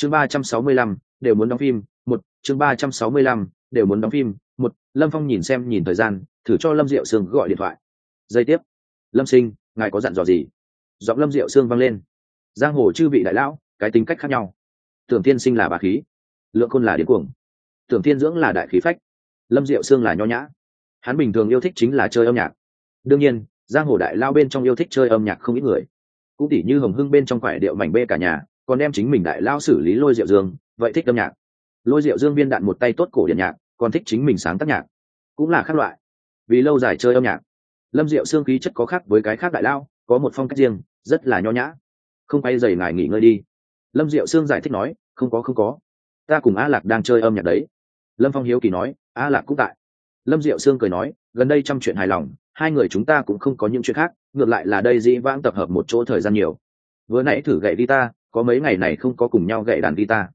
chương ba trăm sáu mươi lăm, đều muốn đóng phim, một, chương ba trăm sáu mươi lăm, đều muốn đóng phim, một, lâm phong nhìn xem nhìn thời gian, thử cho lâm diệu sương gọi điện thoại. Giây tiếp. Lâm sinh, ngài có dặn dò gì? Giọng lâm diệu sương vang lên. Giang hồ chư vị đại lão, cái tính cách khác nhau. Tưởng thiên sinh là bà khí. Lượng côn là điên cuồng. Tưởng thiên dưỡng là đại khí phách. Lâm diệu sương là nho nhã. Hắn bình thường yêu thích chính là chơi âm nhạc. Đương nhiên, giang hồ đại lao bên trong yêu thích chơi âm nhạc không ít người. Cũng tỉ như hồng hưng bên trong quải điệu mảnh bê cả nhà còn đem chính mình đại lao xử lý lôi diệu dương, vậy thích âm nhạc. Lôi diệu dương biên đạn một tay tốt cổ điện nhạc, còn thích chính mình sáng tác nhạc. Cũng là khác loại. Vì lâu dài chơi âm nhạc. Lâm diệu xương khí chất có khác với cái khác đại lao, có một phong cách riêng, rất là nho nhã. Không quay dày ngài nghỉ ngơi đi. Lâm diệu sương giải thích nói, không có không có. Ta cùng a lạc đang chơi âm nhạc đấy. Lâm phong hiếu kỳ nói, a lạc cũng tại. Lâm diệu sương cười nói, gần đây trăm chuyện hài lòng, hai người chúng ta cũng không có những chuyện khác, ngược lại là đây dĩ vãng tập hợp một chỗ thời gian nhiều. Vừa nãy thử gậy đi ta có mấy ngày này không có cùng nhau gậy đàn guitar.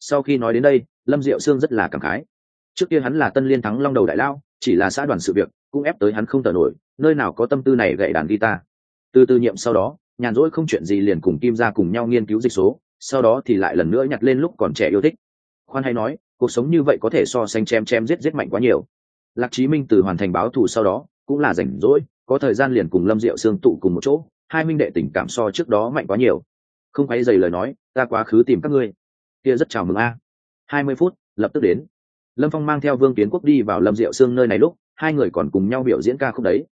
Sau khi nói đến đây, lâm diệu sương rất là cảm khái. Trước kia hắn là tân liên thắng long đầu đại lao, chỉ là xã đoàn sự việc, cũng ép tới hắn không tờ nổi, nơi nào có tâm tư này gậy đàn guitar. Từ từ nhiệm sau đó, nhàn rỗi không chuyện gì liền cùng kim ra cùng nhau nghiên cứu dịch số, sau đó thì lại lần nữa nhặt lên lúc còn trẻ yêu thích. Khoan hay nói, cuộc sống như vậy có thể so sánh chém chém giết giết mạnh quá nhiều. Lạc chí minh từ hoàn thành báo thù sau đó, cũng là rảnh rỗi, có thời gian liền cùng lâm diệu sương tụ cùng một chỗ, hai minh đệ tình cảm so trước đó mạnh quá nhiều không quay dày lời nói, ta quá khứ tìm các ngươi. Kia rất chào mừng a. Hai mươi phút, lập tức đến. Lâm phong mang theo vương kiến quốc đi vào lâm diệu sương nơi này lúc, hai người còn cùng nhau biểu diễn ca khúc đấy.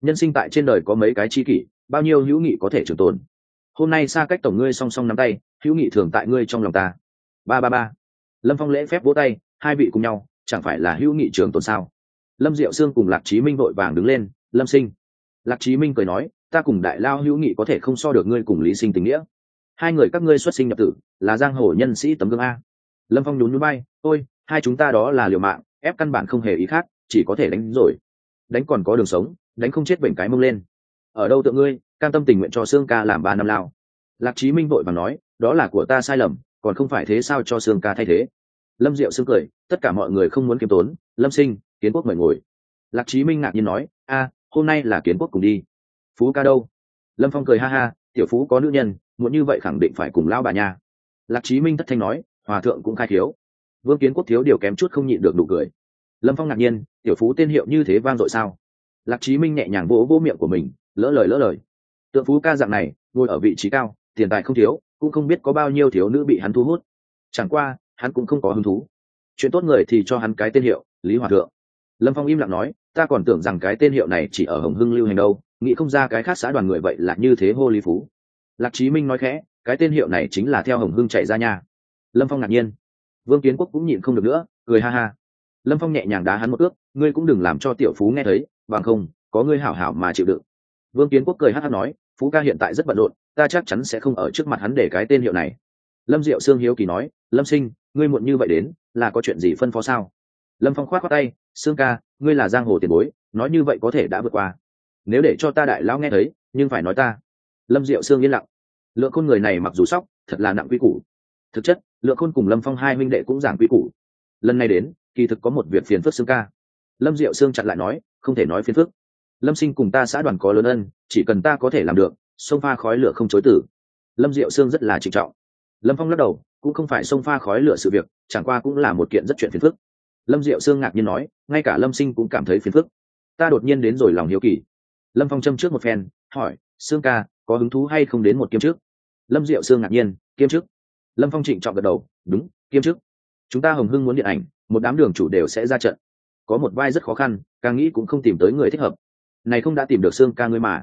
Nhân sinh tại trên đời có mấy cái chi kỷ, bao nhiêu hữu nghị có thể trường tồn. Hôm nay xa cách tổng ngươi song song nắm tay, hữu nghị thường tại ngươi trong lòng ta. Ba ba ba. Lâm phong lễ phép vỗ tay, hai vị cùng nhau, chẳng phải là hữu nghị trường tồn sao? Lâm diệu sương cùng lạc trí minh vội vàng đứng lên, lâm sinh. Lạc trí minh cười nói, ta cùng đại lao hữu nghị có thể không so được ngươi cùng lý sinh tình nghĩa hai người các ngươi xuất sinh nhập tử, là giang hồ nhân sĩ tấm gương a. Lâm phong nhún núi bay ôi, hai chúng ta đó là liều mạng, ép căn bản không hề ý khác, chỉ có thể đánh rồi. Đánh còn có đường sống, đánh không chết bệnh cái mông lên. Ở đâu tự ngươi, cam tâm tình nguyện cho sương ca làm ba năm lao. Lạc trí minh vội và nói, đó là của ta sai lầm, còn không phải thế sao cho sương ca thay thế? Lâm diệu sương cười, tất cả mọi người không muốn kiêm tốn, lâm sinh, kiến quốc mời ngồi. Lạc trí minh ngạc nhiên nói, a, hôm nay là kiến quốc cùng đi. Phú ca đâu? Lâm phong cười ha ha tiểu phú có nữ nhân, muốn như vậy khẳng định phải cùng lao bà nha. Lạc Chí minh thất thanh nói, hòa thượng cũng khai thiếu vương kiến quốc thiếu điều kém chút không nhịn được đủ cười. Lâm phong ngạc nhiên, tiểu phú tên hiệu như thế vang dội sao? Lạc Chí minh nhẹ nhàng vỗ vỗ miệng của mình, lỡ lời lỡ lời. Tượng phú ca dạng này, ngồi ở vị trí cao, tiền tài không thiếu, cũng không biết có bao nhiêu thiếu nữ bị hắn thu hút. Chẳng qua, hắn cũng không có hứng thú. Chuyện tốt người thì cho hắn cái tên hiệu, lý hòa thượng. Lâm phong im lặng nói, ta còn tưởng rằng cái tên hiệu này chỉ ở hồng hưng lưu hành đâu nghĩ không ra cái khác xã đoàn người vậy là như thế hô lý phú. Lạc Chí minh nói khẽ, cái tên hiệu này chính là theo hồng hưng chạy ra nhà lâm phong ngạc nhiên. Vương kiến quốc cũng nhịn không được nữa, cười ha ha. Lâm phong nhẹ nhàng đá hắn một ước ngươi cũng đừng làm cho tiểu phú nghe thấy, bằng không, có ngươi hảo hảo mà chịu đựng. Vương kiến quốc cười hát hát nói, phú ca hiện tại rất bận rộn, ta chắc chắn sẽ không ở trước mặt hắn để cái tên hiệu này. Lâm diệu sương hiếu kỳ nói, lâm sinh, ngươi muộn như vậy đến, là có chuyện gì phân phó sao? Lâm phong khoát khoát tay, sương ca, ngươi là giang hồ tiền bối, nói như vậy có thể đã vượt qua nếu để cho ta đại lão nghe thấy, nhưng phải nói ta. Lâm diệu sương yên lặng. Lượng khôn người này mặc dù sóc, thật là nặng quy củ. Thực chất, lượng khôn cùng lâm phong hai minh đệ cũng giảng quy củ. Lần này đến, kỳ thực có một việc phiền phức xương ca. Lâm diệu sương chặn lại nói, không thể nói phiền phức. Lâm sinh cùng ta xã đoàn có lớn ân, chỉ cần ta có thể làm được, sông pha khói lửa không chối tử. Lâm diệu sương rất là trịnh trọng. Lâm phong lắc đầu, cũng không phải sông pha khói lửa sự việc, chẳng qua cũng là một kiện rất chuyện phiền phức. Lâm diệu sương ngạc nhiên nói, ngay cả lâm sinh cũng cảm thấy phiền phức. Ta đột nhiên đến rồi lòng hiếu kỳ lâm phong châm trước một phen, hỏi, sương ca, có hứng thú hay không đến một kiếm trước? Lâm diệu sương ngạc nhiên kiếm trước? Lâm phong trịnh trọng gật đầu, đúng kiếm trước. Chúng ta hồng hưng muốn điện ảnh, một đám đường chủ đều sẽ ra trận. Có một vai rất khó khăn càng nghĩ cũng không tìm tới người thích hợp. Này không đã tìm được Sương ca ngươi mà.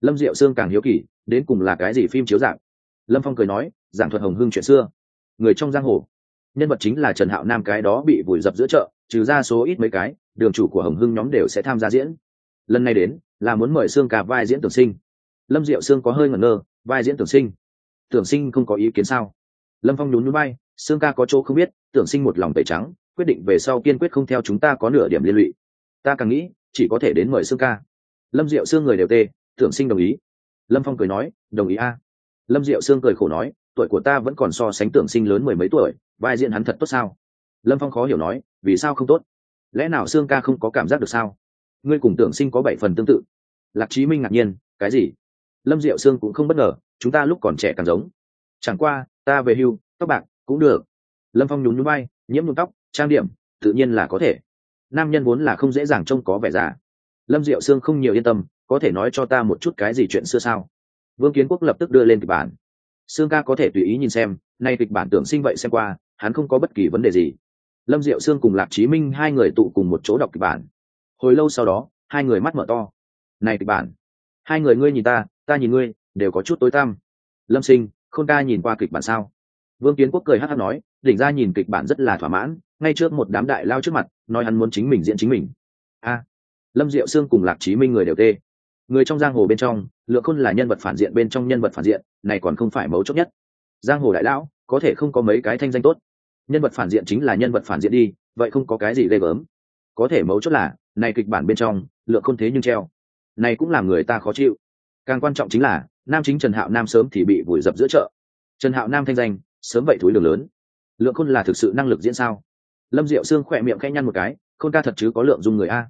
Lâm diệu Sương càng hiếu kỳ, đến cùng là cái gì phim chiếu dạng? Lâm phong cười nói, giảng thuật hồng hưng chuyện xưa. Người trong giang hồ, nhân vật chính là trần hạo nam cái đó bị vùi dập giữa chợ, trừ ra số ít mấy cái, đường chủ của hồng hưng nhóm đều sẽ tham gia diễn. Lần này đến là muốn mời xương ca vai diễn tưởng sinh. Lâm diệu xương có hơi ngẩn ngơ, vai diễn tưởng sinh. Tưởng sinh không có ý kiến sao? Lâm phong nhún núi bay xương ca có chỗ không biết, tưởng sinh một lòng tẩy trắng, quyết định về sau kiên quyết không theo chúng ta có nửa điểm liên lụy. Ta càng nghĩ, chỉ có thể đến mời xương ca. Lâm diệu xương người đều tê, tưởng sinh đồng ý. Lâm phong cười nói, đồng ý a. Lâm diệu xương cười khổ nói, tuổi của ta vẫn còn so sánh tưởng sinh lớn mười mấy tuổi, vai diễn hắn thật tốt sao? Lâm phong khó hiểu nói, vì sao không tốt? Lẽ nào xương ca không có cảm giác được sao? Ngươi cùng tưởng sinh có bảy phần tương tự. Lạc Chí minh ngạc nhiên, cái gì? Lâm diệu Sương cũng không bất ngờ, chúng ta lúc còn trẻ càng giống. Chẳng qua, ta về hưu, tóc bạc, cũng được. Lâm phong nhún nhún bay nhiễm nhung tóc, trang điểm, tự nhiên là có thể. Nam nhân vốn là không dễ dàng trông có vẻ già. Lâm diệu sương không nhiều yên tâm, có thể nói cho ta một chút cái gì chuyện xưa sao? Vương kiến quốc lập tức đưa lên kịch bản. Sương ca có thể tùy ý nhìn xem, nay kịch bản tưởng sinh vậy xem qua, hắn không có bất kỳ vấn đề gì. Lâm diệu sương cùng lạc chí minh hai người tụ cùng một chỗ đọc kịch bản hồi lâu sau đó, hai người mắt mở to. Này kịch bản. Hai người ngươi nhìn ta ta nhìn ngươi, đều có chút tối tăm. Lâm sinh, khôn ca nhìn qua kịch bản sao? Vương kiến quốc cười hát hát nói, đỉnh ra nhìn kịch bản rất là thỏa mãn, ngay trước một đám đại lao trước mặt, nói hắn muốn chính mình diễn chính mình. A. Lâm diệu sương cùng lạc chí minh người đều tê. Người trong giang hồ bên trong, lượng khôn là nhân vật phản diện bên trong nhân vật phản diện, này còn không phải mấu chốt nhất. Giang hồ đại lão, có thể không có mấy cái thanh danh tốt. Nhân vật phản diện chính là nhân vật phản diện đi, vậy không có cái gì ghê gớm. Có thể mấu chốt là này kịch bản bên trong, lượng không thế nhưng treo. Này cũng làm người ta khó chịu. Càng quan trọng chính là, nam chính trần hạo nam sớm thì bị vùi dập giữa chợ. Trần hạo nam thanh danh, sớm vậy thúi đường lớn. Lượng khôn là thực sự năng lực diễn sao? Lâm diệu sương khỏe miệng khẽ nhăn một cái, khôn ca thật chứ có lượng dung người a.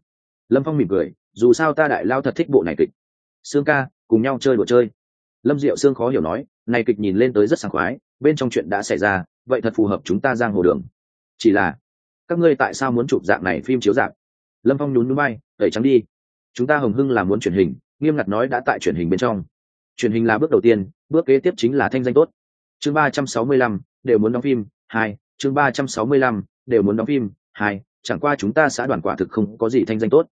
Lâm phong mỉm cười, dù sao ta đại lao thật thích bộ này kịch. Sương ca, cùng nhau chơi đồ chơi. Lâm diệu sương khó hiểu nói, này kịch nhìn lên tới rất sảng khoái, bên trong chuyện đã xảy ra, vậy thật phù hợp chúng ta giang hồ đường. Chỉ là, các ngươi tại sao muốn chụp dạng này phim chiếu dạng lâm phong nhún núi bay tẩy trắng đi. Chúng ta hồng hưng là muốn truyền hình, nghiêm ngặt nói đã tại truyền hình bên trong. Truyền hình là bước đầu tiên, bước kế tiếp chính là thanh danh tốt. Chương ba trăm sáu mươi lăm, đều muốn đóng phim, hai. Chương ba trăm sáu mươi lăm, đều muốn đóng phim, hai. Chẳng qua chúng ta xã đoàn quả thực không có gì thanh danh tốt.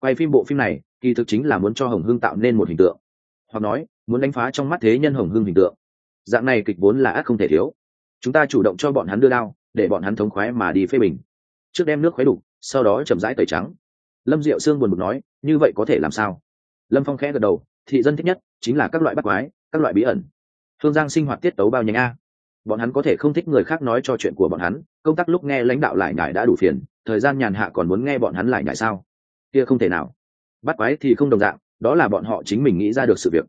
Quay phim bộ phim này, kỳ thực chính là muốn cho hồng hưng tạo nên một hình tượng. Hoặc nói, muốn đánh phá trong mắt thế nhân hồng hưng hình tượng. Dạng này kịch vốn là ác không thể thiếu. Chúng ta chủ động cho bọn hắn đưa đao, để bọn hắn thống khoái mà đi phê bình. Trước đem nước khoái đủ sau đó chậm rãi tẩy trắng. Lâm diệu sương buồn bực nói, như vậy có thể làm sao? Lâm phong khẽ gật đầu, thị dân thích nhất chính là các loại bắt quái, các loại bí ẩn. Phương giang sinh hoạt tiết tấu bao nhanh a. Bọn hắn có thể không thích người khác nói cho chuyện của bọn hắn, công tác lúc nghe lãnh đạo lại nhải đã đủ phiền, thời gian nhàn hạ còn muốn nghe bọn hắn lại nhải sao? Kia không thể nào. Bắt quái thì không đồng dạng, đó là bọn họ chính mình nghĩ ra được sự việc.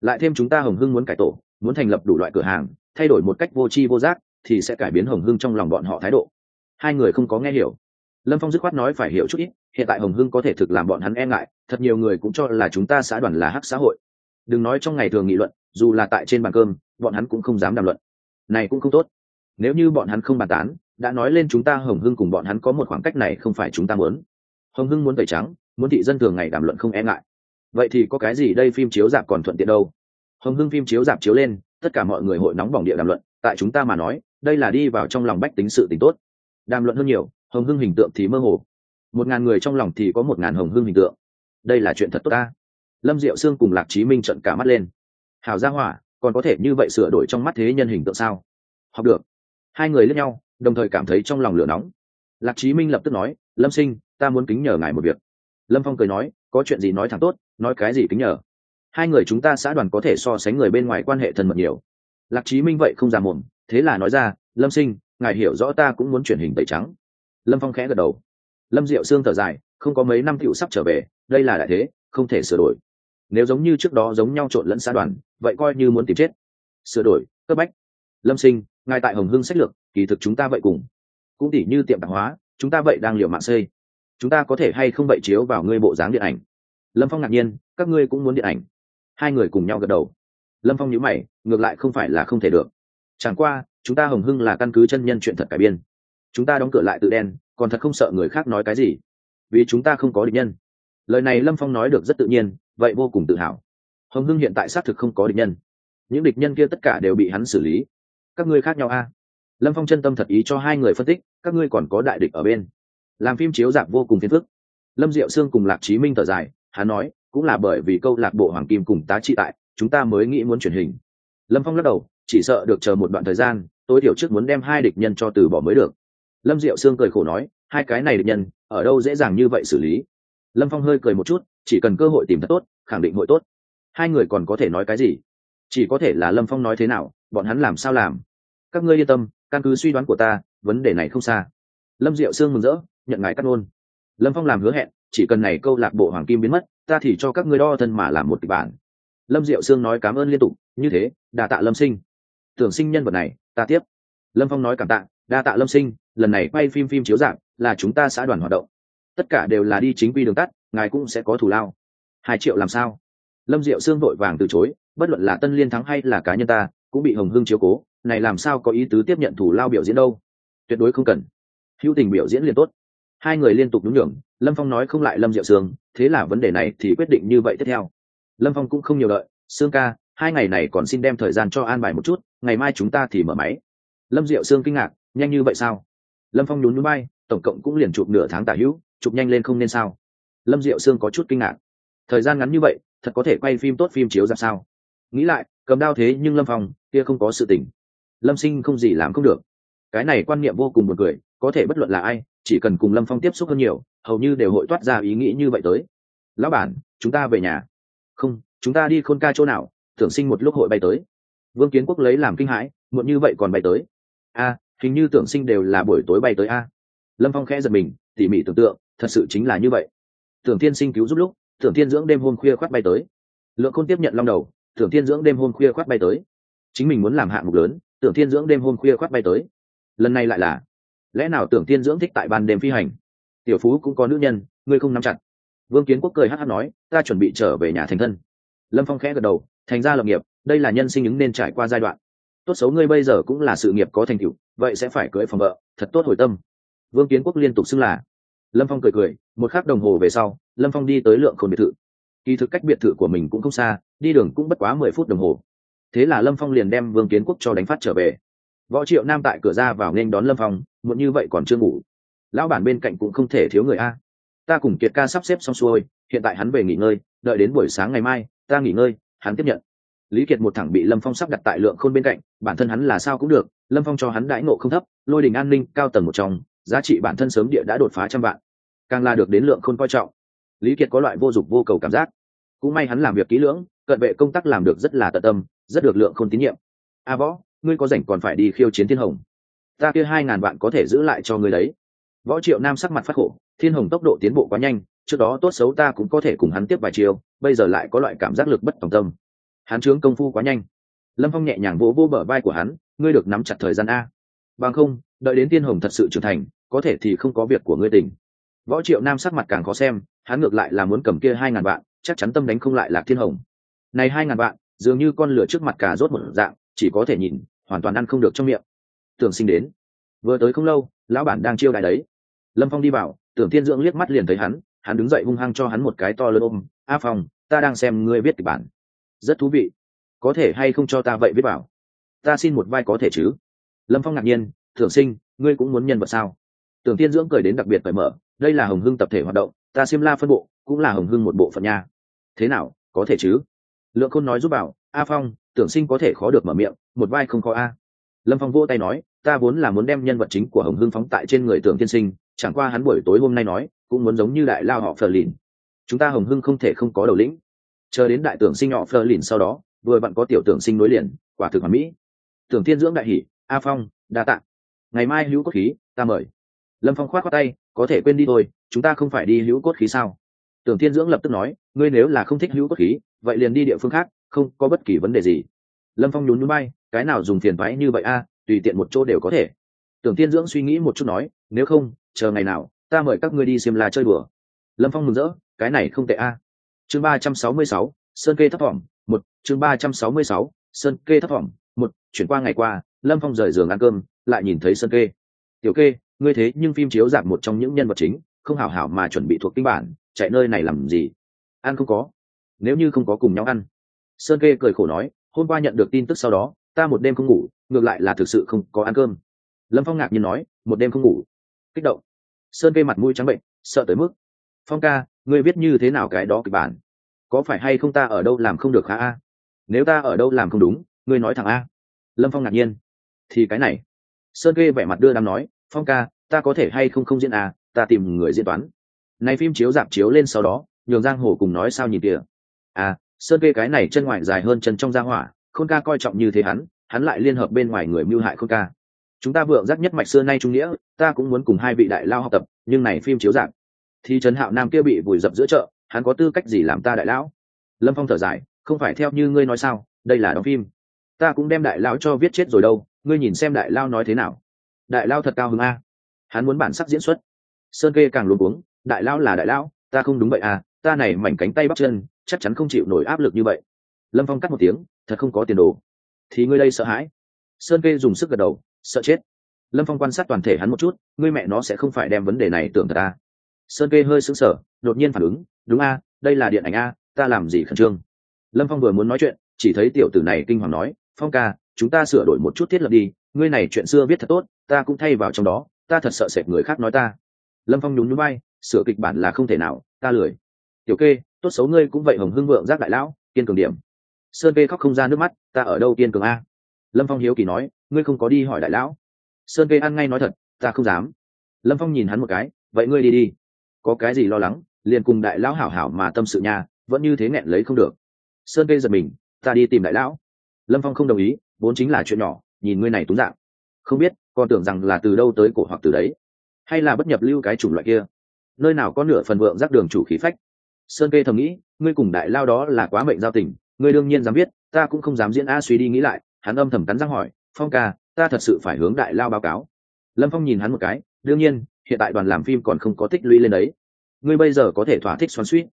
Lại thêm chúng ta hồng hưng muốn cải tổ, muốn thành lập đủ loại cửa hàng, thay đổi một cách vô tri vô giác, thì sẽ cải biến hồng hưng trong lòng bọn họ thái độ. Hai người không có nghe hiểu lâm phong dứt khoát nói phải hiểu chút ít, hiện tại hồng hưng có thể thực làm bọn hắn e ngại, thật nhiều người cũng cho là chúng ta xã đoàn là hắc xã hội. Đừng nói trong ngày thường nghị luận, dù là tại trên bàn cơm, bọn hắn cũng không dám đàm luận. Này cũng không tốt. Nếu như bọn hắn không bàn tán, đã nói lên chúng ta hồng hưng cùng bọn hắn có một khoảng cách này không phải chúng ta muốn. Hồng hưng muốn tẩy trắng, muốn thị dân thường ngày đàm luận không e ngại. Vậy thì có cái gì đây phim chiếu dạp còn thuận tiện đâu? Hồng hưng phim chiếu dạp chiếu lên, tất cả mọi người hội nóng bỏng địa đàm luận, tại chúng ta mà nói, đây là đi vào trong lòng bách tính sự t tốt. Đàm luận hơn nhiều hồng hưng hình tượng thì mơ hồ. Một ngàn người trong lòng thì có một ngàn hồng hưng hình tượng. Đây là chuyện thật tốt ta. Lâm diệu sương cùng lạc chí minh trận cả mắt lên. Hào gia hỏa, còn có thể như vậy sửa đổi trong mắt thế nhân hình tượng sao? Học được. Hai người lẫn nhau, đồng thời cảm thấy trong lòng lửa nóng. Lạc chí minh lập tức nói, lâm sinh, ta muốn kính nhờ ngài một việc. Lâm phong cười nói, có chuyện gì nói thẳng tốt, nói cái gì kính nhờ. Hai người chúng ta xã đoàn có thể so sánh người bên ngoài quan hệ thân mật nhiều. Lạc chí minh vậy không ra mồm, thế là nói ra, lâm sinh, ngài hiểu rõ ta cũng muốn chuyển hình tẩy trắng lâm phong khẽ gật đầu. Lâm diệu sương thở dài, không có mấy năm cựu sắp trở về, đây là đại thế, không thể sửa đổi. Nếu giống như trước đó giống nhau trộn lẫn xã đoàn, vậy coi như muốn tìm chết. Sửa đổi, cấp bách. Lâm sinh, ngài tại hồng hưng sách lược, kỳ thực chúng ta vậy cùng. Cũng tỉ như tiệm tạp hóa, chúng ta vậy đang liệu mạng xây. Chúng ta có thể hay không vậy chiếu vào ngươi bộ dáng điện ảnh? Lâm phong ngạc nhiên, các ngươi cũng muốn điện ảnh? Hai người cùng nhau gật đầu. Lâm phong nhữ mày, ngược lại không phải là không thể được. Chẳng qua, chúng ta hồng hưng là căn cứ chân nhân chuyện thật cải biên chúng ta đóng cửa lại tự đen, còn thật không sợ người khác nói cái gì. Vì chúng ta không có địch nhân. Lời này lâm phong nói được rất tự nhiên, vậy vô cùng tự hào. Hồng hưng hiện tại xác thực không có địch nhân. Những địch nhân kia tất cả đều bị hắn xử lý. Các ngươi khác nhau a? Lâm phong chân tâm thật ý cho hai người phân tích, các ngươi còn có đại địch ở bên. Làm phim chiếu giảm vô cùng phiền phức. Lâm diệu sương cùng lạc chí minh thở dài, hắn nói, cũng là bởi vì câu lạc bộ hoàng kim cùng tá trị tại, chúng ta mới nghĩ muốn truyền hình. Lâm phong lắc đầu, chỉ sợ được chờ một đoạn thời gian, tối thiểu trước muốn đem hai địch nhân cho từ bỏ mới được lâm diệu sương cười khổ nói, hai cái này được nhân, ở đâu dễ dàng như vậy xử lý? Lâm phong hơi cười một chút, chỉ cần cơ hội tìm thật tốt, khẳng định hội tốt. Hai người còn có thể nói cái gì? Chỉ có thể là lâm phong nói thế nào, bọn hắn làm sao làm? Các ngươi yên tâm, căn cứ suy đoán của ta, vấn đề này không xa. Lâm diệu sương mừng rỡ, nhận ngài cắt ngôn. Lâm phong làm hứa hẹn, chỉ cần này câu lạc bộ hoàng kim biến mất, ta thì cho các ngươi đo thân mà làm một kịch bản. Lâm diệu sương nói cảm ơn liên tục, như thế đà tạ lâm sinh. Tưởng sinh nhân vật này, ta tiếp. Lâm phong nói cảm tạ, đa tạ lâm sinh lần này quay phim phim chiếu dạng là chúng ta xã đoàn hoạt động. Tất cả đều là đi chính quy đường tắt, ngài cũng sẽ có thủ lao. Hai triệu làm sao? Lâm diệu sương vội vàng từ chối, bất luận là tân liên thắng hay là cá nhân ta, cũng bị hồng hưng chiếu cố, này làm sao có ý tứ tiếp nhận thủ lao biểu diễn đâu? Tuyệt đối không cần. Hữu tình biểu diễn liền tốt. Hai người liên tục đúng nhường, lâm phong nói không lại lâm diệu sương, thế là vấn đề này thì quyết định như vậy tiếp theo. Lâm phong cũng không nhiều đợi, sương ca, hai ngày này còn xin đem thời gian cho an bài một chút, ngày mai chúng ta thì mở máy. Lâm diệu sương kinh ngạc, nhanh như vậy sao? Lâm phong nhún núi bay tổng cộng cũng liền chụp nửa tháng tả hữu, chụp nhanh lên không nên sao. Lâm diệu sương có chút kinh ngạc. Thời gian ngắn như vậy, thật có thể quay phim tốt phim chiếu ra sao? Nghĩ lại, cầm đao thế nhưng lâm phong, kia không có sự tình. Lâm sinh không gì làm không được. Cái này quan niệm vô cùng buồn cười, có thể bất luận là ai, chỉ cần cùng lâm phong tiếp xúc hơn nhiều, hầu như đều hội toát ra ý nghĩ như vậy tới. Lão bản, chúng ta về nhà. Không, chúng ta đi khôn ca chỗ nào, tưởng sinh một lúc hội bay tới. Vương kiến quốc lấy làm kinh hãi, muộn như vậy còn bay tới. A hình như tưởng sinh đều là buổi tối bay tới a. Lâm phong khẽ giật mình, tỉ mỉ tưởng tượng, thật sự chính là như vậy. Tưởng thiên sinh cứu giúp lúc, tưởng thiên dưỡng đêm hôm khuya khoát bay tới. Lượng khôn tiếp nhận long đầu, tưởng thiên dưỡng đêm hôm khuya khoát bay tới. Chính mình muốn làm hạng mục lớn, tưởng thiên dưỡng đêm hôm khuya khoát bay tới. Lần này lại là, lẽ nào tưởng thiên dưỡng thích tại ban đêm phi hành? Tiểu phú cũng có nữ nhân, ngươi không nắm chặt. Vương kiến quốc cười hát hát nói, ta chuẩn bị trở về nhà thành thân. Lâm phong khẽ gật đầu, thành ra lập nghiệp, đây là nhân sinh ứng nên trải qua giai đoạn tốt xấu ngươi bây giờ cũng là sự nghiệp có thành tựu, vậy sẽ phải cưới phòng vợ, thật tốt hồi tâm. Vương kiến quốc liên tục xưng là. Lâm phong cười cười, một khắc đồng hồ về sau, lâm phong đi tới lượng khôn biệt thự. Kỳ thực cách biệt thự của mình cũng không xa, đi đường cũng bất quá mười phút đồng hồ. Thế là lâm phong liền đem vương kiến quốc cho đánh phát trở về. Võ triệu nam tại cửa ra vào nên đón lâm phong, muộn như vậy còn chưa ngủ. Lão bản bên cạnh cũng không thể thiếu người a. Ta cùng kiệt ca sắp xếp xong xuôi, hiện tại hắn về nghỉ ngơi, đợi đến buổi sáng ngày mai, ta nghỉ ngơi, hắn tiếp nhận lý kiệt một thẳng bị lâm phong sắp đặt tại lượng khôn bên cạnh, bản thân hắn là sao cũng được, lâm phong cho hắn đãi ngộ không thấp, lôi đình an ninh cao tầng một trong, giá trị bản thân sớm địa đã đột phá trăm vạn. Càng là được đến lượng khôn coi trọng. Lý kiệt có loại vô dụng vô cầu cảm giác. Cũng may hắn làm việc kỹ lưỡng, cận vệ công tác làm được rất là tận tâm, rất được lượng khôn tín nhiệm. A võ, ngươi có rảnh còn phải đi khiêu chiến thiên hồng. Ta kia hai ngàn vạn có thể giữ lại cho ngươi đấy. Võ triệu nam sắc mặt phát khổ, thiên hồng tốc độ tiến bộ quá nhanh, trước đó tốt xấu ta cũng có thể cùng hắn tiếp vài chiều bây giờ lại có loại cảm giác lực bất tòng tâm hắn trướng công phu quá nhanh. Lâm phong nhẹ nhàng vỗ vỗ bờ vai của hắn, ngươi được nắm chặt thời gian a. Bằng không, đợi đến thiên hồng thật sự trưởng thành, có thể thì không có việc của ngươi tình võ triệu nam sắc mặt càng khó xem, hắn ngược lại là muốn cầm kia hai ngàn vạn, chắc chắn tâm đánh không lại lạc thiên hồng. Này hai ngàn vạn, dường như con lửa trước mặt cả rốt một dạng, chỉ có thể nhìn, hoàn toàn ăn không được trong miệng. Tưởng sinh đến. Vừa tới không lâu, lão bản đang chiêu đài đấy. Lâm phong đi vào, tưởng thiên dưỡng liếc mắt liền thấy hắn hắn đứng dậy hung hăng cho hắn một cái to lớn ôm, a phong, ta đang xem ngươi viết kịch bản rất thú vị. Có thể hay không cho ta vậy viết bảo? Ta xin một vai có thể chứ? Lâm phong ngạc nhiên tưởng sinh, ngươi cũng muốn nhân vật sao? Tưởng thiên dưỡng cười đến đặc biệt cởi mở, đây là hồng hưng tập thể hoạt động, ta xiêm la phân bộ cũng là hồng hưng một bộ phận nha. Thế nào, có thể chứ? Lượng khôn nói giúp bảo, a phong, tưởng sinh có thể khó được mở miệng, một vai không có a. Lâm phong vô tay nói, ta vốn là muốn đem nhân vật chính của hồng hưng phóng tại trên người tưởng tiên sinh, chẳng qua hắn buổi tối hôm nay nói, cũng muốn giống như đại lao họ phờ lìn. Chúng ta hồng hưng không thể không có đầu lĩnh chờ đến đại tưởng sinh nhỏ phơ lìn sau đó, vừa vặn có tiểu tưởng sinh nối liền, quả thực hoàn mỹ. Tưởng thiên dưỡng đại hỷ a phong, đa t ạ ngày mai hữu cốt khí, ta mời. Lâm phong k h o á t k tay, có thể quên đi thôi, chúng ta không phải đi hữu cốt khí sao? Tưởng thiên dưỡng lập tức nói, ngươi nếu là không thích hữu cốt khí, vậy liền đi địa phương khác, không có bất kỳ vấn đề gì. Lâm phong nhún núi bay cái nào dùng tiền váy như vậy a, tùy tiện một chỗ đều có thể. Tưởng tiên dưỡng suy nghĩ một chút nói, nếu không, chờ ngày nào, ta mời các ngươi đi xiêm la chơi bừa lâm phong mừng rỡ, cái này không tệ a chương ba trăm sáu mươi sáu, sơn kê thấp thỏm, một. Chương ba trăm sáu mươi sáu, sơn kê thấp thỏm, một. Chuyển qua ngày qua, lâm phong rời giường ăn cơm, lại nhìn thấy sơn kê tiểu kê ngươi thế nhưng phim chiếu giảm một trong những nhân vật chính, không hảo hảo mà chuẩn bị thuộc kinh bản, chạy nơi này làm gì? Ăn không có. Nếu như không có cùng nhau ăn. Sơn kê cười khổ nói, hôm qua nhận được tin tức sau đó, ta một đêm không ngủ, ngược lại là thực sự không có ăn cơm. Lâm phong ngạc nhiên nói, một đêm không ngủ. Kích động. Sơn kê mặt mũi trắng bệnh, sợ tới mức. Phong ca ngươi biết như thế nào cái đó kịch bản? Có phải hay không ta ở đâu làm không được khá a? Nếu ta ở đâu làm không đúng, ngươi nói thẳng a. Lâm phong ngạc nhiên. Thì cái này. Sơn kê vẻ mặt đưa đám nói, phong ca, ta có thể hay không không diễn a, ta tìm người diễn toán. Nay phim chiếu dạp chiếu lên sau đó, nhường giang hồ cùng nói sao nhìn kìa. À sơn kê cái này chân ngoài dài hơn chân trong giang hỏa, khôn ca coi trọng như thế hắn hắn lại liên hợp bên ngoài người mưu hại khôn ca. Chúng ta vượng giác nhất mạch xưa nay trung nghĩa, ta cũng muốn cùng hai vị đại lao học tập, nhưng này phim chiếu dạng thì trần hạo nam kia bị vùi dập giữa chợ, hắn có tư cách gì làm ta đại lão? Lâm phong thở dài, không phải theo như ngươi nói sao, đây là đóng phim. Ta cũng đem đại lão cho viết chết rồi đâu, ngươi nhìn xem đại lao nói thế nào. Đại lao thật cao hứng a. Hắn muốn bản sắc diễn xuất. Sơn kê càng luôn uống đại lao là đại lao ta không đúng vậy à ta này mảnh cánh tay bắp chân, chắc chắn không chịu nổi áp lực như vậy. Lâm phong cắt một tiếng, thật không có tiền đồ. Thì ngươi đây sợ hãi. Sơn kê dùng sức gật đầu, sợ chết. Lâm phong quan sát toàn thể hắn một chút, ngươi mẹ nó sẽ không phải đem vấn đề này tưởng thật ta sơn kê hơi sững sờ, đột nhiên phản ứng, đúng a, đây là điện ảnh a, ta làm gì khẩn trương? Lâm phong vừa muốn nói chuyện, chỉ thấy tiểu tử này kinh hoàng nói, phong ca, chúng ta sửa đổi một chút thiết lập đi, ngươi này chuyện xưa viết thật tốt, ta cũng thay vào trong đó, ta thật sợ sệt người khác nói ta. Lâm phong nhún nhún bay sửa kịch bản là không thể nào, ta lười. Tiểu kê, tốt xấu ngươi cũng vậy hồng hưng vượng giác đại lão, kiên cường điểm. Sơn kê khóc không ra nước mắt, ta ở đâu kiên cường a? Lâm phong hiếu kỳ nói, ngươi không có đi hỏi đại lão. Sơn kê ăn ngay nói thật, ta không dám. Lâm phong nhìn hắn một cái, vậy ngươi đi đi có cái gì lo lắng, liền cùng đại lão hảo hảo mà tâm sự nhà vẫn như thế nghẹn lấy không được. Sơn kê giật mình, ta đi tìm đại lão. Lâm phong không đồng ý, vốn chính là chuyện nhỏ, nhìn ngươi này túng dạng. Không biết, con tưởng rằng là từ đâu tới cổ hoặc từ đấy, hay là bất nhập lưu cái chủng loại kia. Nơi nào có nửa phần vượng rác đường chủ khí phách. Sơn kê thầm nghĩ, ngươi cùng đại lao đó là quá mệnh giao tình, ngươi đương nhiên dám biết, ta cũng không dám diễn a suy đi nghĩ lại. Hắn âm thầm cắn răng hỏi, phong ca, ta thật sự phải hướng đại lao báo cáo. Lâm phong nhìn hắn một cái, đương nhiên hiện tại đoàn làm phim còn không có tích lũy lên đấy. Ngươi bây giờ có thể thỏa thích xoắn suýt.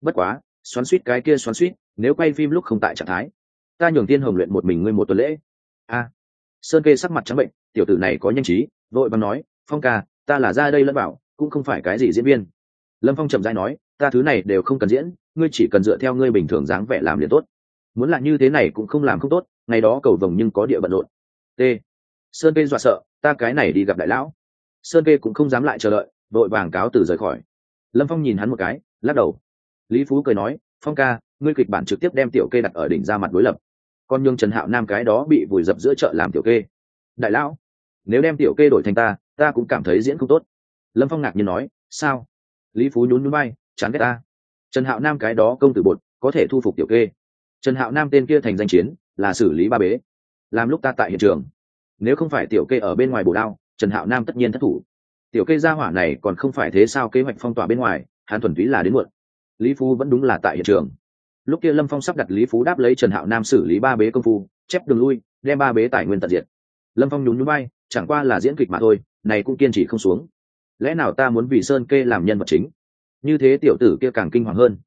Bất quá, xoắn suýt cái kia xoắn suýt, nếu quay phim lúc không tại trạng thái, ta nhường tiên hồng luyện một mình ngươi một tuần lễ. A. Sơn kê sắc mặt trắng bệnh, tiểu tử này có nhanh trí, vội bằng nói, phong ca, ta là ra đây lẫn bảo, cũng không phải cái gì diễn viên. Lâm phong trầm dai nói, ta thứ này đều không cần diễn, ngươi chỉ cần dựa theo ngươi bình thường dáng vẻ làm liền tốt. Muốn là như thế này cũng không làm không tốt, ngày đó cầu vồng nhưng có địa bận rộn. T. Sơn kê dọa sợ, ta cái này đi gặp đại lão sơn kê cũng không dám lại chờ đợi, vội vàng cáo từ rời khỏi. Lâm phong nhìn hắn một cái, lắc đầu. Lý phú cười nói, phong ca, ngươi kịch bản trực tiếp đem tiểu kê đặt ở đỉnh ra mặt đối lập. Con nhương trần hạo nam cái đó bị vùi dập giữa chợ làm tiểu kê. Đại lão, nếu đem tiểu kê đổi thành ta ta cũng cảm thấy diễn không tốt. Lâm phong ngạc nhiên nói, sao? Lý phú nhún nhún bay chán ghét ta. Trần hạo nam cái đó công tử bột, có thể thu phục tiểu kê. Trần hạo nam tên kia thành danh chiến, là xử lý ba bế. Làm lúc ta tại hiện trường. Nếu không phải tiểu kê ở bên ngoài bổ đao trần hạo nam tất nhiên thất thủ. Tiểu kê gia hỏa này còn không phải thế sao kế hoạch phong tỏa bên ngoài, hắn thuần túy là đến muộn. Lý phú vẫn đúng là tại hiện trường. Lúc kia lâm phong sắp đặt lý phú đáp lấy trần hạo nam xử lý ba bế công phu, chép đường lui, đem ba bế tài nguyên tận diệt. Lâm phong nhún nhún bay chẳng qua là diễn kịch mà thôi, này cũng kiên trì không xuống. Lẽ nào ta muốn vì sơn kê làm nhân vật chính? Như thế tiểu tử kia càng kinh hoàng hơn.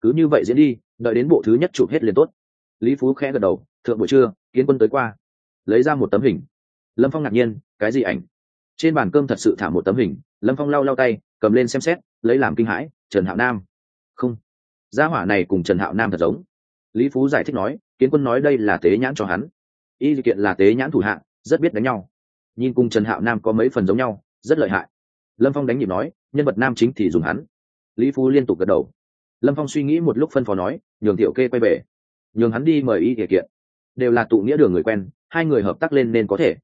Cứ như vậy diễn đi, đợi đến bộ thứ nhất chụp hết liền tốt. Lý phú khẽ gật đầu, thượng buổi trưa, kiến quân tới qua. Lấy ra một tấm hình. Lâm phong ngạc nhiên, cái gì ảnh? Trên bàn cơm thật sự thả một tấm hình, lâm phong lau lau tay, cầm lên xem xét, lấy làm kinh hãi, trần hạo nam. Không, gia hỏa này cùng trần hạo nam thật giống. Lý phú giải thích nói, kiến quân nói đây là tế nhãn cho hắn. Y kiện là tế nhãn thủ hạng, rất biết đánh nhau. Nhìn cùng trần hạo nam có mấy phần giống nhau, rất lợi hại. Lâm phong đánh nhịp nói, nhân vật nam chính thì dùng hắn. Lý phú liên tục gật đầu. Lâm phong suy nghĩ một lúc phân phó nói, nhường tiểu kê quay về. Nhường hắn đi mời y thể kiện. Đều là tụ nghĩa đường người quen, hai người hợp tác lên nên có thể.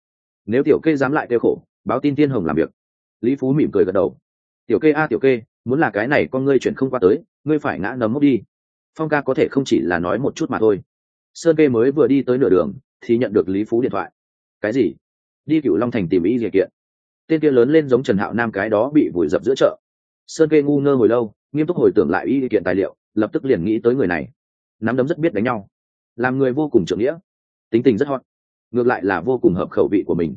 Nếu tiểu kê dám lại kêu khổ báo tin tiên hồng làm việc. Lý phú mỉm cười gật đầu. Tiểu kê a, tiểu kê, muốn là cái này con ngươi chuyển không qua tới, ngươi phải ngã nấm mốc đi. Phong ca có thể không chỉ là nói một chút mà thôi. Sơn kê mới vừa đi tới nửa đường, thì nhận được lý phú điện thoại. Cái gì? Đi cựu long thành tìm ý gì kiện? Tên kia lớn lên giống trần hạo nam cái đó bị vùi dập giữa chợ. Sơn kê ngu ngơ hồi lâu, nghiêm túc hồi tưởng lại ý kiện tài liệu, lập tức liền nghĩ tới người này. Nắm đấm rất biết đánh nhau. Làm người vô cùng trưởng nghĩa. Tính tình rất hot. Ngược lại là vô cùng hợp khẩu vị của mình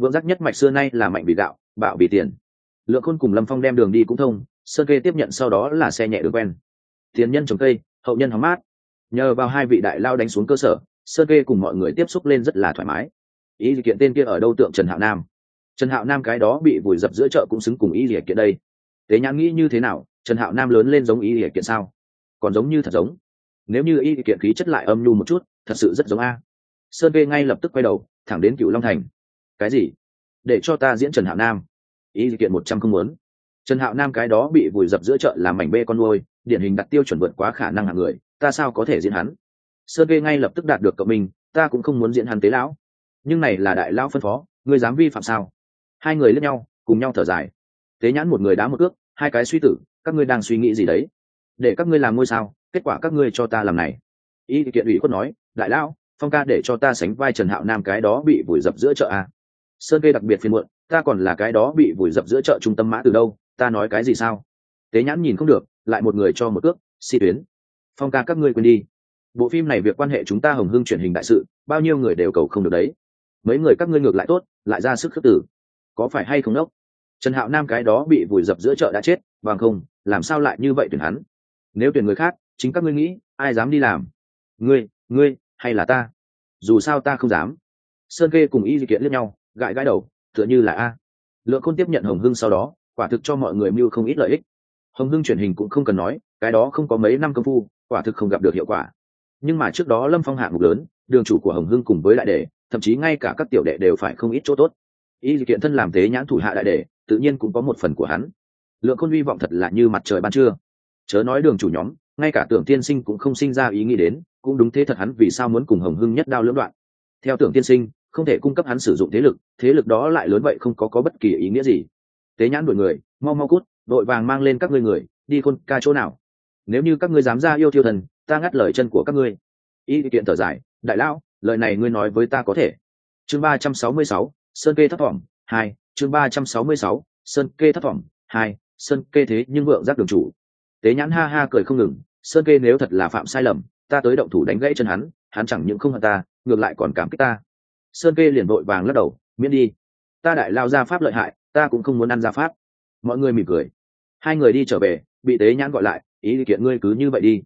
vượng giác nhất mạch xưa nay là mạnh vì gạo, bạo vì tiền. Lượng khôn cùng lâm phong đem đường đi cũng thông, sơn kê tiếp nhận sau đó là xe nhẹ đường quen. Tiền nhân trồng cây, hậu nhân hóng mát. Nhờ vào hai vị đại lao đánh xuống cơ sở, sơn kê cùng mọi người tiếp xúc lên rất là thoải mái. Ý kiện tên kia ở đâu tượng trần hạo nam? Trần hạo nam cái đó bị vùi dập giữa chợ cũng xứng cùng ý liệt kiện đây. Tế nhãn nghĩ như thế nào? Trần hạo nam lớn lên giống ý liệt kiện sao? Còn giống như thật giống. Nếu như ý kiện khí chất lại âm nhu một chút, thật sự rất giống a. Sơn kê ngay lập tức quay đầu, thẳng đến cựu long thành cái gì? Để cho ta diễn trần hạo nam. Ý kiện một trăm không muốn. Trần hạo nam cái đó bị vùi dập giữa chợ làm mảnh bê con nuôi, điển hình đặt tiêu chuẩn vượt quá khả năng hạng người, ta sao có thể diễn hắn? Sơn kê ngay lập tức đạt được cậu mình, ta cũng không muốn diễn hắn tế lão. Nhưng này là đại lão phân phó, ngươi dám vi phạm sao? Hai người lẫn nhau, cùng nhau thở dài. Tế nhãn một người đá một ước hai cái suy tử, các ngươi đang suy nghĩ gì đấy? Để các ngươi làm ngôi sao, kết quả các ngươi cho ta làm này. Y kiện ủy khuất nói, đại lão, phong ca để cho ta sánh vai trần hạo nam cái đó bị vùi dập giữa chợ à sơn kê đặc biệt phiên muộn, ta còn là cái đó bị vùi dập giữa chợ trung tâm mã từ đâu, ta nói cái gì sao? Tế nhãn nhìn không được, lại một người cho một cước, si tuyến. Phong ca các ngươi quên đi. Bộ phim này việc quan hệ chúng ta hồng hưng truyền hình đại sự, bao nhiêu người đều cầu không được đấy. Mấy người các ngươi ngược lại tốt, lại ra sức khước tử có phải hay không đốc? Trần hạo nam cái đó bị vùi dập giữa chợ đã chết, bằng không, làm sao lại như vậy tuyển hắn? Nếu tuyển người khác, chính các ngươi nghĩ, ai dám đi làm? Ngươi ngươi, hay là ta? Dù sao ta không dám. Sơn kê cùng y di kiện lẫn nhau gãi gãi đầu, tựa như là a. Lượng khôn tiếp nhận hồng hưng sau đó, quả thực cho mọi người mưu không ít lợi ích. Hồng hưng truyền hình cũng không cần nói, cái đó không có mấy năm công phu, quả thực không gặp được hiệu quả. Nhưng mà trước đó lâm phong hạng mục lớn, đường chủ của hồng hưng cùng với đại đệ, thậm chí ngay cả các tiểu đệ đều phải không ít chỗ tốt. Y di kiện thân làm thế nhãn thủ hạ đại đệ, tự nhiên cũng có một phần của hắn. Lượng khôn hy vọng thật là như mặt trời ban trưa. Chớ nói đường chủ nhóm, ngay cả tưởng tiên sinh cũng không sinh ra ý nghĩ đến, cũng đúng thế thật hắn vì sao muốn cùng hồng hưng nhất đao lưỡng đoạn. Theo tưởng tiên sinh không thể cung cấp hắn sử dụng thế lực thế lực đó lại lớn vậy không có có bất kỳ ý nghĩa gì. Tế nhãn đuổi người, mau mau cút, đội vàng mang lên các ngươi người, đi khôn ca chỗ nào. Nếu như các ngươi dám ra yêu thiêu thần, ta ngắt lời chân của các ngươi. Ý kiện thở dài, đại lão, lời này ngươi nói với ta có thể. Chương ba trăm sáu mươi sáu, sơn kê thấp thỏm, hai, chương ba trăm sáu mươi sáu, sơn kê thấp thỏm, hai, sơn kê thế nhưng vượng giác đường chủ. Tế nhãn ha ha cười không ngừng, sơn kê nếu thật là phạm sai lầm, ta tới động thủ đánh gãy chân hắn hắn chẳng những không hận ta, ngược lại còn cảm kích ta sơn kê liền vội vàng lắc đầu, miễn đi, ta đại lao ra pháp lợi hại, ta cũng không muốn ăn ra pháp. Mọi người mỉm cười. Hai người đi trở về, bị tế nhãn gọi lại, ý kiện ngươi cứ như vậy đi.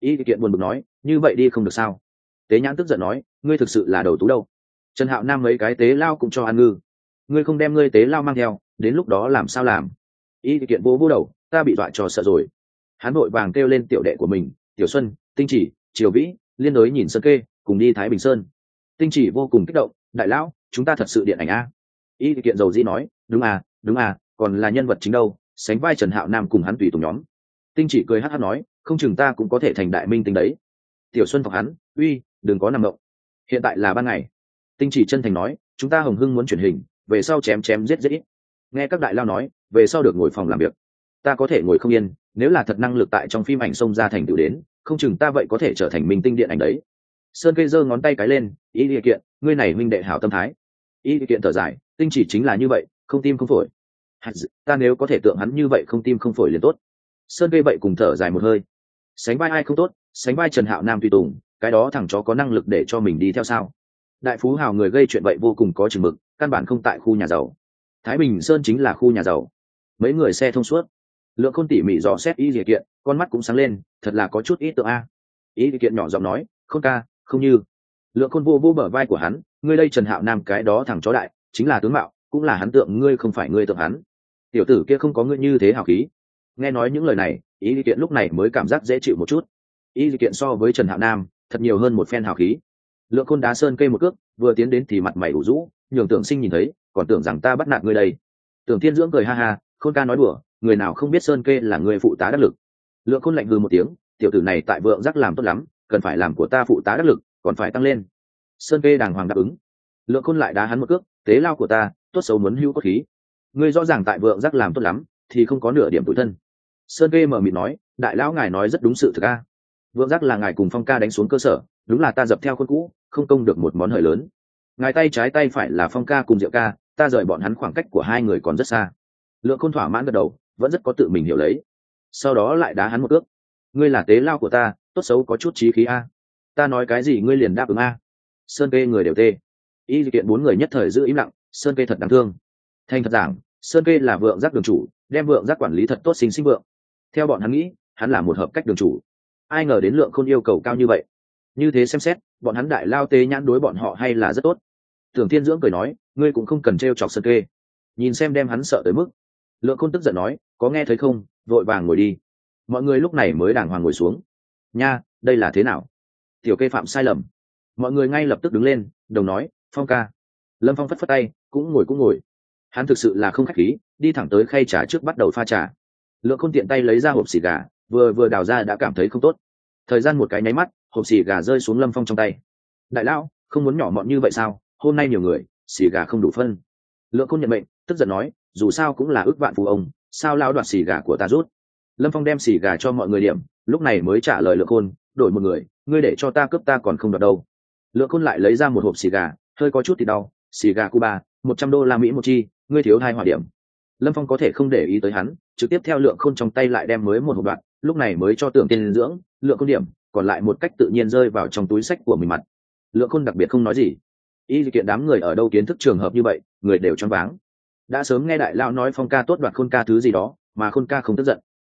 Ý kiện buồn bực nói, như vậy đi không được sao? Tế nhãn tức giận nói, ngươi thực sự là đầu tú đâu. Trần hạo nam mấy cái tế lao cũng cho ăn ngư. Ngươi không đem ngươi tế lao mang theo, đến lúc đó làm sao làm? Ý kiện vô vô đầu, ta bị dọa trò sợ rồi. Hắn vội vàng kêu lên tiểu đệ của mình, tiểu xuân, tinh chỉ, triều vĩ, liên đối nhìn sơn kê, cùng đi thái bình sơn tinh chỉ vô cùng kích động, đại lão, chúng ta thật sự điện ảnh a. Y kiện dầu dĩ nói, đúng à đúng à còn là nhân vật chính đâu, sánh vai trần hạo nam cùng hắn tùy tùng nhóm. Tinh chỉ cười hát hát nói, không chừng ta cũng có thể thành đại minh tính đấy. Tiểu xuân phọc hắn, uy, đừng có nằm động. Hiện tại là ban ngày. Tinh chỉ chân thành nói, chúng ta hồng hưng muốn truyền hình, về sau chém chém giết giết. Nghe các đại lao nói, về sau được ngồi phòng làm việc. Ta có thể ngồi không yên, nếu là thật năng lực tại trong phim ảnh xông ra thành tựu đến, không chừng ta vậy có thể trở thành minh tinh điện ảnh đấy sơn cây giơ ngón tay cái lên, ý địa kiện, ngươi này minh đệ hảo tâm thái. Ý địa kiện thở dài, tinh chỉ chính là như vậy, không tim không phổi. Ta nếu có thể tượng hắn như vậy không tim không phổi liền tốt. Sơn cây vậy cùng thở dài một hơi. Sánh vai ai không tốt, sánh vai trần hạo nam tùy tùng, cái đó thằng chó có năng lực để cho mình đi theo sao? Đại phú hào người gây chuyện vậy vô cùng có chừng mực, căn bản không tại khu nhà giàu. Thái bình sơn chính là khu nhà giàu. Mấy người xe thông suốt. Lượng khôn tỉ mỉ dò xét ý địa kiện, con mắt cũng sáng lên, thật là có chút ý tượng a. Ý địa kiện nhỏ giọng nói không ca không như. Lượng khôn vô vô bờ vai của hắn, ngươi đây trần hạo nam cái đó thằng chó đại, chính là tướng mạo, cũng là hắn tượng, ngươi không phải ngươi tượng hắn. Tiểu tử kia không có ngươi như thế hào khí. Nghe nói những lời này, ý Di kiện lúc này mới cảm giác dễ chịu một chút. Y Di kiện so với trần hạo nam, thật nhiều hơn một phen hào khí. Lượng khôn đá sơn cây một cước, vừa tiến đến thì mặt mày ủ rũ, nhường tưởng sinh nhìn thấy, còn tưởng rằng ta bắt nạt ngươi đây. Tưởng thiên dưỡng cười ha ha, khôn ca nói đùa, người nào không biết sơn kê là người phụ tá đắc lực. Lượng khôn lạnh hư một tiếng, tiểu tử này tại vượng giác làm tốt lắm cần phải làm của ta phụ tá đắc lực, còn phải tăng lên. Sơn kê đàng hoàng đáp ứng. Lượng khôn lại đá hắn một cước, tế lao của ta, tốt xấu muốn hữu cốt khí. Ngươi rõ ràng tại vượng giác làm tốt lắm, thì không có nửa điểm tủi thân. Sơn kê mở mịt nói, đại lão ngài nói rất đúng sự thực a. Vượng giác là ngài cùng phong ca đánh xuống cơ sở, đúng là ta dập theo khuôn cũ, không công được một món hời lớn. Ngài tay trái tay phải là phong ca cùng diệu ca, ta rời bọn hắn khoảng cách của hai người còn rất xa. Lượng khôn thỏa mãn gật đầu, vẫn rất có tự mình hiểu lấy. Sau đó lại đá hắn một ước ngươi là tế lao của ta tốt xấu có chút trí khí a. Ta nói cái gì ngươi liền đáp ứng a. Sơn kê người đều tê. Y kiện bốn người nhất thời giữ im lặng, sơn kê thật đáng thương. Thành thật giảng, sơn kê là vượng giác đường chủ, đem vượng giác quản lý thật tốt sinh sinh vượng. Theo bọn hắn nghĩ, hắn là một hợp cách đường chủ. Ai ngờ đến lượng không yêu cầu cao như vậy. Như thế xem xét, bọn hắn đại lao tê nhãn đối bọn họ hay là rất tốt. Tưởng thiên dưỡng cười nói, ngươi cũng không cần t r e o chọc sơn kê. Nhìn xem đem hắn sợ tới mức. Lượng khôn tức giận nói, có nghe thấy không, vội vàng ngồi đi. Mọi người lúc này mới đàng hoàng ngồi xuống nha, đây là thế nào? Tiểu kê phạm sai lầm. Mọi người ngay lập tức đứng lên, đồng nói, phong ca. Lâm phong phất phất tay, cũng ngồi cũng ngồi. Hắn thực sự là không khách khí, đi thẳng tới khay trà trước bắt đầu pha trà. Lượng khôn tiện tay lấy ra hộp xì gà, vừa vừa đào ra đã cảm thấy không tốt. Thời gian một cái nháy mắt, hộp xì gà rơi xuống lâm phong trong tay. Đại lão, không muốn nhỏ mọn như vậy sao? Hôm nay nhiều người, xì gà không đủ phân. Lượng khôn nhận mệnh, tức giận nói, dù sao cũng là ước vạn phù ông, sao lao đoạt xì gà của ta rút? Lâm phong đem xì gà cho mọi người điểm lúc này mới trả lời lượng khôn, đổi một người, ngươi để cho ta cướp ta còn không đọc đâu. Lượng khôn lại lấy ra một hộp xì gà, hơi có chút thì đau, xì gà cuba, một trăm đô la mỹ một chi, ngươi thiếu hai hỏa điểm. Lâm phong có thể không để ý tới hắn, trực tiếp theo lượng khôn trong tay lại đem mới một hộp đoạn lúc này mới cho tưởng tiền dưỡng, lượng khôn điểm, còn lại một cách tự nhiên rơi vào trong túi sách của mình mặt. Lượng khôn đặc biệt không nói gì. Y kiện đám người ở đâu kiến thức trường hợp như vậy, người đều choáng váng. Đã sớm nghe đại lao nói phong ca tốt đoạt khôn ca thứ gì đó, mà khôn ca không tức giận.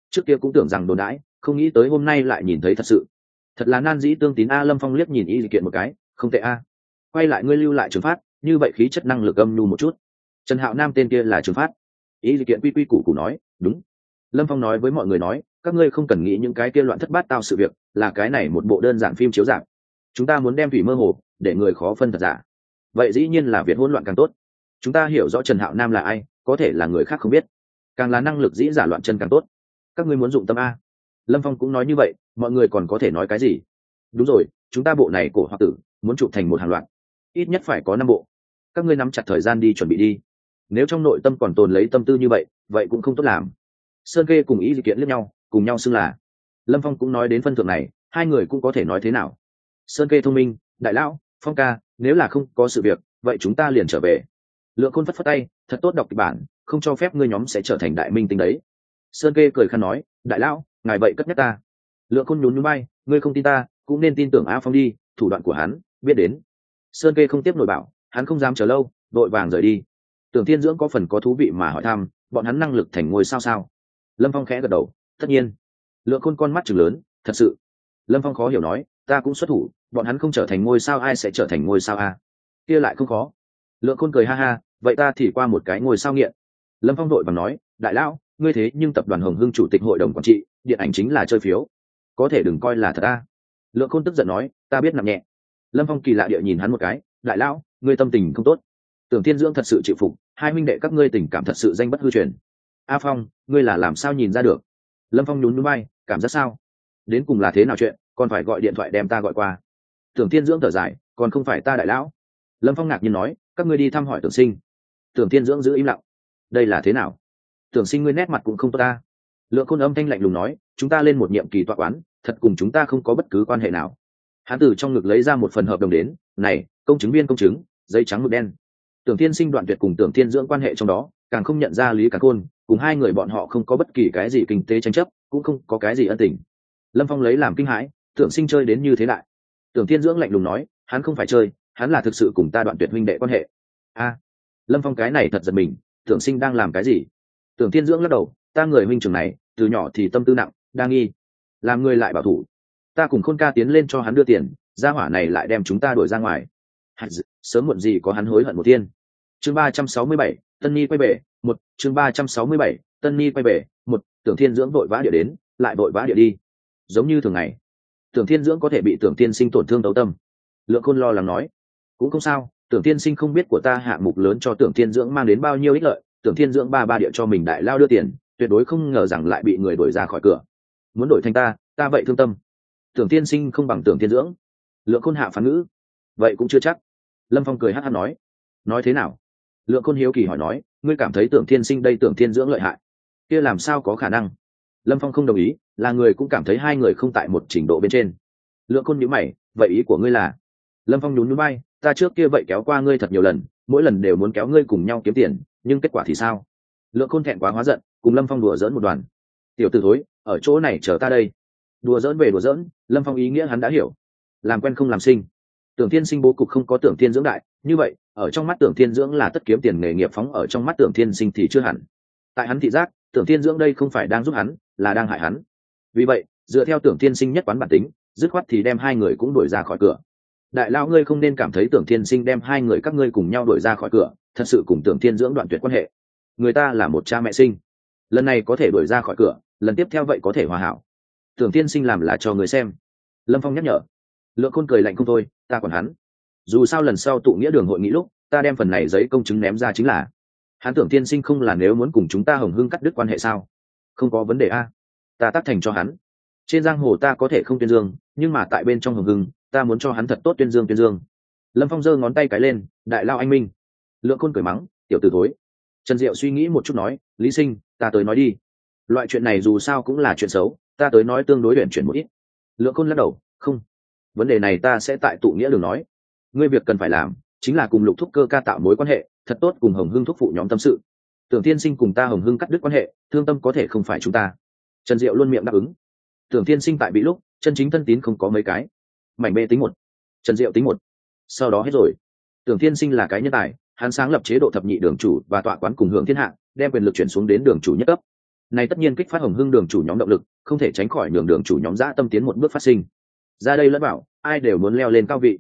Trước kia cũng tưởng rằng đồn đãi không nghĩ tới hôm nay lại nhìn thấy thật sự. Thật là nan dĩ tương tín a lâm phong liếc nhìn y kiện một cái, không tệ a. Quay lại ngươi lưu lại trường phát, như vậy khí chất năng lực âm nhu một chút. Trần hạo nam tên kia là trường phát. Y sự kiện quy quy củ củ nói, đúng. Lâm phong nói với mọi người nói, các ngươi không cần nghĩ những cái kia loạn thất bát tao sự việc, là cái này một bộ đơn giản phim chiếu dạng chúng ta muốn đem thủy mơ hồ, để người khó phân thật giả. Vậy dĩ nhiên là việc hỗn loạn càng tốt. Chúng ta hiểu rõ trần hạo nam là ai, có thể là người khác không biết. Càng là năng lực dĩ giả loạn chân càng tốt. Các ngươi muốn dụng tâm a lâm phong cũng nói như vậy, mọi người còn có thể nói cái gì? Đúng rồi, chúng ta bộ này cổ hoặc tử, muốn chụp thành một hàng loạt. Ít nhất phải có năm bộ. Các ngươi nắm chặt thời gian đi chuẩn bị đi. Nếu trong nội tâm còn tồn lấy tâm tư như vậy vậy cũng không tốt làm. Sơn kê cùng ý dự kiện lẫn nhau, cùng nhau xưng là. Lâm phong cũng nói đến phân thượng này, hai người cũng có thể nói thế nào? Sơn kê thông minh, đại lão, phong ca, nếu là không có sự việc, vậy chúng ta liền trở về. Lượng khôn phất phất tay, thật tốt đọc kịch bản, không cho phép ngươi nhóm sẽ trở thành đại minh tính đấy. Sơn kê cười khăn nói, đại lão ngài vậy cất nhắc ta. Lượng khôn nhún nhún bay, ngươi không tin ta, cũng nên tin tưởng a phong đi, thủ đoạn của hắn, biết đến. Sơn kê không tiếp nổi bảo, hắn không dám chờ lâu vội vàng rời đi. Tưởng thiên dưỡng có phần có thú vị mà hỏi thăm, bọn hắn năng lực thành ngôi sao sao? Lâm phong khẽ gật đầu, tất nhiên. Lượng khôn con mắt chừng lớn, thật sự. Lâm phong khó hiểu nói, ta cũng xuất thủ, bọn hắn không trở thành ngôi sao, ai sẽ trở thành ngôi sao a? Kia lại không khó. Lượng khôn cười ha ha, vậy ta thì qua một cái ngôi sao nghiện. Lâm phong đội và nói, đại lão ngươi thế nhưng tập đoàn hồng hưng chủ tịch hội đồng quản trị, điện ảnh chính là chơi phiếu. Có thể đừng coi là thật ta lượng khôn tức giận nói, ta biết nặng nhẹ. Lâm phong kỳ lạ địa nhìn hắn một cái, đại lão, ngươi tâm tình không tốt. Tưởng thiên dưỡng thật sự chịu phục, hai minh đệ các ngươi tình cảm thật sự danh bất hư truyền. A phong, ngươi là làm sao nhìn ra được? Lâm phong nhún núi bay cảm giác sao? Đến cùng là thế nào chuyện, còn phải gọi điện thoại đem ta gọi qua. Tưởng thiên dưỡng thở dài, còn không phải ta đại lão. Lâm phong ngạc nhiên nói, các ngươi đi thăm hỏi tưởng sinh. Tưởng thiên dưỡng giữ im lặng. Đây là thế nào? Tưởng sinh ngươi nét mặt cũng không tốt ta. Lượng khôn âm thanh lạnh lùng nói, chúng ta lên một nhiệm kỳ tọa quán, thật cùng chúng ta không có bất cứ quan hệ nào. Hán tử trong ngực lấy ra một phần hợp đồng đến, này, công chứng viên công chứng, giấy trắng mực đen. Tưởng thiên sinh đoạn tuyệt cùng tưởng thiên dưỡng quan hệ trong đó, càng không nhận ra lý cả khôn, cùng hai người bọn họ không có bất kỳ cái gì kinh tế tranh chấp, cũng không có cái gì ân tình. Lâm phong lấy làm kinh hãi, tưởng sinh chơi đến như thế lại. Tưởng thiên dưỡng lạnh lùng nói, hắn không phải chơi, hắn là thực sự cùng ta đoạn tuyệt huynh đệ quan hệ. A. Lâm phong cái này thật giật mình, tưởng sinh đang làm cái gì? Tưởng thiên dưỡng lắc đầu, ta người Minh trưởng này, từ nhỏ thì tâm tư nặng đang nghi. Làm người lại bảo thủ. Ta cùng khôn ca tiến lên cho hắn đưa tiền, gia hỏa này lại đem chúng ta đuổi ra ngoài. Sớm muộn gì có hắn hối hận một tiên. chương ba trăm sáu mươi bảy, tân nhi quay về, một, chương ba trăm sáu mươi bảy, tân nhi quay về, một, tưởng thiên dưỡng vội vã địa đến, lại vội vã địa đi. Giống như thường ngày, tưởng thiên dưỡng có thể bị tưởng tiên sinh tổn thương tấu tâm. Lượng khôn lo lắng nói, cũng không sao, tưởng tiên sinh không biết của ta hạng mục lớn cho tưởng thiên dưỡng mang đến bao nhiêu ích lợi tưởng thiên dưỡng ba ba địa cho mình đại lao đưa tiền, tuyệt đối không ngờ rằng lại bị người đuổi ra khỏi cửa. Muốn đổi thành ta ta vậy thương tâm. Tưởng tiên sinh không bằng tưởng thiên dưỡng. Lượng khôn hạ phán ngữ. Vậy cũng chưa chắc. Lâm phong cười hát hát nói. Nói thế nào? Lượng khôn hiếu kỳ hỏi nói, ngươi cảm thấy tưởng thiên sinh đây tưởng thiên dưỡng lợi hại? Kia làm sao có khả năng? Lâm phong không đồng ý, là người cũng cảm thấy hai người không tại một trình độ bên trên. Lượng khôn nhữ mày, vậy ý của ngươi là? Lâm phong nhún núi bay ta trước kia vậy kéo qua ngươi thật nhiều lần, mỗi lần đều muốn kéo ngươi cùng nhau kiếm tiền nhưng kết quả thì sao? Lượng khôn thẹn quá hóa giận, cùng lâm phong đùa dỡn một đoàn. Tiểu t ử thối, ở chỗ này chờ ta đây. Đùa dỡn về đùa dỡn lâm phong ý nghĩa hắn đã hiểu. Làm quen không làm sinh. Tưởng thiên sinh bố cục không có tưởng thiên dưỡng đại, như vậy, ở trong mắt tưởng thiên dưỡng là tất kiếm tiền nghề nghiệp phóng ở trong mắt tưởng thiên sinh thì chưa hẳn. Tại hắn thị giác, tưởng thiên dưỡng đây không phải đang giúp hắn, là đang hại hắn. Vì vậy, dựa theo tưởng thiên sinh nhất quán bản tính, dứt khoát thì đem hai người cũng đuổi ra khỏi cửa. Đại lão ngươi không nên cảm thấy tưởng thiên sinh đem hai người các ngươi cùng nhau đuổi ra khỏi cửa thật sự cùng tưởng thiên dưỡng đoạn tuyệt quan hệ. Người ta là một cha mẹ sinh. Lần này có thể đuổi ra khỏi cửa, lần tiếp theo vậy có thể hòa hảo. Tưởng thiên sinh làm là cho người xem. Lâm phong nhắc nhở. Lượng khôn cười lạnh không thôi, ta còn hắn. Dù sao lần sau tụ nghĩa đường hội nghị lúc, ta đem phần này giấy công chứng ném ra chính là. Hắn tưởng tiên sinh không là nếu muốn cùng chúng ta hồng hưng cắt đứt quan hệ sao? Không có vấn đề a. Ta tác thành cho hắn. Trên giang hồ ta có thể không tuyên dương, nhưng mà tại bên trong hồng hưng, ta muốn cho hắn thật tốt tuyên dương tuyên dương. Lâm phong giơ ngón tay cái lên, đại lao anh minh lượng khôn cười mắng, tiểu t ử thối. Trần diệu suy nghĩ một chút nói, lý sinh, ta tới nói đi. Loại chuyện này dù sao cũng là chuyện xấu, ta tới nói tương đối luyện chuyển một ít. Lượng khôn lắc đầu, không. Vấn đề này ta sẽ tại tụ nghĩa đường nói. Ngươi việc cần phải làm chính là cùng lục thúc cơ ca tạo mối quan hệ, thật tốt cùng hồng hưng thúc phụ nhóm tâm sự. Tưởng tiên sinh cùng ta hồng hưng cắt đứt quan hệ, thương tâm có thể không phải chúng ta. Trần diệu luôn miệng đáp ứng. Tưởng tiên sinh tại bị lúc, chân chính thân tín không có mấy cái. Mảnh bê tính một. Trần diệu tính một. Sau đó hết rồi. Tưởng tiên sinh là cái nhân tài hắn sáng lập chế độ thập nhị đường chủ và tọa quán cùng hưởng thiên hạ, đem quyền lực chuyển xuống đến đường chủ nhất cấp. Này tất nhiên kích phát hồng hưng đường chủ nhóm động lực, không thể tránh khỏi nhường đường chủ nhóm giã tâm tiến một bước phát sinh. Ra đây lẫn bảo, ai đều muốn leo lên cao vị.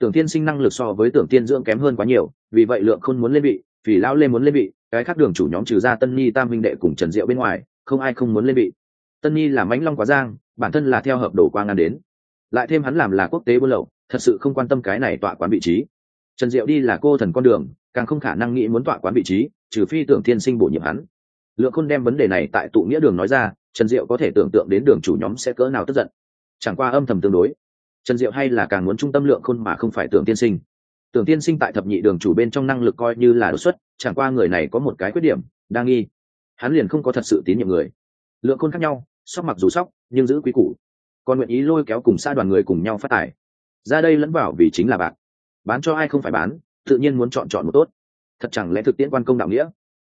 Tưởng tiên sinh năng lực so với tưởng tiên dưỡng kém hơn quá nhiều, vì vậy lượng không muốn lên vị, vì lão lê muốn lên vị, cái khác đường chủ nhóm trừ ra tân nhi tam minh đệ cùng trần diệu bên ngoài, không ai không muốn lên vị. Tân nhi là mãnh long quá giang, bản thân là theo hợp đồ quang ngăn đến. Lại thêm hắn làm là quốc tế buôn lậu, thật sự không quan tâm cái này tọa quán vị trí trần diệu đi là cô thần con đường, càng không khả năng nghĩ muốn tọa quán vị trí, trừ phi tưởng thiên sinh bổ nhiệm hắn. Lượng khôn đem vấn đề này tại tụ nghĩa đường nói ra, trần diệu có thể tưởng tượng đến đường chủ nhóm sẽ cỡ nào tức giận. Chẳng qua âm thầm tương đối. Trần diệu hay là càng muốn trung tâm lượng khôn mà không phải tưởng tiên sinh. Tưởng tiên sinh tại thập nhị đường chủ bên trong năng lực coi như là đột xuất, chẳng qua người này có một cái khuyết điểm đang nghi. Hắn liền không có thật sự tín nhiệm người. Lượng khôn khác nhau, sóc mặc dù sóc, nhưng giữ quý củ. Còn nguyện ý lôi kéo cùng xa đoàn người cùng nhau phát tài. Ra đây lẫn vào vì chính là bạn bán cho ai không phải bán, tự nhiên muốn chọn chọn một tốt. Thật chẳng lẽ thực tiễn quan công đạo nghĩa?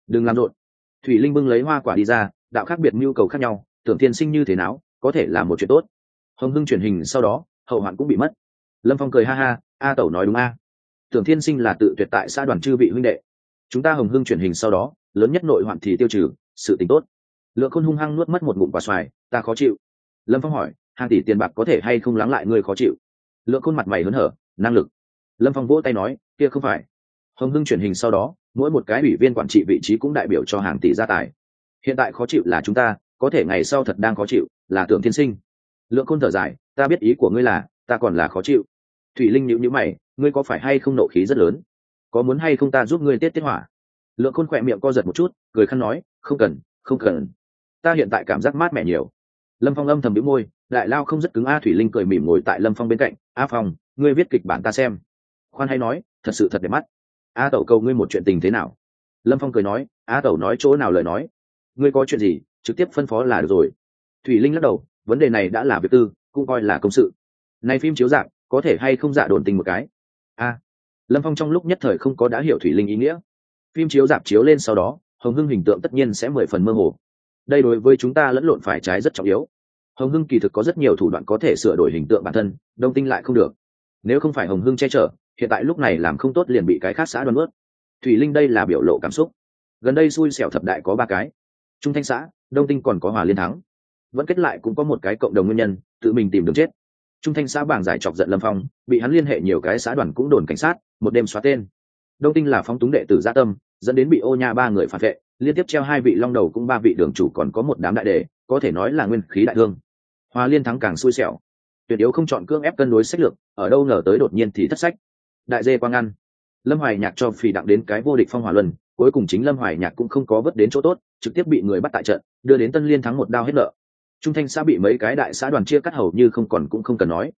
Đừng làm rộn. Thủy linh bưng lấy hoa quả đi ra, đạo khác biệt nhu cầu khác nhau, tưởng tiên sinh như thế nào, có thể là một chuyện tốt. Hồng hưng truyền hình sau đó, hậu hoạn cũng bị mất. Lâm phong cười ha ha, a tẩu nói đúng a. Tưởng thiên sinh là tự tuyệt tại xã đoàn chư vị huynh đệ. Chúng ta hồng hưng truyền hình sau đó, lớn nhất nội hoạn thì tiêu trừ, sự tính tốt. Lượng khôn hung hăng nuốt mất một ngụm quả xoài, ta khó chịu. Lâm phong hỏi, hàng tỷ tiền bạc có thể hay không lắng lại người khó chịu? Lượng khôn mặt mày hớn hở, năng lực lâm phong vỗ tay nói, kia không phải. Hồng hưng truyền hình sau đó, mỗi một cái ủy viên quản trị vị trí cũng đại biểu cho hàng tỷ gia tài. Hiện tại khó chịu là chúng ta, có thể ngày sau thật đang khó chịu, là tưởng thiên sinh. Lượng khôn thở dài, ta biết ý của ngươi là, ta còn là khó chịu. Thủy linh nhữ nhữ mày, ngươi có phải hay không nộ khí rất lớn? Có muốn hay không ta giúp ngươi tiết tiết hỏa? Lượng khôn khỏe miệng co giật một chút, cười khăn nói, không cần không cần. Ta hiện tại cảm giác mát mẻ nhiều. Lâm phong âm thầm đĩu môi, đại lao không rất cứng a. Thủy linh cười mỉm ngồi tại lâm phong bên cạnh, a phong, ngươi viết kịch bản ta xem khoan hay nói, thật sự thật đẹp mắt. A tẩu cầu ngươi một chuyện tình thế nào? Lâm phong cười nói, a tẩu nói chỗ nào lời nói? Ngươi có chuyện gì, trực tiếp phân phó là được rồi. Thủy linh lắc đầu, vấn đề này đã là việc tư, cũng coi là công sự. Nay phim chiếu dạng có thể hay không dạ đồn tình một cái? A. Lâm phong trong lúc nhất thời không có đã hiểu thủy linh ý nghĩa. Phim chiếu dạp chiếu lên sau đó, hồng hưng hình tượng tất nhiên sẽ mười phần mơ hồ. Đây đối với chúng ta lẫn lộn phải trái rất trọng yếu. Hồng hưng kỳ thực có rất nhiều thủ đoạn có thể sửa đổi hình tượng bản thân, đông tinh lại không được. Nếu không phải hồng hưng che chở hiện tại lúc này làm không tốt liền bị cái khác xã đoan ướt thủy linh đây là biểu lộ cảm xúc. Gần đây xui xẻo thập đại có ba cái. Trung thanh xã, đông tinh còn có hòa liên thắng. Vẫn kết lại cũng có một cái cộng đồng nguyên nhân, tự mình tìm đường chết. Trung thanh xã bảng giải chọc giận lâm phong, bị hắn liên hệ nhiều cái xã đoàn cũng đồn cảnh sát, một đêm xóa tên. Đông tinh là phóng túng đệ tử gia tâm, dẫn đến bị ô nha ba người phản vệ, liên tiếp treo hai vị long đầu cũng ba vị đường chủ còn có một đám đại đề, có thể nói là nguyên khí đại thương. Hòa liên thắng càng xui xẻo. Tuyệt yếu không chọn cương ép cân đối sách lược, ở đâu ngờ tới đột nhiên thì thất sách đại dê quang ngăn lâm hoài nhạc cho phì đặng đến cái vô địch phong hỏa luân, cuối cùng chính lâm hoài nhạc cũng không có vớt đến chỗ tốt, trực tiếp bị người bắt tại trận, đưa đến tân liên thắng một đao hết nợ. Trung thanh xã bị mấy cái đại xã đoàn chia cắt hầu như không còn cũng không cần nói.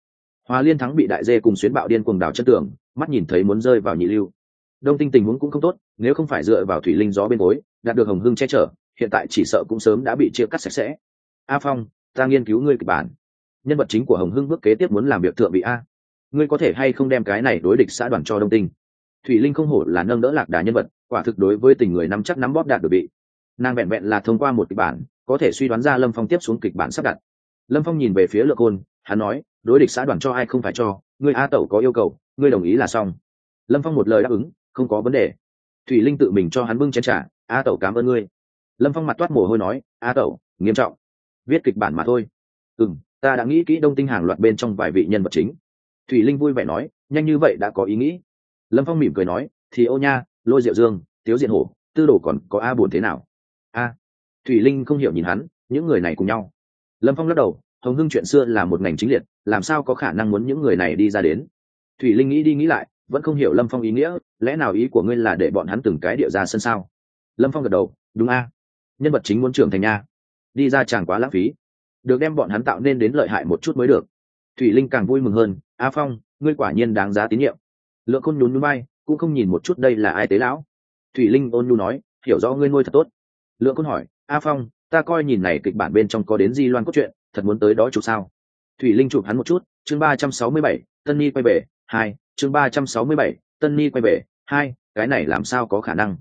Hòa liên thắng bị đại dê cùng xuyến bạo điên cuồng đảo chân tường, mắt nhìn thấy muốn rơi vào nhị lưu. Đông tinh tình huống cũng không tốt, nếu không phải dựa vào thủy linh gió bên gối, đạt được hồng hưng che chở, hiện tại chỉ sợ cũng sớm đã bị chia cắt sạch sẽ. A phong, ta nghiên cứu ngươi kịch bản. Nhân vật chính của hồng hưng bước kế tiếp muốn làm việc thượng vị a ngươi có thể hay không đem cái này đối địch xã đoàn cho đông tinh? Thủy linh không hổ là nâng đỡ lạc đà nhân vật, quả thực đối với tình người nắm chắc nắm bóp đạt được bị. Nàng vẹn vẹn là thông qua một kịch bản, có thể suy đoán ra lâm phong tiếp xuống kịch bản sắp đặt. Lâm phong nhìn về phía lượng côn hắn nói, đối địch xã đoàn cho ai không phải cho, ngươi a tẩu có yêu cầu, ngươi đồng ý là xong. Lâm phong một lời đáp ứng, không có vấn đề. Thủy linh tự mình cho hắn bưng chén t a tẩu cảm ơn ngươi. Lâm phong mặt toát mồ hôi nói, a tẩu, nghiêm trọng. Viết kịch bản mà thôi. Ừ m ta đã nghĩ kỹ đông tinh hàng loạt bên trong vài vị nhân vật chính thủy linh vui vẻ nói, nhanh như vậy đã có ý nghĩ. Lâm phong mỉm cười nói, thì ô nha, lôi diệu dương, tiếu diện hổ, tư đồ còn có a buồn thế nào? A. Thủy linh không hiểu nhìn hắn, những người này cùng nhau. Lâm phong lắc đầu, hồng hưng chuyện xưa là một ngành chính liệt, làm sao có khả năng muốn những người này đi ra đến? Thủy linh nghĩ đi nghĩ lại, vẫn không hiểu lâm phong ý nghĩa, lẽ nào ý của ngươi là để bọn hắn từng cái địa ra sân sao? Lâm phong gật đầu, đúng a. Nhân vật chính muốn trưởng thành nha. Đi ra chàng quá lãng phí. Được đem bọn hắn tạo nên đến lợi hại một chút mới được thủy linh càng vui mừng hơn, a phong, ngươi quả nhiên đáng giá tín nhiệm. Lượng khôn nhún núi bay cũng không nhìn một chút đây là ai tế lão. Thủy linh ôn nhu nói, hiểu rõ ngươi nuôi thật tốt. Lượng khôn hỏi, a phong, ta coi nhìn này kịch bản bên trong có đến di loan cốt truyện, thật muốn tới đó chụp sao? Thủy linh chụp hắn một chút, chương ba trăm sáu mươi bảy, tân ni quay về, hai, chương ba trăm sáu mươi bảy, tân ni quay về, hai, cái này làm sao có khả năng?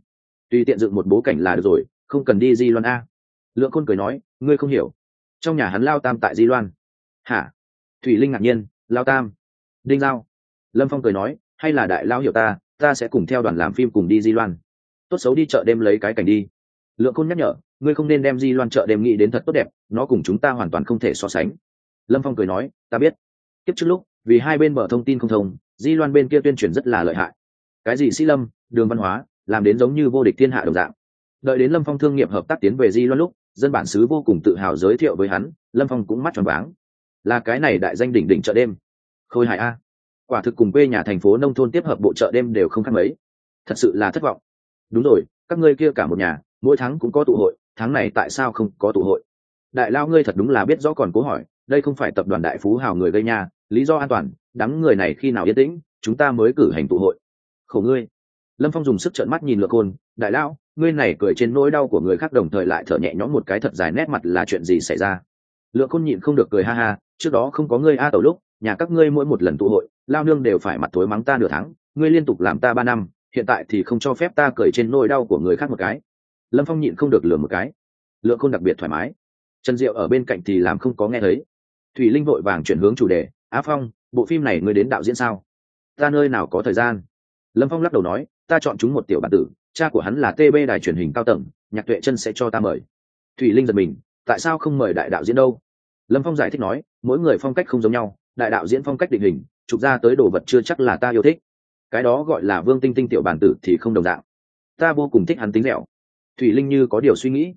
Tùy tiện dựng một bố cảnh là được rồi, không cần đi di loan a. Lượng khôn cười nói, ngươi không hiểu. Trong nhà hắn lao tam tại di loan. Hả? Thủy linh ngạc nhiên, lao tam, đinh giao. Lâm phong cười nói, hay là đại lao hiểu ta ta sẽ cùng theo đoàn làm phim cùng đi di loan. Tốt xấu đi chợ đêm lấy cái cảnh đi. Lượng khôn nhắc nhở, ngươi không nên đem di loan chợ đêm nghĩ đến thật tốt đẹp, nó cùng chúng ta hoàn toàn không thể so sánh. Lâm phong cười nói, ta biết. Tiếp trước lúc, vì hai bên mở thông tin không thông, di loan bên kia tuyên truyền rất là lợi hại. Cái gì sĩ lâm, đường văn hóa, làm đến giống như vô địch thiên hạ đồng dạng. Đợi đến lâm phong thương nghiệp hợp tác tiến về di loan lúc, dân bản xứ vô cùng tự hào giới thiệu với hắn, lâm phong cũng mắt tròn váng là cái này đại danh đỉnh đỉnh chợ đêm. Khôi hài a. Quả thực cùng quê nhà thành phố nông thôn tiếp hợp bộ chợ đêm đều không khác mấy. Thật sự là thất vọng. Đúng rồi, các ngươi kia cả một nhà, mỗi tháng cũng có tụ hội, tháng này tại sao không có tụ hội? Đại lao ngươi thật đúng là biết rõ còn cố hỏi, đây không phải tập đoàn đại phú hào người gây nhà lý do an toàn, đám người này khi nào yên tĩnh, chúng ta mới cử hành tụ hội. Khổ ngươi. Lâm phong dùng sức trợn mắt nhìn lược côn, đại lão ngươi này cười trên nỗi đau của người khác đồng thời lại thở nhẹ nhõm một cái thật dài nét mặt là chuyện gì xảy ra? Lựa côn nhịn không được cười ha ha trước đó không có ngươi a tẩu lúc, nhà các ngươi mỗi một lần tụ hội, lao nương đều phải mặt tối mắng ta nửa tháng, ngươi liên tục làm ta ba năm, hiện tại thì không cho phép ta cười trên nỗi đau của người khác một cái. Lâm phong nhịn không được lừa một cái. Lựa côn đặc biệt thoải mái. Trần diệu ở bên cạnh thì làm không có nghe thấy. Thủy linh vội vàng chuyển hướng chủ đề, á phong, bộ phim này ngươi đến đạo diễn sao? Ta nơi nào có thời gian? Lâm phong lắc đầu nói, ta chọn chúng một tiểu bản tử, cha của hắn là tb đài truyền hình cao tầng, nhạc tuệ chân sẽ cho ta mời. Thủy linh giật mình, tại sao không mời đại đạo diễn đâu? Lâm phong giải thích nói, mỗi người phong cách không giống nhau, đại đạo diễn phong cách định hình, chụp ra tới đồ vật chưa chắc là ta yêu thích. Cái đó gọi là vương tinh tinh tiểu bản tử thì không đồng dạng. Ta vô cùng thích hắn tính dẻo. Thủy linh như có điều suy nghĩ.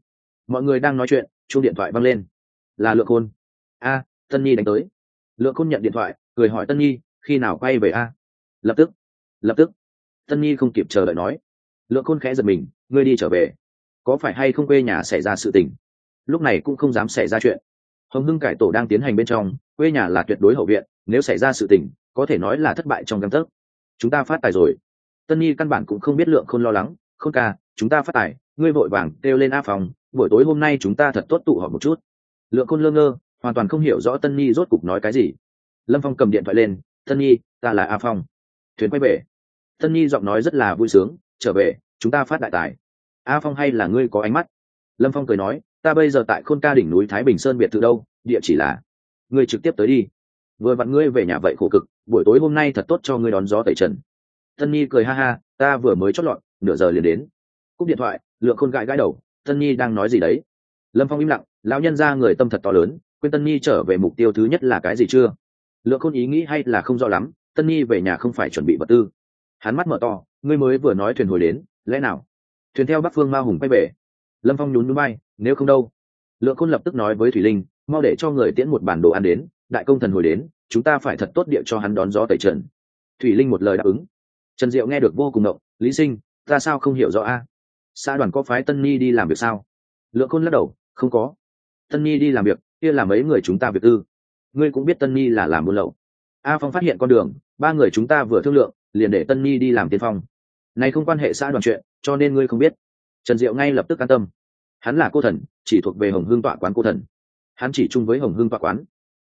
Mọi người đang nói chuyện, chuông điện thoại văng lên. Là lượng khôn. A, tân nhi đánh tới. Lượng khôn nhận điện thoại, cười hỏi tân nhi, khi nào quay về a? Lập tức. Lập tức. Tân nhi không kịp chờ đợi nói. Lượng khôn khẽ giật mình, ngươi đi trở về. Có phải hay không quê nhà xảy ra sự tình? Lúc này cũng không dám xảy ra chuyện hồng hưng cải tổ đang tiến hành bên trong, quê nhà là tuyệt đối hậu viện, nếu xảy ra sự tình, có thể nói là thất bại trong găng tấc. Chúng ta phát tài rồi. Tân nhi căn bản cũng không biết lượng khôn lo lắng, khôn ca, chúng ta phát tài, ngươi vội vàng kêu lên a phòng buổi tối hôm nay chúng ta thật tốt tụ họp một chút. Lượng khôn lơ ngơ, hoàn toàn không hiểu rõ tân nhi rốt cục nói cái gì. Lâm phong cầm điện thoại lên, tân nhi, ta là a phong. Thuyền quay về. Tân nhi giọng nói rất là vui sướng, trở về, chúng ta phát đại tài. A phong hay là ngươi có ánh mắt? Lâm phong cười nói ta bây giờ tại khôn ca đỉnh núi thái bình sơn biệt thự đâu, địa chỉ là. Ngươi trực tiếp tới đi. Vừa vặn ngươi về nhà vậy khổ cực, buổi tối hôm nay thật tốt cho ngươi đón gió tẩy trần. Tân nhi cười ha ha, ta vừa mới chót lọt, nửa giờ liền đến. Cúp điện thoại, lượng khôn gãi gãi đầu, tân nhi đang nói gì đấy? Lâm phong im lặng, lão nhân ra người tâm thật to lớn, quên tân nhi trở về mục tiêu thứ nhất là cái gì chưa? Lượng khôn ý nghĩ hay là không rõ lắm, tân nhi về nhà không phải chuẩn bị vật tư. Hắn mắt mở to, ngươi mới vừa nói thuyền hồi đến, lẽ nào? Thuyền theo bắc phương ma hùng quay về lâm phong nhún núi bay nếu không đâu? Lượng khôn lập tức nói với thủy linh, mau để cho người tiễn một bản đồ ăn đến, đại công thần hồi đến, chúng ta phải thật tốt địa cho hắn đón gió tẩy trần. Thủy linh một lời đáp ứng. Trần diệu nghe được vô cùng động lý sinh, ta sao không hiểu rõ a? Xã đoàn có phái tân ni đi làm việc sao? Lượng khôn lắc đầu, không có. Tân ni đi làm việc, kia là mấy người chúng ta việc tư. Ngươi cũng biết tân ni là làm buôn lậu. A phong phát hiện con đường, ba người chúng ta vừa thương lượng, liền để tân ni đi làm tiên phong. Này không quan hệ xã đoàn chuyện, cho nên ngươi không biết trần diệu ngay lập tức an tâm. Hắn là cô thần, chỉ thuộc về hồng hương tọa quán cô thần. Hắn chỉ chung với hồng hương tọa quán.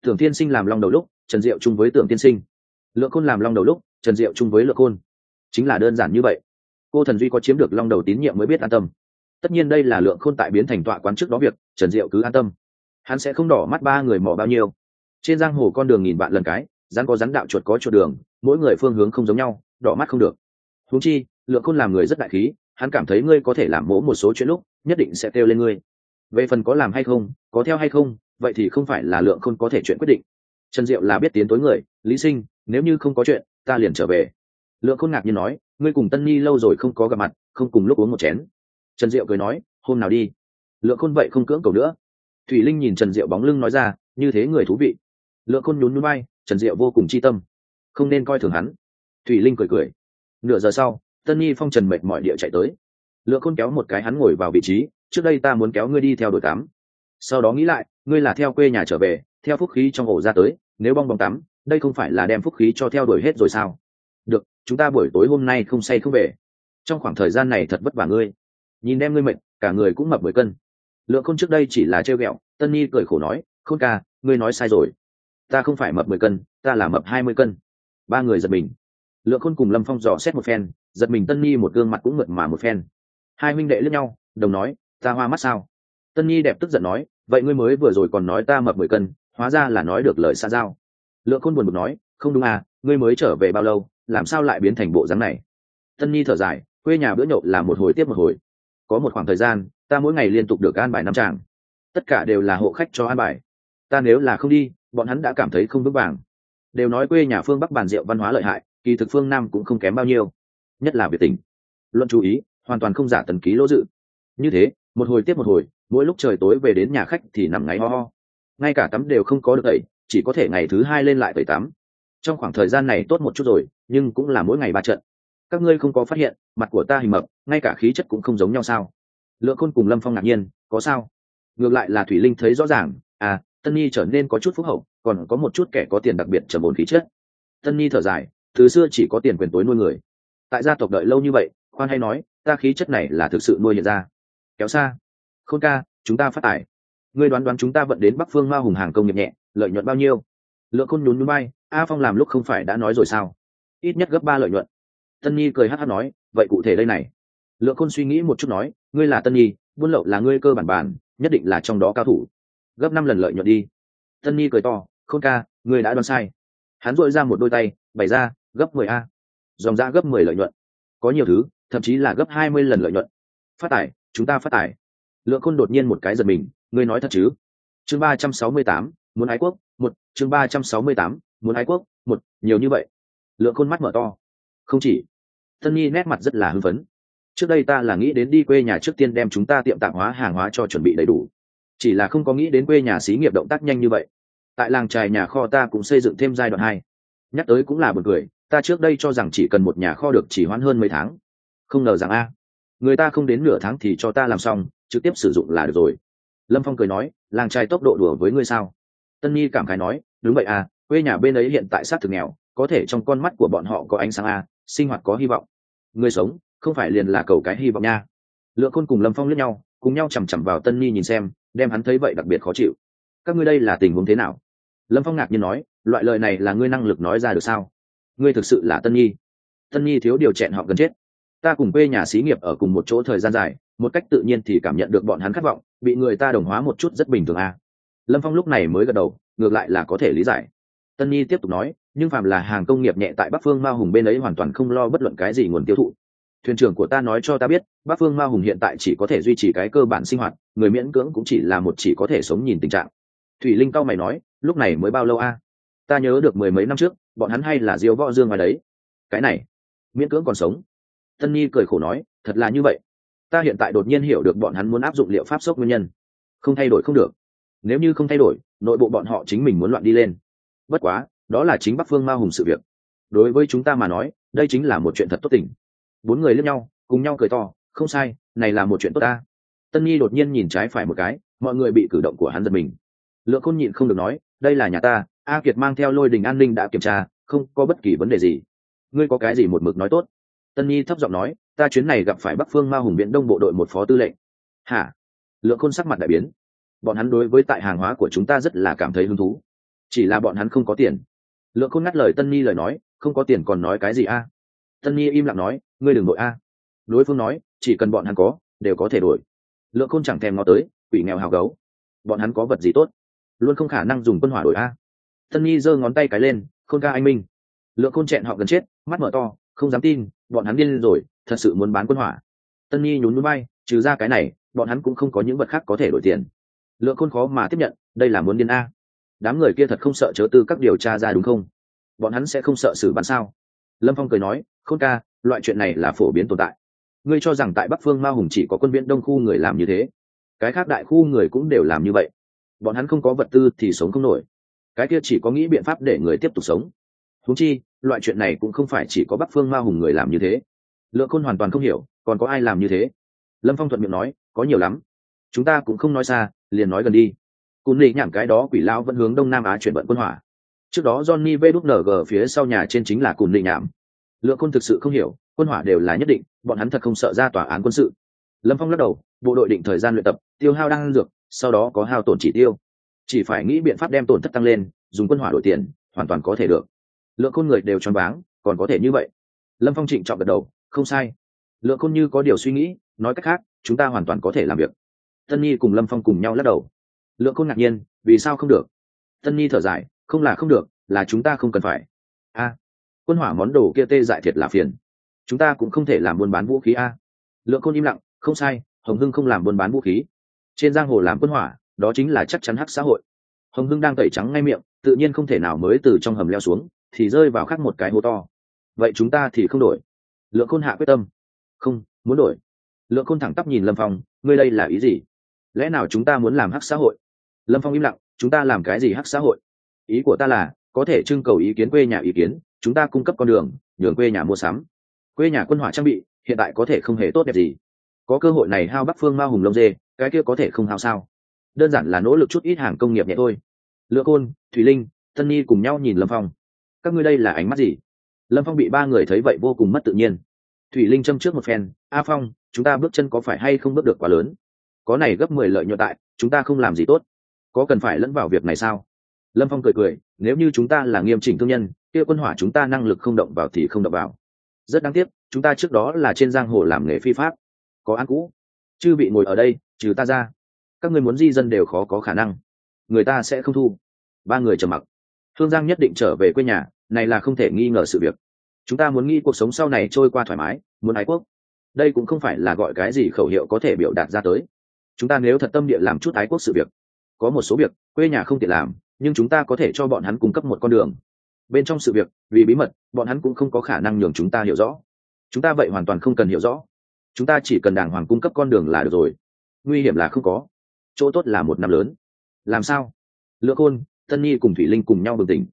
Tưởng tiên sinh làm long đầu lúc, trần diệu chung với tưởng tiên sinh. Lượng khôn làm long đầu lúc, trần diệu chung với lượng khôn. Chính là đơn giản như vậy. Cô thần duy có chiếm được long đầu tín nhiệm mới biết an tâm. Tất nhiên đây là lượng khôn tại biến thành tọa quán trước đó việc, trần diệu cứ an tâm. Hắn sẽ không đỏ mắt ba người mỏ bao nhiêu. Trên giang hồ con đường nghìn vạn lần cái, rắn có rắn đạo chuột có chuột đường, mỗi người phương hướng không giống nhau, đỏ mắt không được. Huống chi, lượng khôn làm người rất đại khí hắn cảm thấy ngươi có thể làm mỗ một số chuyện lúc, nhất định sẽ kêu lên ngươi. Về phần có làm hay không, có theo hay không, vậy thì không phải là lượng khôn có thể chuyện quyết định. Trần diệu là biết tiến tối người, lý sinh, nếu như không có chuyện, ta liền trở về. Lượng khôn ngạc nhiên nói, ngươi cùng tân nhi lâu rồi không có gặp mặt, không cùng lúc uống một chén. Trần diệu cười nói, hôm nào đi. Lượng khôn vậy không cưỡng cầu nữa. Thủy linh nhìn trần diệu bóng lưng nói ra, như thế người thú vị. Lượng khôn nhún núi bay trần diệu vô cùng chi tâm. Không nên coi thường hắn. Thủy linh cười cười. Nửa giờ sau tân nhi phong trần mệt mọi địa chạy tới. Lượng khôn kéo một cái hắn ngồi vào vị trí, trước đây ta muốn kéo ngươi đi theo đội tắm. Sau đó nghĩ lại, ngươi là theo quê nhà trở về, theo phúc khí trong ổ ra tới, nếu bong bóng tắm, đây không phải là đem phúc khí cho theo đuổi hết rồi sao? Được, chúng ta buổi tối hôm nay không say không về. Trong khoảng thời gian này thật vất vả ngươi. Nhìn em ngươi mệt, cả người cũng mập mười cân. Lượng khôn trước đây chỉ là treo ghẹo, tân nhi cười khổ nói, khôn ca, ngươi nói sai rồi. Ta không phải mập mười cân, ta là mập hai mươi cân. Ba người giật mình lượng khôn cùng lâm phong dò xét một phen, giật mình tân nhi một gương mặt cũng mượt mà một phen. Hai minh đệ lẫn nhau, đồng nói, ta hoa mắt sao? Tân nhi đẹp tức giận nói, vậy ngươi mới vừa rồi còn nói ta mập mười cân, hóa ra là nói được lời xa giao. Lượng khôn buồn bực nói, không đúng à ngươi mới trở về bao lâu, làm sao lại biến thành bộ dáng này? Tân nhi thở dài, quê nhà bữa nhậu là một hồi tiếp một hồi. Có một khoảng thời gian, ta mỗi ngày liên tục được an bài năm tràng. Tất cả đều là hộ khách cho an bài. Ta nếu là không đi, bọn hắn đã cảm thấy không vững vàng. Đều nói quê nhà phương bắc bàn rượu văn hóa lợi hại kỳ thực phương nam cũng không kém bao nhiêu, nhất là việt tỉnh luận chú ý, hoàn toàn không giả tần ký lỗ dự. Như thế, một hồi tiếp một hồi, mỗi lúc trời tối về đến nhà khách thì nằm ngáy ho ho. Ngay cả tắm đều không có được tẩy, chỉ có thể ngày thứ hai lên lại tẩy tắm. Trong khoảng thời gian này tốt một chút rồi, nhưng cũng là mỗi ngày ba trận. Các ngươi không có phát hiện, mặt của ta hình mập, ngay cả khí chất cũng không giống nhau sao? Lượng khôn cùng lâm phong ngạc nhiên, có sao? Ngược lại là thủy linh thấy rõ ràng à tân nhi trở nên có chút phúc hậu, còn có một chút kẻ có tiền đặc biệt trầm ổn khí chất. Tân nhi thở dài từ xưa chỉ có tiền quyền tối nuôi người. Tại gia tộc đợi lâu như vậy, khoan hay nói, ta khí chất này là thực sự nuôi hiện ra. Kéo xa. Khôn ca, chúng ta phát tải ngươi đoán đoán chúng ta vận đến bắc phương ma hùng hàng công nghiệp nhẹ, lợi nhuận bao nhiêu? Lượng khôn nhún núi bay, a phong làm lúc không phải đã nói rồi sao? Ít nhất gấp ba lợi nhuận. Tân nhi cười hát hát nói, vậy cụ thể đây này. Lượng khôn suy nghĩ một chút nói, ngươi là tân nhi, buôn lậu là ngươi cơ bản bản, nhất định là trong đó cao thủ. Gấp năm lần lợi nhuận đi. Tân nhi cười to, khôn ca, ngươi đã đoán sai. Hắn dội ra một đôi tay, bày ra gấp mười a. Dòng ra gấp mười lợi nhuận. Có nhiều thứ, thậm chí là gấp hai mươi lần lợi nhuận. Phát tải, chúng ta phát tải. Lượng khôn đột nhiên một cái giật mình, ngươi nói thật chứ? Chương ba trăm sáu mươi tám, muốn ái quốc, một. Chương ba trăm sáu mươi tám, muốn ái quốc, một. Nhiều như vậy. Lượng khôn mắt mở to. Không chỉ. Tân nhi nét mặt rất là hưng phấn. Trước đây ta là nghĩ đến đi quê nhà trước tiên đem chúng ta tiệm tạp hóa hàng hóa cho chuẩn bị đầy đủ. Chỉ là không có nghĩ đến quê nhà xí nghiệp động tác nhanh như vậy. Tại làng trài nhà kho ta cũng xây dựng thêm giai đoạn hai. Nhắc tới cũng là b u ồ n cười ta trước đây cho rằng chỉ cần một nhà kho được chỉ hoãn hơn mấy tháng. Không ngờ rằng a, người ta không đến nửa tháng thì cho ta làm xong, trực tiếp sử dụng là được rồi. Lâm phong cười nói, làng trai tốc độ đùa với ngươi sao? Tân nhi cảm khái nói, đúng vậy à quê nhà bên ấy hiện tại sát thực nghèo, có thể trong con mắt của bọn họ có ánh sáng a, sinh hoạt có hy vọng. Người sống, không phải liền là cầu cái hy vọng nha. Lượng khôn cùng lâm phong lướt nhau, cùng nhau chằm chằm vào tân nhi nhìn xem, đem hắn thấy vậy đặc biệt khó chịu. Các ngươi đây là tình huống thế nào? Lâm phong ngạc nhiên nói, loại lời này là ngươi năng lực nói ra được sao? Ngươi thực sự là tân nhi. Tân nhi thiếu điều chẹn họ gần chết. Ta cùng quê nhà xí nghiệp ở cùng một chỗ thời gian dài, một cách tự nhiên thì cảm nhận được bọn hắn khát vọng, bị người ta đồng hóa một chút rất bình thường à. lâm phong lúc này mới gật đầu, ngược lại là có thể lý giải. Tân nhi tiếp tục nói, nhưng phàm là hàng công nghiệp nhẹ tại bắc phương ma hùng bên ấy hoàn toàn không lo bất luận cái gì nguồn tiêu thụ. Thuyền trưởng của ta nói cho ta biết, bắc phương ma hùng hiện tại chỉ có thể duy trì cái cơ bản sinh hoạt, người miễn cưỡng cũng chỉ là một chỉ có thể sống nhìn tình trạng. Thủy linh cao mày nói, lúc này mới bao lâu a ta nhớ được mười mấy năm trước bọn hắn hay là diêu võ dương ngoài đấy. Cái này, miễn cưỡng còn sống. Tân nhi cười khổ nói, thật là như vậy. Ta hiện tại đột nhiên hiểu được bọn hắn muốn áp dụng liệu pháp sốc nguyên nhân. Không thay đổi không được. Nếu như không thay đổi, nội bộ bọn họ chính mình muốn loạn đi lên. Bất quá, đó là chính bắc phương ma hùng sự việc. Đối với chúng ta mà nói, đây chính là một chuyện thật tốt tình. Bốn người lướt nhau, cùng nhau cười to, không sai, này là một chuyện tốt ta. Tân nhi đột nhiên nhìn trái phải một cái, mọi người bị cử động của hắn giật mình. Lượng khôn nhịn không được nói, đây là nhà ta a kiệt mang theo lôi đình an ninh đã kiểm tra, không có bất kỳ vấn đề gì. Ngươi có cái gì một mực nói tốt? Tân nhi thấp giọng nói, ta chuyến này gặp phải bắc phương ma hùng viện đông bộ đội một phó tư lệnh. Hả? Lượng khôn sắc mặt đại biến. Bọn hắn đối với tại hàng hóa của chúng ta rất là cảm thấy hứng thú. Chỉ là bọn hắn không có tiền. Lượng khôn ngắt lời tân nhi lời nói, không có tiền còn nói cái gì a? Tân nhi im lặng nói, ngươi đừng đội a. Đối phương nói, chỉ cần bọn hắn có, đều có thể đổi lượng khôn chẳng thèm ngó tới, quỷ nghèo hào gấu. Bọn hắn có vật gì tốt? Luôn không khả năng dùng quân hỏa đổi a tân nhi giơ ngón tay cái lên, khôn ca anh minh. Lượng khôn chẹn họ gần chết, mắt mở to, không dám tin, bọn hắn điên rồi, thật sự muốn bán quân hỏa. Tân nhi nhún núi bay trừ ra cái này, bọn hắn cũng không có những vật khác có thể đổi tiền. Lượng khôn khó mà tiếp nhận, đây là muốn điên a. Đám người kia thật không sợ chớ tư các điều tra ra đúng không? Bọn hắn sẽ không sợ xử bắn sao? Lâm phong cười nói, khôn ca, loại chuyện này là phổ biến tồn tại. Ngươi cho rằng tại bắc phương ma hùng chỉ có quân viễn đông khu người làm như thế. Cái khác đại khu người cũng đều làm như vậy. Bọn hắn không có vật tư thì sống không nổi cái kia chỉ có nghĩ biện pháp để người tiếp tục sống. Húng chi, loại chuyện này cũng không phải chỉ có bắc phương ma hùng người làm như thế. Lượng khôn hoàn toàn không hiểu, còn có ai làm như thế? Lâm phong thuận miệng nói, có nhiều lắm. Chúng ta cũng không nói xa, liền nói gần đi. Cùn lì nhảm cái đó quỷ lão vẫn hướng đông nam á chuyển vận quân hỏa. Trước đó johnny vđng phía sau nhà trên chính là cùn lì nhảm. Lượng quân thực sự không hiểu, quân hỏa đều là nhất định, bọn hắn thật không sợ ra tòa án quân sự. Lâm phong lắc đầu, bộ đội định thời gian luyện tập, tiêu hao đang dược, sau đó có hao tổn chỉ tiêu chỉ phải nghĩ biện pháp đem tổn thất tăng lên, dùng quân hỏa đổi tiền, hoàn toàn có thể được. Lượng khôn người đều choáng váng, còn có thể như vậy. Lâm phong trịnh chọn gật đầu, không sai. Lượng khôn như có điều suy nghĩ, nói cách khác, chúng ta hoàn toàn có thể làm việc. Tân nhi cùng lâm phong cùng nhau lắc đầu. Lượng khôn ngạc nhiên, vì sao không được? Tân nhi thở dài, không là không được, là chúng ta không cần phải. A, quân hỏa món đồ kia tê dại thiệt là phiền. Chúng ta cũng không thể làm buôn bán vũ khí a. Lượng khôn im lặng, không sai, hồng hưng không làm buôn bán vũ khí. Trên giang hồ làm quân hỏa đó chính là chắc chắn hắc xã hội. Hồng hưng đang tẩy trắng ngay miệng, tự nhiên không thể nào mới từ trong hầm leo xuống, thì rơi vào khắc một cái hố to. Vậy chúng ta thì không đổi. Lượng khôn hạ quyết tâm. Không, muốn đổi. Lượng khôn thẳng tắp nhìn lâm phong, ngươi đây là ý gì? Lẽ nào chúng ta muốn làm hắc xã hội? Lâm phong im lặng, chúng ta làm cái gì hắc xã hội? Ý của ta là, có thể trưng cầu ý kiến quê nhà ý kiến, chúng ta cung cấp con đường, nhường quê nhà mua sắm. Quê nhà quân hỏa trang bị, hiện tại có thể không hề tốt đẹp gì. Có cơ hội này hao bắc phương ma hùng lông dê, cái kia có thể không hao sao? Đơn giản là nỗ lực chút ít hàng công nghiệp nhẹ thôi. Lựa côn, thủy linh, tân nhi cùng nhau nhìn lâm phong. Các ngươi đây là ánh mắt gì? Lâm phong bị ba người thấy vậy vô cùng mất tự nhiên. Thủy linh châm trước một phen, a phong, chúng ta bước chân có phải hay không bước được quá lớn? Có này gấp mười lợi nhuận tại, chúng ta không làm gì tốt. Có cần phải lẫn vào việc này sao? Lâm phong cười cười, nếu như chúng ta là nghiêm chỉnh thương nhân, kia quân hỏa chúng ta năng lực không động vào thì không động vào. Rất đáng tiếc, chúng ta trước đó là trên giang hồ làm nghề phi pháp, có ăn cũ. Chư bị ngồi ở đây, trừ ta ra các người muốn di dân đều khó có khả năng. Người ta sẽ không thu. Ba người trầm mặc. Thương giang nhất định trở về quê nhà, này là không thể nghi ngờ sự việc. Chúng ta muốn nghĩ cuộc sống sau này trôi qua thoải mái, muốn ái quốc. Đây cũng không phải là gọi cái gì khẩu hiệu có thể biểu đạt ra tới. Chúng ta nếu thật tâm địa làm chút ái quốc sự việc, có một số việc quê nhà không tiện làm, nhưng chúng ta có thể cho bọn hắn cung cấp một con đường. Bên trong sự việc, vì bí mật, bọn hắn cũng không có khả năng nhường chúng ta hiểu rõ. Chúng ta vậy hoàn toàn không cần hiểu rõ. Chúng ta chỉ cần đàng hoàng cung cấp con đường là được rồi. Nguy hiểm là không có chỗ tốt là một năm lớn. Làm sao? Lựa khôn, tân nhi cùng thủy linh cùng nhau bừng tỉnh.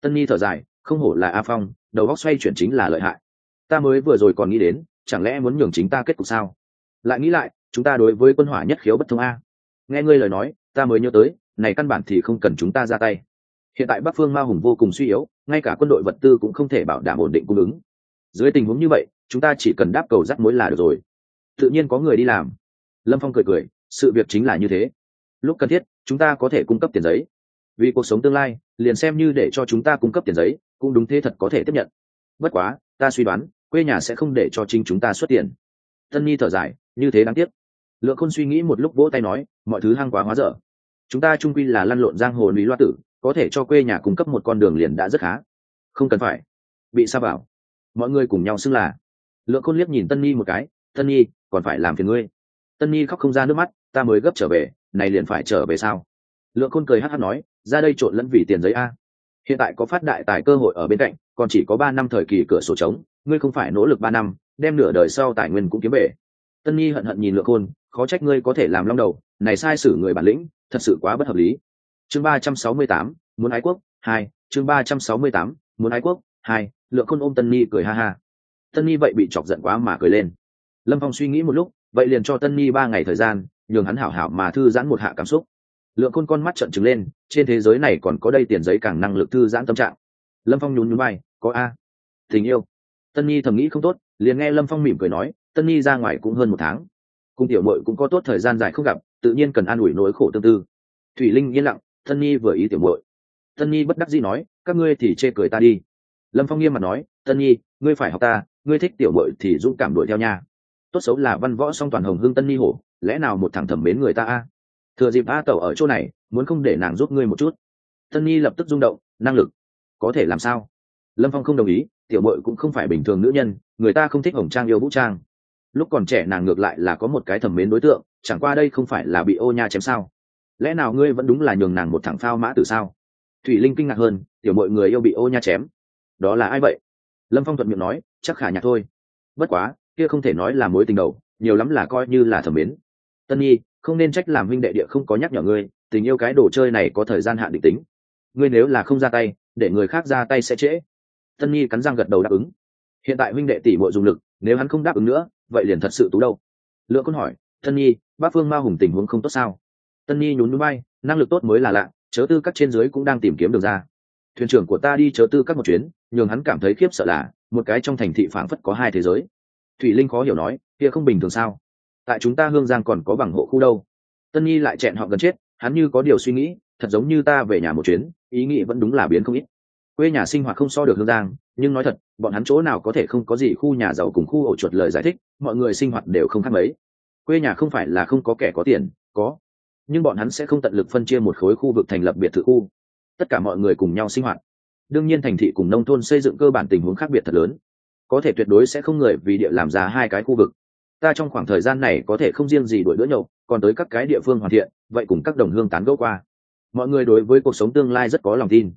Tân nhi thở dài, không hổ là a phong, đầu góc xoay chuyển chính là lợi hại. Ta mới vừa rồi còn nghĩ đến, chẳng lẽ muốn nhường chính ta kết cục sao? Lại nghĩ lại, chúng ta đối với quân hỏa nhất khiếu bất thông a. Nghe ngươi lời nói, ta mới nhớ tới, này căn bản thì không cần chúng ta ra tay. Hiện tại bắc phương ma hùng vô cùng suy yếu, ngay cả quân đội vật tư cũng không thể bảo đảm ổn định cung ứng. Dưới tình huống như vậy, chúng ta chỉ cần đáp cầu rắc mối là được rồi. Tự nhiên có người đi làm. Lâm phong cười cười sự việc chính là như thế. Lúc cần thiết, chúng ta có thể cung cấp tiền giấy. Vì cuộc sống tương lai, liền xem như để cho chúng ta cung cấp tiền giấy, cũng đúng thế thật có thể tiếp nhận. Bất quá, ta suy đoán, quê nhà sẽ không để cho chính chúng ta xuất tiền. Tân nhi thở dài, như thế đáng tiếc. Lượng khôn suy nghĩ một lúc vỗ tay nói, mọi thứ hăng quá hóa dở. Chúng ta trung quy là lăn lộn giang hồ lý loa tử, có thể cho quê nhà cung cấp một con đường liền đã rất khá. Không cần phải. Bị sa bảo. Mọi người cùng nhau xưng là. Lượng khôn liếc nhìn tân nhi một cái, tân nhi, còn phải làm phiền ngươi. Tân nhi khóc không ra nước mắt ta mới gấp trở về, này liền phải trở về sao? Lượng khôn cười hát hát nói, ra đây trộn lẫn vì tiền giấy a. Hiện tại có phát đại tài cơ hội ở bên cạnh, còn chỉ có ba năm thời kỳ cửa sổ trống, ngươi không phải nỗ lực ba năm, đem nửa đời sau tài nguyên cũng kiếm về. Tân nhi hận hận nhìn lượng khôn, khó trách ngươi có thể làm long đầu, này sai sử người bản lĩnh, thật sự quá bất hợp lý. Chương ba trăm sáu mươi tám, muốn ái quốc, hai, chương ba trăm sáu mươi tám, muốn ái quốc, hai, lượng khôn ôm tân nhi cười ha ha. Tân nhi vậy bị chọc giận quá mà cười lên. Lâm phong suy nghĩ một lúc, vậy liền cho tân nhi ba ngày thời gian nhường hắn hảo hảo mà thư giãn một hạ cảm xúc. Lượng khôn con mắt trận trừng lên, trên thế giới này còn có đây tiền giấy càng năng lực thư giãn tâm trạng. Lâm phong nhún nhún bay có a, tình yêu. Tân nhi thầm nghĩ không tốt, liền nghe lâm phong mỉm cười nói, tân nhi ra ngoài cũng hơn một tháng, cùng tiểu mội cũng có tốt thời gian dài không gặp, tự nhiên cần an ủi nỗi khổ tương tư. Thủy linh yên lặng, tân nhi vừa ý tiểu mội tân nhi bất đắc dĩ nói, các ngươi thì chê cười ta đi. Lâm phong nghiêm mặt nói, tân nhi, ngươi phải học ta, ngươi thích tiểu mội thì dũng cảm đuổi theo nha. Tốt xấu là văn võ song toàn hồng hương tân nhi hổ lẽ nào một thằng thẩm mến người ta a? Thừa dịp a tẩu ở chỗ này, muốn không để nàng giúp ngươi một chút. Tân nhi lập tức rung động, năng lực, có thể làm sao? Lâm phong không đồng ý, tiểu mội cũng không phải bình thường nữ nhân, người ta không thích hồng trang yêu vũ trang. Lúc còn trẻ nàng ngược lại là có một cái thẩm mến đối tượng, chẳng qua đây không phải là bị ô nha chém sao? Lẽ nào ngươi vẫn đúng là nhường nàng một thằng phao mã từ sao? Thủy linh kinh ngạc hơn, tiểu mọi người yêu bị ô nha chém. Đó là ai vậy? Lâm phong thuận miệng nói, chắc khả nhạc thôi. Bất quá, kia không thể nói là mối tình đầu, nhiều lắm là coi như là thẩm mến tân nhi, không nên trách làm huynh đệ địa không có nhắc nhở ngươi, tình yêu cái đồ chơi này có thời gian hạn định tính. Ngươi nếu là không ra tay, để người khác ra tay sẽ trễ. Tân nhi cắn răng gật đầu đáp ứng. Hiện tại huynh đệ tỷ bội dùng lực, nếu hắn không đáp ứng nữa, vậy liền thật sự tú đâu. Lượng con hỏi, tân nhi, bác phương ma hùng tình huống không tốt sao? Tân nhi nhún núi bay năng lực tốt mới là lạ, chớ tư các trên dưới cũng đang tìm kiếm được ra. Thuyền trưởng của ta đi chớ tư các một chuyến, nhường hắn cảm thấy khiếp sợ là, một cái trong thành thị phảng phất có hai thế giới. Thủy linh khó hiểu nói, kia không bình thường sao? Tại chúng ta hương giang còn có bằng hộ khu đâu. Tân nhi lại chẹn họ gần chết, hắn như có điều suy nghĩ, thật giống như ta về nhà một chuyến, ý nghĩ vẫn đúng là biến không ít. Quê nhà sinh hoạt không so được hương giang, nhưng nói thật, bọn hắn chỗ nào có thể không có gì khu nhà giàu cùng khu ổ chuột lời giải thích, mọi người sinh hoạt đều không khác mấy. Quê nhà không phải là không có kẻ có tiền, có. Nhưng bọn hắn sẽ không tận lực phân chia một khối khu vực thành lập biệt thự khu. Tất cả mọi người cùng nhau sinh hoạt. Đương nhiên thành thị cùng nông thôn xây dựng cơ bản tình huống khác biệt thật lớn. Có thể tuyệt đối sẽ không người vì địa làm ra hai cái khu vực ta trong khoảng thời gian này có thể không riêng gì đuổi đỡ nhậu, còn tới các cái địa phương hoàn thiện, vậy cùng các đồng hương tán gẫu qua. Mọi người đối với cuộc sống tương lai rất có lòng tin.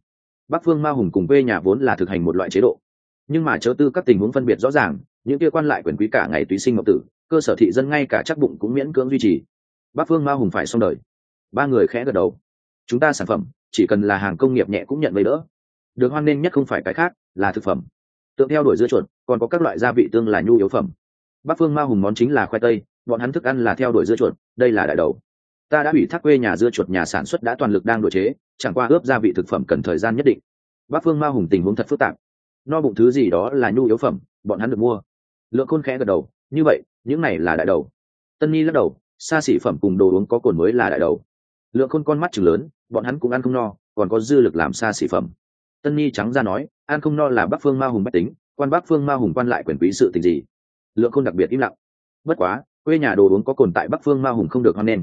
Bắc phương ma hùng cùng quê nhà vốn là thực hành một loại chế độ. Nhưng mà chớ tư các tình huống phân biệt rõ ràng, những kia quan lại quyền quý cả ngày tùy sinh ngọc tử, cơ sở thị dân ngay cả chắc bụng cũng miễn cưỡng duy trì. Bắc phương ma hùng phải xong đời. Ba người khẽ gật đầu. Chúng ta sản phẩm, chỉ cần là hàng công nghiệp nhẹ cũng nhận lấy đỡ. Được hoan nghênh nhất không phải cái khác, là thực phẩm. Tượng theo đuổi dưa chuột, còn có các loại gia vị tương là nhu yếu phẩm bắc phương ma hùng món chính là khoai tây, bọn hắn thức ăn là theo đuổi dưa chuột, đây là đại đầu. Ta đã ủy thác quê nhà dưa chuột, nhà sản xuất đã toàn lực đang đổi chế, chẳng qua ướp gia vị thực phẩm cần thời gian nhất định. Bắc phương ma hùng tình huống thật phức tạp. No bụng thứ gì đó là nhu yếu phẩm, bọn hắn được mua. Lượng khôn khẽ gật đầu, như vậy, những này là đại đầu. Tân nhi lắc đầu, xa xỉ phẩm cùng đồ uống có cồn mới là đại đầu. Lượng khôn con mắt chừng lớn, bọn hắn cũng ăn không no, còn có dư lực làm xa xỉ phẩm. Tân nhi trắng ra nói, ăn không no là bắc phương ma hùng bách tính, quan bắc phương ma hùng quan lại quyền quý sự tình gì? Lượng khôn đặc biệt im lặng. Bất quá, quê nhà đồ uống có cồn tại bắc phương ma hùng không được hoan nghênh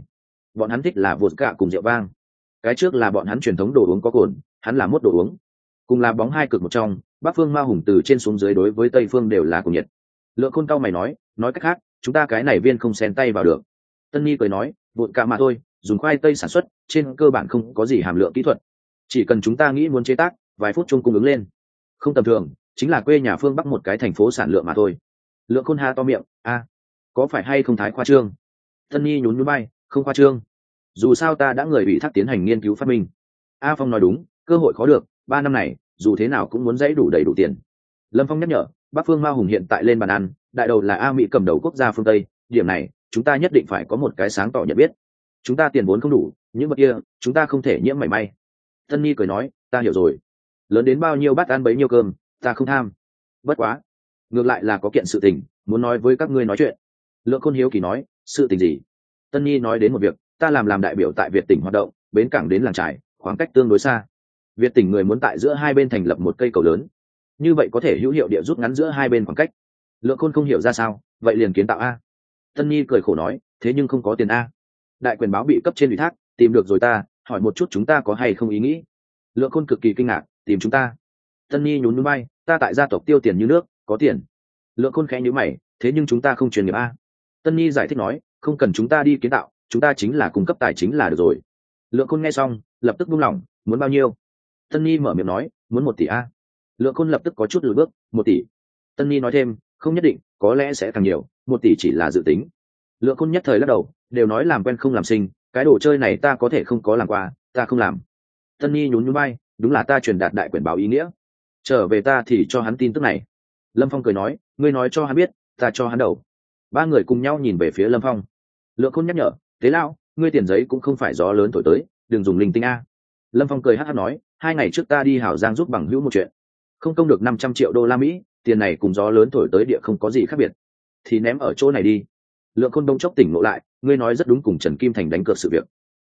bọn hắn thích là vột cả cùng rượu vang. Cái trước là bọn hắn truyền thống đồ uống có cồn, hắn là mốt đồ uống. Cùng là bóng hai cực một trong, bắc phương ma hùng từ trên xuống dưới đối với tây phương đều là cùng nhiệt. Lượng khôn cao mày nói nói cách khác, chúng ta cái này viên không xen tay vào được. Tân nhi cười nói vột cả mà thôi, dùng khoai tây sản xuất, trên cơ bản không có gì hàm lượng kỹ thuật. Chỉ cần chúng ta nghĩ muốn chế tác, vài phút chung cung ứng lên. Không tầm thường, chính là quê nhà phương bắc một cái thành phố sản lượng mà thôi lượng khôn ha to miệng, a, có phải hay không thái khoa trương? Tân nhi nhún nhún bay không khoa trương. Dù sao ta đã người bị thác tiến hành nghiên cứu phát minh. A phong nói đúng, cơ hội khó được, ba năm này, dù thế nào cũng muốn dãy đủ đầy đủ tiền. Lâm phong nhắc nhở, bắc phương ma hùng hiện tại lên bàn ăn, đại đầu là a mỹ cầm đầu quốc gia phương tây, điểm này, chúng ta nhất định phải có một cái sáng tỏ nhận biết. Chúng ta tiền vốn không đủ, những vật kia, chúng ta không thể nhiễm mảy may. Tân nhi cười nói, ta hiểu rồi. Lớn đến bao nhiêu bát ăn bấy nhiêu cơm, ta không tham. Bất quá ngược lại là có kiện sự tình, muốn nói với các ngươi nói chuyện. Lượng khôn hiếu kỳ nói, sự tình gì? Tân nhi nói đến một việc, ta làm làm đại biểu tại việt tỉnh hoạt động, bến cảng đến làng trải khoảng cách tương đối xa. Việt tỉnh người muốn tại giữa hai bên thành lập một cây cầu lớn. Như vậy có thể hữu hiệu địa rút ngắn giữa hai bên khoảng cách. Lượng khôn không hiểu ra sao, vậy liền kiến tạo a. Tân nhi cười khổ nói, thế nhưng không có tiền a. Đại quyền báo bị cấp trên ủy thác, tìm được rồi ta, hỏi một chút chúng ta có hay không ý nghĩ. Lượng khôn cực kỳ kinh ngạc, tìm chúng ta? Tân nhi nhún núi bay, ta tại gia tộc tiêu tiền như nước có tiền. Lượng khôn khẽ nhữ mày, thế nhưng chúng ta không truyền nghiệp a. Tân nhi giải thích nói, không cần chúng ta đi kiến tạo, chúng ta chính là cung cấp tài chính là được rồi. Lượng khôn nghe xong, lập tức buông lỏng, muốn bao nhiêu? Tân nhi mở miệng nói, muốn một tỷ a. Lượng khôn lập tức có chút lùi bước, một tỷ. Tân nhi nói thêm, không nhất định, có lẽ sẽ càng nhiều, một tỷ chỉ là dự tính. Lượng khôn nhất thời lắc đầu, đều nói làm quen không làm sinh, cái đồ chơi này ta có thể không có làm qua, ta không làm. Tân nhi nhún nhún bay đúng là ta truyền đạt đại quyền báo ý nghĩa. Trở về ta thì cho hắn tin tức này lâm phong cười nói, ngươi nói cho hắn biết, ta cho hắn đầu. Ba người cùng nhau nhìn về phía lâm phong. Lượng khôn nhắc nhở thế lão, ngươi tiền giấy cũng không phải gió lớn thổi tới, đừng dùng linh tinh a. Lâm phong cười hát hát nói, hai ngày trước ta đi hảo giang giúp bằng hữu một chuyện. Không công được năm trăm triệu đô la mỹ, tiền này cùng gió lớn thổi tới địa không có gì khác biệt. Thì ném ở chỗ này đi. Lượng khôn đông chốc tỉnh ngộ lại, ngươi nói rất đúng cùng trần kim thành đánh cược sự việc.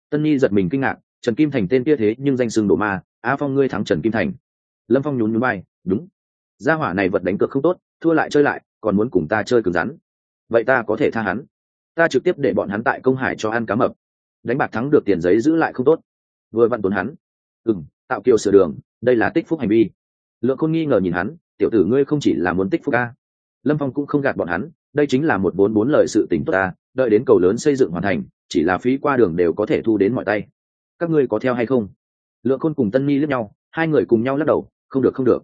Tân nhi giật mình kinh ngạc, trần kim thành tên kia thế nhưng danh sưng đổ ma á phong ngươi thắng trần kim thành. Lâm phong nhún nhún bay gia hỏa này vật đánh cược không tốt, thua lại chơi lại, còn muốn cùng ta chơi cứng rắn. Vậy ta có thể tha hắn? Ta trực tiếp để bọn hắn tại công hải cho ăn cá mập. Đánh bạc thắng được tiền giấy giữ lại không tốt. Vừa vặn tốn hắn. Ừ m tạo kiều sửa đường, đây là tích phúc hành vi. Lượng khôn nghi ngờ nhìn hắn, tiểu tử ngươi không chỉ là muốn tích phúc ca lâm phong cũng không gạt bọn hắn, đây chính là một bốn bốn lời sự tỉnh tốt ta, đợi đến cầu lớn xây dựng hoàn thành, chỉ là phí qua đường đều có thể thu đến mọi tay. Các ngươi có theo hay không? Lượng khôn cùng tân mi lướt nhau, hai người cùng nhau lắc đầu, không được không được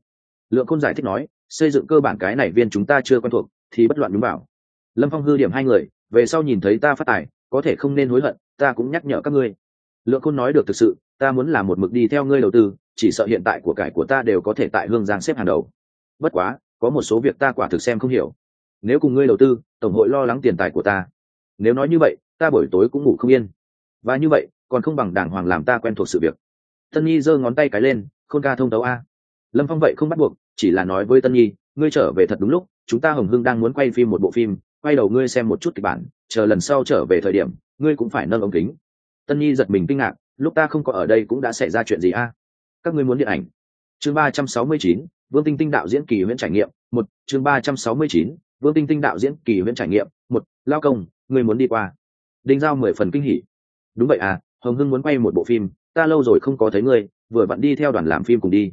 lượng khôn giải thích nói, xây dựng cơ bản cái này viên chúng ta chưa quen thuộc, thì bất loạn đúng bảo. Lâm phong hư điểm hai người, về sau nhìn thấy ta phát tài, có thể không nên hối hận, ta cũng nhắc nhở các ngươi. Lượng khôn nói được thực sự, ta muốn làm một mực đi theo ngươi đầu tư, chỉ sợ hiện tại của cải của ta đều có thể tại hương giang xếp hàng đầu. Bất quá, có một số việc ta quả thực xem không hiểu. Nếu cùng ngươi đầu tư, tổng hội lo lắng tiền tài của ta. Nếu nói như vậy, ta buổi tối cũng ngủ không yên. Và như vậy, còn không bằng đàng hoàng làm ta quen thuộc sự việc. Tân nhi giơ ngón tay cái lên, khôn ca thông tấu a lâm phong vậy không bắt buộc, chỉ là nói với tân nhi, ngươi trở về thật đúng lúc, chúng ta hồng hưng đang muốn quay phim một bộ phim, quay đầu ngươi xem một chút kịch bản, chờ lần sau trở về thời điểm, ngươi cũng phải nâng ống kính. Tân nhi giật mình kinh ngạc, lúc ta không có ở đây cũng đã xảy ra chuyện gì a? Các ngươi muốn điện ảnh. Chương ba trăm sáu mươi chín, vương tinh tinh đạo diễn kỳ huyễn trải nghiệm, một. Chương ba trăm sáu mươi chín, vương tinh tinh đạo diễn kỳ huyễn trải nghiệm, một. Lao công, ngươi muốn đi qua. Đinh giao mười phần kinh hỉ. Đúng vậy à hồng hưng muốn quay một bộ phim, ta lâu rồi không có thấy ngươi, vừa vặn đi theo đoàn làm phim cùng đi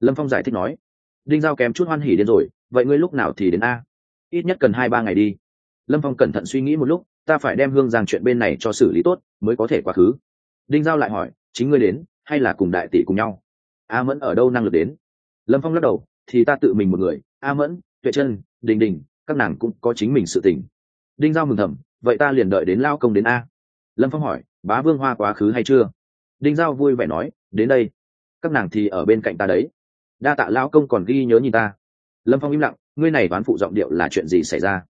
lâm phong giải thích nói, đinh giao kém chút hoan hỉ đến rồi, vậy ngươi lúc nào thì đến a? Ít nhất cần hai ba ngày đi. Lâm phong cẩn thận suy nghĩ một lúc, ta phải đem hương giang chuyện bên này cho xử lý tốt, mới có thể quá khứ. Đinh giao lại hỏi, chính ngươi đến, hay là cùng đại tỷ cùng nhau? A mẫn ở đâu năng lực đến? Lâm phong lắc đầu, thì ta tự mình một người, a mẫn, tuệ chân đình đình, các nàng cũng có chính mình sự tình. Đinh giao mừng thầm, vậy ta liền đợi đến lao công đến a. Lâm phong hỏi, bá vương hoa quá khứ hay chưa? Đinh giao vui vẻ nói, đến đây, các nàng thì ở bên cạnh ta đấy đa tạ lão công còn ghi nhớ nhìn ta. Lâm phong im lặng, ngươi này đoán phụ giọng điệu là chuyện gì xảy ra?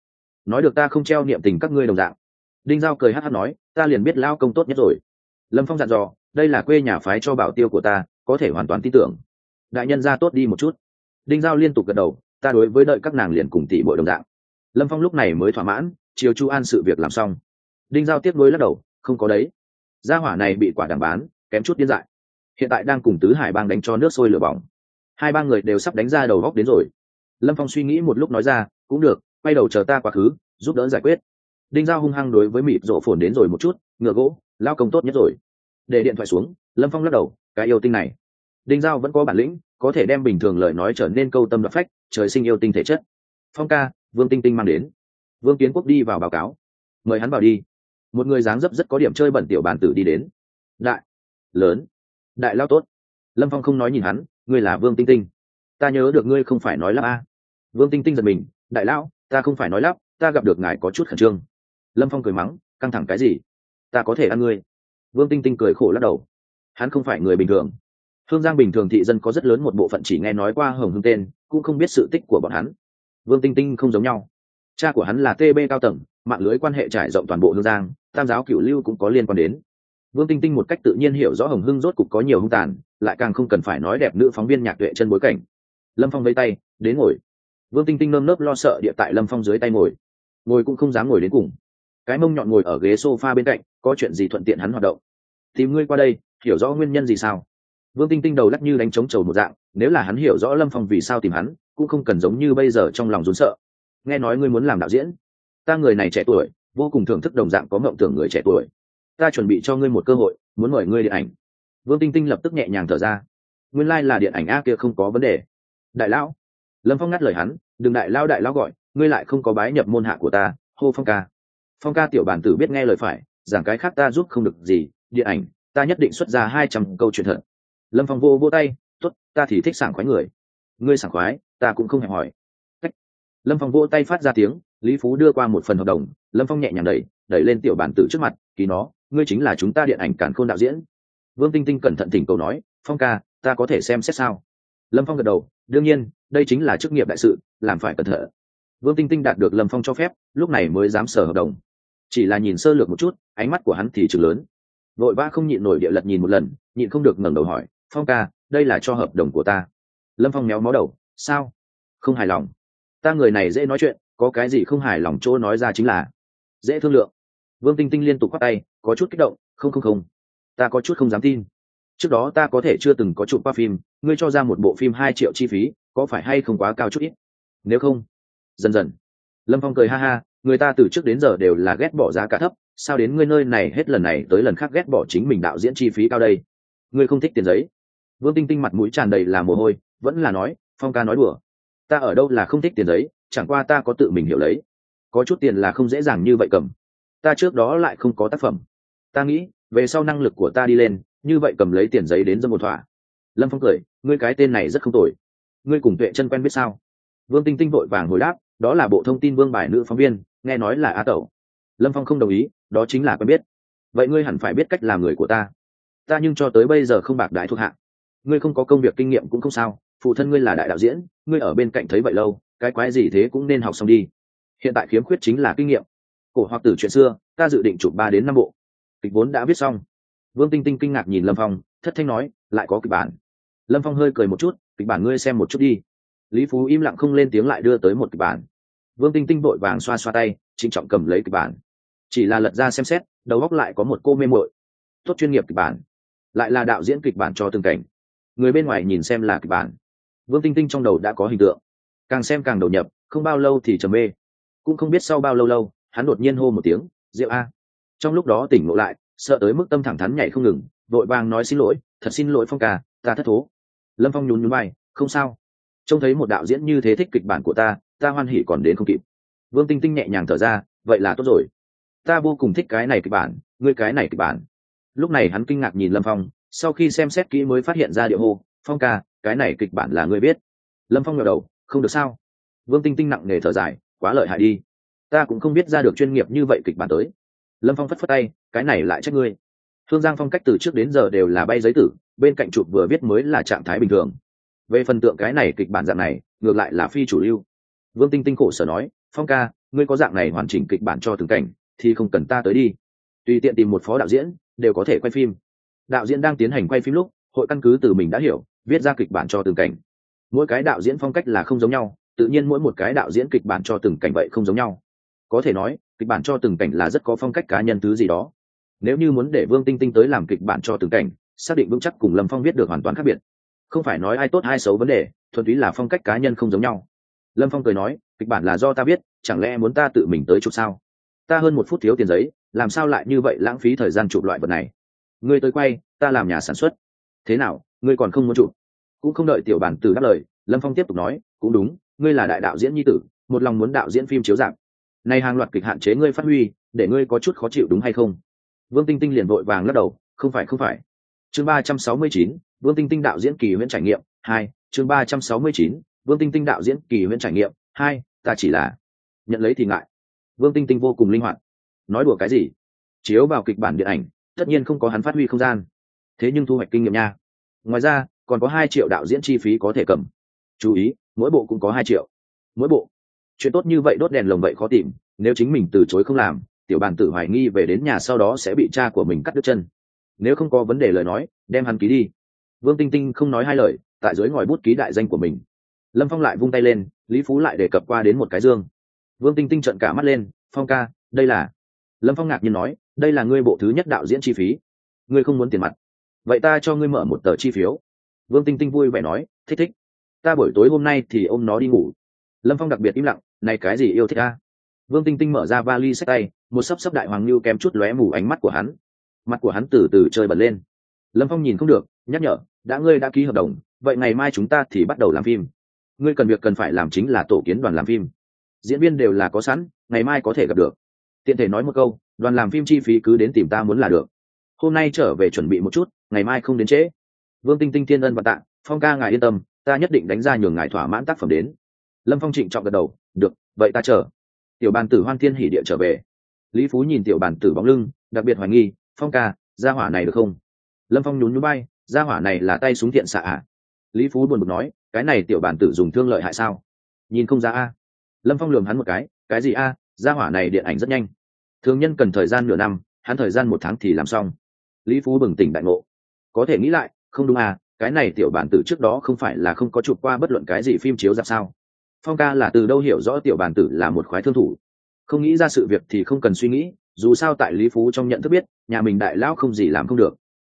Nói được ta không treo niệm tình các ngươi đồng dạng. Đinh giao cười hát hát nói, ta liền biết lão công tốt nhất rồi. Lâm phong dặn dò, đây là quê nhà phái cho bảo tiêu của ta, có thể hoàn toàn tin tưởng. Đại nhân ra tốt đi một chút. Đinh giao liên tục gật đầu, ta đối với đợi các nàng liền cùng tỷ bội đồng dạng. Lâm phong lúc này mới thỏa mãn, chiều chu an sự việc làm xong. Đinh giao tiếp nối lắc đầu, không có đấy. Gia hỏa này bị quả đảng bán, kém chút điên dại. Hiện tại đang cùng tứ hải bang đánh cho nước sôi lửa bỏng hai ba người đều sắp đánh ra đầu góc đến rồi. Lâm phong suy nghĩ một lúc nói ra, cũng được, quay đầu chờ ta quá khứ, giúp đỡ giải quyết. Đinh giao hung hăng đối với mịp rộ phồn đến rồi một chút, ngựa gỗ, lao công tốt nhất rồi. Để điện thoại xuống, lâm phong lắc đầu, cái yêu tinh này. Đinh giao vẫn có bản lĩnh, có thể đem bình thường lời nói trở nên câu tâm đ phách, trời sinh yêu tinh thể chất. Phong ca, vương tinh tinh mang đến. Vương kiến quốc đi vào báo cáo. Mời hắn vào đi. Một người dáng dấp rất có điểm chơi bẩn tiểu bản tử đi đến. Đại, lớn, đại lao tốt. Lâm phong không nói nhìn hắn ngươi là vương tinh tinh. Ta nhớ được ngươi không phải nói lắp a. Vương tinh tinh giật mình, đại lão, ta không phải nói lắp, ta gặp được ngài có chút khẩn trương. Lâm phong cười mắng, căng thẳng cái gì? Ta có thể ăn ngươi. Vương tinh tinh cười khổ lắc đầu, hắn không phải người bình thường. Hương giang bình thường thị dân có rất lớn một bộ phận chỉ nghe nói qua hồng hương tên, cũng không biết sự tích của bọn hắn. Vương tinh tinh không giống nhau. Cha của hắn là tb cao tầng, mạng lưới quan hệ trải rộng toàn bộ hương giang, tam giáo cửu lưu cũng có liên quan đến. Vương tinh tinh một cách tự nhiên hiểu rõ hồng hưng rốt cục có nhiều hung tàn lại càng không cần phải nói đẹp nữ phóng viên nhạc tuệ chân bối cảnh. Lâm phong vây tay, đến ngồi. Vương tinh tinh nơm nớp lo sợ địa tại lâm phong dưới tay ngồi. Ngồi cũng không dám ngồi đến cùng. Cái mông nhọn ngồi ở ghế s o f a bên cạnh, có chuyện gì thuận tiện hắn hoạt động? Tìm ngươi qua đây, hiểu rõ nguyên nhân gì sao? Vương tinh tinh đầu lắc như đánh trống trầu một dạng, nếu là hắn hiểu rõ lâm phong vì sao tìm hắn, cũng không cần giống như bây giờ trong lòng rốn sợ. Nghe nói ngươi muốn làm đạo diễn. Ta người này trẻ tuổi, vô cùng thưởng thức đồng dạng có mộng tưởng người trẻ tuổi. Ta chuẩn bị cho ngươi một cơ hội, muốn mời ngươi điện ảnh vương tinh tinh lập tức nhẹ nhàng thở ra. Nguyên lai、like、là điện ảnh a kia không có vấn đề. Đại lão, lâm phong ngắt lời hắn, đừng đại lao đại lao gọi, ngươi lại không có bái nhập môn hạ của ta, hô phong ca. Phong ca tiểu bản tử biết nghe lời phải, giảng cái khác ta giúp không được gì, điện ảnh, ta nhất định xuất ra hai trăm câu chuyện thật. Lâm phong vô vô tay t ố t ta thì thích sảng khoái người. Ngươi sảng khoái, ta cũng không hẹn hỏi. Cách. lâm phong vô tay phát ra tiếng, lý phú đưa qua một phần hợp đồng, lâm phong nhẹ nhàng đẩy đẩy lên tiểu bản tử trước mặt ký nó, ngươi chính là chúng ta điện ảnh cản khôn đạo diễn vương tinh tinh cẩn thận thỉnh cầu nói, phong ca, ta có thể xem xét sao? Lâm phong gật đầu, đương nhiên, đây chính là chức nghiệp đại sự, làm phải cẩn thận. Vương tinh tinh đạt được lâm phong cho phép, lúc này mới dám sở hợp đồng. Chỉ là nhìn sơ lược một chút, ánh mắt của hắn thì chừng lớn. Vội vã không nhịn nổi địa lật nhìn một lần, nhịn không được ngẩng đầu hỏi, phong ca, đây là cho hợp đồng của ta? Lâm phong méo mó đầu, sao? Không hài lòng. Ta người này dễ nói chuyện, có cái gì không hài lòng chỗ nói ra chính là dễ thương lượng. Vương tinh tinh liên tục khoác tay, có chút kích động, không không không ta có chút không dám tin. Trước đó ta có thể chưa từng có chụp qua phim, ngươi cho ra một bộ phim hai triệu chi phí, có phải hay không quá cao chút ít? Nếu không, dần dần. Lâm phong cười ha ha, người ta từ trước đến giờ đều là ghét bỏ giá cả thấp, sao đến ngươi nơi này hết lần này tới lần khác ghét bỏ chính mình đạo diễn chi phí cao đây? Ngươi không thích tiền giấy. Vương tinh tinh mặt mũi tràn đầy là mồ hôi, vẫn là nói, phong ca nói đùa. Ta ở đâu là không thích tiền giấy, chẳng qua ta có tự mình hiểu lấy. Có chút tiền là không dễ dàng như vậy cầm. Ta trước đó lại không có tác phẩm. Ta nghĩ về sau năng lực của ta đi lên, như vậy cầm lấy tiền giấy đến dân một thỏa. Lâm phong cười, ngươi cái tên này rất không tồi. Ngươi cùng tuệ chân quen biết sao? Vương tinh tinh vội vàng hồi đáp, đó là bộ thông tin vương bài nữ phóng viên, nghe nói là a tẩu. Lâm phong không đồng ý, đó chính là quen biết. Vậy ngươi hẳn phải biết cách làm người của ta. Ta nhưng cho tới bây giờ không bạc đại thuộc hạ. Ngươi không có công việc kinh nghiệm cũng không sao, phụ thân ngươi là đại đạo diễn, ngươi ở bên cạnh thấy vậy lâu, cái quái gì thế cũng nên học xong đi. Hiện tại khiếm khuyết chính là kinh nghiệm. Cổ hoặc tử chuyện xưa, ta dự định chụp ba đến năm bộ kịch vốn đã viết xong. Vương tinh tinh kinh ngạc nhìn lâm phong, thất thanh nói, lại có kịch bản. Lâm phong hơi cười một chút, kịch bản ngươi xem một chút đi. Lý phú im lặng không lên tiếng lại đưa tới một kịch bản. Vương tinh tinh vội vàng xoa xoa tay, trịnh trọng cầm lấy kịch bản. Chỉ là lật ra xem xét, đầu góc lại có một cô mê mội tốt chuyên nghiệp kịch bản. Lại là đạo diễn kịch bản cho từng cảnh. Người bên ngoài nhìn xem là kịch bản. Vương tinh tinh trong đầu đã có hình tượng. Càng xem càng đầu nhập, không bao lâu thì trầm mê. Cũng không biết sau bao lâu lâu, hắn đột nhiên hô một tiếng rượu a trong lúc đó tỉnh ngộ lại, sợ tới mức tâm thẳng thắn nhảy không ngừng, vội vàng nói xin lỗi, thật xin lỗi phong ca, ta thất thố. Lâm phong nhún nhún bay không sao. Trông thấy một đạo diễn như thế thích kịch bản của ta ta hoan hỉ còn đến không kịp. Vương tinh tinh nhẹ nhàng thở ra, vậy là tốt rồi. Ta vô cùng thích cái này kịch bản, ngươi cái này kịch bản. Lúc này hắn kinh ngạc nhìn lâm phong, sau khi xem xét kỹ mới phát hiện ra điệu hô, phong ca, cái này kịch bản là ngươi biết. Lâm phong ngờ đầu, không được sao. Vương tinh tinh nặng nề thở dài, quá lợi hại đi. Ta cũng không biết ra được chuyên nghiệp như vậy kịch bản tới lâm phong phất phất tay, cái này lại trách ngươi. Thương giang phong cách từ trước đến giờ đều là bay giấy tử, bên cạnh chụp vừa viết mới là trạng thái bình thường. Về phần tượng cái này kịch bản dạng này, ngược lại là phi chủ lưu. Vương tinh tinh khổ sở nói, phong ca, ngươi có dạng này hoàn chỉnh kịch bản cho từng cảnh, thì không cần ta tới đi. Tùy tiện tìm một phó đạo diễn, đều có thể quay phim. Đạo diễn đang tiến hành quay phim lúc, hội căn cứ từ mình đã hiểu, viết ra kịch bản cho từng cảnh. Mỗi cái đạo diễn phong cách là không giống nhau, tự nhiên mỗi một cái đạo diễn kịch bản cho từng cảnh vậy không giống nhau. Có thể nói kịch bản cho từng cảnh là rất có phong cách cá nhân thứ gì đó. Nếu như muốn để vương tinh tinh tới làm kịch bản cho từng cảnh, xác định vững chắc cùng lâm phong viết được hoàn toàn khác biệt. Không phải nói ai tốt ai xấu vấn đề, thuần túy là phong cách cá nhân không giống nhau. Lâm phong cười nói, kịch bản là do ta viết chẳng lẽ muốn ta tự mình tới chụp sao? Ta hơn một phút thiếu tiền giấy, làm sao lại như vậy lãng phí thời gian chụp loại vật này? Ngươi tới quay, ta làm nhà sản xuất. Thế nào, ngươi còn không muốn chụp? Cũng không đợi tiểu bản từ đáp lời, lâm phong tiếp tục nói, cũng đúng, ngươi là đại đạo diễn nhi tử, một lòng muốn đạo diễn phim chiếu dạng này hàng loạt kịch hạn chế ngươi phát huy, để ngươi có chút khó chịu đúng hay không? Vương tinh tinh liền vội vàng lắc đầu, không phải không phải. Chương ba trăm sáu mươi chín, vương tinh tinh đạo diễn kỳ huyễn trải nghiệm, hai, chương ba trăm sáu mươi chín, vương tinh tinh đạo diễn kỳ huyễn trải nghiệm, hai, ta chỉ là nhận lấy thì ngại. Vương tinh tinh vô cùng linh hoạt. Nói đùa cái gì? Chiếu vào kịch bản điện ảnh, tất nhiên không có hắn phát huy không gian. Thế nhưng thu hoạch kinh nghiệm nha. Ngoài ra, còn có hai triệu đạo diễn chi phí có thể cầm. Chú ý, mỗi bộ cũng có hai triệu. Mỗi bộ chuyện tốt như vậy đốt đèn lồng vậy khó tìm, nếu chính mình từ chối không làm, tiểu bàn tử hoài nghi về đến nhà sau đó sẽ bị cha của mình cắt đứt chân. Nếu không có vấn đề lời nói, đem hắn ký đi. Vương tinh tinh không nói hai lời, tại dưới ngòi bút ký đại danh của mình. Lâm phong lại vung tay lên, lý phú lại đề cập qua đến một cái dương. Vương tinh tinh trận cả mắt lên, phong ca, đây là lâm phong ngạc nhiên nói, đây là ngươi bộ thứ nhất đạo diễn chi phí. Ngươi không muốn tiền mặt. Vậy ta cho ngươi mở một tờ chi phiếu. Vương tinh tinh vui vẻ nói, thích thích. Ta buổi tối hôm nay thì ôm nó đi ngủ. Lâm phong đặc biệt im lặng này cái gì yêu thích a? vương tinh tinh mở ra vali sách tay, một sấp sấp đại hoàng lưu kém chút lóe mù ánh mắt của hắn. Mặt của hắn từ từ chơi bật lên. Lâm phong nhìn không được, nhắc nhở, đã ngươi đã ký hợp đồng, vậy ngày mai chúng ta thì bắt đầu làm phim. Ngươi cần việc cần phải làm chính là tổ kiến đoàn làm phim. Diễn viên đều là có sẵn, ngày mai có thể gặp được. Tiện thể nói một câu, đoàn làm phim chi phí cứ đến tìm ta muốn là được. Hôm nay trở về chuẩn bị một chút, ngày mai không đến trễ. Vương tinh tinh thiên ân và tạ, phong ca ngài yên tâm, ta nhất định đánh ra nhường ngài thỏa mãn tác phẩm đến. Lâm phong trịnh trọng gật đầu được, vậy ta chờ. Tiểu bàn tử hoan thiên hỉ địa trở về. Lý phú nhìn tiểu bàn tử bóng lưng, đặc biệt hoài nghi, phong ca, gia hỏa này được không? Lâm phong nhún nhún bay, gia hỏa này là tay súng thiện xạ ạ à? lý phú buồn bực nói, cái này tiểu bản tử dùng thương lợi hại sao? Nhìn không ra a. Lâm phong lường hắn một cái cái gì a? Gia hỏa này điện ảnh rất nhanh. Thường nhân cần thời gian nửa năm, hắn thời gian một tháng thì làm xong. Lý phú bừng tỉnh đại ngộ. Có thể nghĩ lại, không đúng à cái này tiểu bản tử trước đó không phải là không có chụp qua bất luận cái gì phim chiếu ra sao? Phong ca là từ đâu hiểu rõ tiểu Bàn tử là một khoái thương thủ? Không nghĩ ra sự việc thì không cần suy nghĩ, dù sao tại lý phú trong nhận thức biết, nhà mình đại lão không gì làm không được.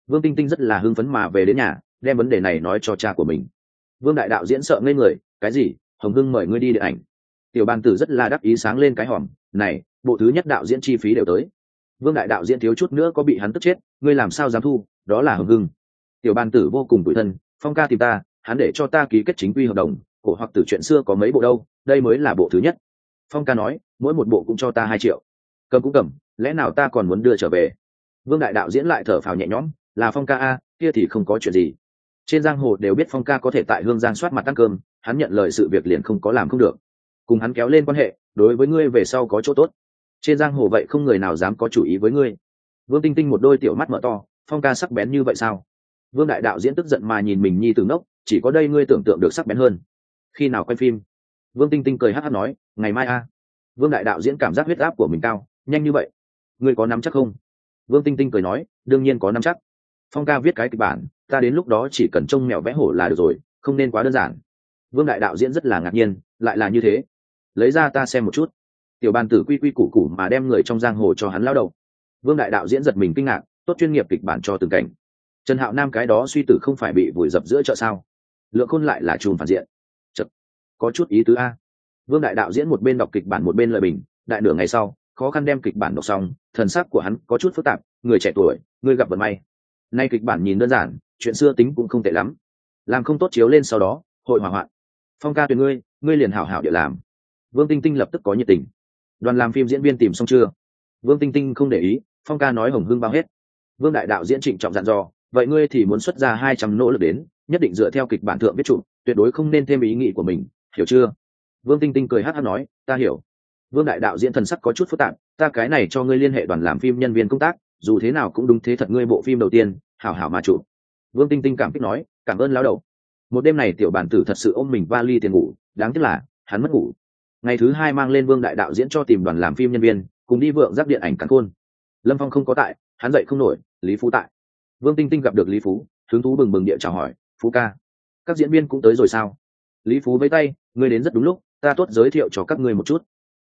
Vương tinh tinh rất là hưng phấn mà về đến nhà, đem vấn đề này nói cho cha của mình. Vương đại đạo diễn sợ ngây người, cái gì? Hồng hưng mời ngươi đi điện ảnh. Tiểu bàn tử rất là đắc ý sáng lên cái hòm, này, bộ thứ nhất đạo diễn chi phí đều tới. Vương đại đạo diễn thiếu chút nữa có bị hắn tức chết, ngươi làm sao dám thu? Đó là hồng hưng. Tiểu bàn tử vô cùng tủi thân, phong ca tìm ta, hắn để cho ta ký kết chính quy hợp đồng cổ hoặc tử chuyện xưa có mấy bộ đâu, đây mới là bộ thứ nhất. Phong ca nói, mỗi một bộ cũng cho ta hai triệu. Cầm cũng cầm, lẽ nào ta còn muốn đưa trở về? Vương đại đạo diễn lại thở phào nhẹ nhõm, là phong ca a, kia thì không có chuyện gì. Trên giang hồ đều biết phong ca có thể tại hương giang soát mặt tăng cơm, hắn nhận lời sự việc liền không có làm không được. Cùng hắn kéo lên quan hệ, đối với ngươi về sau có chỗ tốt. Trên giang hồ vậy không người nào dám có chủ ý với ngươi. Vương tinh tinh một đôi tiểu mắt mở to, phong ca sắc bén như vậy sao? Vương đại đạo diễn tức giận mà nhìn mình nhi từ ngốc, chỉ có đây ngươi tưởng tượng được sắc bén hơn khi nào quay phim? Vương tinh tinh cười hát hát nói, ngày mai a. Vương đại đạo diễn cảm giác huyết áp của mình cao, nhanh như vậy. Ngươi có nắm chắc không? Vương tinh tinh cười nói, đương nhiên có nắm chắc. Phong ca viết cái kịch bản, ta đến lúc đó chỉ cần trông mèo vẽ hổ là được rồi, không nên quá đơn giản. Vương đại đạo diễn rất là ngạc nhiên, lại là như thế. Lấy ra ta xem một chút. Tiểu bàn tử quy quy củ củ mà đem người trong giang hồ cho hắn lao đầu. Vương đại đạo diễn giật mình kinh ngạc, tốt chuyên nghiệp kịch bản cho từng cảnh. Trần hạo nam cái đó suy tử không phải bị vùi dập giữa chợ sao? Lượng khôn lại là chùm phản diện có chút ý tứ a. Vương đại đạo diễn một bên đọc kịch bản một bên lời bình, đại nửa ngày sau, khó khăn đem kịch bản đọc xong, thần sắc của hắn có chút phức tạp, người trẻ tuổi, người gặp vận may. Nay kịch bản nhìn đơn giản, chuyện xưa tính cũng không tệ lắm. Làm không tốt chiếu lên sau đó, hội hỏa hoạn. Phong ca tuyệt ngươi ngươi liền hảo hảo địa làm. Vương tinh tinh lập tức có nhiệt tình. Đoàn làm phim diễn viên tìm xong chưa? Vương tinh tinh không để ý, phong ca nói hồng hưng bao hết. Vương đại đạo diễn trịnh trọng dặn dò, vậy ngươi thì muốn xuất ra hai trăm nỗ lực đến, nhất định dựa theo kịch bản thượng viết trụ tuyệt đối không nên thêm ý nghĩ của mình hiểu chưa? Vương tinh tinh cười hát hát nói, ta hiểu. Vương đại đạo diễn thần sắc có chút phức tạp, ta cái này cho ngươi liên hệ đoàn làm phim nhân viên công tác, dù thế nào cũng đúng thế thật ngươi bộ phim đầu tiên, hảo hảo mà chủ vương tinh tinh cảm kích nói, cảm ơn lao đầu. Một đêm này tiểu bản tử thật sự ôm mình vali tiền ngủ, đáng tiếc là, hắn mất ngủ. Ngày thứ hai mang lên vương đại đạo diễn cho tìm đoàn làm phim nhân viên, cùng đi vượng giáp điện ảnh cắn khôn. Lâm phong không có tại, hắn dậy không nổi, lý phú tại. Vương tinh tinh gặp được lý phú, hứng thú bừng bừng địa chào hỏi, phú ca, các diễn viên cũng tới rồi sao? Lý phú với tay, ngươi đến rất đúng lúc, ta tốt giới thiệu cho các ngươi một chút.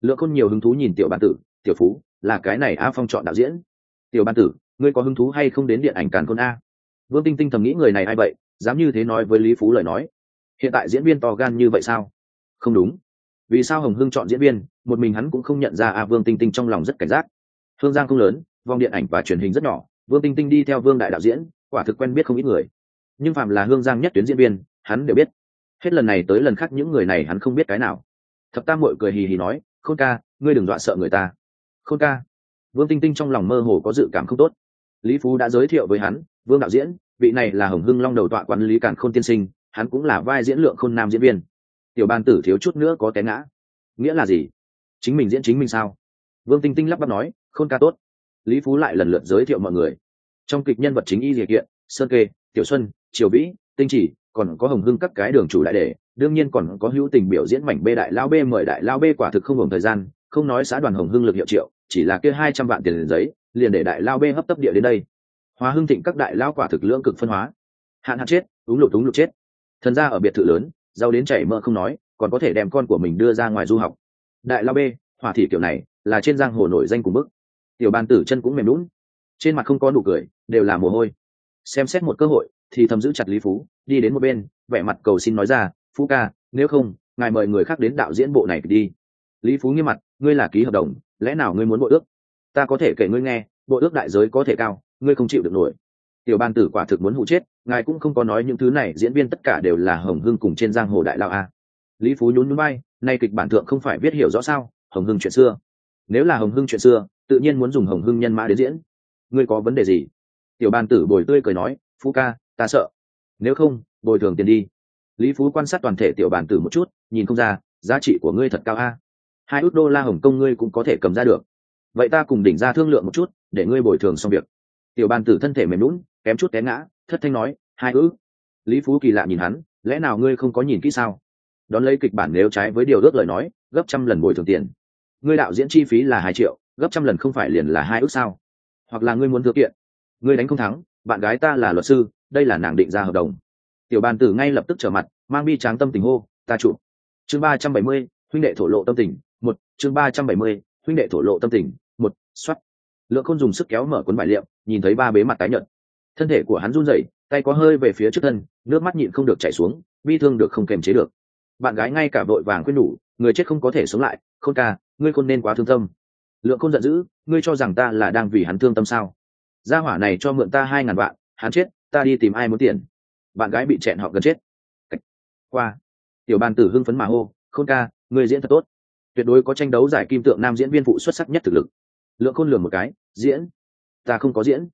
Lượng khôn nhiều hứng thú nhìn tiểu bản tử, tiểu phú, là cái này a phong chọn đạo diễn. Tiểu bản tử, ngươi có hứng thú hay không đến điện ảnh càn khôn a? Vương tinh tinh thầm nghĩ người này ai vậy, dám như thế nói với lý phú lời nói. Hiện tại diễn viên to gan như vậy sao? Không đúng. Vì sao hồng hưng chọn diễn viên, một mình hắn cũng không nhận ra a vương tinh tinh trong lòng rất cảnh giác. Hương giang không lớn, vòng điện ảnh và truyền hình rất nhỏ, vương tinh tinh đi theo vương đại đạo diễn, quả thực quen biết không ít người. Nhưng phạm là hương giang nhất tuyến diễn viên, hắn đều biết hết lần này tới lần khác những người này hắn không biết cái nào. Thập tam mội cười hì hì nói, khôn ca, ngươi đừng dọa sợ người ta. Khôn ca? Vương tinh tinh trong lòng mơ hồ có dự cảm không tốt. Lý phú đã giới thiệu với hắn, vương đạo diễn, vị này là hồng hưng long đầu tọa quản lý cản khôn tiên sinh, hắn cũng là vai diễn lượng khôn nam diễn viên. Tiểu ban tử thiếu chút nữa có té ngã. Nghĩa là gì? Chính mình diễn chính mình sao? Vương tinh tinh lắp bắp nói, khôn ca tốt. Lý phú lại lần lượt giới thiệu mọi người. Trong kịch nhân vật chính y diệt kiện, sơn kê, tiểu xuân, triều vĩ, tinh chỉ còn có hồng hưng các cái đường chủ đại đề đương nhiên còn có hữu tình biểu diễn mảnh b đại lao b mời đại lao b quả thực không hưởng thời gian, không nói xã đoàn hồng hưng lực hiệu triệu, chỉ là kia hai trăm vạn tiền giấy, liền để đại lao b hấp tấp địa đến đây. Hóa hưng thịnh các đại lao quả thực lưỡng cực phân hóa. Hạn hạn chết úng lụt úng lụt chết. Thần ra ở biệt thự lớn, giàu đến chảy mỡ không nói, còn có thể đem con của mình đưa ra ngoài du học. Đại lao b hỏa thị kiểu này, là trên giang hồ nổi danh cùng bức. Tiểu ban tử chân cũng mềm lún trên mặt không có nụ cười, đều là mồ hôi. Xem xét một cơ hội thì thầm giữ chặt lý phú, đi đến một bên, vẻ mặt cầu xin nói ra, phú ca, nếu không, ngài mời người khác đến đạo diễn bộ này đi. Lý phú nghiêm mặt, ngươi là ký hợp đồng, lẽ nào ngươi muốn bộ ước? Ta có thể kể ngươi nghe, bộ ước đại giới có thể cao, ngươi không chịu được nổi. Tiểu ban tử quả thực muốn hụ chết, ngài cũng không có nói những thứ này, diễn viên tất cả đều là hồng hưng cùng trên giang hồ đại lao a. Lý phú nhún núi bay nay kịch bản thượng không phải biết hiểu rõ sao, hồng hưng chuyện xưa. Nếu là hồng hưng chuyện xưa, tự nhiên muốn dùng hồng hưng nhân mã đến diễn. Ngươi có vấn đề gì? Tiểu ban tử bồi tươi cười nói, phú ca ta sợ. Nếu không, bồi thường tiền đi. Lý phú quan sát toàn thể tiểu bản tử một chút, nhìn không ra, giá trị của ngươi thật cao a. Hai út đô la hồng kông ngươi cũng có thể cầm ra được. Vậy ta cùng đỉnh ra thương lượng một chút, để ngươi bồi thường xong việc. Tiểu bàn tử thân thể mềm lún kém chút té ngã, thất thanh nói, hai ư lý phú kỳ lạ nhìn hắn, lẽ nào ngươi không có nhìn kỹ sao? Đón lấy kịch bản nếu trái với điều ước lời nói, gấp trăm lần bồi thường tiền. Ngươi đạo diễn chi phí là hai triệu, gấp trăm lần không phải liền là hai ước sao? Hoặc là ngươi muốn thừa kiện? Ngươi đánh không thắng, bạn gái ta là luật sư đây là nàng định ra hợp đồng. Tiểu bàn tử ngay lập tức trở mặt, mang bi tráng tâm tình hô, ta chụp chương ba trăm bảy mươi, huynh đệ thổ lộ tâm tình, một, chương ba trăm bảy mươi, huynh đệ thổ lộ tâm tình, một x lượng khôn dùng sức kéo mở cuốn bài liệm, nhìn thấy ba bế mặt tái nhợt. Thân thể của hắn run rẩy, tay có hơi về phía trước thân, nước mắt nhịn không được chảy xuống, bi thương được không kềm chế được. Bạn gái ngay cả vội vàng khuyên đủ người chết không có thể sống lại, khôn ca, ngươi khôn nên quá thương tâm. Lượng khôn giận dữ, ngươi cho rằng ta là đang vì hắn thương tâm sao? Gia hỏa này cho mượn ta hai ngàn vạn, hắn chết ta đi tìm ai muốn tiền. Bạn gái bị chẹn họ gần chết. Qua. Tiểu bàn tử hưng phấn mà hô, khôn ca, người diễn thật tốt. Tuyệt đối có tranh đấu giải kim tượng nam diễn viên phụ xuất sắc nhất thực lực. Lượng khôn lường một cái, diễn? Ta không có diễn.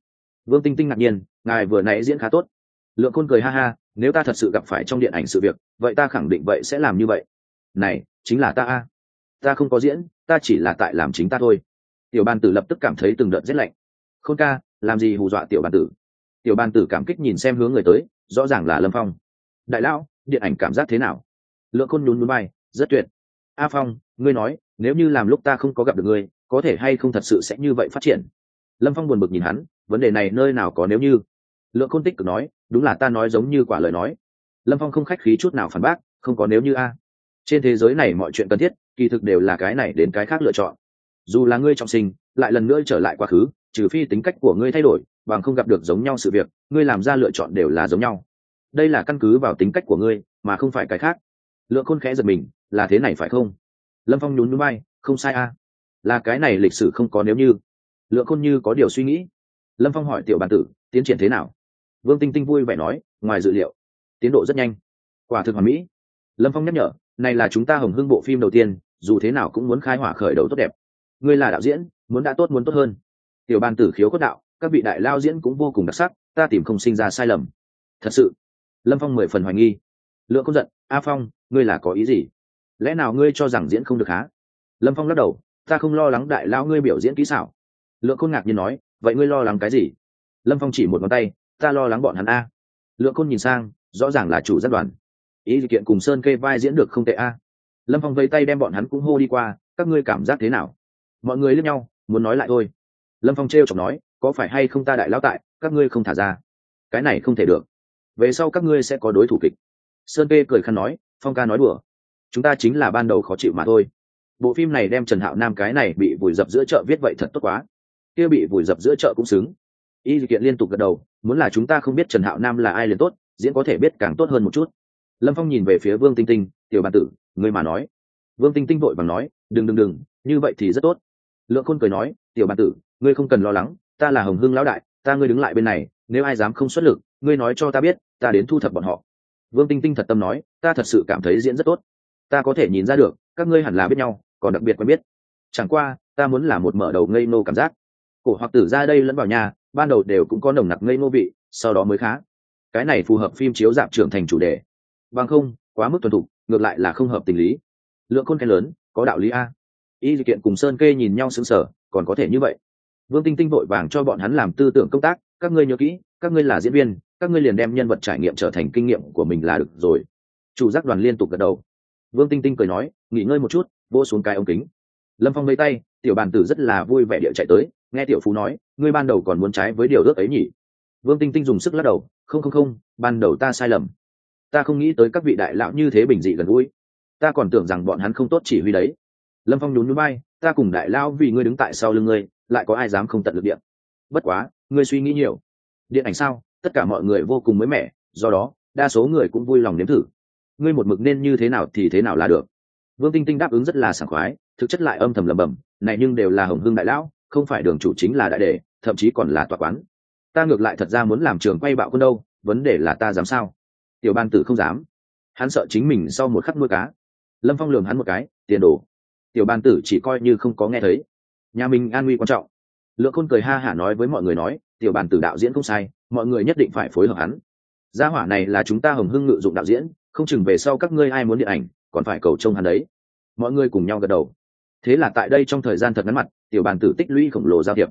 Vương tinh tinh ngạc nhiên, ngài vừa nãy diễn khá tốt. Lượng khôn cười ha ha, nếu ta thật sự gặp phải trong điện ảnh sự việc, vậy ta khẳng định vậy sẽ làm như vậy. Này, chính là ta a. Ta không có diễn, ta chỉ là tại làm chính ta thôi. Tiểu bàn tử lập tức cảm thấy từng đợt rét lạnh. Khôn ca, làm gì hù dọa tiểu bàn tử? Tiểu Ban tử cảm kích nhìn xem hướng người tới, rõ ràng là lâm phong. Đại lão, điện ảnh cảm giác thế nào? Lượng khôn nhún núi bay rất tuyệt. A phong, ngươi nói, nếu như làm lúc ta không có gặp được ngươi, có thể hay không thật sự sẽ như vậy phát triển? Lâm phong buồn bực nhìn hắn, vấn đề này nơi nào có nếu như? Lượng khôn tích cực nói, đúng là ta nói giống như quả lời nói. Lâm phong không khách khí chút nào phản bác, không có nếu như a. Trên thế giới này mọi chuyện cần thiết, kỳ thực đều là cái này đến cái khác lựa chọn. Dù là ngươi trọng sinh, lại lần nữa trở lại quá khứ, trừ phi tính cách của ngươi thay đổi bằng không gặp được giống nhau sự việc, ngươi làm ra lựa chọn đều là giống nhau. Đây là căn cứ vào tính cách của ngươi, mà không phải cái khác. Lượng khôn khẽ giật mình, là thế này phải không? Lâm phong nhún núi bay không sai a. Là cái này lịch sử không có nếu như. Lượng khôn như có điều suy nghĩ. Lâm phong hỏi tiểu bàn tử, tiến triển thế nào? Vương tinh tinh vui vẻ nói, ngoài dự liệu, tiến độ rất nhanh. Quả thực hoàn mỹ. Lâm phong nhắc nhở, này là chúng ta hồng hưng bộ phim đầu tiên, dù thế nào cũng muốn khai hỏa khởi đầu tốt đẹp. Ngươi là đạo diễn, muốn đã tốt muốn tốt hơn. Tiểu bàn tử khiếu cốt đạo các vị đại lao diễn cũng vô cùng đặc sắc, ta tìm không sinh ra sai lầm. Thật sự, lâm phong mười phần hoài nghi. Lượng không giận, a phong, ngươi là có ý gì? Lẽ nào ngươi cho rằng diễn không được há lâm phong lắc đầu, ta không lo lắng đại lao ngươi biểu diễn kỹ xảo. Lượng khôn ngạc nhiên nói, vậy ngươi lo lắng cái gì? Lâm phong chỉ một ngón tay, ta lo lắng bọn hắn a. Lượng khôn nhìn sang, rõ ràng là chủ giác đoàn. Ý kiện cùng sơn kê vai diễn được không tệ a. Lâm phong vây tay đem bọn hắn cũng hô đi qua, các ngươi cảm giác thế nào? Mọi người lướt nhau, muốn nói lại thôi. Lâm phong t r e o chọc nói có phải hay không ta đại lao tại, các ngươi không thả ra. Cái này không thể được. Về sau các ngươi sẽ có đối thủ kịch. Sơn kê cười khăn nói, phong ca nói đùa. Chúng ta chính là ban đầu khó chịu mà thôi. Bộ phim này đem trần hạo nam cái này bị vùi dập giữa chợ viết vậy thật tốt quá. Kia bị vùi dập giữa chợ cũng xứng. Y kiện liên tục gật đầu, muốn là chúng ta không biết trần hạo nam là ai liền tốt, diễn có thể biết càng tốt hơn một chút. Lâm phong nhìn về phía vương tinh tinh, tiểu bàn tử, ngươi mà nói. Vương tinh tinh vội bằng nói, đừng đừng đừng, như vậy thì rất tốt. Lượng khôn cười nói, tiểu bàn tử, ngươi không cần lo lắng ta là hồng hưng lão đại, ta ngươi đứng lại bên này, nếu ai dám không xuất lực, ngươi nói cho ta biết, ta đến thu thập bọn họ. Vương tinh tinh thật tâm nói, ta thật sự cảm thấy diễn rất tốt. Ta có thể nhìn ra được, các ngươi hẳn là biết nhau, còn đặc biệt quen biết. Chẳng qua, ta muốn là một mở đầu ngây nô cảm giác. Cổ hoặc tử ra đây lẫn vào nhà, ban đầu đều cũng có nồng nặc ngây nô vị, sau đó mới khá. Cái này phù hợp phim chiếu dạp trưởng thành chủ đề. Bằng không, quá mức tuần thục, ngược lại là không hợp tình lý. Lượng khôn khen lớn, có đạo lý a. Y kiện cùng sơn kê nhìn nhau sững sờ, còn có thể như vậy vương tinh tinh vội vàng cho bọn hắn làm tư tưởng công tác, các ngươi nhớ kỹ, các ngươi là diễn viên, các ngươi liền đem nhân vật trải nghiệm trở thành kinh nghiệm của mình là được rồi. Chủ giác đoàn liên tục gật đầu. Vương tinh tinh cười nói, nghỉ ngơi một chút vô xuống cái ống kính. Lâm phong lấy tay, tiểu bàn tử rất là vui vẻ địa chạy tới, nghe tiểu phú nói, ngươi ban đầu còn muốn trái với điều ước ấy nhỉ? Vương tinh tinh dùng sức lắc đầu, không không không, ban đầu ta sai lầm. Ta không nghĩ tới các vị đại lão như thế bình dị gần gũi. Ta còn tưởng rằng bọn hắn không tốt chỉ huy đấy lâm phong nhún núi bay ta cùng đại lao vì ngươi đứng tại sau lưng ngươi, lại có ai dám không tận lực điện? Bất quá, ngươi suy nghĩ nhiều. Điện ảnh sao? Tất cả mọi người vô cùng mới mẻ, do đó, đa số người cũng vui lòng nếm thử. Ngươi một mực nên như thế nào thì thế nào là được. Vương tinh tinh đáp ứng rất là sảng khoái, thực chất lại âm thầm lầm bầm này nhưng đều là hồng hưng đại lão không phải đường chủ chính là đại đề thậm chí còn là tòa quán. Ta ngược lại thật ra muốn làm trường quay bạo quân đâu, vấn đề là ta dám sao? Tiểu ban tử không dám. Hắn sợ chính mình sau một khắc nuôi cá. Lâm phong lường hắn một cái, tiền đồ tiểu ban tử chỉ coi như không có nghe thấy. Nhà mình an nguy quan trọng. Lượng khôn cười ha hả nói với mọi người nói, tiểu bàn tử đạo diễn không sai, mọi người nhất định phải phối hợp hắn. Gia hỏa này là chúng ta hồng hưng ngự dụng đạo diễn, không chừng về sau các ngươi ai muốn điện ảnh, còn phải cầu trông hắn đấy. Mọi người cùng nhau gật đầu. Thế là tại đây trong thời gian thật ngắn mặt, tiểu bàn tử tích lũy khổng lồ giao thiệp.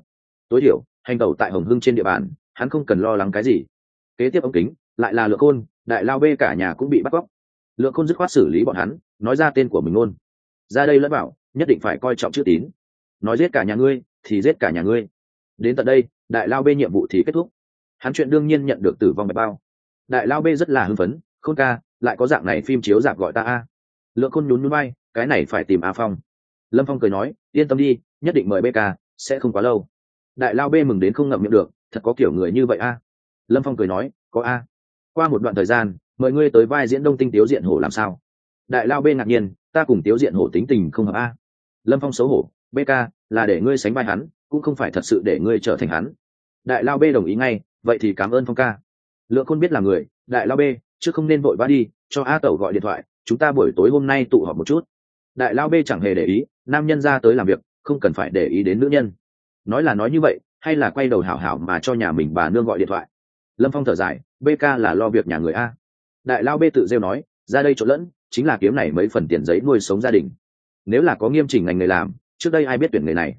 Tối thiểu, hành tẩu tại hồng hưng trên địa bàn, hắn không cần lo lắng cái gì. Kế tiếp ống kính, lại là lượng khôn, đại lao bê cả nhà cũng bị bắt cóc. Lượng khôn dứt khoát xử lý bọn hắn, nói ra tên của mình luôn ra đây lẫn bảo nhất định phải coi trọng chữ tín. Nói giết cả nhà ngươi, thì giết cả nhà ngươi. Đến tận đây, đại lao bê nhiệm vụ thì kết thúc. Hắn chuyện đương nhiên nhận được tử vong bạch bao. Đại lao bê rất là hưng phấn, khôn ca, lại có dạng này phim chiếu dạp gọi ta a. Lượng khôn nhún núi bay cái này phải tìm a phong. Lâm phong cười nói, yên tâm đi, nhất định mời bê ca, sẽ không quá lâu. Đại lao bê mừng đến không ngậm miệng được, thật có kiểu người như vậy a? Lâm phong cười nói, có a. Qua một đoạn thời gian, mời ngươi tới vai diễn đông tinh tiếu diện hổ làm sao? Đại lao bê ngạc nhiên ta cùng tiếu diện hổ tính tình không hợp a. Lâm phong xấu hổ b ca, là để ngươi sánh vai hắn, cũng không phải thật sự để ngươi trở thành hắn. Đại lao b đồng ý ngay, vậy thì cảm ơn phong ca. Lượng khôn biết là người, đại lao b chứ không nên vội vã đi, cho a tẩu gọi điện thoại, chúng ta buổi tối hôm nay tụ họp một chút. Đại lao b chẳng hề để ý, nam nhân ra tới làm việc, không cần phải để ý đến nữ nhân. Nói là nói như vậy, hay là quay đầu hảo hảo mà cho nhà mình bà nương gọi điện thoại? Lâm phong thở dài bk là lo việc nhà người a. Đại lao b tự rêu nói, ra đây trộn lẫn chính là kiếm này mấy phần tiền giấy nuôi sống gia đình. Nếu là có nghiêm chỉnh ngành người làm, trước đây ai biết tuyển người này?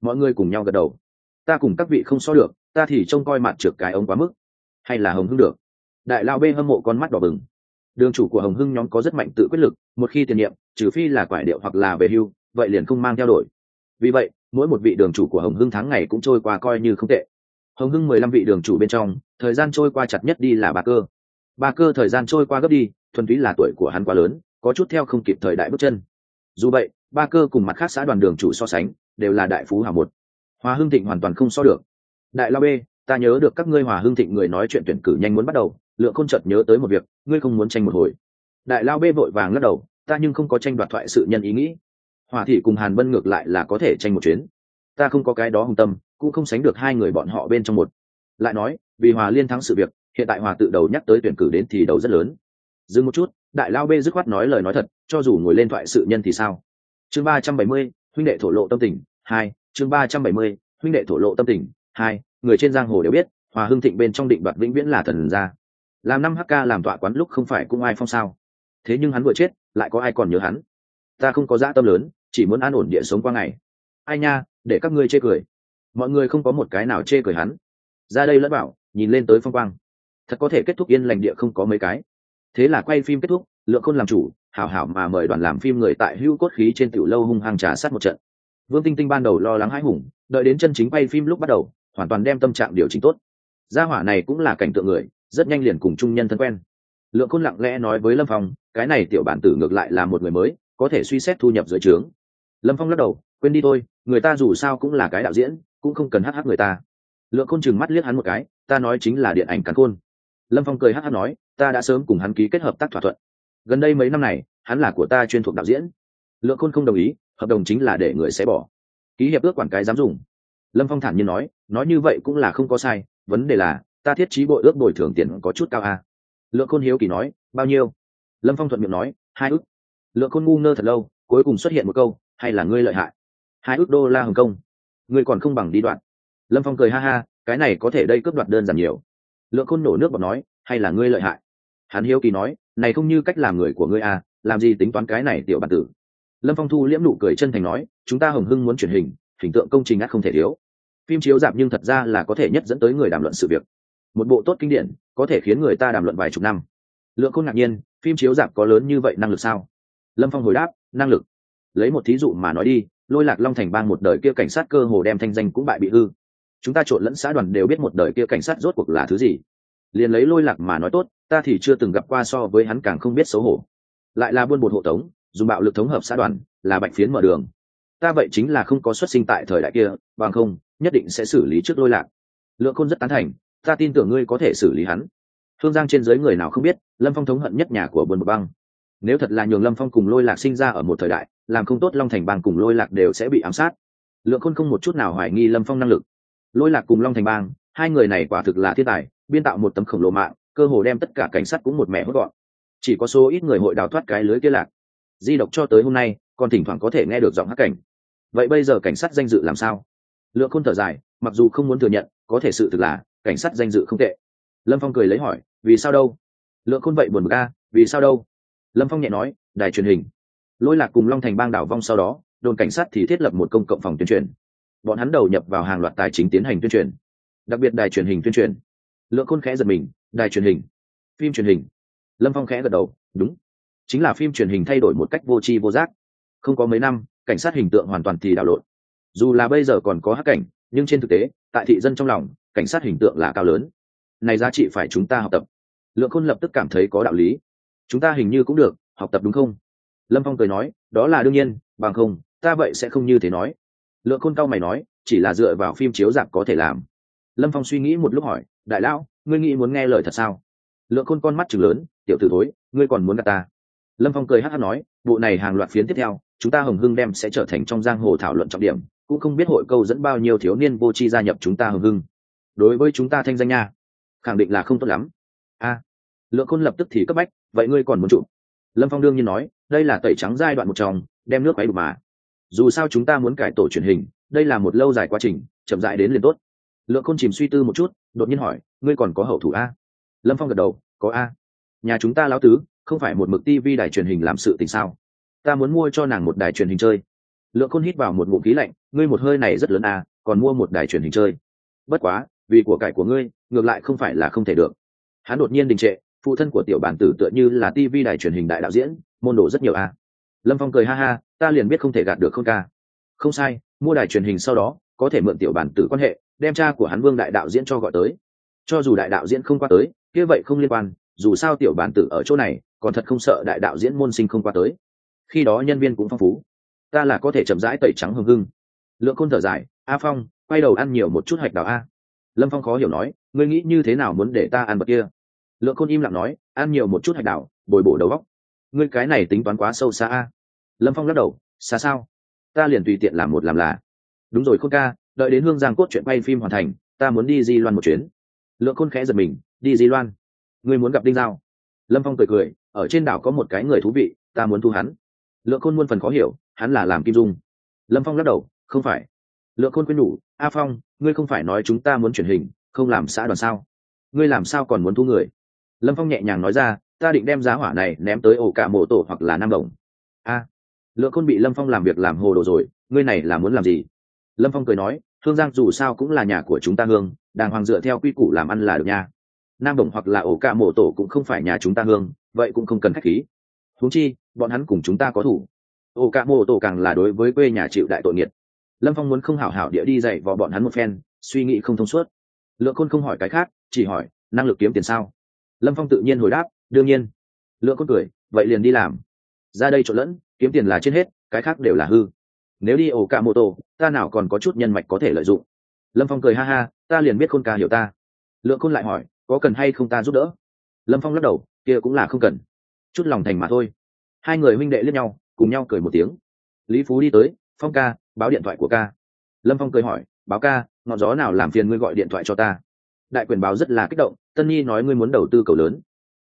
Mọi người cùng nhau gật đầu. Ta cùng các vị không so được, ta thì trông coi mặt trượt cái ống quá mức. Hay là hồng hưng được? Đại lao bê hâm mộ con mắt đỏ bừng. Đường chủ của hồng hưng nhóm có rất mạnh tự quyết lực, một khi tiền nhiệm, trừ phi là quải điệu hoặc là về hưu, vậy liền không mang theo đổi. Vì vậy, mỗi một vị đường chủ của hồng hưng tháng ngày cũng trôi qua coi như không tệ. Hồng hưng mười lăm vị đường chủ bên trong, thời gian trôi qua chặt nhất đi là ba cơ. Ba cơ thời gian trôi qua gấp đi thuần túy là tuổi của hắn quá lớn, có chút theo không kịp thời đại bước chân. Dù vậy, ba cơ cùng mặt khác xã đoàn đường chủ so sánh, đều là đại phú hào một. Hòa hưng thịnh hoàn toàn không so được. Đại lao b, ta nhớ được các ngươi hòa hưng thịnh người nói chuyện tuyển cử nhanh muốn bắt đầu, lượng khôn chợt nhớ tới một việc, ngươi không muốn tranh một hồi. Đại lao bê vội vàng lắc đầu, ta nhưng không có tranh đoạt thoại sự nhân ý nghĩ. Hòa thị cùng hàn bân ngược lại là có thể tranh một chuyến. Ta không có cái đó hùng tâm, cũng không sánh được hai người bọn họ bên trong một. Lại nói, vì hòa liên thắng sự việc, hiện tại hòa tự đầu nhắc tới tuyển cử đến thì đầu rất lớn dừng một chút, đại lao bê dứt khoát nói lời nói thật, cho dù ngồi lên thoại sự nhân thì sao? Chương ba trăm bảy mươi, huynh đệ thổ lộ tâm tình, hai, chương ba trăm bảy mươi, huynh đệ thổ lộ tâm tình, hai, người trên giang hồ đều biết, hòa hưng thịnh bên trong định đoạt vĩnh viễn là thần gia. Làm năm hk làm tọa quán lúc không phải cũng ai phong sao? Thế nhưng hắn vừa chết, lại có ai còn nhớ hắn? Ta không có dã tâm lớn, chỉ muốn an ổn địa sống qua ngày. Ai nha, để các ngươi chê cười. Mọi người không có một cái nào chê cười hắn. Ra đây lẫn bảo, nhìn lên tới phong quang. Thật có thể kết thúc yên lành địa không có mấy cái thế là quay phim kết thúc, lượng khôn làm chủ, hảo hảo mà mời đoàn làm phim người tại hưu cốt khí trên tiểu lâu hung hăng trà sát một trận. Vương tinh tinh ban đầu lo lắng hãi hùng, đợi đến chân chính quay phim lúc bắt đầu, hoàn toàn đem tâm trạng điều chỉnh tốt. Gia hỏa này cũng là cảnh tượng người, rất nhanh liền cùng trung nhân thân quen. Lượng khôn lặng lẽ nói với lâm phong, cái này tiểu bản tử ngược lại là một người mới, có thể suy xét thu nhập dưới trướng. Lâm phong lắc đầu, quên đi thôi, người ta dù sao cũng là cái đạo diễn, cũng không cần hh người ta. Lượng khôn chừng mắt liếc hắn một cái, ta nói chính là điện ảnh cắn khôn. Lâm phong cười hh nói ta đã sớm cùng hắn ký kết hợp tác thỏa thuận. Gần đây mấy năm này, hắn là của ta chuyên thuộc đạo diễn. Lượng khôn không đồng ý, hợp đồng chính là để người sẽ bỏ. Ký hiệp ước quản cái dám dùng. Lâm phong thản nhiên nói nói như vậy cũng là không có sai, vấn đề là, ta thiết trí bội ước bồi thường tiền có chút cao à. lượng khôn hiếu kỳ nói, bao nhiêu? Lâm phong thuận miệng nói, hai ước lượng khôn ngu ngơ thật lâu, cuối cùng xuất hiện một câu, hay là ngươi lợi hại? Hai ước đô la hồng kông. Ngươi còn không bằng đi đoạn. Lâm phong cười ha ha, cái này có thể đây cướp đoạt đơn giản nhiều. Lượng khôn nổ nước bọt nói, hay là ngươi lợi hại? Hắn hiếu kỳ nói, này không như cách làm người của ngươi à làm gì tính toán cái này tiểu bản tử? Lâm phong thu liễm nụ cười chân thành nói, chúng ta hồng hưng muốn truyền hình hình tượng công trình ắt không thể thiếu. Phim chiếu dạp nhưng thật ra là có thể nhất dẫn tới người đàm luận sự việc. Một bộ tốt kinh điển, có thể khiến người ta đàm luận vài chục năm. Lượng khôn ngạc nhiên, phim chiếu dạp có lớn như vậy năng lực sao? Lâm phong hồi đáp, năng lực. Lấy một thí dụ mà nói đi, lôi lạc long thành bang một đời kia cảnh sát cơ hồ đem thanh danh cũng bại bị hư. Chúng ta trộn lẫn xã đoàn đều biết một đời kia cảnh sát rốt cuộc là thứ gì. Liền lấy lôi lạc mà nói tốt ta thì chưa từng gặp qua so với hắn càng không biết xấu hổ. Lại là buôn bột hộ tống, dùng bạo lực thống hợp xã đoàn, là bạch phiến mở đường. Ta vậy chính là không có xuất sinh tại thời đại kia, bằng không, nhất định sẽ xử lý trước lôi lạc. Lượng khôn rất tán thành, ta tin tưởng ngươi có thể xử lý hắn. Thương giang trên giới người nào không biết, lâm phong thống hận nhất nhà của buôn bột băng. Nếu thật là nhường lâm phong cùng lôi lạc sinh ra ở một thời đại, làm không tốt long thành bang cùng lôi lạc đều sẽ bị ám sát. Lượng khôn không một chút nào hoài nghi lâm phong năng lực. Lôi lạc cùng long thành bang, hai người này quả thực là thiên tài, biên tạo một tấm khổng lồ mạng cơ hồ đem tất cả cảnh sát cũng một mẹ hốt gọn. Chỉ có số ít người hội đào thoát cái lưới kia lạc. Di độc cho tới hôm nay, còn thỉnh thoảng có thể nghe được giọng hát cảnh. Vậy bây giờ cảnh sát danh dự làm sao? Lượng khôn thở dài, mặc dù không muốn thừa nhận, có thể sự thực là, cảnh sát danh dự không tệ. Lâm phong cười lấy hỏi, vì sao đâu? Lượng khôn vậy buồn bực vì sao đâu? Lâm phong nhẹ nói, đài truyền hình. Lỗi lạc cùng long thành bang đảo vong sau đó, đồn cảnh sát thì thiết lập một công cộng phòng tuyên truyền. Bọn hắn đầu nhập vào hàng loạt tài chính tiến hành tuyên truyền. Đặc biệt đài truyền hình tuyên truyền. Lượng khôn khẽ giật mình đài truyền hình, phim truyền hình. Lâm phong khẽ gật đầu, đúng, chính là phim truyền hình thay đổi một cách vô tri vô giác. Không có mấy năm, cảnh sát hình tượng hoàn toàn thì đảo lộn. Dù là bây giờ còn có hắc cảnh, nhưng trên thực tế, tại thị dân trong lòng, cảnh sát hình tượng là cao lớn. Này giá trị phải chúng ta học tập. Lượng khôn lập tức cảm thấy có đạo lý. Chúng ta hình như cũng được, học tập đúng không? Lâm phong cười nói, đó là đương nhiên, bằng không, ta vậy sẽ không như thế nói. Lượng khôn cao mày nói, chỉ là dựa vào phim chiếu dạp có thể làm. Lâm phong suy nghĩ một lúc hỏi, đại lão ngươi nghĩ muốn nghe lời thật sao? Lượng khôn con mắt chừng lớn, tiểu t ử thối, ngươi còn muốn gặp ta? Lâm phong cười hát hát nói, bộ này hàng loạt phiến tiếp theo, chúng ta hồng hưng đem sẽ trở thành trong giang hồ thảo luận trọng điểm, cũng không biết hội câu dẫn bao nhiêu thiếu niên vô tri gia nhập chúng ta hồng hưng. Đối với chúng ta thanh danh nha, khẳng định là không tốt lắm. A. Lượng khôn lập tức thì cấp bách, vậy ngươi còn muốn chụp? Lâm phong đương nhiên nói, đây là tẩy trắng giai đoạn một trong, đem nước máy đục mà. Dù sao chúng ta muốn cải tổ truyền hình, đây là một lâu dài quá trình, chậm dại đến liền tốt lượng khôn chìm suy tư một chút, đột nhiên hỏi, ngươi còn có hậu thủ a? Lâm phong gật đầu, có a. Nhà chúng ta lão tứ, không phải một mực tv đài truyền hình làm sự tình sao? Ta muốn mua cho nàng một đài truyền hình chơi. Lượng khôn hít vào một ngụm khí lạnh, ngươi một hơi này rất lớn a, còn mua một đài truyền hình chơi. Bất quá, vì của cải của ngươi, ngược lại không phải là không thể được. Hắn đột nhiên đình trệ, phụ thân của tiểu bản tử tựa như là tv đài truyền hình đại đạo diễn, môn đồ rất nhiều a. Lâm phong cười ha ha, ta liền biết không thể gạt được không ca. Không sai, mua đài truyền hình sau đó, có thể mượn tiểu bản tử quan hệ đem cha của hắn vương đại đạo diễn cho gọi tới. Cho dù đại đạo diễn không qua tới, kia vậy không liên quan, dù sao tiểu bản tử ở chỗ này, còn thật không sợ đại đạo diễn môn sinh không qua tới. Khi đó nhân viên cũng phong phú. Ta là có thể chậm rãi tẩy trắng hưng hưng. Lượng côn thở dài, a phong, quay đầu ăn nhiều một chút hạch đào a. Lâm phong khó hiểu nói, ngươi nghĩ như thế nào muốn để ta ăn bậc kia? Lượng côn im lặng nói, ăn nhiều một chút hạch đào, bồi bổ đầu góc ngươi cái này tính toán quá sâu xa a. Lâm phong lắc đầu, xa sao? Ta liền tùy tiện làm một làm là. Đúng rồi khôn ca đợi đến hương giang cốt chuyện quay phim hoàn thành, ta muốn đi di loan một chuyến. Lượng khôn khẽ giật mình, đi di loan? Ngươi muốn gặp đinh giao? Lâm phong cười cười, ở trên đảo có một cái người thú vị, ta muốn thu hắn. Lượng khôn muôn phần khó hiểu, hắn là làm kim dung. Lâm phong lắc đầu, không phải. Lượng khôn quyên nhủ, a phong, ngươi không phải nói chúng ta muốn truyền hình, không làm xã đoàn sao? Ngươi làm sao còn muốn thu người? Lâm phong nhẹ nhàng nói ra, ta định đem giá hỏa này ném tới ổ cả mộ tổ hoặc là nam đồng. A. Lượng khôn bị lâm phong làm việc làm hồ đồ rồi, ngươi này là muốn làm gì? Lâm phong cười nói hương giang dù sao cũng là nhà của chúng ta hương, đàng hoàng dựa theo quy củ làm ăn là được nha. Nam đồng hoặc là ổ ca mổ tổ cũng không phải nhà chúng ta hương, vậy cũng không cần khách khí. Huống chi, bọn hắn cùng chúng ta có thủ. Ổ ca mổ tổ càng là đối với quê nhà chịu đại tội nghiệt. Lâm phong muốn không hảo hảo địa đi dạy vào bọn hắn một phen, suy nghĩ không thông suốt. Lượng khôn không hỏi cái khác, chỉ hỏi, năng lực kiếm tiền sao? Lâm phong tự nhiên hồi đáp, đương nhiên. Lượng khôn cười, vậy liền đi làm. Ra đây trộn lẫn, kiếm tiền là trên hết, cái khác đều là hư nếu đi ổ cả mô tô, ta nào còn có chút nhân mạch có thể lợi dụng. Lâm phong cười ha ha, ta liền biết khôn ca hiểu ta. Lượng khôn lại hỏi, có cần hay không ta giúp đỡ? Lâm phong lắc đầu, kia cũng là không cần. Chút lòng thành mà thôi. Hai người huynh đệ lướt nhau, cùng nhau cười một tiếng. Lý phú đi tới, phong ca, báo điện thoại của ca. Lâm phong cười hỏi, báo ca, ngọn gió nào làm phiền ngươi gọi điện thoại cho ta? Đại quyền báo rất là kích động, tân nhi nói ngươi muốn đầu tư cầu lớn.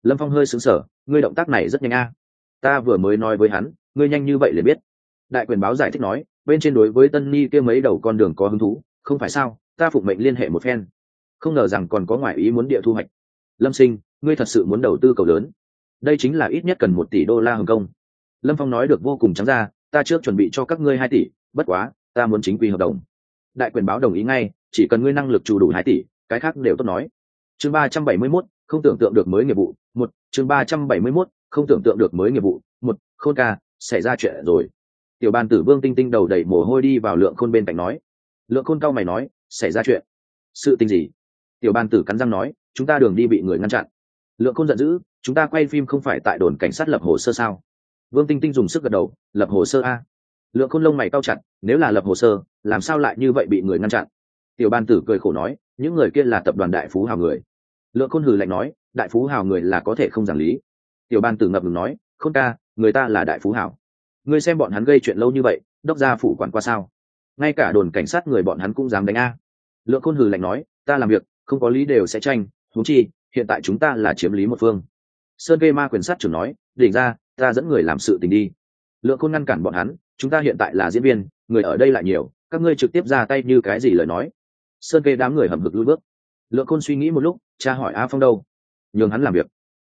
Lâm phong hơi xứng sở ngươi động tác này rất nhanh a. Ta vừa mới nói với hắn, ngươi nhanh như vậy liền biết đại quyền báo giải thích nói, bên trên đối với tân nhi kia mấy đầu con đường có hứng thú, không phải sao, ta phụng mệnh liên hệ một phen. Không ngờ rằng còn có ngoại ý muốn địa thu hoạch. Lâm sinh, ngươi thật sự muốn đầu tư cầu lớn. Đây chính là ít nhất cần một tỷ đô la hồng kông. Lâm phong nói được vô cùng trắng ra, ta trước chuẩn bị cho các ngươi hai tỷ, bất quá, ta muốn chính quy hợp đồng. Đại quyền báo đồng ý ngay, chỉ cần ngươi năng lực chủ đủ hai tỷ, cái khác đều tốt nói. Chương ba trăm bảy mươi mốt, không tưởng tượng được mới nghiệp vụ, một. Chương ba trăm bảy mươi mốt, không tưởng tượng được mới nghiệp vụ, một. Khôn ca, xảy ra chuyện rồi tiểu bàn tử vương tinh tinh đầu đẩy mồ hôi đi vào lượng khôn bên cạnh nói. Lượng khôn cao mày nói, xảy ra chuyện? Sự tình gì? Tiểu bàn tử cắn răng nói, chúng ta đường đi bị người ngăn chặn. Lượng khôn giận dữ, chúng ta quay phim không phải tại đồn cảnh sát lập hồ sơ sao? Vương tinh tinh dùng sức gật đầu, lập hồ sơ a. Lượng khôn lông mày cao chặt, nếu là lập hồ sơ, làm sao lại như vậy bị người ngăn chặn? Tiểu ban tử cười khổ nói, những người kia là tập đoàn đại phú hào người. Lượng khôn hừ lạnh nói, đại phú hào người là có thể không giảng lý. Tiểu ban tử ngập ngừng nói, khôn ca, người ta là đại phú hào ngươi xem bọn hắn gây chuyện lâu như vậy, đốc gia phủ quản qua sao? Ngay cả đồn cảnh sát người bọn hắn cũng dám đánh a. Lượng khôn hừ lạnh nói, ta làm việc, không có lý đều sẽ tranh thú chi, hiện tại chúng ta là chiếm lý một phương. Sơn gây ma quyền sát trưởng nói, đỉnh ra, ta dẫn người làm sự tình đi. Lượng khôn ngăn cản bọn hắn, chúng ta hiện tại là diễn viên, người ở đây lại nhiều, các ngươi trực tiếp ra tay như cái gì lời nói? Sơn kê đám người hầm hực lui bước. Lượng khôn suy nghĩ một lúc, cha hỏi a phong đâu? Nhường hắn làm việc.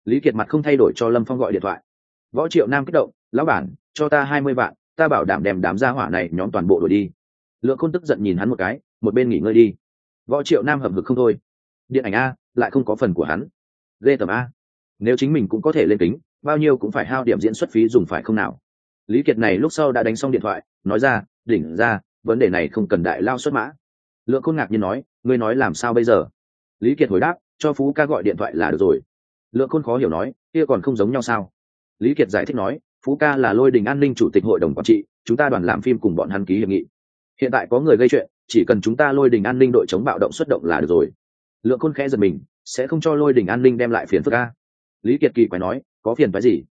Lý kiệt mặt không thay đổi cho lâm phong gọi điện thoại. Võ triệu nam kích động, lão bản cho ta hai mươi vạn, ta bảo đảm đem đám gia hỏa này nhóm toàn bộ đổi đi. Lượng khôn tức giận nhìn hắn một cái, một bên nghỉ ngơi đi. Võ triệu nam hầm hực không thôi. Điện ảnh a, lại không có phần của hắn. Ghê tầm a. Nếu chính mình cũng có thể lên kính, bao nhiêu cũng phải hao điểm diễn xuất phí dùng phải không nào? Lý kiệt này lúc sau đã đánh xong điện thoại, nói ra, đỉnh ra, vấn đề này không cần đại lao xuất mã. Lượng khôn ngạc nhiên nói, ngươi nói làm sao bây giờ? Lý kiệt hồi đáp, cho phú ca gọi điện thoại là được rồi. Lượng khôn khó hiểu nói, kia còn không giống nhau sao? Lý kiệt giải thích nói phú ca là lôi đình an ninh chủ tịch hội đồng quản trị, chúng ta đoàn làm phim cùng bọn hắn ký hiệp nghị. Hiện tại có người gây chuyện, chỉ cần chúng ta lôi đình an ninh đội chống bạo động xuất động là được rồi. Lượng khôn khẽ giật mình, sẽ không cho lôi đình an ninh đem lại phiền phức ca lý kiệt kỳ quái nói, có phiền phái gì?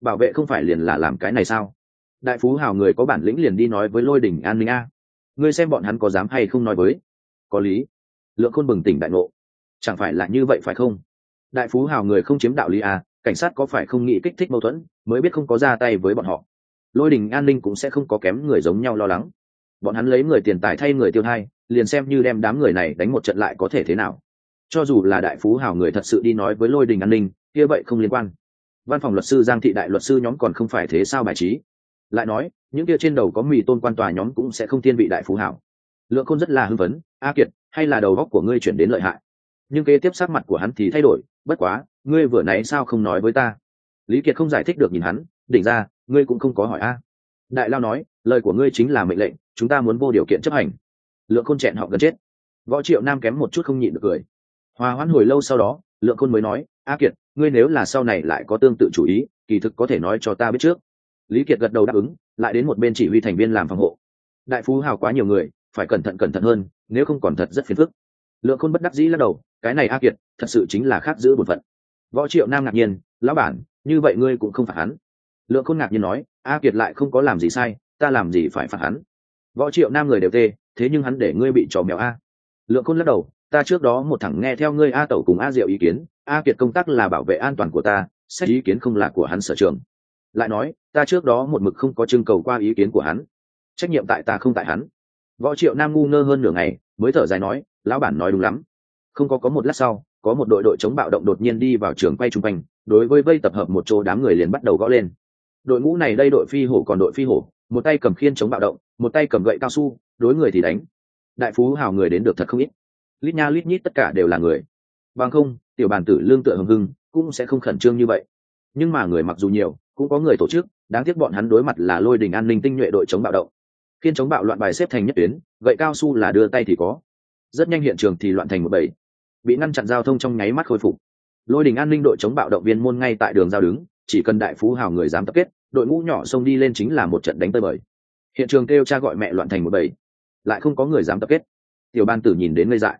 Bảo vệ không phải liền là làm cái này sao? Đại phú hào người có bản lĩnh liền đi nói với lôi đình an ninh a. Ngươi xem bọn hắn có dám hay không nói với? Có lý. Lượng khôn bừng tỉnh đại ngộ. Chẳng phải là như vậy phải không? Đại phú hào người không chiếm đạo lý a, cảnh sát có phải không nghĩ kích thích mâu thuẫn? Mới biết không có ra tay với bọn họ. Lôi đình an ninh cũng sẽ không có kém người giống nhau lo lắng. Bọn hắn lấy người tiền tài thay người tiêu thai, liền xem như đem đám người này đánh một trận lại có thể thế nào. Cho dù là đại phú hào người thật sự đi nói với lôi đình an ninh, kia vậy không liên quan. Văn phòng luật sư giang thị đại luật sư nhóm còn không phải thế sao bài trí? Lại nói, những kia trên đầu có mì tôn quan tòa nhóm cũng sẽ không thiên vị đại phú hảo lượng khôn rất là hưng vấn a kiệt, hay là đầu góc của ngươi chuyển đến lợi hại. Nhưng kế tiếp sát mặt của hắn thì thay đổi, bất quá, ngươi vừa nãy sao không nói với ta? Lý kiệt không giải thích được nhìn hắn, đỉnh ra, ngươi cũng không có hỏi a. Đại lao nói, lời của ngươi chính là mệnh lệnh, chúng ta muốn vô điều kiện chấp hành. Lượng khôn chẹn họ gần chết. Võ triệu nam kém một chút không nhịn được cười. Hòa hoãn hồi lâu sau đó, lượng khôn mới nói, a kiệt, ngươi nếu là sau này lại có tương tự chủ ý, kỳ thực có thể nói cho ta biết trước. Lý kiệt gật đầu đáp ứng, lại đến một bên chỉ huy thành viên làm phòng hộ. Đại phú hào quá nhiều người, phải cẩn thận cẩn thận hơn, nếu không còn thật rất phiền phức. Lượng khôn bất đắc dĩ lắc đầu, cái này a kiệt, thật sự chính là khác giữ bổn phận. Võ triệu nam ngạc nhiên, lão bản như vậy ngươi cũng không phạt hắn. Lượng khôn ngạc nhiên nói, a kiệt lại không có làm gì sai, ta làm gì phải phạt hắn? Võ triệu nam người đều tê, thế nhưng hắn để ngươi bị trò mèo a. Lượng khôn lắc đầu, ta trước đó một thằng nghe theo ngươi a tẩu cùng a diệu ý kiến, a kiệt công tác là bảo vệ an toàn của ta, xét ý kiến không là của hắn sở trường. Lại nói, ta trước đó một mực không có trưng cầu qua ý kiến của hắn. Trách nhiệm tại ta không tại hắn. Võ triệu nam ngu ngơ hơn nửa ngày, mới thở dài nói, lão bản nói đúng lắm. Không có có một lát sau, có một đội đội chống bạo động đột nhiên đi vào trường quay chung quanh đối với vây tập hợp một chỗ đám người liền bắt đầu gõ lên. Đội ngũ này đây đội phi hổ còn đội phi hổ, một tay cầm khiên chống bạo động, một tay cầm gậy cao su, đối người thì đánh. Đại phú hào người đến được thật không ít. Lít nha lít nhít tất cả đều là người. Bằng không, tiểu bàn tử lương tựa hưng hưng, cũng sẽ không khẩn trương như vậy. Nhưng mà người mặc dù nhiều, cũng có người tổ chức, đáng tiếc bọn hắn đối mặt là lôi đình an ninh tinh nhuệ đội chống bạo động. Khiên chống bạo loạn bài xếp thành nhất tuyến, gậy cao su là đưa tay thì có. Rất nhanh hiện trường thì loạn thành một bảy bị ngăn chặn giao thông trong nháy mắt khôi phục lôi đình an ninh đội chống bạo động viên môn ngay tại đường giao đứng, chỉ cần đại phú hào người dám tập kết, đội ngũ nhỏ xông đi lên chính là một trận đánh tơi bời. Hiện trường kêu cha gọi mẹ loạn thành một bầy, lại không có người dám tập kết. Tiểu ban tử nhìn đến ngây dại.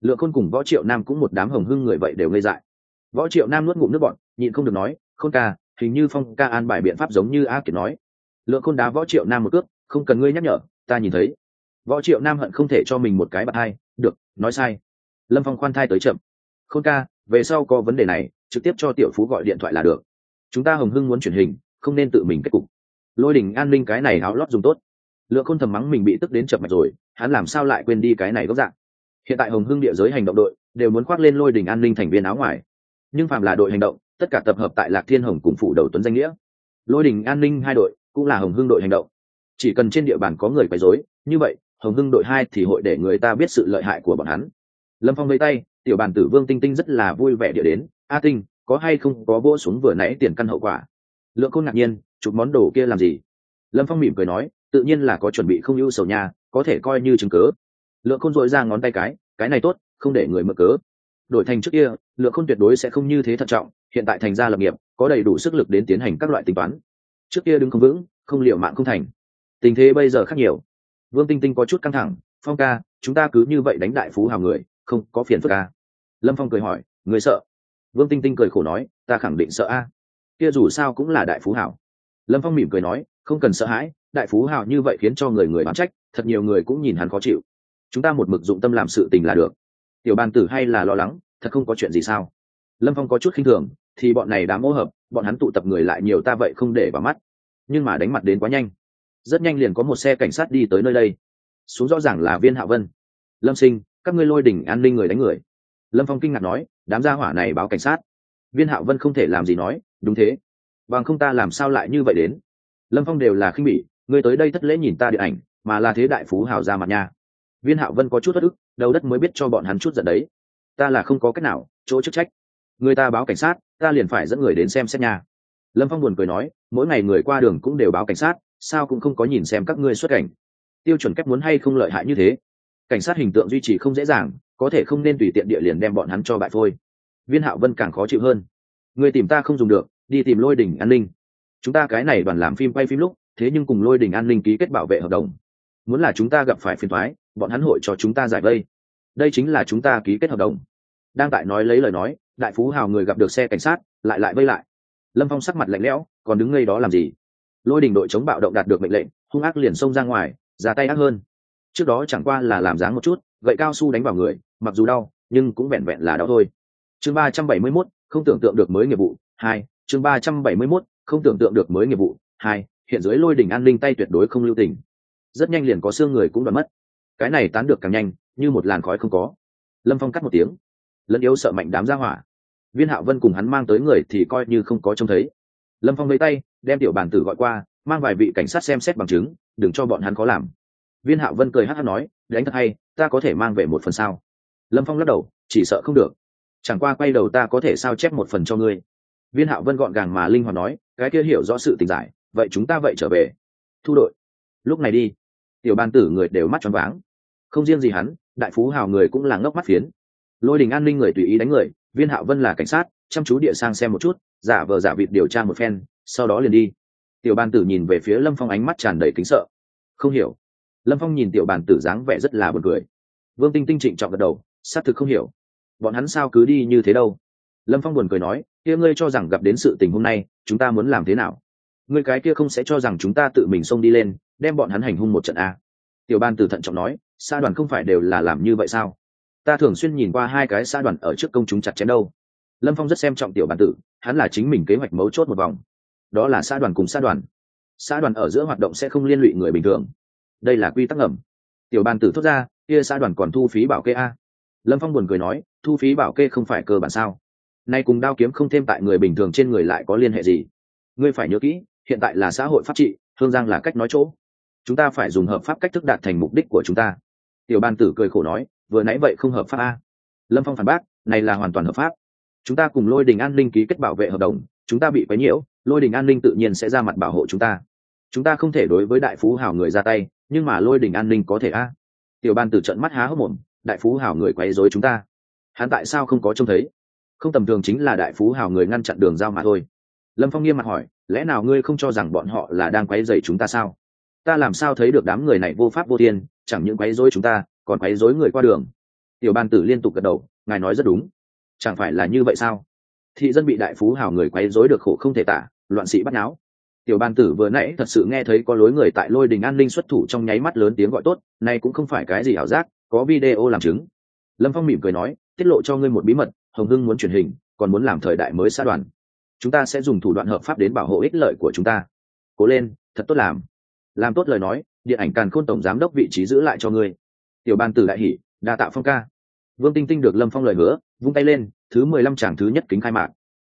Lượng khôn cùng võ triệu nam cũng một đám hồng hưng người vậy đều ngây dại. Võ triệu nam nuốt ngụm nước bọn nhịn không được nói, khôn ca, hình như phong ca an bài biện pháp giống như a kiệt nói. Lượng khôn đá võ triệu nam một cước, không cần ngươi nhắc nhở, ta nhìn thấy. Võ triệu nam hận không thể cho mình một cái bạc hai, được, nói sai. Lâm phong khoan thai tới chậm, khôn ca về sau có vấn đề này, trực tiếp cho tiểu phú gọi điện thoại là được. Chúng ta hồng hưng muốn truyền hình, không nên tự mình kết cục. Lôi đình an ninh cái này áo lót dùng tốt. Lượng khôn thầm mắng mình bị tức đến chập mạch rồi, hắn làm sao lại quên đi cái này gốc dạng? Hiện tại hồng hưng địa giới hành động đội đều muốn khoác lên lôi đình an ninh thành viên áo ngoài. Nhưng phạm là đội hành động, tất cả tập hợp tại lạc thiên hồng cùng phủ đầu tuấn danh nghĩa. Lôi đình an ninh hai đội cũng là hồng hưng đội hành động. Chỉ cần trên địa bàn có người quấy rối, như vậy, hồng hưng đội hai thì hội để người ta biết sự lợi hại của bọn hắn. Lâm phong lấy tay tiểu bàn tử vương tinh tinh rất là vui vẻ địa đến, a tinh, có hay không có vỗ xuống vừa nãy tiền căn hậu quả? Lượng Côn ngạc nhiên, chụp món đồ kia làm gì? Lâm phong mỉm cười nói, tự nhiên là có chuẩn bị không ưu sầu nhà có thể coi như chứng cớ. Lượng Côn dội ra ngón tay cái cái này tốt, không để người mở cớ. Đổi thành trước kia, lượng khôn tuyệt đối sẽ không như thế thận trọng, hiện tại thành gia lập nghiệp, có đầy đủ sức lực đến tiến hành các loại tính toán. Trước kia đứng không vững, không liệu mạng không thành. Tình thế bây giờ khác nhiều. Vương tinh tinh có chút căng thẳng, phong ca, chúng ta cứ như vậy đánh đại phú hào người, không có phiền phức ca lâm phong cười hỏi người sợ? Vương tinh tinh cười khổ nói, ta khẳng định sợ a. Kia dù sao cũng là đại phú hào lâm phong mỉm cười nói, không cần sợ hãi, đại phú hào như vậy khiến cho người người bán trách, thật nhiều người cũng nhìn hắn khó chịu. Chúng ta một mực dụng tâm làm sự tình là được. Tiểu bàn tử hay là lo lắng, thật không có chuyện gì sao? Lâm phong có chút khinh thường, thì bọn này đã mỗ hợp, bọn hắn tụ tập người lại nhiều ta vậy không để vào mắt. Nhưng mà đánh mặt đến quá nhanh. Rất nhanh liền có một xe cảnh sát đi tới nơi đây. Xuống rõ ràng là viên hạ vân. Lâm sinh, các ngươi lôi đỉnh an ninh người đánh người lâm phong kinh ngạc nói, đám gia hỏa này báo cảnh sát. Viên hạo vân không thể làm gì nói, đúng thế. Bằng không ta làm sao lại như vậy đến? Lâm phong đều là khinh bỉ, ngươi tới đây thất lễ nhìn ta điện ảnh, mà là thế đại phú hào ra mặt nha. Viên hạo vân có chút thất ức, đầu đất mới biết cho bọn hắn chút giận đấy. Ta là không có cách nào, chỗ chức trách. Người ta báo cảnh sát, ta liền phải dẫn người đến xem xét nhà lâm phong buồn cười nói, mỗi ngày người qua đường cũng đều báo cảnh sát, sao cũng không có nhìn xem các ngươi xuất cảnh. Tiêu chuẩn cách muốn hay không lợi hại như thế? Cảnh sát hình tượng duy trì không dễ dàng có thể không nên tùy tiện địa liền đem bọn hắn cho bại phôi. Viên hạo vân càng khó chịu hơn. Người tìm ta không dùng được, đi tìm lôi Đình an ninh. Chúng ta cái này đoàn làm phim quay phim lúc, thế nhưng cùng lôi Đình an ninh ký kết bảo vệ hợp đồng. Muốn là chúng ta gặp phải phiền thoái bọn hắn hội cho chúng ta giải vây. Đây chính là chúng ta ký kết hợp đồng. Đang tại nói lấy lời nói, đại phú hào người gặp được xe cảnh sát, lại lại vây lại. Lâm phong sắc mặt lạnh lẽo, còn đứng ngay đó làm gì? Lôi đình đội chống bạo động đạt được mệnh lệnh, hung ác liền xông ra ngoài, ra tay ác hơn. Trước đó chẳng qua là làm dáng một chút, gậy cao su đánh vào người mặc dù đau nhưng cũng vẹn vẹn là đau thôi. Chương ba trăm bảy mươi 371, không tưởng tượng được mới nghiệp vụ hai chương ba trăm bảy mươi 371, không tưởng tượng được mới nghiệp vụ hai hiện dưới lôi đỉnh an ninh tay tuyệt đối không lưu tình. Rất nhanh liền có xương người cũng đoạn mất. Cái này tán được càng nhanh như một làn khói không có. Lâm phong cắt một tiếng. Lẫn yếu sợ mạnh đám ra hỏa. Viên hạo vân cùng hắn mang tới người thì coi như không có trông thấy. Lâm phong lấy tay đem tiểu bản tử gọi qua mang vài vị cảnh sát xem xét bằng chứng đừng cho bọn hắn khó làm. Viên hạo vân cười hát hát nói đánh thật hay ta có thể mang về một phần sao? Lâm phong lắc đầu, chỉ sợ không được. Chẳng qua quay đầu ta có thể sao chép một phần cho ngươi. Viên hạo vân gọn gàng mà linh hoạt nói, cái kia hiểu rõ sự tình giải, vậy chúng ta vậy trở về. Thu đội. Lúc này đi. Tiểu ban tử người đều mắt tròn váng. Không riêng gì hắn, đại phú hào người cũng là ngốc mắt phiến. Lôi đình an ninh người tùy ý đánh người, viên hạo vân là cảnh sát, chăm chú địa sang xem một chút, giả vờ giả vịt điều tra một phen, sau đó liền đi. Tiểu ban tử nhìn về phía lâm phong ánh mắt tràn đầy kính sợ. Không hiểu. Lâm phong nhìn tiểu bàn tử dáng vẻ rất là b u ồ n cười. Vương tinh tinh trịnh trọng gật đầu xác thực không hiểu. Bọn hắn sao cứ đi như thế đâu? Lâm phong buồn cười nói, kia ngươi cho rằng gặp đến sự tình hôm nay, chúng ta muốn làm thế nào? Ngươi cái kia không sẽ cho rằng chúng ta tự mình xông đi lên, đem bọn hắn hành hung một trận a tiểu ban tử thận trọng nói, xã đoàn không phải đều là làm như vậy sao? Ta thường xuyên nhìn qua hai cái xã đoàn ở trước công chúng chặt chém đâu. Lâm phong rất xem trọng tiểu bản tử, hắn là chính mình kế hoạch mấu chốt một vòng. Đó là xã đoàn cùng xã đoàn. Xã đoàn ở giữa hoạt động sẽ không liên lụy người bình thường. Đây là quy tắc ngầm. Tiểu bàn tử thốt ra, kia xã đoàn còn thu phí bảo kê a? Lâm phong buồn cười nói, thu phí bảo kê không phải cơ bản sao? Nay cùng đao kiếm không thêm tại người bình thường trên người lại có liên hệ gì? Ngươi phải nhớ kỹ, hiện tại là xã hội pháp trị, hương giang là cách nói chỗ. Chúng ta phải dùng hợp pháp cách thức đạt thành mục đích của chúng ta. Tiểu ban tử cười khổ nói, vừa nãy vậy không hợp pháp a. Lâm phong phản bác, này là hoàn toàn hợp pháp. Chúng ta cùng lôi đình an ninh ký kết bảo vệ hợp đồng, chúng ta bị quấy nhiễu, lôi đình an ninh tự nhiên sẽ ra mặt bảo hộ chúng ta. Chúng ta không thể đối với đại phú hào người ra tay, nhưng mà lôi đình an ninh có thể a. Tiểu ban tử trận mắt há hốc mồm đại phú hào người quấy rối chúng ta. Hắn tại sao không có trông thấy? Không tầm thường chính là đại phú hào người ngăn chặn đường giao mà thôi. Lâm phong nghiêm mặt hỏi, lẽ nào ngươi không cho rằng bọn họ là đang quấy dày chúng ta sao? Ta làm sao thấy được đám người này vô pháp vô thiên, chẳng những quấy rối chúng ta, còn quấy rối người qua đường? Tiểu ban tử liên tục gật đầu, ngài nói rất đúng. Chẳng phải là như vậy sao? Thị dân bị đại phú hào người quấy rối được khổ không thể tả, loạn sĩ bắt náo. Tiểu ban tử vừa nãy thật sự nghe thấy có lối người tại lôi đình an ninh xuất thủ trong nháy mắt lớn tiếng gọi tốt, nay cũng không phải cái gì ảo giác có video làm chứng. Lâm phong mỉm cười nói, tiết lộ cho ngươi một bí mật, hồng hưng muốn truyền hình, còn muốn làm thời đại mới xã đoàn. Chúng ta sẽ dùng thủ đoạn hợp pháp đến bảo hộ ích lợi của chúng ta. Cố lên, thật tốt làm. Làm tốt lời nói, điện ảnh càn khôn tổng giám đốc vị trí giữ lại cho ngươi. Tiểu ban tử đại hỷ đa tạo phong ca. Vương tinh tinh được lâm phong lời hứa, vung tay lên, thứ mười lăm chàng thứ nhất kính khai mạc.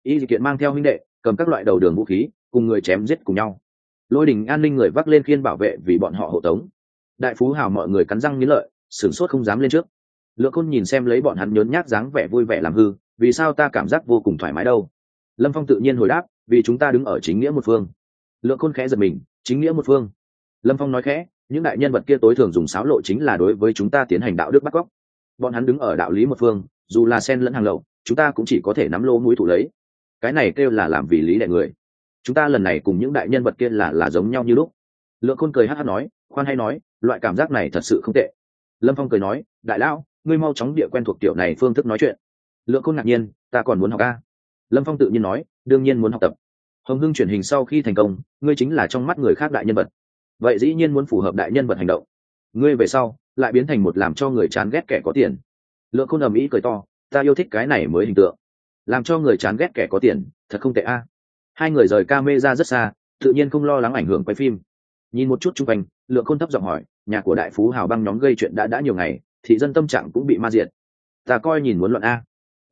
Y dị kiện mang theo huynh đệ, cầm các loại đầu đường vũ khí, cùng người chém giết cùng nhau. Lôi đình an ninh người vác lên khiên bảo vệ vì bọn họ hộ tống. Đại phú hào mọi người cắn răng nghĩ lợi sửng sốt không dám lên trước. Lượng khôn nhìn xem lấy bọn hắn nhớn nhác dáng vẻ vui vẻ làm hư, vì sao ta cảm giác vô cùng thoải mái đâu? Lâm phong tự nhiên hồi đáp, vì chúng ta đứng ở chính nghĩa một phương. Lượng khôn khẽ giật mình, chính nghĩa một phương. Lâm phong nói khẽ, những đại nhân vật kia tối thường dùng sáo lộ chính là đối với chúng ta tiến hành đạo đức bắt cóc. Bọn hắn đứng ở đạo lý một phương, dù là sen lẫn hàng lậu, chúng ta cũng chỉ có thể nắm lô mũi thủ lấy. Cái này kêu là làm vì lý đại người. Chúng ta lần này cùng những đại nhân vật kia là là giống nhau như lúc. Lượng khôn cười hát hát nói, khoan hay nói, loại cảm giác này thật sự không tệ lâm phong cười nói, đại lão, ngươi mau chóng địa quen thuộc tiểu này phương thức nói chuyện. Lượng khôn ngạc nhiên, ta còn muốn học ca lâm phong tự nhiên nói, đương nhiên muốn học tập. Hồng hưng truyền hình sau khi thành công, ngươi chính là trong mắt người khác đại nhân vật. Vậy dĩ nhiên muốn phù hợp đại nhân vật hành động. Ngươi về sau, lại biến thành một làm cho người chán ghét kẻ có tiền. Lượng khôn ầm ĩ cười to, ta yêu thích cái này mới hình tượng. Làm cho người chán ghét kẻ có tiền, thật không tệ a. Hai người rời ca mê ra rất xa, tự nhiên không lo lắng ảnh hưởng quay phim. Nhìn một chút chung quanh, lượng khôn thấp giọng hỏi nhà của đại phú hào băng nhóm gây chuyện đã đã nhiều ngày thị dân tâm trạng cũng bị ma diệt. Ta coi nhìn muốn luận a.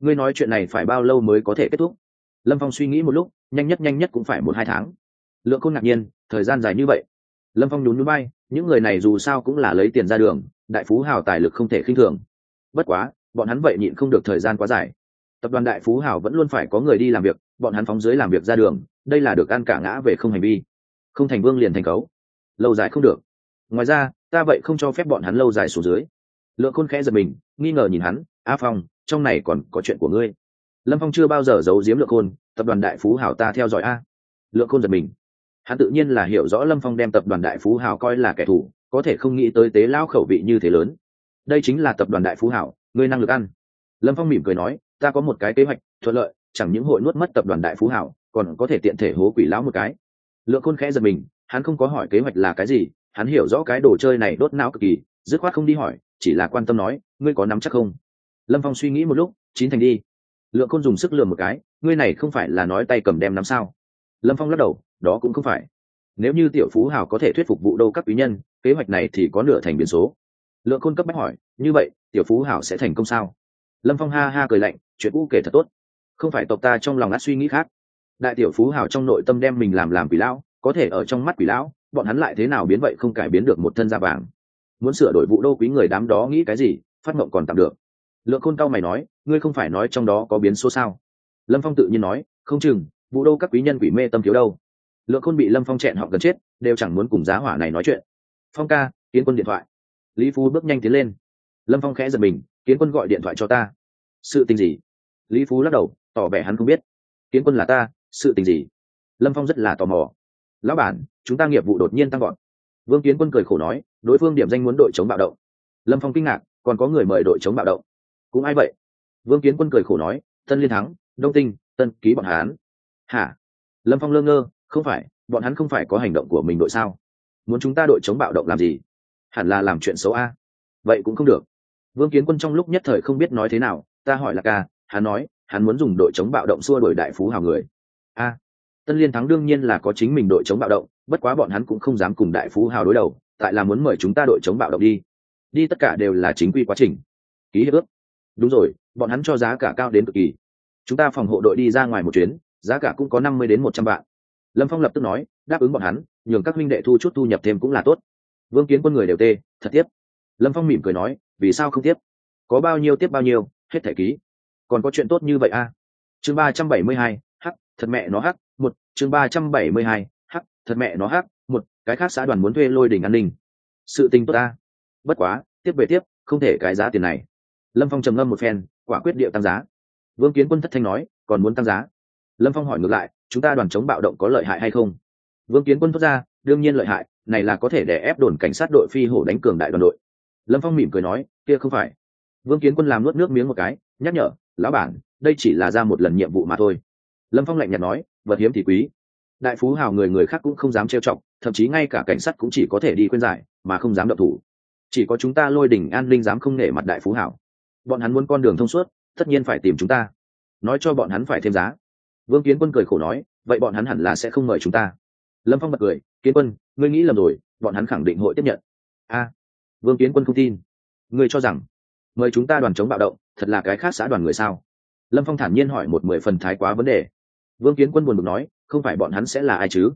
Ngươi nói chuyện này phải bao lâu mới có thể kết thúc? Lâm phong suy nghĩ một lúc, nhanh nhất nhanh nhất cũng phải một hai tháng. Lượng khôn ngạc nhiên, thời gian dài như vậy. Lâm phong nhún núi bay những người này dù sao cũng là lấy tiền ra đường, đại phú hào tài lực không thể khinh thường. Bất quá, bọn hắn vậy nhịn không được thời gian quá dài. Tập đoàn đại phú hào vẫn luôn phải có người đi làm việc, bọn hắn phóng dưới làm việc ra đường, đây là được ăn cả ngã về không hành vi. Không thành vương liền thành cấu. Lâu dài không được. Ngoài ra ta vậy không cho phép bọn hắn lâu dài xuống dưới. Lượng khôn khẽ giật mình, nghi ngờ nhìn hắn, a phong, trong này còn có chuyện của ngươi. Lâm phong chưa bao giờ giấu giếm lượng khôn, tập đoàn đại phú hảo ta theo dõi a. Lượng khôn giật mình. Hắn tự nhiên là hiểu rõ lâm phong đem tập đoàn đại phú hảo coi là kẻ thù, có thể không nghĩ tới tế lao khẩu vị như thế lớn. Đây chính là tập đoàn đại phú hảo, ngươi năng lực ăn. Lâm phong mỉm cười nói, ta có một cái kế hoạch, thuận lợi, chẳng những hội nuốt mất tập đoàn đại phú hảo, còn có thể tiện thể hố quỷ lão một cái. Lượng khôn khẽ giật mình, hắn không có hỏi kế hoạch là cái gì hắn hiểu rõ cái đồ chơi này đốt não cực kỳ, dứt khoát không đi hỏi, chỉ là quan tâm nói, ngươi có nắm chắc không? Lâm phong suy nghĩ một lúc, chín thành đi. Lượng Côn dùng sức lừa một cái, ngươi này không phải là nói tay cầm đem nắm sao? Lâm phong lắc đầu, đó cũng không phải. Nếu như tiểu phú hào có thể thuyết phục vụ đâu các quý nhân, kế hoạch này thì có nửa thành biến số. Lượng Côn cấp bách hỏi, như vậy, tiểu phú hào sẽ thành công sao? Lâm phong ha ha cười lạnh, chuyện cũ kể thật tốt. Không phải tộc ta trong lòng át suy nghĩ khác. Đại tiểu phú hào trong nội tâm đem mình làm làm quỷ lão, có thể ở trong mắt quỷ lão bọn hắn lại thế nào biến vậy không cải biến được một thân da vàng. Muốn sửa đổi vụ đô quý người đám đó nghĩ cái gì, phát mộng còn tạm được. Lượng khôn cao mày nói, ngươi không phải nói trong đó có biến số sao? Lâm phong tự nhiên nói, không chừng, vụ đô các quý nhân quỷ mê tâm thiếu đâu. Lượng khôn bị lâm phong chẹn họ gần chết, đều chẳng muốn cùng giá hỏa này nói chuyện. Phong ca, kiến quân điện thoại. Lý phú bước nhanh tiến lên. Lâm phong khẽ giật mình, kiến quân gọi điện thoại cho ta. Sự tình gì? Lý phú lắc đầu, tỏ vẻ hắn không biết. Kiến quân là ta, sự tình gì? Lâm phong rất là tò mò. Lão bản chúng ta nghiệp vụ đột nhiên tăng gọn vương kiến quân cười khổ nói, đối phương điểm danh muốn đội chống bạo động. Lâm phong kinh ngạc, còn có người mời đội chống bạo động. Cũng ai vậy? Vương kiến quân cười khổ nói, tân liên thắng, đông tinh, tân ký bọn hán hả? Lâm phong lơ ngơ, không phải, bọn hắn không phải có hành động của mình đội sao? Muốn chúng ta đội chống bạo động làm gì? Hẳn là làm chuyện xấu a. Vậy cũng không được. Vương kiến quân trong lúc nhất thời không biết nói thế nào, ta hỏi là ca hắn nói, hắn muốn dùng đội chống bạo động xua đuổi đại phú hào người. A tân liên thắng đương nhiên là có chính mình đội chống bạo động, bất quá bọn hắn cũng không dám cùng đại phú hào đối đầu, tại là muốn mời chúng ta đội chống bạo động đi. Đi tất cả đều là chính quy quá trình. Ký hiệp ước. Đúng rồi, bọn hắn cho giá cả cao đến cực kỳ. Chúng ta phòng hộ đội đi ra ngoài một chuyến, giá cả cũng có năm mươi đến một trăm vạn. Lâm phong lập tức nói, đáp ứng bọn hắn, nhường các minh đệ thu chút thu nhập thêm cũng là tốt. Vương kiến quân người đều tê, thật tiếp lâm phong mỉm cười nói, vì sao không tiếp? Có bao nhiêu tiếp bao nhiêu, hết thẻ ký. Còn có chuyện tốt như vậy a à? chương ba trăm bảy mươi hai thật mẹ nó hắc, một, chương ba trăm bảy mươi hai, hắc, thật mẹ nó hắc, một, cái khác xã đoàn muốn thuê lôi đình an ninh. Sự tình tốt ta. Bất quá, tiếp về tiếp, không thể cái giá tiền này. Lâm phong trầm ngâm một phen, quả quyết điệu tăng giá. Vương kiến quân thất thanh nói, còn muốn tăng giá? Lâm phong hỏi ngược lại, chúng ta đoàn chống bạo động có lợi hại hay không? Vương kiến quân thốt ra, đương nhiên lợi hại, này là có thể để ép đồn cảnh sát đội phi hổ đánh cường đại đoàn đội. Lâm phong mỉm cười nói, kia không phải. Vương kiến quân làm nuốt nước miếng một cái, nhắc nhở, lão bản, đây chỉ là ra một lần nhiệm vụ mà thôi lâm phong lạnh nhạt nói, vật hiếm thì quý. Đại phú hào người người khác cũng không dám trêu chọc, thậm chí ngay cả cảnh sát cũng chỉ có thể đi khuyên giải, mà không dám động thủ. Chỉ có chúng ta lôi đỉnh an ninh dám không nể mặt đại phú hảo bọn hắn muốn con đường thông suốt, tất nhiên phải tìm chúng ta. Nói cho bọn hắn phải thêm giá. Vương kiến quân cười khổ nói, vậy bọn hắn hẳn là sẽ không mời chúng ta. Lâm phong bật cười, kiến quân, ngươi nghĩ lầm rồi, bọn hắn khẳng định hội tiếp nhận. A, vương kiến quân không tin. Ngươi cho rằng mời chúng ta đoàn chống bạo động thật là cái khác xã đoàn người sao? Lâm phong thản nhiên hỏi một mười phần thái quá vấn đề vương kiến quân buồn bực nói, không phải bọn hắn sẽ là ai chứ?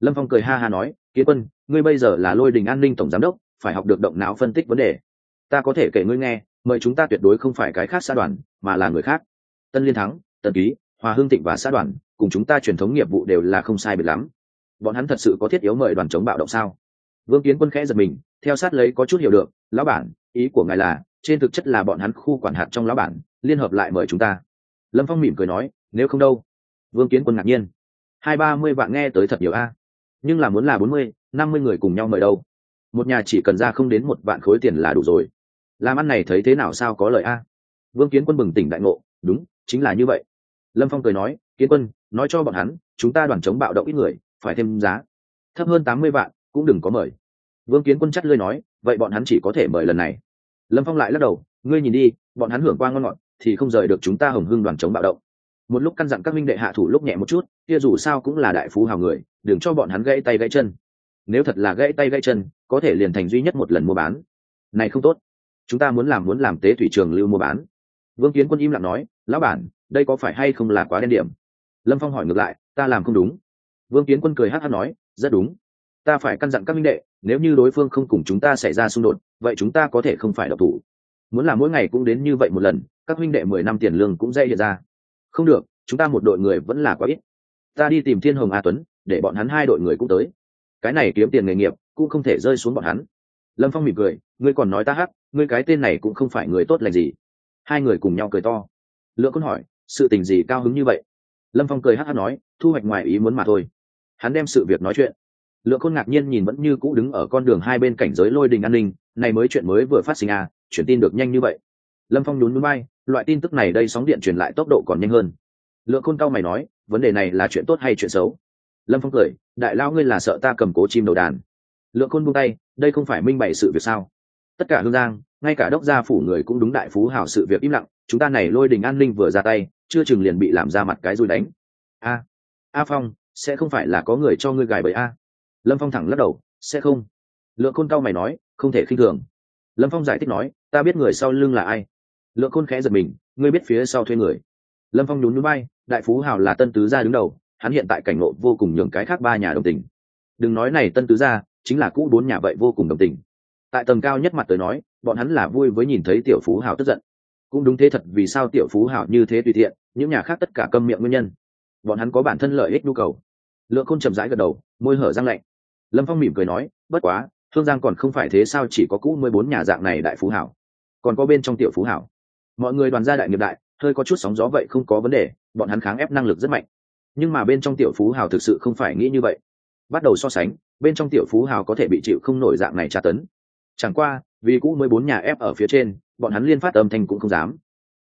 Lâm phong cười ha ha nói, kiến quân, ngươi bây giờ là lôi đình an ninh tổng giám đốc, phải học được động não phân tích vấn đề. Ta có thể kể ngươi nghe, mời chúng ta tuyệt đối không phải cái khác xã đoàn, mà là người khác. Tân liên thắng Tân ký, hòa hương thịnh và xã đoàn, cùng chúng ta truyền thống nghiệp vụ đều là không sai biệt lắm. Bọn hắn thật sự có thiết yếu mời đoàn chống bạo động sao? Vương kiến quân khẽ giật mình, theo sát lấy có chút hiểu được, lão bản, ý của ngài là, trên thực chất là bọn hắn khu quản hạt trong lão bản, liên hợp lại mời chúng ta. Lâm phong mỉm cười nói, nếu không đâu vương kiến quân ngạc nhiên. Hai ba mươi vạn nghe tới thật nhiều a. Nhưng là muốn là bốn mươi, năm mươi người cùng nhau mời đâu? Một nhà chỉ cần ra không đến một vạn khối tiền là đủ rồi. Làm ăn này thấy thế nào sao có lợi a? Vương kiến quân bừng tỉnh đại ngộ. Đúng, chính là như vậy. Lâm phong cười nói, kiến quân, nói cho bọn hắn, chúng ta đoàn chống bạo động ít người, phải thêm giá. Thấp hơn tám mươi vạn, cũng đừng có mời. Vương kiến quân chắt lơi nói, vậy bọn hắn chỉ có thể mời lần này. Lâm phong lại lắc đầu, ngươi nhìn đi, bọn hắn hưởng qua ngon ngọt, thì không rời được chúng ta hồng hưng đoàn chống bạo động một lúc căn dặn các minh đệ hạ thủ lúc nhẹ một chút, kia dù sao cũng là đại phú hào người, đừng cho bọn hắn gãy tay gãy chân. Nếu thật là gãy tay gãy chân, có thể liền thành duy nhất một lần mua bán. Này không tốt. Chúng ta muốn làm muốn làm tế thủy trường lưu mua bán. Vương kiến quân im lặng nói, lão bản, đây có phải hay không là quá đen điểm? Lâm phong hỏi ngược lại, ta làm không đúng. Vương kiến quân cười hát hát nói, rất đúng. Ta phải căn dặn các minh đệ, nếu như đối phương không cùng chúng ta xảy ra xung đột, vậy chúng ta có thể không phải độc thủ. Muốn làm mỗi ngày cũng đến như vậy một lần, các minh đệ mười năm tiền lương cũng dễ hiện ra không được, chúng ta một đội người vẫn là quá ít. Ta đi tìm thiên hồng a tuấn, để bọn hắn hai đội người cũng tới. Cái này kiếm tiền nghề nghiệp cũng không thể rơi xuống bọn hắn. Lâm phong mỉm cười, ngươi còn nói ta hắc, ngươi cái tên này cũng không phải người tốt lành gì. Hai người cùng nhau cười to. Lượng quân hỏi, sự tình gì cao hứng như vậy? Lâm phong cười hắc hắc nói, thu hoạch ngoài ý muốn mà thôi. Hắn đem sự việc nói chuyện. Lượng khôn ngạc nhiên nhìn vẫn như cũ đứng ở con đường hai bên cảnh giới lôi đình an ninh, này mới chuyện mới vừa phát sinh à chuyển tin được nhanh như vậy. Lâm phong nhún núi bay loại tin tức này đây sóng điện truyền lại tốc độ còn nhanh hơn. Lượng khôn cao mày nói, vấn đề này là chuyện tốt hay chuyện xấu? Lâm phong cười, đại lao ngươi là sợ ta cầm cố chim đầu đàn. Lượng khôn buông tay, đây không phải minh bày sự việc sao? Tất cả hương giang, ngay cả đốc gia phủ người cũng đúng đại phú hảo sự việc im lặng, chúng ta này lôi đình an ninh vừa ra tay, chưa chừng liền bị làm ra mặt cái rồi đánh. A a phong, sẽ không phải là có người cho ngươi gài bẫy a? Lâm phong thẳng lắc đầu, sẽ không. Lượng khôn cao mày nói, không thể khinh thường. Lâm phong giải thích nói, ta biết người sau lưng là ai lượng khôn khẽ giật mình, ngươi biết phía sau thuê người. Lâm phong nhún núi bay đại phú hào là tân tứ gia đứng đầu, hắn hiện tại cảnh ngộ vô cùng nhường cái khác ba nhà đồng tình. Đừng nói này tân tứ gia, chính là cũ bốn nhà vậy vô cùng đồng tình. Tại tầng cao nhất mặt tới nói, bọn hắn là vui với nhìn thấy tiểu phú hào tức giận. Cũng đúng thế thật, vì sao tiểu phú hào như thế tùy thiện những nhà khác tất cả câm miệng nguyên nhân. Bọn hắn có bản thân lợi ích nhu cầu. Lượng khôn chậm rãi gật đầu, môi hở răng lạnh. Lâm phong mỉm cười nói, bất quá, thương giang còn không phải thế sao, chỉ có cũ mười bốn nhà dạng này đại phú hảo còn có bên trong tiểu phú hảo mọi người đoàn gia đại nghiệp đại, hơi có chút sóng gió vậy không có vấn đề, bọn hắn kháng ép năng lực rất mạnh. Nhưng mà bên trong tiểu phú hào thực sự không phải nghĩ như vậy. Bắt đầu so sánh, bên trong tiểu phú hào có thể bị chịu không nổi dạng này tra tấn. Chẳng qua, vì cũ mới bốn nhà ép ở phía trên, bọn hắn liên phát âm thanh cũng không dám.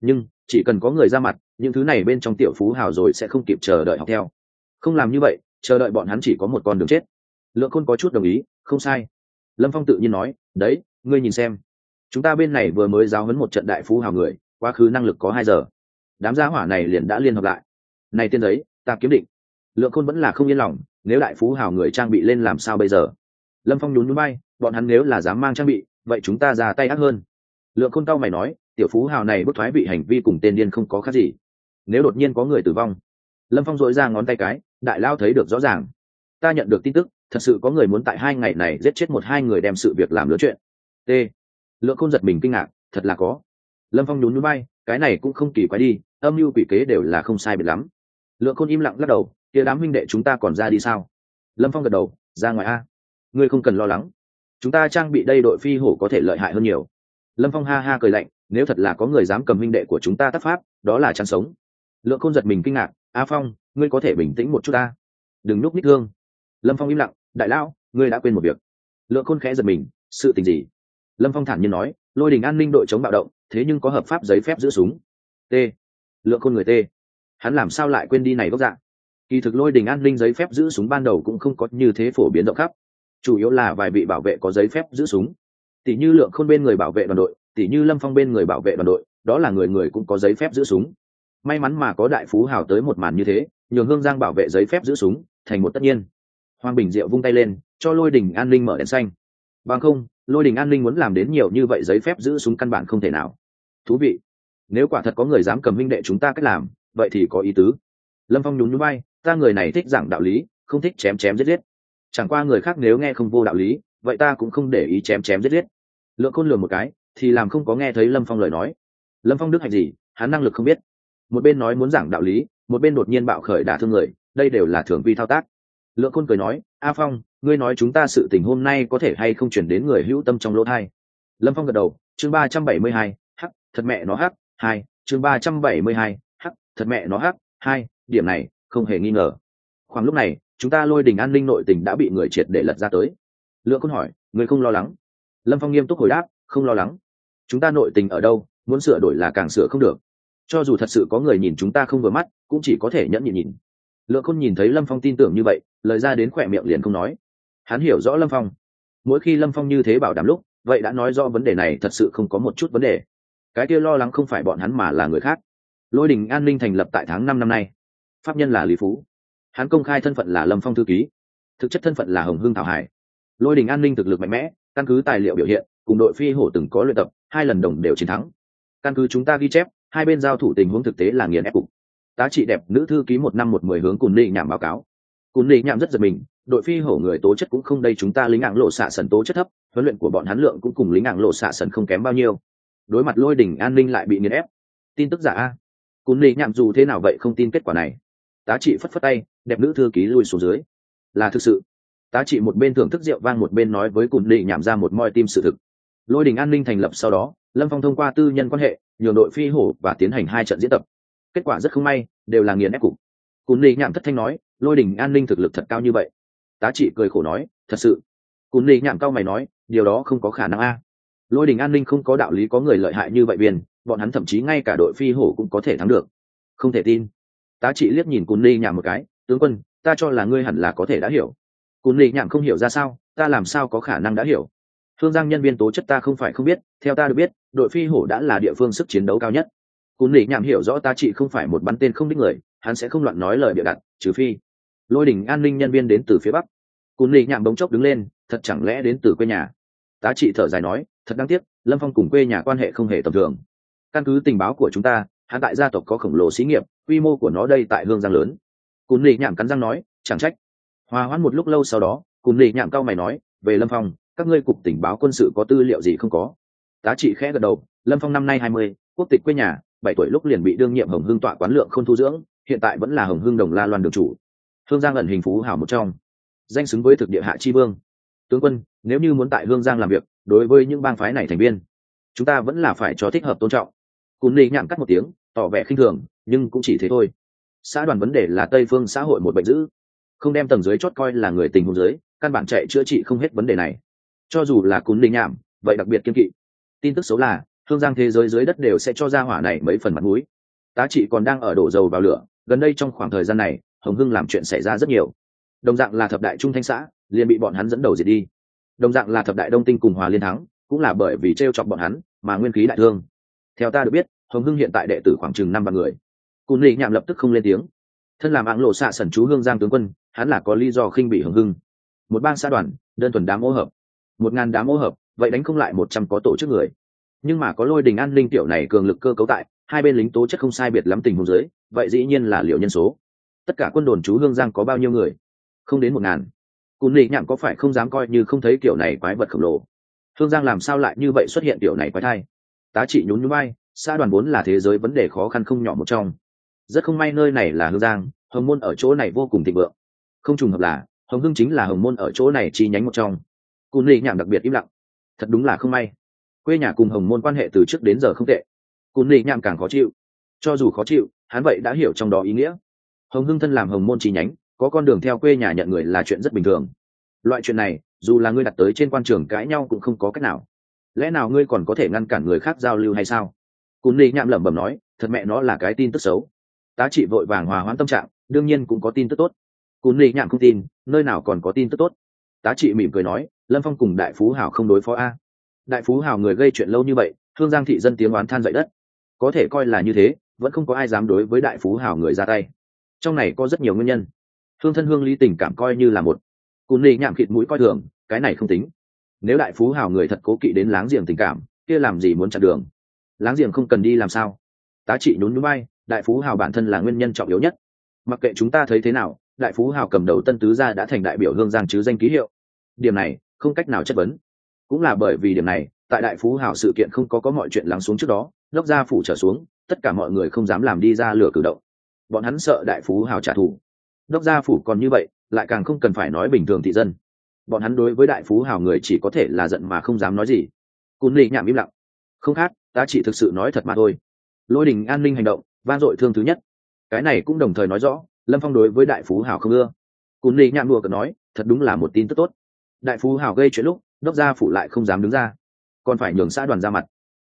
Nhưng, chỉ cần có người ra mặt, những thứ này bên trong tiểu phú hào rồi sẽ không kịp chờ đợi học theo. Không làm như vậy, chờ đợi bọn hắn chỉ có một con đường chết. Lượng khôn có chút đồng ý, không sai. Lâm phong tự nhiên nói, đấy, ngươi nhìn xem chúng ta bên này vừa mới giáo huấn một trận đại phú hào người, quá khứ năng lực có hai giờ. Đám gia hỏa này liền đã liên hợp lại. Này tiên giấy ta kiếm định. Lượng khôn vẫn là không yên lòng, nếu đại phú hào người trang bị lên làm sao bây giờ? Lâm phong nhún núi bay, bọn hắn nếu là dám mang trang bị, vậy chúng ta ra tay ác hơn. Lượng khôn cao mày nói, tiểu phú hào này bức thoái bị hành vi cùng tên điên không có khác gì. Nếu đột nhiên có người tử vong, lâm phong dội ra ngón tay cái, đại lao thấy được rõ ràng. Ta nhận được tin tức, thật sự có người muốn tại hai ngày này giết chết một hai người đem sự việc làm lớn chuyện. T lượng khôn giật mình kinh ngạc, thật là có. Lâm phong nhún núi bay cái này cũng không kỳ quái đi, âm mưu quỷ kế đều là không sai biệt lắm. Lượng khôn im lặng lắc đầu, kia đám huynh đệ chúng ta còn ra đi sao? Lâm phong gật đầu, ra ngoài a, ngươi không cần lo lắng. Chúng ta trang bị đây đội phi hổ có thể lợi hại hơn nhiều. Lâm phong ha ha cười lạnh, nếu thật là có người dám cầm huynh đệ của chúng ta tác pháp, đó là chăn sống. Lượng khôn giật mình kinh ngạc, a phong, ngươi có thể bình tĩnh một chút ta. Đừng núp nít thương. Lâm phong im lặng, đại lão, ngươi đã quên một việc. Lượng khôn khẽ giật mình, sự tình gì? Lâm phong thản nhiên nói, lôi đình an ninh đội chống bạo động, thế nhưng có hợp pháp giấy phép giữ súng. T. Lượng khôn người t. Hắn làm sao lại quên đi này gốc dạng kỳ thực lôi đình an ninh giấy phép giữ súng ban đầu cũng không có như thế phổ biến rộng khắp. Chủ yếu là vài vị bảo vệ có giấy phép giữ súng. Tỷ như lượng khôn bên người bảo vệ đoàn đội, tỷ như lâm phong bên người bảo vệ đoàn đội, đó là người người cũng có giấy phép giữ súng. May mắn mà có đại phú hào tới một màn như thế, nhường hương giang bảo vệ giấy phép giữ súng thành một tất nhiên. Hoàng bình diệu vung tay lên, cho lôi đình an ninh mở đèn xanh. Bằng không lôi đình an ninh muốn làm đến nhiều như vậy giấy phép giữ súng căn bản không thể nào. Thú vị. Nếu quả thật có người dám cầm minh đệ chúng ta cách làm, vậy thì có ý tứ. Lâm phong nhún nhún bay ta người này thích giảng đạo lý, không thích chém chém giết giết. Chẳng qua người khác nếu nghe không vô đạo lý, vậy ta cũng không để ý chém chém giết giết. Lượng khôn lường một cái, thì làm không có nghe thấy lâm phong lời nói. Lâm phong đức hạnh gì, hắn năng lực không biết. Một bên nói muốn giảng đạo lý, một bên đột nhiên bạo khởi đả thương người, đây đều là thường vi thao tác lượng khôn cười nói, a phong, ngươi nói chúng ta sự tình hôm nay có thể hay không chuyển đến người hữu tâm trong lỗ thai? Lâm phong gật đầu, chương ba trăm bảy mươi hai, hắc, thật mẹ nó hắc, hai, chương ba trăm bảy mươi hai, hắc, thật mẹ nó hắc, hai, điểm này, không hề nghi ngờ. Khoảng lúc này, chúng ta lôi đình an ninh nội tình đã bị người triệt để lật ra tới. Lượng khôn hỏi người không lo lắng? Lâm phong nghiêm túc hồi đáp, không lo lắng. Chúng ta nội tình ở đâu, muốn sửa đổi là càng sửa không được. Cho dù thật sự có người nhìn chúng ta không vừa mắt, cũng chỉ có thể nhẫn nhịn nhìn lượng khôn nhìn thấy lâm phong tin tưởng như vậy, lời ra đến khỏe miệng liền không nói. Hắn hiểu rõ lâm phong. Mỗi khi lâm phong như thế bảo đảm lúc, vậy đã nói rõ vấn đề này thật sự không có một chút vấn đề. Cái kia lo lắng không phải bọn hắn mà là người khác. Lôi đình an ninh thành lập tại tháng năm năm nay. Pháp nhân là lý phú. Hắn công khai thân phận là lâm phong thư ký. Thực chất thân phận là hồng hương thảo hải. Lôi đình an ninh thực lực mạnh mẽ, căn cứ tài liệu biểu hiện, cùng đội phi hổ từng có luyện tập, hai lần đồng đều chiến thắng. Căn cứ chúng ta ghi chép, hai bên giao thủ tình huống thực tế là nghiền ép cục tá trị đẹp nữ thư ký một năm một mười hướng cùng nị nhảm báo cáo. Cùng nị nhảm rất giật mình, đội phi hổ người tố chất cũng không đây chúng ta lính ảng lộ xạ sần tố chất thấp, huấn luyện của bọn hắn lượng cũng cùng lính ảng lộ xạ sần không kém bao nhiêu. Đối mặt lôi đỉnh an ninh lại bị nghiền ép. Tin tức giả a. Cùng nị nhảm dù thế nào vậy không tin kết quả này. Tá trị phất phất tay, đẹp nữ thư ký lui xuống dưới. Là thực sự. Tá trị một bên thưởng thức rượu vang một bên nói với cùng nị nhảm ra một moi tim sự thực. Lôi đình an ninh thành lập sau đó, lâm phong thông qua tư nhân quan hệ, nhường đội phi hổ và tiến hành hai trận diễn tập kết quả rất không may đều là nghiền ép cục. Cún nị nhạm thất thanh nói lôi đình an ninh thực lực thật cao như vậy. Tá trị cười khổ nói thật sự. Cún nị nhạm cao mày nói điều đó không có khả năng a. Lôi đình an ninh không có đạo lý có người lợi hại như vậy biên bọn hắn thậm chí ngay cả đội phi hổ cũng có thể thắng được. Không thể tin. Tá trị liếc nhìn Cún nị nhạm một cái tướng quân ta cho là ngươi hẳn là có thể đã hiểu. Cún nị nhạm không hiểu ra sao ta làm sao có khả năng đã hiểu? Phương Giang nhân viên tố chất ta không phải không biết, theo ta được biết, đội phi hổ đã là địa phương sức chiến đấu cao nhất. Cún lì nhảm hiểu rõ ta chị không phải một bắn tên không đích người, hắn sẽ không loạn nói lời bịa đặt, trừ phi lôi đỉnh an ninh nhân viên đến từ phía bắc. Cún lì nhảm bỗng chốc đứng lên, thật chẳng lẽ đến từ quê nhà? Tá trị thở dài nói, thật đáng tiếc, Lâm Phong cùng quê nhà quan hệ không hề tầm thường. Căn cứ tình báo của chúng ta, hắn tại gia tộc có khổng lồ xí nghiệp, quy mô của nó đây tại hương giang lớn. Cún lì nhảm cắn răng nói, chẳng trách. Hòa hoãn một lúc lâu sau đó, Cún lì nhảm cao mày nói, về Lâm Phong, các ngươi cục tình báo quân sự có tư liệu gì không có tá trị khẽ gật đầu lâm phong năm nay hai mươi quốc tịch quê nhà bảy tuổi lúc liền bị đương nhiệm hồng hưng tọa quán lượng không thu dưỡng, hiện tại vẫn là hồng hưng đồng la loan đường chủ. Hương giang ẩn hình phú hảo một trong. Danh xứng với thực địa hạ chi vương. Tướng quân, nếu như muốn tại hương giang làm việc, đối với những bang phái này thành viên, chúng ta vẫn là phải cho thích hợp tôn trọng. Cún ly nhạn cắt một tiếng, tỏ vẻ khinh thường, nhưng cũng chỉ thế thôi. Xã đoàn vấn đề là tây phương xã hội một bệnh dữ. Không đem tầng dưới chót coi là người tình hôn giới căn bản chạy chữa trị không hết vấn đề này. Cho dù là cún linh nhảm vậy đặc biệt kiên kỵ. Tin tức xấu là hương giang thế giới dưới đất đều sẽ cho ra hỏa này mấy phần mặt mũi. Tá trị còn đang ở đổ dầu vào lửa, gần đây trong khoảng thời gian này, hồng hưng làm chuyện xảy ra rất nhiều. Đồng dạng là thập đại trung thanh xã, liền bị bọn hắn dẫn đầu diệt đi. Đồng dạng là thập đại đông tinh cùng hòa liên thắng, cũng là bởi vì t r e o chọc bọn hắn mà nguyên khí đại thương. Theo ta được biết, hồng hưng hiện tại đệ tử khoảng chừng năm vạn người. Cùn lì nhạm lập tức không lên tiếng. Thân làm áng lộ xạ sẩn chú hương giang tướng quân, hắn là có lý do khinh bị hồng hưng. Một bang xã đoàn, đơn thuần đám ô hợp. Một ngàn đám ô hợp, vậy đánh không lại một trăm có tổ chức người nhưng mà có lôi đình an ninh tiểu này cường lực cơ cấu tại, hai bên lính tố chất không sai biệt lắm tình huống giới vậy dĩ nhiên là liệu nhân số. Tất cả quân đồn chú hương giang có bao nhiêu người? Không đến một ngàn. Cùn lì nhạm có phải không dám coi như không thấy kiểu này quái vật khổng lồ? Hương giang làm sao lại như vậy xuất hiện kiểu này quái thai? Tá trị nhún nhún bay xã đoàn vốn là thế giới vấn đề khó khăn không nhỏ một trong. Rất không may nơi này là hương giang, hồng môn ở chỗ này vô cùng thịnh vượng. Không trùng hợp là, hồng hưng chính là hồng môn ở chỗ này chi nhánh một trong. Cùn lì nhảm đặc biệt im lặng. Thật đúng là không may quê nhà cùng hồng môn quan hệ từ trước đến giờ không tệ. Cùn lì nhạm càng khó chịu. Cho dù khó chịu, hắn vậy đã hiểu trong đó ý nghĩa. Hồng hưng thân làm hồng môn chi nhánh, có con đường theo quê nhà nhận người là chuyện rất bình thường. Loại chuyện này, dù là ngươi đặt tới trên quan trường cãi nhau cũng không có cách nào. Lẽ nào ngươi còn có thể ngăn cản người khác giao lưu hay sao? Cùn lì nhạm lẩm bẩm nói, thật mẹ nó là cái tin tức xấu. Tá trị vội vàng hòa hoãn tâm trạng, đương nhiên cũng có tin tức tốt. Cùn lì nhạm không tin, nơi nào còn có tin tức tốt. Tá trị mỉm cười nói, lâm phong cùng đại phú hảo không đối phó a đại phú hào người gây chuyện lâu như vậy, thương giang thị dân tiếng oán than dậy đất. Có thể coi là như thế, vẫn không có ai dám đối với đại phú hào người ra tay. Trong này có rất nhiều nguyên nhân. Hương thân hương lý tình cảm coi như là một. Cùn ly nhảm khịt mũi coi thường, cái này không tính. Nếu đại phú hào người thật cố kỵ đến láng giềng tình cảm, kia làm gì muốn chặn đường? Láng giềng không cần đi làm sao? Tá trị nhún núi bay đại phú hào bản thân là nguyên nhân trọng yếu nhất. Mặc kệ chúng ta thấy thế nào, đại phú hào cầm đầu tân tứ gia đã thành đại biểu hương giang chứ danh ký hiệu. Điểm này, không cách nào chất vấn cũng là bởi vì điểm này, tại đại phú hảo sự kiện không có có mọi chuyện lắng xuống trước đó, đốc gia phủ trở xuống, tất cả mọi người không dám làm đi ra lửa cử động. Bọn hắn sợ đại phú hào trả thù. Đốc gia phủ còn như vậy, lại càng không cần phải nói bình thường thị dân. Bọn hắn đối với đại phú hào người chỉ có thể là giận mà không dám nói gì. Cún lì nhảm im lặng. Không khác, ta chỉ thực sự nói thật mà thôi. Lôi đình an ninh hành động van dội thương thứ nhất. Cái này cũng đồng thời nói rõ, lâm phong đối với đại phú hào không ưa. Cún lì nhảm đùa cợt nói, thật đúng là một tin tức tốt. Đại phú hào gây chuyện lúc đốc gia phủ lại không dám đứng ra. Còn phải nhường xã đoàn ra mặt.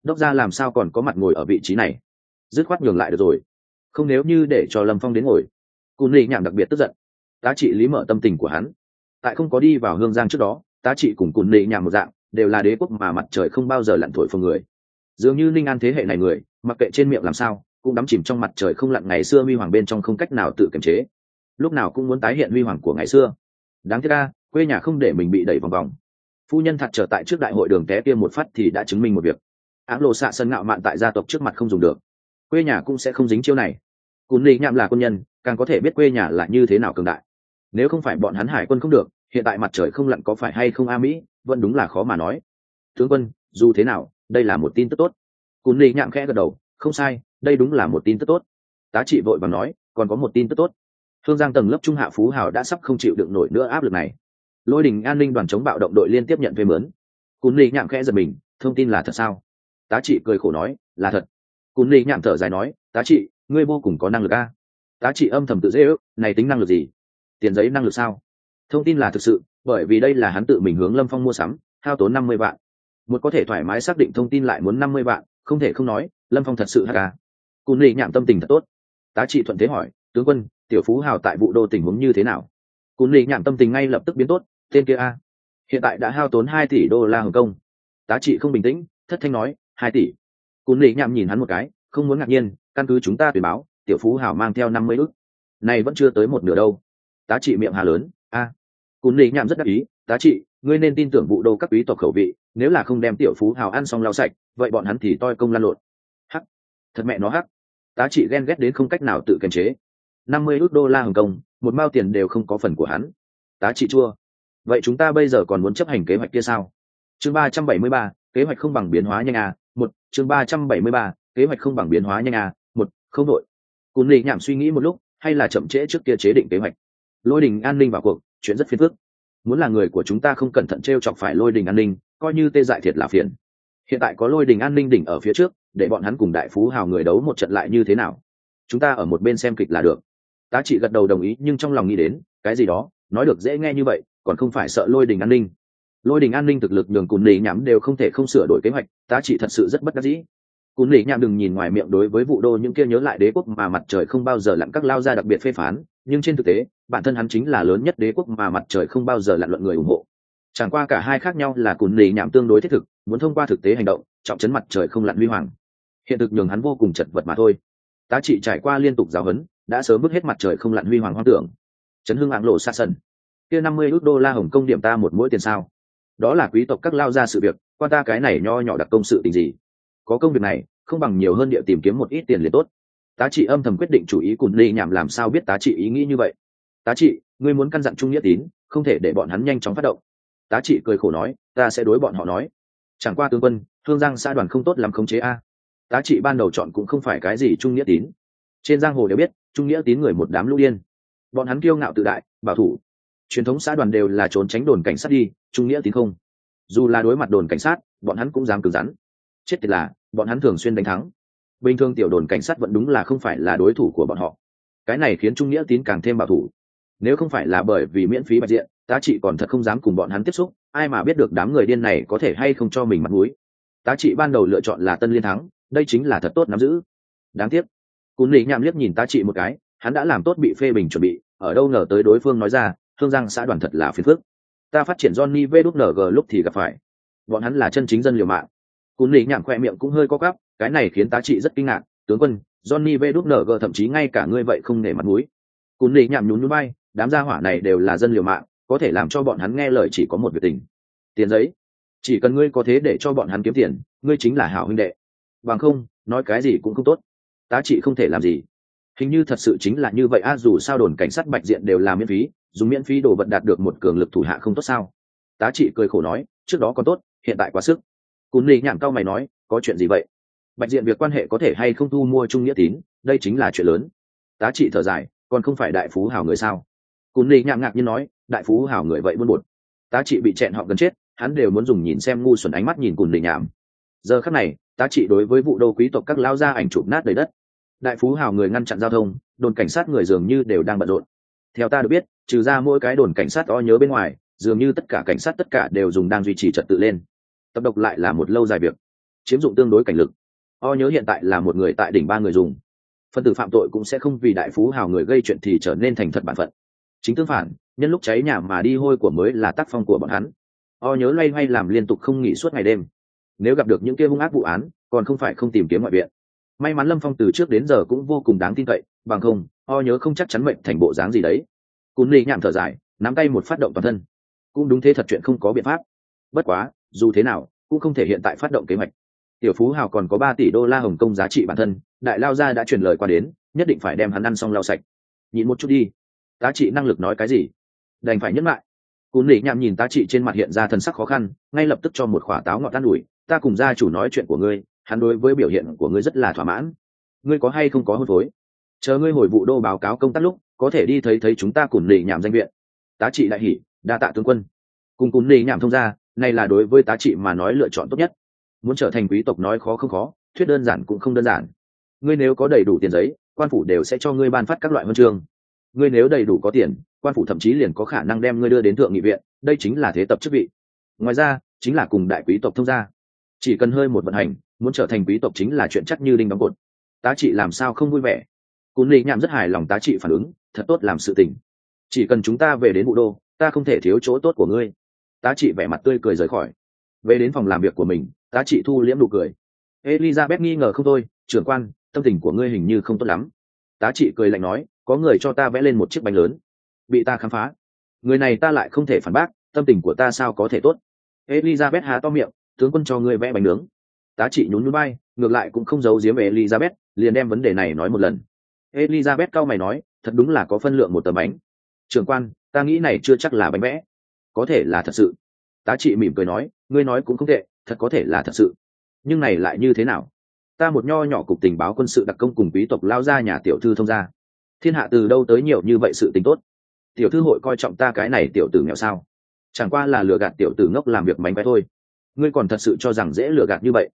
Đốc gia làm sao còn có mặt ngồi ở vị trí này? Dứt khoát nhường lại được rồi. Không nếu như để cho lâm phong đến ngồi. Cùn lì nhảm đặc biệt tức giận. Tá trị lý mở tâm tình của hắn. Tại không có đi vào hương giang trước đó, tá trị cùng Cùn lì nhảm một dạng, đều là đế quốc mà mặt trời không bao giờ lặn thổi phương người. Dường như ninh an thế hệ này người, mặc kệ trên miệng làm sao, cũng đắm chìm trong mặt trời không lặn ngày xưa huy hoàng bên trong không cách nào tự kiềm chế. Lúc nào cũng muốn tái hiện huy hoàng của ngày xưa. Đáng tiếc ca quê nhà không để mình bị đẩy vòng vòng phu nhân thật trở tại trước đại hội đường té kia một phát thì đã chứng minh một việc. Áng lộ xạ sân ngạo mạn tại gia tộc trước mặt không dùng được. Quê nhà cũng sẽ không dính chiêu này. Cún lý nhạm là quân nhân, càng có thể biết quê nhà là như thế nào cường đại. Nếu không phải bọn hắn hải quân không được, hiện tại mặt trời không lặn có phải hay không a mỹ, vẫn đúng là khó mà nói. Tướng quân, dù thế nào, đây là một tin tức tốt. Cún lý nhạm khẽ gật đầu, không sai, đây đúng là một tin tức tốt. Tá trị vội và nói, còn có một tin tức tốt. Thương giang tầng lớp trung hạ phú hào đã sắp không chịu được nổi nữa áp lực này lôi đình an ninh đoàn chống bạo động đội liên tiếp nhận thuê mướn. Cún ly nhạm khẽ giật mình, thông tin là thật sao? Tá trị cười khổ nói, là thật. Cún ly nhạm thở dài nói, tá trị, ngươi vô cùng có năng lực a. Tá trị âm thầm tự dễ ước, này tính năng lực gì? Tiền giấy năng lực sao? Thông tin là thực sự, bởi vì đây là hắn tự mình hướng lâm phong mua sắm, hao tốn năm mươi vạn. Một có thể thoải mái xác định thông tin lại muốn năm mươi vạn, không thể không nói, lâm phong thật sự hạ ca cún ly nhạm tâm tình thật tốt. Tá trị thuận thế hỏi, tướng quân, tiểu phú hào tại vụ đô tình huống như thế nào? Cún ly nhạm tâm tình ngay lập tức biến tốt tên kia a. Hiện tại đã hao tốn hai tỷ đô la hồng kông. Tá trị không bình tĩnh, thất thanh nói, hai tỷ. Cún lý nhạm nhìn hắn một cái, không muốn ngạc nhiên, căn cứ chúng ta tuyển báo, tiểu phú hảo mang theo năm mươi ước này vẫn chưa tới một nửa đâu. Tá trị miệng hà lớn, a. À. cún lý nhạm rất đắc ý, tá trị, ngươi nên tin tưởng vụ đô các quý tộc khẩu vị, nếu là không đem tiểu phú hào ăn xong lau sạch, vậy bọn hắn thì toi công lan lộn. Hắc. Thật mẹ nó hắc. Tá trị ghen ghét đến không cách nào tự kiềm chế. Năm mươi ước đô la hồng kông, một mao tiền đều không có phần của hắn. Tá trị chua vậy chúng ta bây giờ còn muốn chấp hành kế hoạch kia sao? Chương ba trăm bảy mươi ba, kế hoạch không bằng biến hóa nhanh à một, chương ba trăm bảy mươi ba, kế hoạch không bằng biến hóa nhanh à một, không đội cún lì nhảm suy nghĩ một lúc, hay là chậm trễ trước kia chế định kế hoạch? Lôi đình an ninh vào cuộc, chuyện rất phiền phức. Muốn là người của chúng ta không cẩn thận t r e o chọc phải lôi đình an ninh, coi như tê dại thiệt là phiền. Hiện tại có lôi đình an ninh đỉnh ở phía trước, để bọn hắn cùng đại phú hào người đấu một trận lại như thế nào? Chúng ta ở một bên xem kịch là được. Tá trị gật đầu đồng ý, nhưng trong lòng nghĩ đến, cái gì đó, nói được dễ nghe như vậy còn không phải sợ lôi đình an ninh. Lôi đình an ninh thực lực nhường cùn lì nhắm đều không thể không sửa đổi kế hoạch, tá trị thật sự rất bất đắc dĩ. Cùn lì nhắm đừng nhìn ngoài miệng đối với vụ đô những kia nhớ lại đế quốc mà mặt trời không bao giờ lặn các lao ra đặc biệt phê phán, nhưng trên thực tế, bản thân hắn chính là lớn nhất đế quốc mà mặt trời không bao giờ lặn luận người ủng hộ. Chẳng qua cả hai khác nhau là cùn lì nhảm tương đối thiết thực, muốn thông qua thực tế hành động, trọng chấn mặt trời không lặn huy hoàng. Hiện thực nhường hắn vô cùng chật vật mà thôi. Tá trị trải qua liên tục giáo huấn, đã sớm bước hết mặt trời không lặn huy hoàng hoang tưởng. Chấn hưng hạng lộ xa sân kia năm mươi ước đô la hồng công điểm ta một mỗi tiền sao? Đó là quý tộc các lao ra sự việc, quan ta cái này nho nhỏ đặc công sự tình gì? Có công việc này, không bằng nhiều hơn địa tìm kiếm một ít tiền liền tốt. Tá trị âm thầm quyết định chủ ý cùng ly nhảm làm sao biết tá trị ý nghĩ như vậy? Tá trị, ngươi muốn căn dặn trung nghĩa tín, không thể để bọn hắn nhanh chóng phát động. Tá trị cười khổ nói, ta sẽ đối bọn họ nói. Chẳng qua tướng quân, thương giang xã đoàn không tốt làm khống chế a. Tá trị ban đầu chọn cũng không phải cái gì trung nghĩa tín. Trên giang hồ đều biết, trung nghĩa tín người một đám lũ điên. Bọn hắn kiêu ngạo tự đại, bảo thủ truyền thống xã đoàn đều là trốn tránh đồn cảnh sát đi, trung nghĩa tín không. Dù là đối mặt đồn cảnh sát, bọn hắn cũng dám cứng rắn. Chết tiệt là, bọn hắn thường xuyên đánh thắng. Bình thường tiểu đồn cảnh sát vẫn đúng là không phải là đối thủ của bọn họ. Cái này khiến trung nghĩa tín càng thêm bảo thủ. Nếu không phải là bởi vì miễn phí bạch diện, tá trị còn thật không dám cùng bọn hắn tiếp xúc, ai mà biết được đám người điên này có thể hay không cho mình mặt mũi. Tá trị ban đầu lựa chọn là tân liên thắng, đây chính là thật tốt nắm giữ. Đáng tiếc. Cún lý nhạm liếc nhìn tá trị một cái, hắn đã làm tốt bị phê bình chuẩn bị, ở đâu ngờ tới đối phương nói ra thương giang xã đoàn thật là phiền phức. Ta phát triển johnny vđng lúc thì gặp phải. Bọn hắn là chân chính dân liều mạng. Cún lì nhảm khoe miệng cũng hơi có gắp cái này khiến tá trị rất kinh ngạc. Tướng quân, johnny vđng thậm chí ngay cả ngươi vậy không nể mặt mũi. Cún lì nhảm nhún núi bay đám gia hỏa này đều là dân liều mạng, có thể làm cho bọn hắn nghe lời chỉ có một việc tình. Tiền giấy. Chỉ cần ngươi có thế để cho bọn hắn kiếm tiền, ngươi chính là hảo huynh đệ. Bằng không, nói cái gì cũng không tốt. Tá trị không thể làm gì. Hình như thật sự chính là như vậy a dù sao đồn cảnh sát bạch diện đều là miễn phí dùng miễn phí đồ vật đạt được một cường lực thủ hạ không tốt sao? Tá trị cười khổ nói, trước đó còn tốt, hiện tại quá sức. Cún lì nhảm cao mày nói, có chuyện gì vậy? Bạch diện việc quan hệ có thể hay không thu mua trung nghĩa tín, đây chính là chuyện lớn. Tá trị thở dài, còn không phải đại phú hào người sao? Cún lì nhảm ngạc như nói, đại phú hào người vậy buôn bột tá trị bị chẹn họ gần chết, hắn đều muốn dùng nhìn xem ngu xuẩn ánh mắt nhìn cùn lì nhảm. Giờ khắc này, tá trị đối với vụ đô quý tộc các lao ra ảnh chụp nát đầy đất. Đại phú hào người ngăn chặn giao thông, đồn cảnh sát người dường như đều đang bận rộn. Theo ta được biết trừ ra mỗi cái đồn cảnh sát o nhớ bên ngoài, dường như tất cả cảnh sát tất cả đều dùng đang duy trì trật tự lên. Tập độc lại là một lâu dài việc, chiếm dụng tương đối cảnh lực. O nhớ hiện tại là một người tại đỉnh ba người dùng. Phân tử phạm tội cũng sẽ không vì đại phú hào người gây chuyện thì trở nên thành thật bản phận. Chính tương phản, nhân lúc cháy nhà mà đi hôi của mới là tác phong của bọn hắn. O nhớ loay hoay làm liên tục không nghỉ suốt ngày đêm. Nếu gặp được những kia hung ác vụ án, còn không phải không tìm kiếm ngoại viện. May mắn lâm phong từ trước đến giờ cũng vô cùng đáng tin cậy, bằng không, o nhớ không chắc chắn mệnh thành bộ dáng gì đấy cún ly nhảm thở dài, nắm tay một phát động toàn thân. Cũng đúng thế thật chuyện không có biện pháp. Bất quá, dù thế nào, cũng không thể hiện tại phát động kế hoạch. Tiểu phú hào còn có ba tỷ đô la hồng kông giá trị bản thân, đại lao gia đã truyền lời qua đến, nhất định phải đem hắn ăn xong lau sạch. Nhịn một chút đi. Tá trị năng lực nói cái gì? Đành phải nhấn lại cún lì nhạm nhìn tá trị trên mặt hiện ra thần sắc khó khăn, ngay lập tức cho một quả táo ngọt tan ủi, ta cùng gia chủ nói chuyện của ngươi, hắn đối với biểu hiện của ngươi rất là thỏa mãn. Ngươi có hay không có hôn phối? Chờ ngươi hồi vụ đô báo cáo công tác lúc, có thể đi thấy thấy chúng ta cùng lì nhảm danh viện. Tá trị đại hỷ, đa tạ tướng quân. Cùng cùng lì nhảm thông ra này là đối với tá trị mà nói lựa chọn tốt nhất. Muốn trở thành quý tộc nói khó không khó, thuyết đơn giản cũng không đơn giản. Ngươi nếu có đầy đủ tiền giấy, quan phủ đều sẽ cho ngươi ban phát các loại huân chương. Ngươi nếu đầy đủ có tiền, quan phủ thậm chí liền có khả năng đem ngươi đưa đến thượng nghị viện, đây chính là thế tập chức vị. Ngoài ra, chính là cùng đại quý tộc thông gia. Chỉ cần hơi một vận hành, muốn trở thành quý tộc chính là chuyện chắc như đinh đóng cột. Tá trị làm sao không vui vẻ? Cún lý nhạm rất hài lòng tá trị phản ứng, thật tốt làm sự tình. Chỉ cần chúng ta về đến vụ đô, ta không thể thiếu chỗ tốt của ngươi. Tá trị vẻ mặt tươi cười rời khỏi. Về đến phòng làm việc của mình, tá trị thu liễm nụ cười. Elizabeth nghi ngờ không thôi, trưởng quan, tâm tình của ngươi hình như không tốt lắm. Tá trị cười lạnh nói, có người cho ta vẽ lên một chiếc bánh lớn, bị ta khám phá. Người này ta lại không thể phản bác, tâm tình của ta sao có thể tốt? Elizabeth há to miệng, tướng quân cho ngươi vẽ bánh nướng. Tá trị nhún nhún bay ngược lại cũng không giấu giếm về elizabeth, liền đem vấn đề này nói một lần elizabeth cao mày nói, thật đúng là có phân lượng một tờ bánh. Trưởng quan, ta nghĩ này chưa chắc là bánh vẽ. Có thể là thật sự. Tá trị mỉm cười nói, ngươi nói cũng không tệ, thật có thể là thật sự. Nhưng này lại như thế nào? Ta một nho nhỏ cục tình báo quân sự đặc công cùng quý tộc lao ra nhà tiểu thư thông gia. Thiên hạ từ đâu tới nhiều như vậy sự tình tốt? Tiểu thư hội coi trọng ta cái này tiểu tử nghèo sao? Chẳng qua là lừa gạt tiểu tử ngốc làm việc bánh vẽ thôi. Ngươi còn thật sự cho rằng dễ lừa gạt như vậy?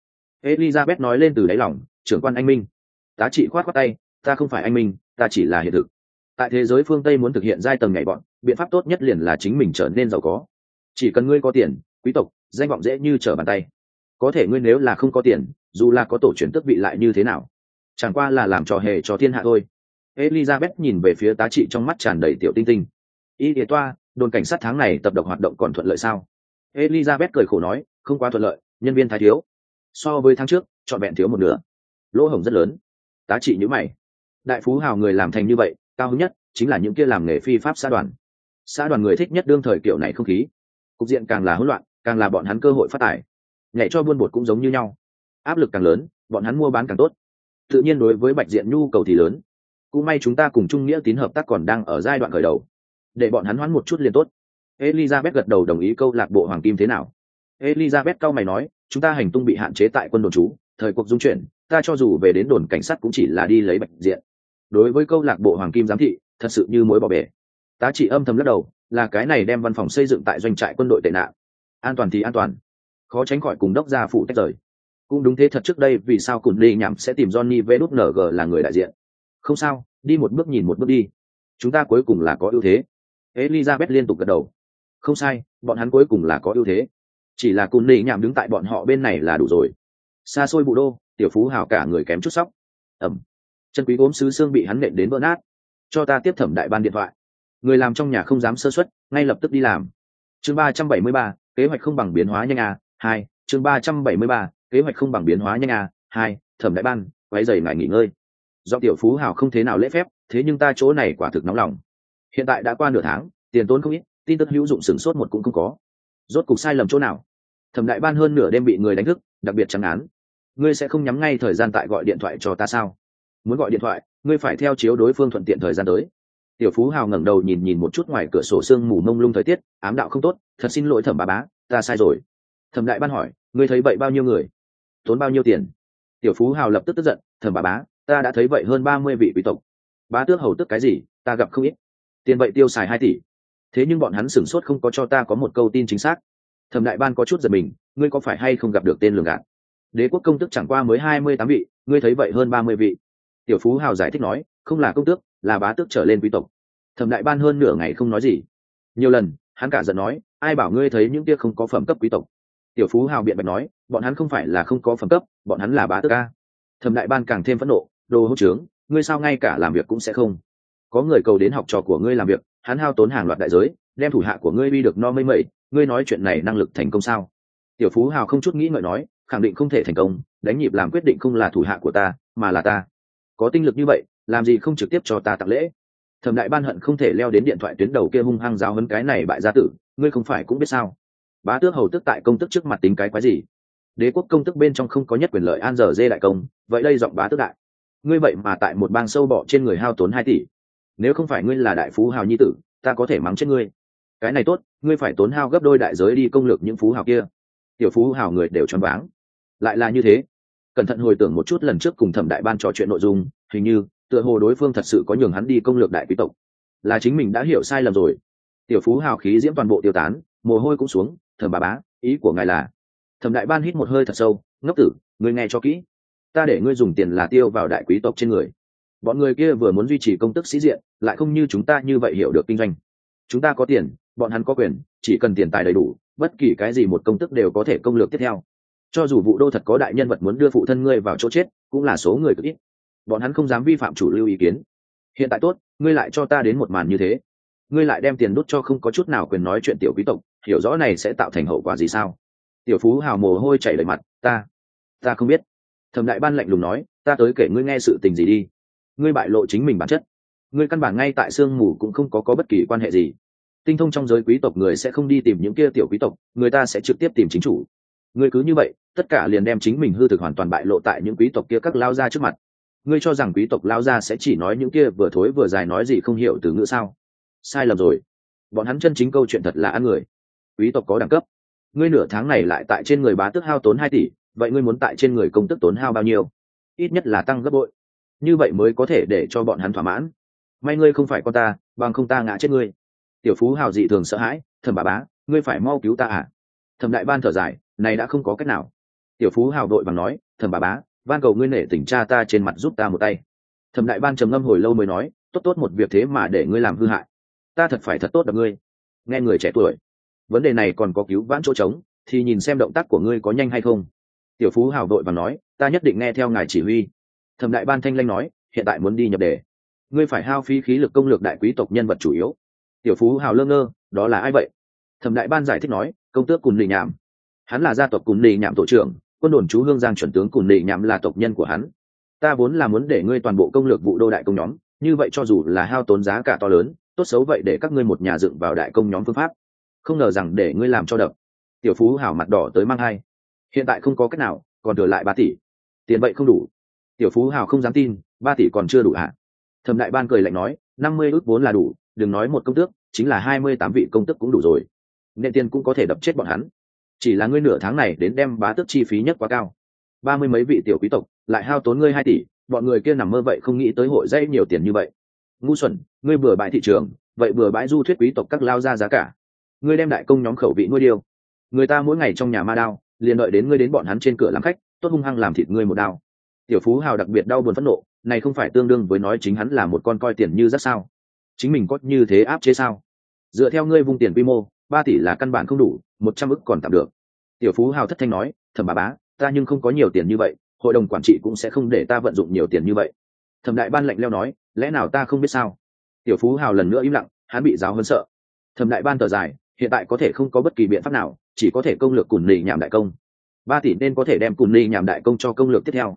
Elizabeth nói lên từ đáy lòng, trưởng quan anh minh. Tá trị khoát khoát tay ta không phải anh minh, ta chỉ là hiện thực. Tại thế giới phương tây muốn thực hiện giai tầng nhảy bọn, biện pháp tốt nhất liền là chính mình trở nên giàu có. Chỉ cần ngươi có tiền, quý tộc, danh vọng dễ như trở bàn tay. Có thể ngươi nếu là không có tiền, dù là có tổ chuyển tước vị lại như thế nào? Chẳng qua là làm trò hề cho thiên hạ thôi. Elizabeth nhìn về phía tá trị trong mắt tràn đầy tiểu tinh tinh. Y địa toa, đồn cảnh sát tháng này tập độc hoạt động còn thuận lợi sao? Elizabeth cười khổ nói, không quá thuận lợi, nhân viên thái thiếu. So với tháng trước, trọn vẹn thiếu một nửa. Lỗ hổng rất lớn. Tá trị nhữ mày đại phú hào người làm thành như vậy, cao hứng nhất chính là những kia làm nghề phi pháp xã đoàn. Xã đoàn người thích nhất đương thời kiểu này không khí. Cục diện càng là hỗn loạn, càng là bọn hắn cơ hội phát tài nhảy cho buôn bột cũng giống như nhau. Áp lực càng lớn, bọn hắn mua bán càng tốt. Tự nhiên đối với bạch diện nhu cầu thì lớn. Cũng may chúng ta cùng trung nghĩa tín hợp tác còn đang ở giai đoạn khởi đầu. Để bọn hắn hoãn một chút liền tốt. Elizabeth gật đầu đồng ý câu lạc bộ hoàng kim thế nào? Elizabeth cao mày nói, chúng ta hành tung bị hạn chế tại quân đồn trú, thời cuộc dung chuyển, ta cho dù về đến đồn cảnh sát cũng chỉ là đi lấy bạch diện đối với câu lạc bộ hoàng kim giám thị, thật sự như mối bỏ bể. Tá chỉ âm thầm lắc đầu, là cái này đem văn phòng xây dựng tại doanh trại quân đội tệ nạn. An toàn thì an toàn. Khó tránh khỏi cùng đốc gia phụ tách rời. Cũng đúng thế thật trước đây, vì sao cùn đi nhảm sẽ tìm johnny vê đút ng là người đại diện? Không sao, đi một bước nhìn một bước đi. Chúng ta cuối cùng là có ưu thế. Elizabeth liên tục gật đầu. Không sai, bọn hắn cuối cùng là có ưu thế. Chỉ là cùn đi nhảm đứng tại bọn họ bên này là đủ rồi. Xa xôi bụ đô, tiểu phú hào cả người kém chút sóc. Ẩm chân quý gốm sứ xương bị hắn nện đến vỡ nát. Cho ta tiếp thẩm đại ban điện thoại. Người làm trong nhà không dám sơ xuất ngay lập tức đi làm. Chương ba trăm bảy mươi ba, kế hoạch không bằng biến hóa nhanh a hai, chương ba trăm bảy mươi ba, kế hoạch không bằng biến hóa nhanh a hai, thẩm đại ban, quấy dày ngài nghỉ ngơi. Do tiểu phú hào không thế nào lễ phép, thế nhưng ta chỗ này quả thực nóng lòng. Hiện tại đã qua nửa tháng, tiền tốn không ít, tin tức hữu dụng sửng sốt một cũng không có. Rốt cục sai lầm chỗ nào? Thẩm đại ban hơn nửa đêm bị người đánh thức, đặc biệt chẳng án. Ngươi sẽ không nhắm ngay thời gian tại gọi điện thoại cho ta sao? Muốn gọi điện thoại, ngươi phải theo chiếu đối phương thuận tiện thời gian tới. Tiểu phú hào ngẩng đầu nhìn nhìn một chút ngoài cửa sổ sương mù mông lung thời tiết, ám đạo không tốt, thật xin lỗi thẩm bà bá, ta sai rồi. Thẩm đại ban hỏi, ngươi thấy vậy bao nhiêu người? Tốn bao nhiêu tiền? Tiểu phú hào lập tức tức giận, thẩm bà bá, ta đã thấy vậy hơn ba mươi vị quý tộc. Bá tước hầu tức cái gì, ta gặp không ít. Tiền vậy tiêu xài hai tỷ. Thế nhưng bọn hắn sửng sốt không có cho ta có một câu tin chính xác. Thẩm đại ban có chút giật mình, ngươi có phải hay không gặp được tên lường gạt? Đế quốc công tức chẳng qua mới hai mươi tám vị, ngươi thấy vậy hơn ba mươi vị tiểu phú hào giải thích nói, không là công tước, là bá tước trở lên quý tộc. Thẩm đại ban hơn nửa ngày không nói gì. Nhiều lần, hắn cả giận nói, ai bảo ngươi thấy những kia không có phẩm cấp quý tộc? Tiểu phú hào biện bạch nói, bọn hắn không phải là không có phẩm cấp, bọn hắn là bá tước ca thẩm đại ban càng thêm phẫn nộ, đồ hỗ trướng, ngươi sao ngay cả làm việc cũng sẽ không? Có người cầu đến học trò của ngươi làm việc, hắn hao tốn hàng loạt đại giới, đem thủ hạ của ngươi đi được no mây mẩy, ngươi nói chuyện này năng lực thành công sao? Tiểu phú hào không chút nghĩ ngợi nói, khẳng định không thể thành công, đánh nhịp làm quyết định không là thủ hạ của ta, mà là ta có tinh lực như vậy, làm gì không trực tiếp cho ta tặng lễ? Thẩm đại ban hận không thể leo đến điện thoại tuyến đầu kia hung hăng giáo hấn cái này bại gia tử, ngươi không phải cũng biết sao? Bá tước hầu tức tại công tức trước mặt tính cái quái gì? Đế quốc công tức bên trong không có nhất quyền lợi an giờ dê đại công, vậy đây giọng bá tước đại. Ngươi vậy mà tại một bang sâu bọ trên người hao tốn hai tỷ. Nếu không phải ngươi là đại phú hào nhi tử, ta có thể mắng chết ngươi. Cái này tốt, ngươi phải tốn hao gấp đôi đại giới đi công lược những phú hào kia. Tiểu phú hào người đều choáng váng. Lại là như thế cẩn thận hồi tưởng một chút lần trước cùng thẩm đại ban trò chuyện nội dung, hình như, tựa hồ đối phương thật sự có nhường hắn đi công lược đại quý tộc. Là chính mình đã hiểu sai lầm rồi. Tiểu phú hào khí diễm toàn bộ tiêu tán, mồ hôi cũng xuống, thẩm bà bá, ý của ngài là, thẩm đại ban hít một hơi thật sâu, ngốc tử, ngươi nghe cho kỹ. Ta để ngươi dùng tiền là tiêu vào đại quý tộc trên người. Bọn người kia vừa muốn duy trì công tức sĩ diện, lại không như chúng ta như vậy hiểu được kinh doanh. Chúng ta có tiền, bọn hắn có quyền, chỉ cần tiền tài đầy đủ, bất kỳ cái gì một công tức đều có thể công lược tiếp theo cho dù vụ đô thật có đại nhân vật muốn đưa phụ thân ngươi vào chỗ chết, cũng là số người cực ít. Bọn hắn không dám vi phạm chủ lưu ý kiến. Hiện tại tốt, ngươi lại cho ta đến một màn như thế. Ngươi lại đem tiền đút cho không có chút nào quyền nói chuyện tiểu quý tộc, hiểu rõ này sẽ tạo thành hậu quả gì sao? Tiểu phú hào mồ hôi chảy đầy mặt, ta ta không biết. Thẩm đại ban lạnh lùng nói, ta tới kể ngươi nghe sự tình gì đi. Ngươi bại lộ chính mình bản chất. Ngươi căn bản ngay tại sương mù cũng không có có bất kỳ quan hệ gì. Tinh thông trong giới quý tộc người sẽ không đi tìm những kia tiểu quý tộc, người ta sẽ trực tiếp tìm chính chủ ngươi cứ như vậy, tất cả liền đem chính mình hư thực hoàn toàn bại lộ tại những quý tộc kia các lao ra trước mặt. Ngươi cho rằng quý tộc lao ra sẽ chỉ nói những kia vừa thối vừa dài nói gì không hiểu từ ngữ sao? Sai lầm rồi. Bọn hắn chân chính câu chuyện thật là ăn người. Quý tộc có đẳng cấp. Ngươi nửa tháng này lại tại trên người bá tước hao tốn hai tỷ, vậy ngươi muốn tại trên người công tức tốn hao bao nhiêu? Ít nhất là tăng gấp bội. Như vậy mới có thể để cho bọn hắn thỏa mãn. May ngươi không phải con ta, bằng không ta ngã chết ngươi. Tiểu phú hào dị thường sợ hãi thầm bà bá, ngươi phải mau cứu ta à? Thầm đại ban thở dài này đã không có cách nào. Tiểu phú hào đội bằng nói thầm bà bá, van cầu ngươi nể tỉnh cha ta trên mặt giúp ta một tay. Thầm đại ban trầm ngâm hồi lâu mới nói, tốt tốt một việc thế mà để ngươi làm hư hại. Ta thật phải thật tốt đập ngươi. Nghe người trẻ tuổi, vấn đề này còn có cứu vãn chỗ trống, thì nhìn xem động tác của ngươi có nhanh hay không. Tiểu phú hào đội và nói, ta nhất định nghe theo ngài chỉ huy. Thẩm đại ban thanh lanh nói, hiện tại muốn đi nhập đề. Ngươi phải hao phí khí lực công lược đại quý tộc nhân vật chủ yếu. Tiểu phú hào lơ ngơ, đó là ai vậy? Thẩm đại ban giải thích nói, công tước cùn lì nhảm hắn là gia tộc cùng nị nhảm tổ trưởng, quân đồn chú hương giang chuẩn tướng cùng nị nhảm là tộc nhân của hắn. Ta vốn là muốn để ngươi toàn bộ công lược vụ đô đại công nhóm, như vậy cho dù là hao tốn giá cả to lớn, tốt xấu vậy để các ngươi một nhà dựng vào đại công nhóm phương pháp. Không ngờ rằng để ngươi làm cho đập. Tiểu phú hảo mặt đỏ tới mang hai. Hiện tại không có cách nào, còn thừa lại ba tỷ. Tiền vậy không đủ. Tiểu phú hảo không dám tin, ba tỷ còn chưa đủ hả? Thẩm đại ban cười lạnh nói, năm mươi ước vốn là đủ, đừng nói một công tước, chính là hai mươi tám vị công tước cũng đủ rồi. Nên tiền cũng có thể đập chết bọn hắn chỉ là ngươi nửa tháng này đến đem bá tước chi phí nhất quá cao. Ba mươi mấy vị tiểu quý tộc, lại hao tốn ngươi hai tỷ, bọn người kia nằm mơ vậy không nghĩ tới hội dây nhiều tiền như vậy. Ngu xuẩn, ngươi bừa bãi thị trường, vậy bừa bãi du thuyết quý tộc các lao ra giá cả. Ngươi đem đại công nhóm khẩu vị nuôi điêu. Người ta mỗi ngày trong nhà ma đao, liền đợi đến ngươi đến bọn hắn trên cửa làm khách, tốt hung hăng làm thịt ngươi một đao. Tiểu phú hào đặc biệt đau buồn phẫn nộ, này không phải tương đương với nói chính hắn là một con coi tiền như rất sao. Chính mình có như thế áp chế sao? Dựa theo ngươi vùng tiền quy mô, ba tỷ là căn bản không đủ một trăm ức còn tạm được. Tiểu phú hào thất thanh nói, thẩm bà bá, ta nhưng không có nhiều tiền như vậy, hội đồng quản trị cũng sẽ không để ta vận dụng nhiều tiền như vậy. Thẩm đại ban lạnh leo nói, lẽ nào ta không biết sao? Tiểu phú hào lần nữa im lặng, hắn bị giáo hơn sợ. Thẩm đại ban thở dài, hiện tại có thể không có bất kỳ biện pháp nào, chỉ có thể công lược cùn lì nhảm đại công. Ba tỷ nên có thể đem cùn lì nhảm đại công cho công lược tiếp theo.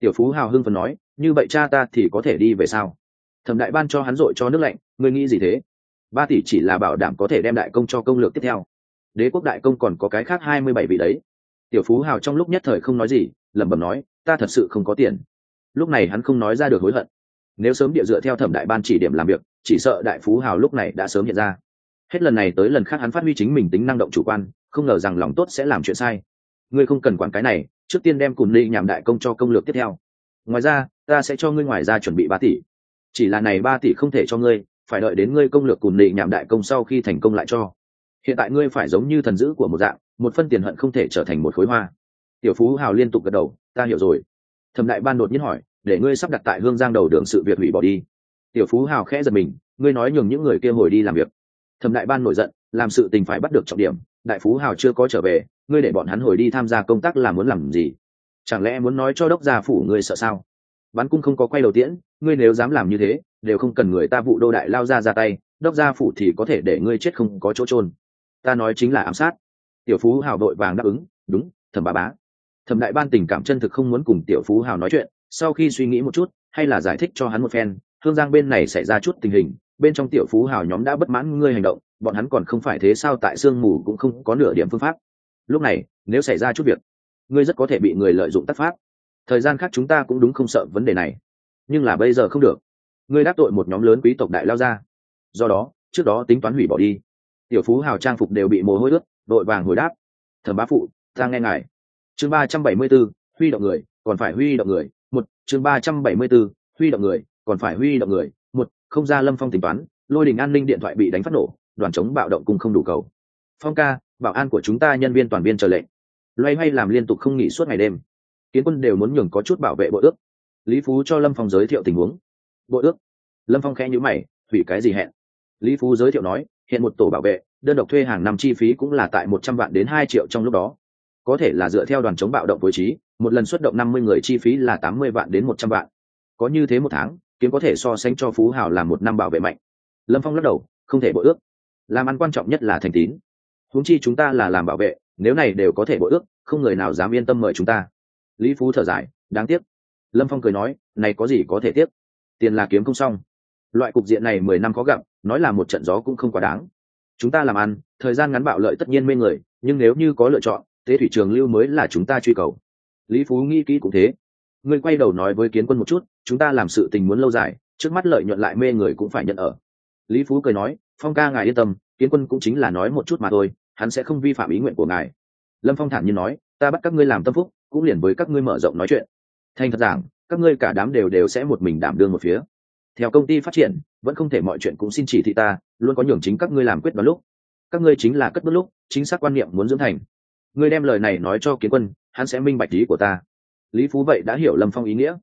Tiểu phú hào hưng phần nói, như vậy cha ta thì có thể đi về sao? Thẩm đại ban cho hắn dội cho nước lạnh, ngươi nghĩ gì thế? Ba tỷ chỉ là bảo đảm có thể đem đại công cho công lược tiếp theo đế quốc đại công còn có cái khác hai mươi bảy vị đấy. Tiểu phú hào trong lúc nhất thời không nói gì, lẩm bẩm nói, ta thật sự không có tiền. Lúc này hắn không nói ra được hối hận. Nếu sớm địa dựa theo thẩm đại ban chỉ điểm làm việc, chỉ sợ đại phú hào lúc này đã sớm hiện ra. Hết lần này tới lần khác hắn phát huy chính mình tính năng động chủ quan, không ngờ rằng lòng tốt sẽ làm chuyện sai. Ngươi không cần quản cái này, trước tiên đem cùn ly nhằm đại công cho công lược tiếp theo. Ngoài ra, ta sẽ cho ngươi ngoài ra chuẩn bị ba tỷ. Chỉ là này ba tỷ không thể cho ngươi, phải đợi đến ngươi công lược cùn ly nhằm đại công sau khi thành công lại cho hiện tại ngươi phải giống như thần dữ của một dạng, một phân tiền hận không thể trở thành một khối hoa. Tiểu phú hào liên tục gật đầu, ta hiểu rồi. Thẩm đại ban đột nhiên hỏi, để ngươi sắp đặt tại hương giang đầu đường sự việc hủy bỏ đi. Tiểu phú hào khẽ giật mình, ngươi nói nhường những người kia hồi đi làm việc. Thẩm đại ban nổi giận, làm sự tình phải bắt được trọng điểm, đại phú hào chưa có trở về, ngươi để bọn hắn hồi đi tham gia công tác là muốn làm gì? Chẳng lẽ muốn nói cho đốc gia phủ ngươi sợ sao? Bắn cung không có quay đầu tiễn, ngươi nếu dám làm như thế, đều không cần người ta vụ đô đại lao ra ra tay, đốc gia phủ thì có thể để ngươi chết không có chỗ trôn ta nói chính là ám sát. Tiểu phú hào đội vàng đáp ứng, đúng, thẩm bà bá. Thẩm đại ban tình cảm chân thực không muốn cùng tiểu phú hào nói chuyện, sau khi suy nghĩ một chút, hay là giải thích cho hắn một phen, hương giang bên này xảy ra chút tình hình, bên trong tiểu phú hào nhóm đã bất mãn ngươi hành động, bọn hắn còn không phải thế sao tại sương mù cũng không có nửa điểm phương pháp. Lúc này, nếu xảy ra chút việc, ngươi rất có thể bị người lợi dụng tác pháp. Thời gian khác chúng ta cũng đúng không sợ vấn đề này. Nhưng là bây giờ không được. Ngươi đáp tội một nhóm lớn quý tộc đại lao ra. Do đó, trước đó tính toán hủy bỏ đi tiểu phú hào trang phục đều bị mồ hôi ướt, đội vàng hồi đáp. Thẩm bá phụ, ta nghe ngài. Chương ba trăm bảy mươi b ố huy động người, còn phải huy động người. Một, chương ba trăm bảy mươi b ố huy động người, còn phải huy động người. Một, không ra lâm phong tính toán, lôi đình an ninh điện thoại bị đánh phát nổ, đoàn chống bạo động cùng không đủ cầu. Phong ca, bảo an của chúng ta nhân viên toàn viên chờ lệnh. Loay hoay làm liên tục không nghỉ suốt ngày đêm. Kiến quân đều muốn nhường có chút bảo vệ bộ ước. Lý phú cho lâm phong giới thiệu tình huống. Bộ ước. Lâm phong khẽ nhữ mày, hủy cái gì hẹn? Lý phú giới thiệu nói, hiện một tổ bảo vệ, đơn độc thuê hàng năm chi phí cũng là tại một trăm vạn đến hai triệu trong lúc đó. Có thể là dựa theo đoàn chống bạo động phối trí, một lần xuất động năm mươi người chi phí là tám mươi vạn đến một trăm vạn. Có như thế một tháng, kiếm có thể so sánh cho phú hào làm một năm bảo vệ mạnh. Lâm phong lắc đầu, không thể bội ước. Làm ăn quan trọng nhất là thành tín. Huống chi chúng ta là làm bảo vệ, nếu này đều có thể bội ước, không người nào dám yên tâm mời chúng ta. Lý phú thở dài, đáng tiếc. Lâm phong cười nói, này có gì có thể tiếc? Tiền là kiếm không xong. Loại cục diện này mười năm có gặp nói là một trận gió cũng không quá đáng. Chúng ta làm ăn, thời gian ngắn bạo lợi tất nhiên mê người, nhưng nếu như có lựa chọn, thế thủy trường lưu mới là chúng ta truy cầu. Lý phú nghĩ kỹ cũng thế. Ngươi quay đầu nói với kiến quân một chút, chúng ta làm sự tình muốn lâu dài, trước mắt lợi nhuận lại mê người cũng phải nhận ở. Lý phú cười nói, phong ca ngài yên tâm, kiến quân cũng chính là nói một chút mà thôi, hắn sẽ không vi phạm ý nguyện của ngài. Lâm phong thản nhiên nói, ta bắt các ngươi làm tâm phúc, cũng liền với các ngươi mở rộng nói chuyện. Thành thật giảng, các ngươi cả đám đều đều sẽ một mình đảm đương một phía theo công ty phát triển, vẫn không thể mọi chuyện cũng xin chỉ thị ta, luôn có nhường chính các ngươi làm quyết đoán lúc. Các ngươi chính là cất bước lúc, chính xác quan niệm muốn dưỡng thành. Ngươi đem lời này nói cho kiến quân, hắn sẽ minh bạch ý của ta. Lý phú vậy đã hiểu lâm phong ý nghĩa.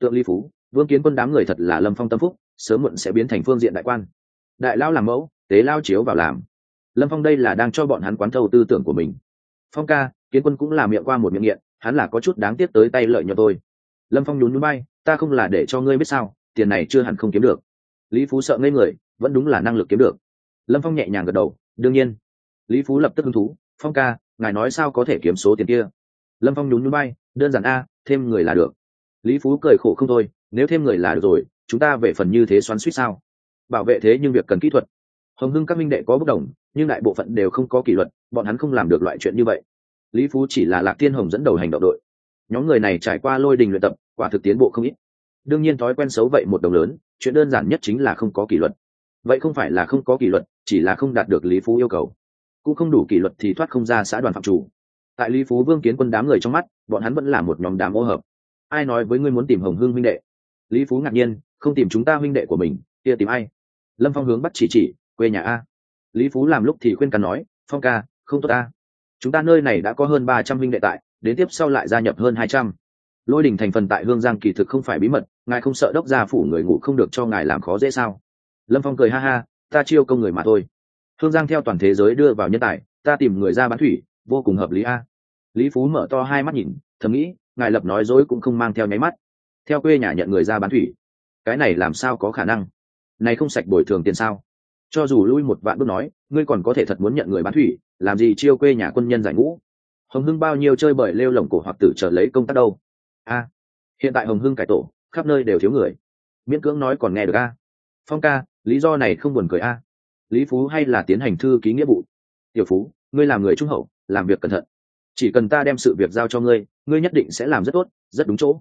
Tượng lý phú, vương kiến quân đám người thật là lâm phong tâm phúc, sớm muộn sẽ biến thành phương diện đại quan. Đại lao làm mẫu, tế lao chiếu vào làm. Lâm phong đây là đang cho bọn hắn quán thâu tư tưởng của mình. Phong ca, kiến quân cũng là miệng qua một miệng nghiện, hắn là có chút đáng tiếc tới tay lợi nhuận tôi lâm phong nhún núi bay, ta không là để cho ngươi biết sao tiền này chưa hẳn không kiếm được. Lý phú sợ ngây người, vẫn đúng là năng lực kiếm được. Lâm phong nhẹ nhàng gật đầu, đương nhiên. Lý phú lập tức hứng thú, phong ca, ngài nói sao có thể kiếm số tiền kia? Lâm phong nhún núi bay đơn giản a, thêm người là được. Lý phú cười khổ không thôi, nếu thêm người là được rồi, chúng ta về phần như thế xoắn suýt sao? Bảo vệ thế nhưng việc cần kỹ thuật. Hồng hưng các minh đệ có bất đồng, nhưng đại bộ phận đều không có kỷ luật, bọn hắn không làm được loại chuyện như vậy. Lý phú chỉ là lạc tiên hồng dẫn đầu hành động đội. Nhóm người này trải qua lôi đình luyện tập, quả thực tiến bộ không ít đương nhiên thói quen xấu vậy một đồng lớn, chuyện đơn giản nhất chính là không có kỷ luật. Vậy không phải là không có kỷ luật, chỉ là không đạt được lý phú yêu cầu. Cũng không đủ kỷ luật thì thoát không ra xã đoàn phạm chủ. Tại lý phú vương kiến quân đám người trong mắt, bọn hắn vẫn là một nhóm đám ô hợp. Ai nói với ngươi muốn tìm hồng hưng huynh đệ? Lý phú ngạc nhiên, không tìm chúng ta huynh đệ của mình, kia tìm ai? Lâm phong hướng bắt chỉ chỉ, quê nhà a. Lý phú làm lúc thì khuyên cắn nói, phong ca, không tốt ta. Chúng ta nơi này đã có hơn ba trăm huynh đệ tại, đến tiếp sau lại gia nhập hơn hai trăm. Lôi đình thành phần tại hương giang kỳ thực không phải bí mật ngài không sợ đốc gia phủ người ngủ không được cho ngài làm khó dễ sao? Lâm phong cười ha ha, ta chiêu công người mà thôi. Hương giang theo toàn thế giới đưa vào nhân tài, ta tìm người ra bán thủy, vô cùng hợp lý a. Lý phú mở to hai mắt nhìn, thầm nghĩ, ngài lập nói dối cũng không mang theo nháy mắt. Theo quê nhà nhận người ra bán thủy, cái này làm sao có khả năng? Này không sạch bồi thường tiền sao? Cho dù lui một vạn bước nói, ngươi còn có thể thật muốn nhận người bán thủy, làm gì chiêu quê nhà quân nhân giải ngũ? Hồng hưng bao nhiêu chơi bời lêu lồng cổ hoặc tử trở lấy công tác đâu? A. Hiện tại hồng hưng cải tổ khắp nơi đều thiếu người. Miễn cưỡng nói còn nghe được a. Phong ca, lý do này không buồn cười a. Lý phú hay là tiến hành thư ký nghĩa vụ? Tiểu phú, ngươi làm người trung hậu, làm việc cẩn thận. Chỉ cần ta đem sự việc giao cho ngươi ngươi nhất định sẽ làm rất tốt, rất đúng chỗ.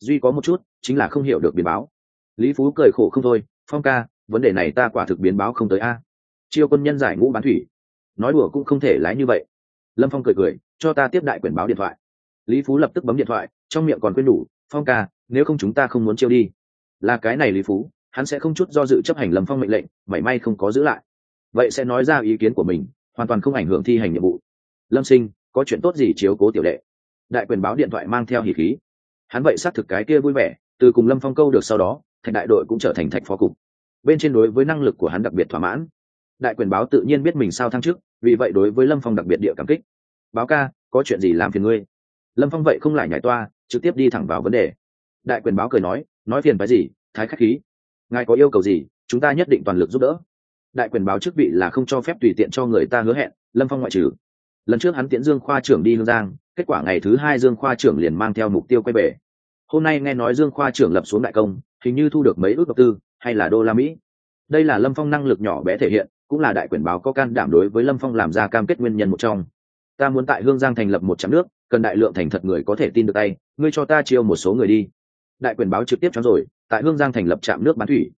Duy có một chút, chính là không hiểu được biến báo. Lý phú cười khổ không thôi, phong ca, vấn đề này ta quả thực biến báo không tới a. Chiêu quân nhân giải ngũ bán thủy. Nói đùa cũng không thể lái như vậy. Lâm phong cười cười, cho ta tiếp đại quyển báo điện thoại. Lý phú lập tức bấm điện thoại, trong miệng còn quên đủ phong ca, nếu không chúng ta không muốn chiêu đi. Là cái này lý phú, hắn sẽ không chút do dự chấp hành lâm phong mệnh lệnh, mảy may không có giữ lại. Vậy sẽ nói ra ý kiến của mình, hoàn toàn không ảnh hưởng thi hành nhiệm vụ. Lâm sinh, có chuyện tốt gì chiếu cố tiểu đệ? Đại quyền báo điện thoại mang theo hỉ khí. Hắn vậy xác thực cái kia vui vẻ, từ cùng lâm phong câu được sau đó, thạch đại đội cũng trở thành thạch phó cục. Bên trên đối với năng lực của hắn đặc biệt thỏa mãn. Đại quyền báo tự nhiên biết mình sao thăng chức, vì vậy đối với lâm phong đặc biệt địa cảm kích. Báo ca, có chuyện gì làm phiền ngươi? Lâm phong vậy không lại nhảy toa trực tiếp đi thẳng vào vấn đề. Đại quyền báo cười nói nói phiền cái gì, thái khắc khí. Ngài có yêu cầu gì, chúng ta nhất định toàn lực giúp đỡ. Đại quyền báo chức vị là không cho phép tùy tiện cho người ta hứa hẹn, lâm phong ngoại trừ. Lần trước hắn tiễn dương khoa trưởng đi hương giang, kết quả ngày thứ hai dương khoa trưởng liền mang theo mục tiêu quay về. Hôm nay nghe nói dương khoa trưởng lập xuống đại công, hình như thu được mấy ước đầu tư, hay là đô la mỹ. Đây là lâm phong năng lực nhỏ bé thể hiện, cũng là đại quyền báo có can đảm đối với lâm phong làm ra cam kết nguyên nhân một trong. Ta muốn tại hương giang thành lập một trạm nước, cần đại lượng thành thật người có thể tin được tay ngươi cho ta chiêu một số người đi. Đại quyền báo trực tiếp cho rồi, tại hương giang thành lập trạm nước bán thủy.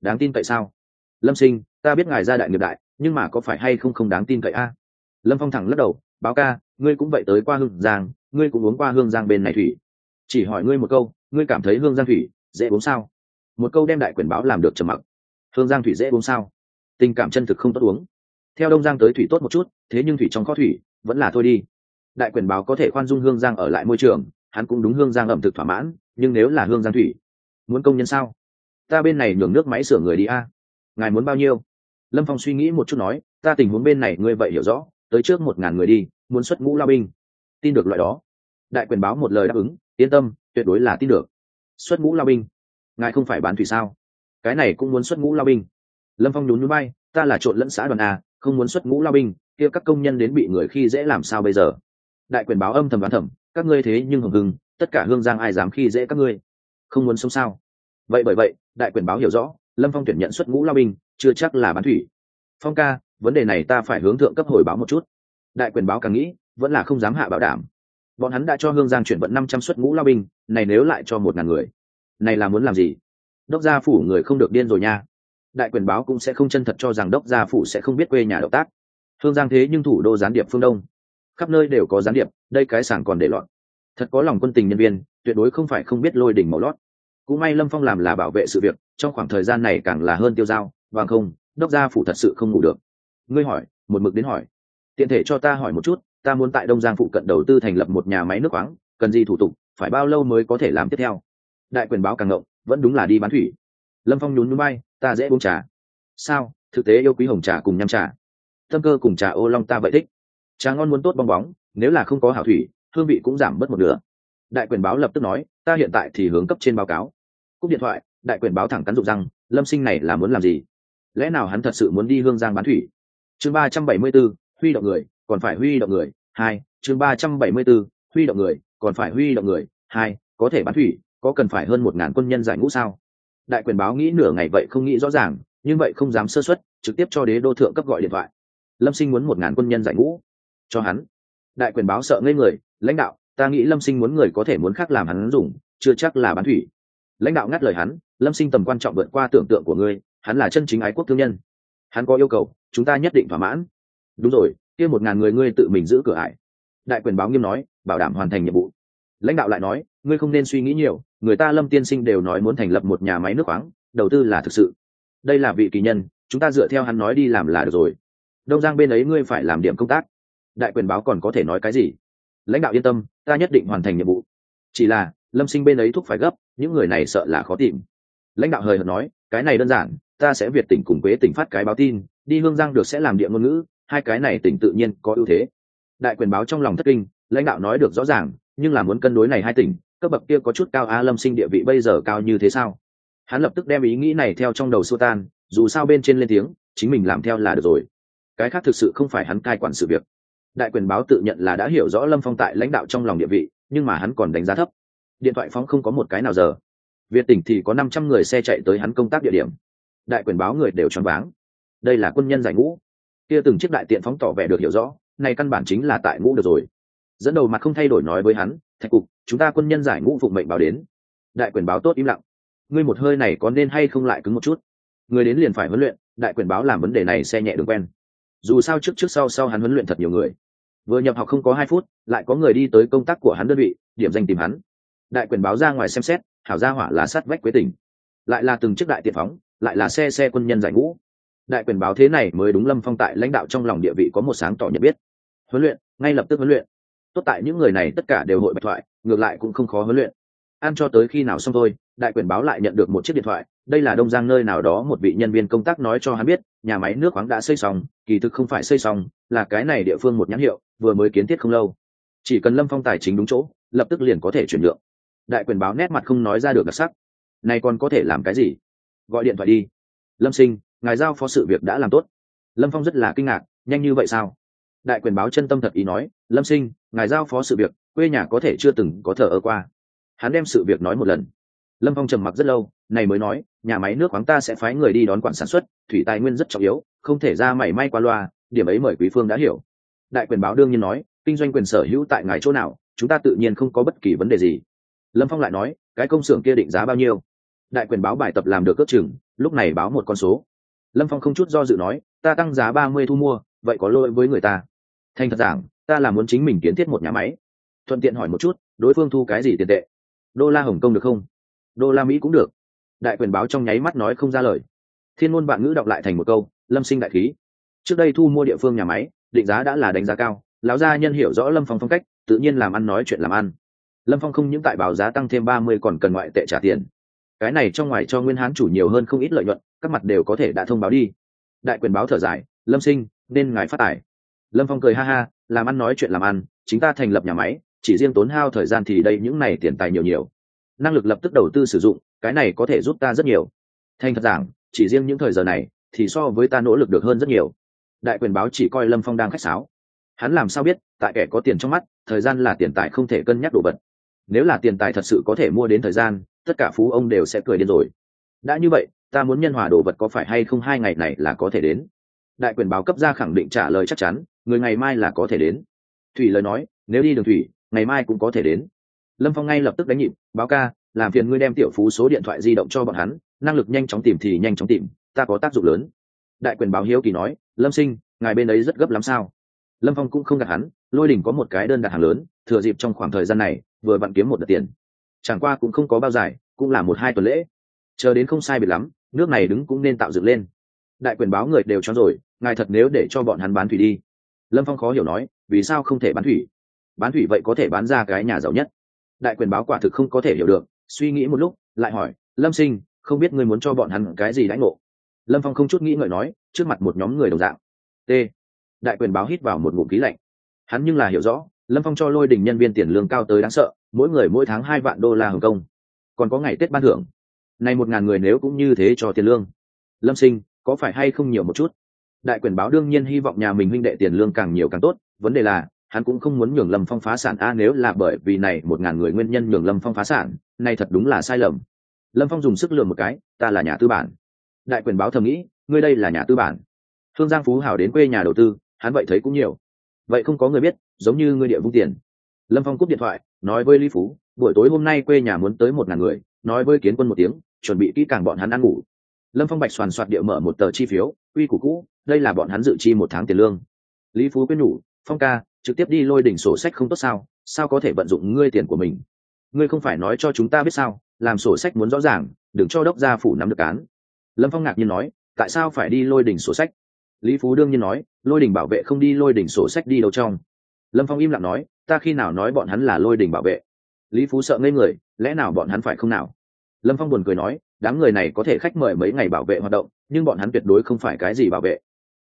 Đáng tin cậy sao? Lâm sinh, ta biết ngài ra đại nghiệp đại, nhưng mà có phải hay không không đáng tin cậy a? Lâm phong thẳng lắc đầu, báo ca, ngươi cũng vậy tới qua hương giang, ngươi cũng uống qua hương giang bên này thủy. Chỉ hỏi ngươi một câu, ngươi cảm thấy hương giang thủy dễ uống sao? Một câu đem đại quyền báo làm được trầm mặc. Hương giang thủy dễ uống sao? Tình cảm chân thực không tốt uống. Theo đông giang tới thủy tốt một chút, thế nhưng thủy trong kho thủy vẫn là thôi đi. Đại quyền báo có thể khoan dung hương giang ở lại môi trường hắn cũng đúng hương giang ẩm thực thỏa mãn, nhưng nếu là hương giang thủy, muốn công nhân sao? Ta bên này nhường nước máy sửa người đi a. Ngài muốn bao nhiêu? Lâm phong suy nghĩ một chút nói, ta tình huống bên này ngươi vậy hiểu rõ, tới trước một ngàn người đi, muốn xuất ngũ lao binh. Tin được loại đó. Đại quyền báo một lời đáp ứng, yên tâm, tuyệt đối là tin được. Xuất ngũ lao binh. Ngài không phải bán thủy sao? Cái này cũng muốn xuất ngũ lao binh. Lâm phong nhún núi bay ta là trộn lẫn xã đoàn a, không muốn xuất ngũ lao binh, kia các công nhân đến bị người khi dễ làm sao bây giờ? Đại quyền báo âm thầm đoán thầm các ngươi thế nhưng hừng hừng tất cả hương giang ai dám khi dễ các ngươi? Không muốn sống sao? Vậy bởi vậy, đại quyền báo hiểu rõ, lâm phong tuyển nhận xuất ngũ lao binh, chưa chắc là bán thủy. Phong ca, vấn đề này ta phải hướng thượng cấp hồi báo một chút. Đại quyền báo càng nghĩ, vẫn là không dám hạ bảo đảm. Bọn hắn đã cho hương giang chuyển vận năm trăm suất ngũ lao binh, này nếu lại cho một ngàn người, này là muốn làm gì? Đốc gia phủ người không được điên rồi nha. Đại quyền báo cũng sẽ không chân thật cho rằng đốc gia phủ sẽ không biết quê nhà động tác. Hương giang thế nhưng thủ đô gián điệp phương đông khắp nơi đều có gián điệp, đây cái sảng còn để lọt. Thật có lòng quân tình nhân viên, tuyệt đối không phải không biết lôi đỉnh màu lót. Cũng may lâm phong làm là bảo vệ sự việc, trong khoảng thời gian này càng là hơn tiêu dao bằng không, đốc gia phủ thật sự không ngủ được. Ngươi hỏi, một mực đến hỏi. Tiện thể cho ta hỏi một chút, ta muốn tại đông giang phụ cận đầu tư thành lập một nhà máy nước khoáng, cần gì thủ tục, phải bao lâu mới có thể làm tiếp theo? Đại quyền báo càng ngộng, vẫn đúng là đi bán thủy. Lâm phong nhún núi bay ta dễ uống trà. Sao, thực tế yêu quý hồng trà cùng nhăm trà. Tâm cơ cùng trà ô long ta vậy thích trà ngon muốn tốt bong bóng, nếu là không có hảo thủy, hương vị cũng giảm bớt một nửa. Đại quyền báo lập tức nói, ta hiện tại thì hướng cấp trên báo cáo. Cúp điện thoại, đại quyền báo thẳng cắn rụng rằng lâm sinh này là muốn làm gì? Lẽ nào hắn thật sự muốn đi hương giang bán thủy? Chương ba trăm bảy mươi b ố huy động người, còn phải huy động người, hai, chương ba trăm bảy mươi b ố huy động người, còn phải huy động người, hai, có thể bán thủy, có cần phải hơn một ngàn quân nhân giải ngũ sao? Đại quyền báo nghĩ nửa ngày vậy không nghĩ rõ ràng, nhưng vậy không dám sơ xuất trực tiếp cho đế đô thượng cấp gọi điện thoại. Lâm sinh muốn một ngàn quân nhân giải ngũ cho hắn. Đại quyền báo sợ ngây người, lãnh đạo, ta nghĩ lâm sinh muốn người có thể muốn khác làm hắn dùng, chưa chắc là bán thủy. Lãnh đạo ngắt lời hắn, lâm sinh tầm quan trọng vượt qua tưởng tượng của ngươi, hắn là chân chính ái quốc thương nhân. Hắn có yêu cầu, chúng ta nhất định thỏa mãn. Đúng rồi, kia một ngàn người ngươi tự mình giữ cửa ải. Đại quyền báo nghiêm nói, bảo đảm hoàn thành nhiệm vụ. Lãnh đạo lại nói, ngươi không nên suy nghĩ nhiều, người ta lâm tiên sinh đều nói muốn thành lập một nhà máy nước khoáng, đầu tư là thực sự. Đây là vị kỳ nhân, chúng ta dựa theo hắn nói đi làm là được rồi. Đông giang bên ấy ngươi phải làm điểm công tác đại quyền báo còn có thể nói cái gì? Lãnh đạo yên tâm, ta nhất định hoàn thành nhiệm vụ. Chỉ là, lâm sinh bên ấy thúc phải gấp, những người này sợ là khó tìm. Lãnh đạo hời hợt nói, cái này đơn giản, ta sẽ việt tỉnh cùng quế tỉnh phát cái báo tin, đi hương giang được sẽ làm địa ngôn ngữ, hai cái này tỉnh tự nhiên có ưu thế. Đại quyền báo trong lòng thất kinh, lãnh đạo nói được rõ ràng, nhưng là muốn cân đối này hai tỉnh, cấp bậc kia có chút cao a, lâm sinh địa vị bây giờ cao như thế sao? Hắn lập tức đem ý nghĩ này theo trong đầu xô tan, dù sao bên trên lên tiếng, chính mình làm theo là được rồi. Cái khác thực sự không phải hắn cai quản sự việc đại quyền báo tự nhận là đã hiểu rõ lâm phong tại lãnh đạo trong lòng địa vị, nhưng mà hắn còn đánh giá thấp. Điện thoại phóng không có một cái nào giờ. Việt tỉnh thì có năm trăm người xe chạy tới hắn công tác địa điểm. Đại quyền báo người đều choáng váng. Đây là quân nhân giải ngũ. Kia từng chiếc đại tiện phóng tỏ vẻ được hiểu rõ này căn bản chính là tại ngũ được rồi. Dẫn đầu mặt không thay đổi nói với hắn, thạch cục, chúng ta quân nhân giải ngũ phụng mệnh báo đến. Đại quyền báo tốt im lặng. Ngươi một hơi này có nên hay không lại cứng một chút? Người đến liền phải huấn luyện, đại quyền báo làm vấn đề này xe nhẹ đường quen dù sao trước trước sau sau hắn huấn luyện thật nhiều người. Vừa nhập học không có hai phút, lại có người đi tới công tác của hắn đơn vị, điểm danh tìm hắn. Đại quyền báo ra ngoài xem xét, hảo gia hỏa là sát vách quế tỉnh lại là từng chiếc đại tiện phóng, lại là xe xe quân nhân giải ngũ. Đại quyền báo thế này mới đúng lâm phong tại lãnh đạo trong lòng địa vị có một sáng tỏ nhận biết. Huấn luyện, ngay lập tức huấn luyện. Tốt tại những người này tất cả đều hội bạch thoại, ngược lại cũng không khó huấn luyện. Ăn cho tới khi nào xong thôi, đại quyền báo lại nhận được một chiếc điện thoại đây là đông giang nơi nào đó một vị nhân viên công tác nói cho hắn biết, nhà máy nước khoáng đã xây xong, kỳ thực không phải xây xong, là cái này địa phương một nhãn hiệu, vừa mới kiến thiết không lâu. Chỉ cần lâm phong tài chính đúng chỗ, lập tức liền có thể chuyển nhượng. Đại quyền báo nét mặt không nói ra được đặc sắc. Này còn có thể làm cái gì? Gọi điện thoại đi. Lâm sinh, ngài giao phó sự việc đã làm tốt. Lâm phong rất là kinh ngạc, nhanh như vậy sao? Đại quyền báo chân tâm thật ý nói, lâm sinh, ngài giao phó sự việc, quê nhà có thể chưa từng có thờ ơ qua. Hắn đem sự việc nói một lần lâm phong trầm mặc rất lâu, này mới nói, nhà máy nước khoáng ta sẽ phái người đi đón quản sản xuất, thủy tài nguyên rất trọng yếu, không thể ra mảy may qua loa, điểm ấy mời quý phương đã hiểu. Đại quyền báo đương nhiên nói, kinh doanh quyền sở hữu tại ngài chỗ nào, chúng ta tự nhiên không có bất kỳ vấn đề gì. Lâm phong lại nói, cái công xưởng kia định giá bao nhiêu? Đại quyền báo bài tập làm được cước chừng, lúc này báo một con số. Lâm phong không chút do dự nói, ta tăng giá ba mươi thu mua, vậy có lỗi với người ta. Thành thật giảng, ta là muốn chính mình kiến thiết một nhà máy. Thuận tiện hỏi một chút, đối phương thu cái gì tiền tệ? Đô la hồng kông được không? Đô la mỹ cũng được. Đại quyền báo trong nháy mắt nói không ra lời. Thiên môn bạn ngữ đọc lại thành một câu, lâm sinh đại khí. Trước đây thu mua địa phương nhà máy, định giá đã là đánh giá cao, lão gia nhân hiểu rõ lâm phong phong cách, tự nhiên làm ăn nói chuyện làm ăn. Lâm phong không những tại báo giá tăng thêm ba mươi còn cần ngoại tệ trả tiền. Cái này trong ngoài cho nguyên hán chủ nhiều hơn không ít lợi nhuận, các mặt đều có thể đã thông báo đi. Đại quyền báo thở dài, lâm sinh, nên ngài phát tài. Lâm phong cười ha ha, làm ăn nói chuyện làm ăn, chính ta thành lập nhà máy, chỉ riêng tốn hao thời gian thì đây những này tiền tài nhiều nhiều năng lực lập tức đầu tư sử dụng, cái này có thể giúp ta rất nhiều. Thành thật giảng, chỉ riêng những thời giờ này thì so với ta nỗ lực được hơn rất nhiều. Đại quyền báo chỉ coi lâm phong đang khách sáo. Hắn làm sao biết, tại kẻ có tiền trong mắt, thời gian là tiền tài không thể cân nhắc đồ vật. Nếu là tiền tài thật sự có thể mua đến thời gian, tất cả phú ông đều sẽ cười điên rồi. Đã như vậy, ta muốn nhân hòa đồ vật có phải hay không hai ngày này là có thể đến? Đại quyền báo cấp ra khẳng định trả lời chắc chắn, người ngày mai là có thể đến. Thủy lời nói, nếu đi đường thủy, ngày mai cũng có thể đến lâm phong ngay lập tức đánh nhịp, báo ca, làm phiền ngươi đem tiểu phú số điện thoại di động cho bọn hắn, năng lực nhanh chóng tìm thì nhanh chóng tìm, ta có tác dụng lớn. Đại quyền báo hiếu kỳ nói, lâm sinh, ngài bên ấy rất gấp lắm sao? Lâm phong cũng không gạt hắn, lôi đình có một cái đơn đặt hàng lớn, thừa dịp trong khoảng thời gian này, vừa vặn kiếm một đợt tiền. Chẳng qua cũng không có bao dài, cũng là một hai tuần lễ. Chờ đến không sai biệt lắm, nước này đứng cũng nên tạo dựng lên. Đại quyền báo người đều cho rồi, ngài thật nếu để cho bọn hắn bán thủy đi. Lâm phong khó hiểu nói, vì sao không thể bán thủy? Bán thủy vậy có thể bán ra cái nhà giàu nhất đại quyền báo quả thực không có thể hiểu được, suy nghĩ một lúc, lại hỏi, lâm sinh, không biết ngươi muốn cho bọn hắn cái gì đãi ngộ? Lâm phong không chút nghĩ ngợi nói, trước mặt một nhóm người đồng dạng. T. Đại quyền báo hít vào một ngụm khí lạnh. Hắn nhưng là hiểu rõ, lâm phong cho lôi đình nhân viên tiền lương cao tới đáng sợ, mỗi người mỗi tháng hai vạn đô la hồng kông. Còn có ngày tết ban thưởng. Này một ngàn người nếu cũng như thế cho tiền lương. Lâm sinh, có phải hay không nhiều một chút? Đại quyền báo đương nhiên hy vọng nhà mình huynh đệ tiền lương càng nhiều càng tốt, vấn đề là hắn cũng không muốn nhường lâm phong phá sản. A, nếu là bởi vì này một ngàn người nguyên nhân nhường lâm phong phá sản, nay thật đúng là sai lầm. Lâm phong dùng sức lường một cái, ta là nhà tư bản. Đại quyền báo thầm nghĩ, ngươi đây là nhà tư bản. Thương giang phú hảo đến quê nhà đầu tư, hắn vậy thấy cũng nhiều. Vậy không có người biết, giống như ngươi địa vung tiền. Lâm phong cúp điện thoại, nói với lý phú, buổi tối hôm nay quê nhà muốn tới một ngàn người, nói với kiến quân một tiếng, chuẩn bị kỹ càng bọn hắn ăn ngủ. Lâm phong bạch soàn soạt địa mở một tờ chi phiếu uy củ cũ, đây là bọn hắn dự chi một tháng tiền lương. Lý phú quyết nhủ, phong ca trực tiếp đi lôi đỉnh sổ sách không tốt sao? Sao có thể vận dụng ngươi tiền của mình? Ngươi không phải nói cho chúng ta biết sao? Làm sổ sách muốn rõ ràng, đừng cho đốc gia phủ nắm được cán lâm phong ngạc nhiên nói, tại sao phải đi lôi đỉnh sổ sách? Lý phú đương nhiên nói, lôi đỉnh bảo vệ không đi lôi đỉnh sổ sách đi đâu trong? Lâm phong im lặng nói, ta khi nào nói bọn hắn là lôi đỉnh bảo vệ? Lý phú sợ ngây người, lẽ nào bọn hắn phải không nào? Lâm phong buồn cười nói, đám người này có thể khách mời mấy ngày bảo vệ hoạt động, nhưng bọn hắn tuyệt đối không phải cái gì bảo vệ.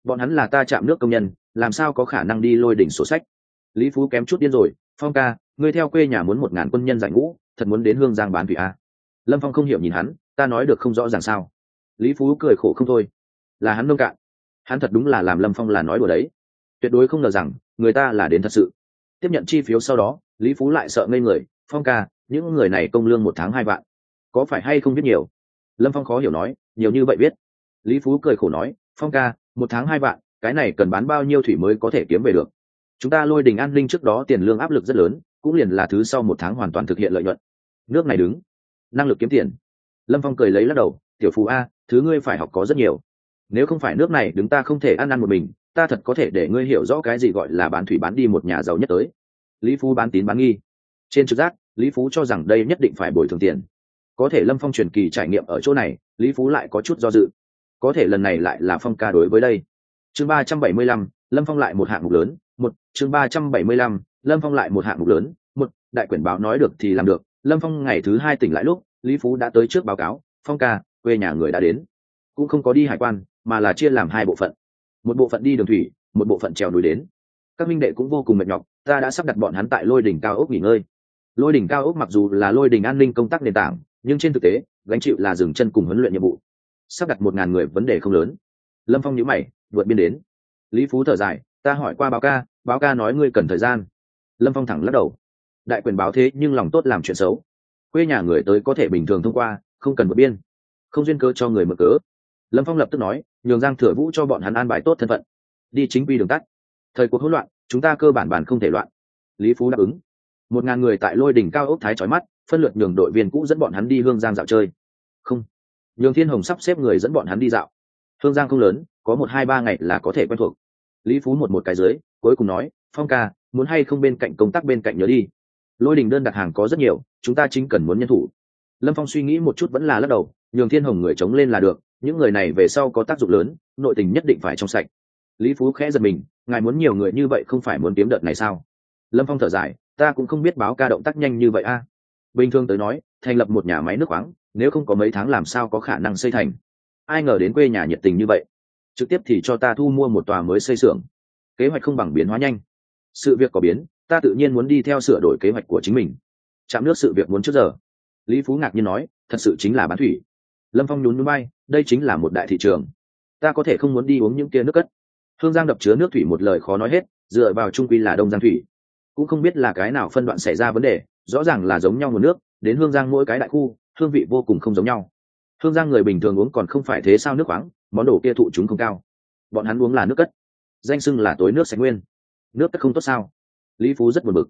Bọn hắn là ta chạm nước công nhân làm sao có khả năng đi lôi đỉnh sổ sách? Lý phú kém chút điên rồi, phong ca, ngươi theo quê nhà muốn một ngàn quân nhân giải ngũ, thật muốn đến hương giang bán thủy a? Lâm phong không hiểu nhìn hắn, ta nói được không rõ ràng sao? Lý phú cười khổ không thôi, là hắn nông cạn. Hắn thật đúng là làm lâm phong là nói đùa đấy. Tuyệt đối không ngờ rằng, người ta là đến thật sự. Tiếp nhận chi phiếu sau đó, lý phú lại sợ ngây người, phong ca, những người này công lương một tháng hai vạn, có phải hay không biết nhiều? Lâm phong khó hiểu nói, nhiều như vậy biết. Lý phú cười khổ nói, phong ca, một tháng hai vạn cái này cần bán bao nhiêu thủy mới có thể kiếm về được? Chúng ta lôi đình an ninh trước đó tiền lương áp lực rất lớn, cũng liền là thứ sau một tháng hoàn toàn thực hiện lợi nhuận. Nước này đứng. Năng lực kiếm tiền. Lâm phong cười lấy lắc đầu, tiểu phú a, thứ ngươi phải học có rất nhiều. Nếu không phải nước này đứng ta không thể ăn ăn một mình, ta thật có thể để ngươi hiểu rõ cái gì gọi là bán thủy bán đi một nhà giàu nhất tới. Lý phú bán tín bán nghi. Trên trực giác, lý phú cho rằng đây nhất định phải bồi thường tiền. Có thể lâm phong truyền kỳ trải nghiệm ở chỗ này, lý phú lại có chút do dự. Có thể lần này lại là phong ca đối với đây chương ba trăm bảy mươi lăm, lâm phong lại một hạng mục lớn, một, chương ba trăm bảy mươi lăm, lâm phong lại một hạng mục lớn, một, đại quyển báo nói được thì làm được. Lâm phong ngày thứ hai tỉnh lại lúc, lý phú đã tới trước báo cáo, phong ca, quê nhà người đã đến. Cũng không có đi hải quan, mà là chia làm hai bộ phận. Một bộ phận đi đường thủy, một bộ phận trèo núi đến. Các minh đệ cũng vô cùng mệt nhọc, ta đã sắp đặt bọn hắn tại lôi đỉnh cao ốc nghỉ ngơi. Lôi đỉnh cao ốc mặc dù là lôi đỉnh an ninh công tác nền tảng, nhưng trên thực tế, gánh chịu là dừng chân cùng huấn luyện nhiệm vụ. Sắp đặt một ngàn người vấn đề không lớn. Lâm phong nhữ mày vượt biên đến. Lý phú thở dài, ta hỏi qua báo ca báo ca nói ngươi cần thời gian. Lâm phong thẳng lắc đầu. Đại quyền báo thế nhưng lòng tốt làm chuyện xấu. Quê nhà người tới có thể bình thường thông qua, không cần vượt biên. Không duyên cơ cho người mở cớ lâm phong lập tức nói, nhường giang thừa vũ cho bọn hắn an bài tốt thân phận. Đi chính quy đường tắt. Thời cuộc hỗn loạn, chúng ta cơ bản bản không thể loạn. Lý phú đáp ứng. Một ngàn người tại lôi đỉnh cao ốc thái trói mắt, phân lượt nhường đội viên cũ dẫn bọn hắn đi hương giang dạo chơi. Không. Nhường thiên hồng sắp xếp người dẫn bọn hắn đi dạo. Hương giang không lớn có một hai ba ngày là có thể quen thuộc. Lý phú một một cái dưới, cuối cùng nói, phong ca, muốn hay không bên cạnh công tác bên cạnh nhớ đi. Lôi đình đơn đặt hàng có rất nhiều, chúng ta chính cần muốn nhân thủ. Lâm phong suy nghĩ một chút vẫn là lắc đầu, nhường thiên hồng người chống lên là được, những người này về sau có tác dụng lớn, nội tình nhất định phải trong sạch. Lý phú khẽ giật mình, ngài muốn nhiều người như vậy không phải muốn kiếm đợt này sao? Lâm phong thở dài, ta cũng không biết báo ca động tác nhanh như vậy a. Bình thường tới nói, thành lập một nhà máy nước khoáng, nếu không có mấy tháng làm sao có khả năng xây thành? Ai ngờ đến quê nhà nhiệt tình như vậy trực tiếp thì cho ta thu mua một tòa mới xây xưởng. Kế hoạch không bằng biến hóa nhanh. Sự việc có biến, ta tự nhiên muốn đi theo sửa đổi kế hoạch của chính mình. Chạm nước sự việc muốn trước giờ. Lý phú ngạc nhiên nói, thật sự chính là bán thủy. Lâm phong nhún núi bay đây chính là một đại thị trường. Ta có thể không muốn đi uống những kia nước cất. Hương giang đập chứa nước thủy một lời khó nói hết, dựa vào trung quy là đông giang thủy. Cũng không biết là cái nào phân đoạn xảy ra vấn đề, rõ ràng là giống nhau nguồn nước, đến hương giang mỗi cái đại khu, hương vị vô cùng không giống nhau. Hương giang người bình thường uống còn không phải thế sao nước khoáng món đồ kia thụ chúng không cao. Bọn hắn uống là nước cất. Danh sưng là tối nước sạch nguyên. Nước cất không tốt sao? Lý phú rất buồn bực.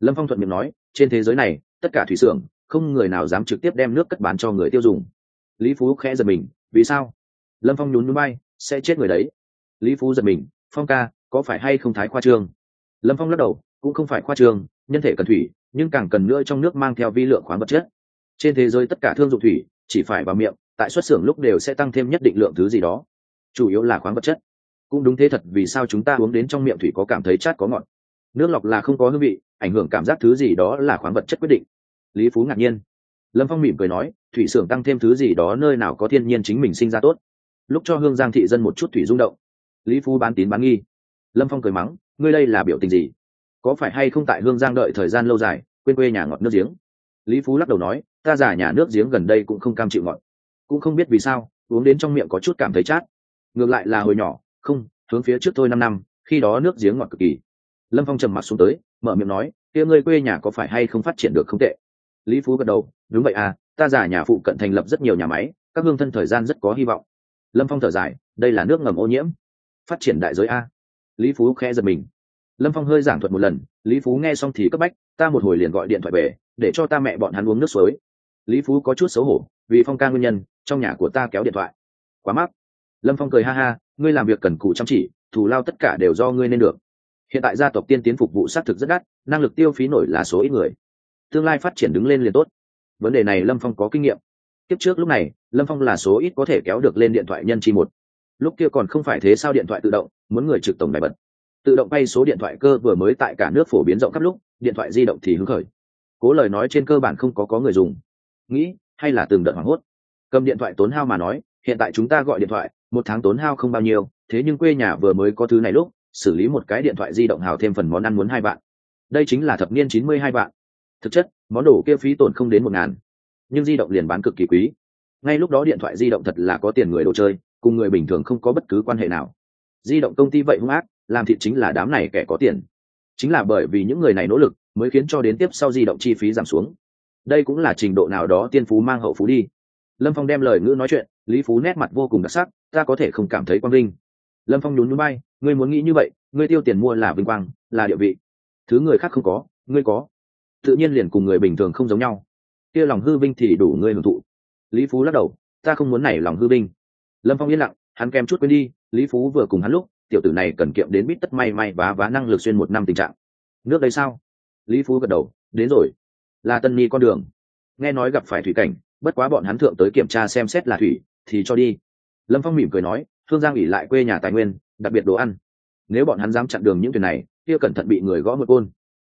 Lâm phong thuận miệng nói, trên thế giới này, tất cả thủy xưởng, không người nào dám trực tiếp đem nước cất bán cho người tiêu dùng. Lý phú khẽ giật mình, vì sao? Lâm phong nhún núi bay sẽ chết người đấy. Lý phú giật mình, phong ca, có phải hay không thái khoa trương? Lâm phong lắc đầu, cũng không phải khoa trương, nhân thể cần thủy, nhưng càng cần nữa trong nước mang theo vi lượng khoáng vật chất. Trên thế giới tất cả thương dụng thủy, chỉ phải vào miệng tại xuất xưởng lúc đều sẽ tăng thêm nhất định lượng thứ gì đó. Chủ yếu là khoáng vật chất. Cũng đúng thế thật, vì sao chúng ta uống đến trong miệng thủy có cảm thấy chát có ngọt? Nước lọc là không có hương vị, ảnh hưởng cảm giác thứ gì đó là khoáng vật chất quyết định. Lý phú ngạc nhiên. Lâm phong mỉm cười nói, thủy xưởng tăng thêm thứ gì đó nơi nào có thiên nhiên chính mình sinh ra tốt. Lúc cho hương giang thị dân một chút thủy rung động. Lý phú bán tín bán nghi. Lâm phong cười mắng, ngươi đây là biểu tình gì? Có phải hay không tại hương giang đợi thời gian lâu dài, quên quê nhà ngọt nước giếng? Lý phú lắc đầu nói, ta giả nhà nước giếng gần đây cũng không cam chịu ngọt cũng không biết vì sao, uống đến trong miệng có chút cảm thấy chát. Ngược lại là hồi nhỏ, không, hướng phía trước thôi năm năm, khi đó nước giếng ngọt cực kỳ. Lâm phong trầm mặt xuống tới, mở miệng nói, kia ngươi quê nhà có phải hay không phát triển được không tệ? Lý phú gật đầu, đúng vậy à ta giả nhà phụ cận thành lập rất nhiều nhà máy, các hương thân thời gian rất có hy vọng. Lâm phong thở dài, đây là nước ngầm ô nhiễm. Phát triển đại giới a. Lý phú khẽ giật mình. Lâm phong hơi giảng thuật một lần, lý phú nghe xong thì cấp bách, ta một hồi liền gọi điện thoại về, để cho ta mẹ bọn hắn uống nước suối. Lý phú có chút xấu hổ, vì phong ca nguyên nhân trong nhà của ta kéo điện thoại. Quá mắc. Lâm phong cười ha ha, ngươi làm việc cần cù chăm chỉ, thù lao tất cả đều do ngươi nên được. Hiện tại gia tộc tiên tiến phục vụ xác thực rất đắt, năng lực tiêu phí nổi là số ít người. Tương lai phát triển đứng lên liền tốt. Vấn đề này lâm phong có kinh nghiệm. Tiếp trước lúc này, lâm phong là số ít có thể kéo được lên điện thoại nhân chi một. Lúc kia còn không phải thế sao điện thoại tự động, muốn người trực tổng bài bật. Tự động bay số điện thoại cơ vừa mới tại cả nước phổ biến rộng khắp lúc, điện thoại di động thì hứng khởi. Cố lời nói trên cơ bản không có có người dùng. Nghĩ, hay là từng đợt hoảng hốt cầm điện thoại tốn hao mà nói, hiện tại chúng ta gọi điện thoại, một tháng tốn hao không bao nhiêu, thế nhưng quê nhà vừa mới có thứ này lúc, xử lý một cái điện thoại di động hào thêm phần món ăn muốn hai vạn. Đây chính là thập niên chín mươi hai vạn. Thực chất, món đồ kia phí tổn không đến một ngàn. Nhưng di động liền bán cực kỳ quý. Ngay lúc đó điện thoại di động thật là có tiền người đồ chơi, cùng người bình thường không có bất cứ quan hệ nào. Di động công ty vậy hung ác, làm thị chính là đám này kẻ có tiền. Chính là bởi vì những người này nỗ lực, mới khiến cho đến tiếp sau di động chi phí giảm xuống. Đây cũng là trình độ nào đó tiên phú mang hậu phú đi lâm phong đem lời ngữ nói chuyện, lý phú nét mặt vô cùng đặc sắc, ta có thể không cảm thấy quang vinh. Lâm phong nhún núi bay ngươi muốn nghĩ như vậy, ngươi tiêu tiền mua là vinh quang, là địa vị. Thứ người khác không có, ngươi có. Tự nhiên liền cùng người bình thường không giống nhau. Kia lòng hư vinh thì đủ ngươi hưởng thụ. Lý phú lắc đầu, ta không muốn này lòng hư vinh. Lâm phong yên lặng, hắn kèm chút quên đi, lý phú vừa cùng hắn lúc, tiểu tử này cần kiệm đến bít tất may may vá vá năng lực xuyên một năm tình trạng. Nước đây sao? Lý phú gật đầu, đến rồi. Là tân ni con đường. Nghe nói gặp phải thủy cảnh bất quá bọn hắn thượng tới kiểm tra xem xét là thủy, thì cho đi. Lâm phong mỉm cười nói thương giang ủy lại quê nhà tài nguyên, đặc biệt đồ ăn. Nếu bọn hắn dám chặn đường những thuyền này, kia cẩn thận bị người gõ một côn.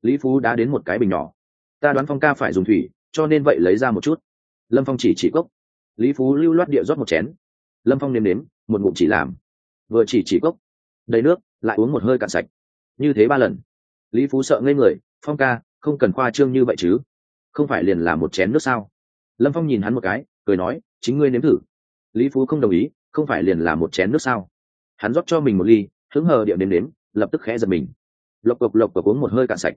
Lý phú đã đến một cái bình nhỏ. Ta đoán phong ca phải dùng thủy, cho nên vậy lấy ra một chút. Lâm phong chỉ chỉ cốc. Lý phú lưu loát địa rót một chén. Lâm phong nếm nếm, một ngụm chỉ làm. Vừa chỉ chỉ cốc. Đầy nước, lại uống một hơi cạn sạch. Như thế ba lần. Lý phú sợ ngây người, phong ca, không cần khoa trương như vậy chứ. Không phải liền là một chén nước sao? Lâm phong nhìn hắn một cái, cười nói, chính ngươi nếm thử. Lý phú không đồng ý, không phải liền là một chén nước sao? Hắn rót cho mình một ly, hứng hờ điệu nếm nếm, lập tức khẽ giật mình. Lộc cộc lộc cộc uống một hơi cạn sạch.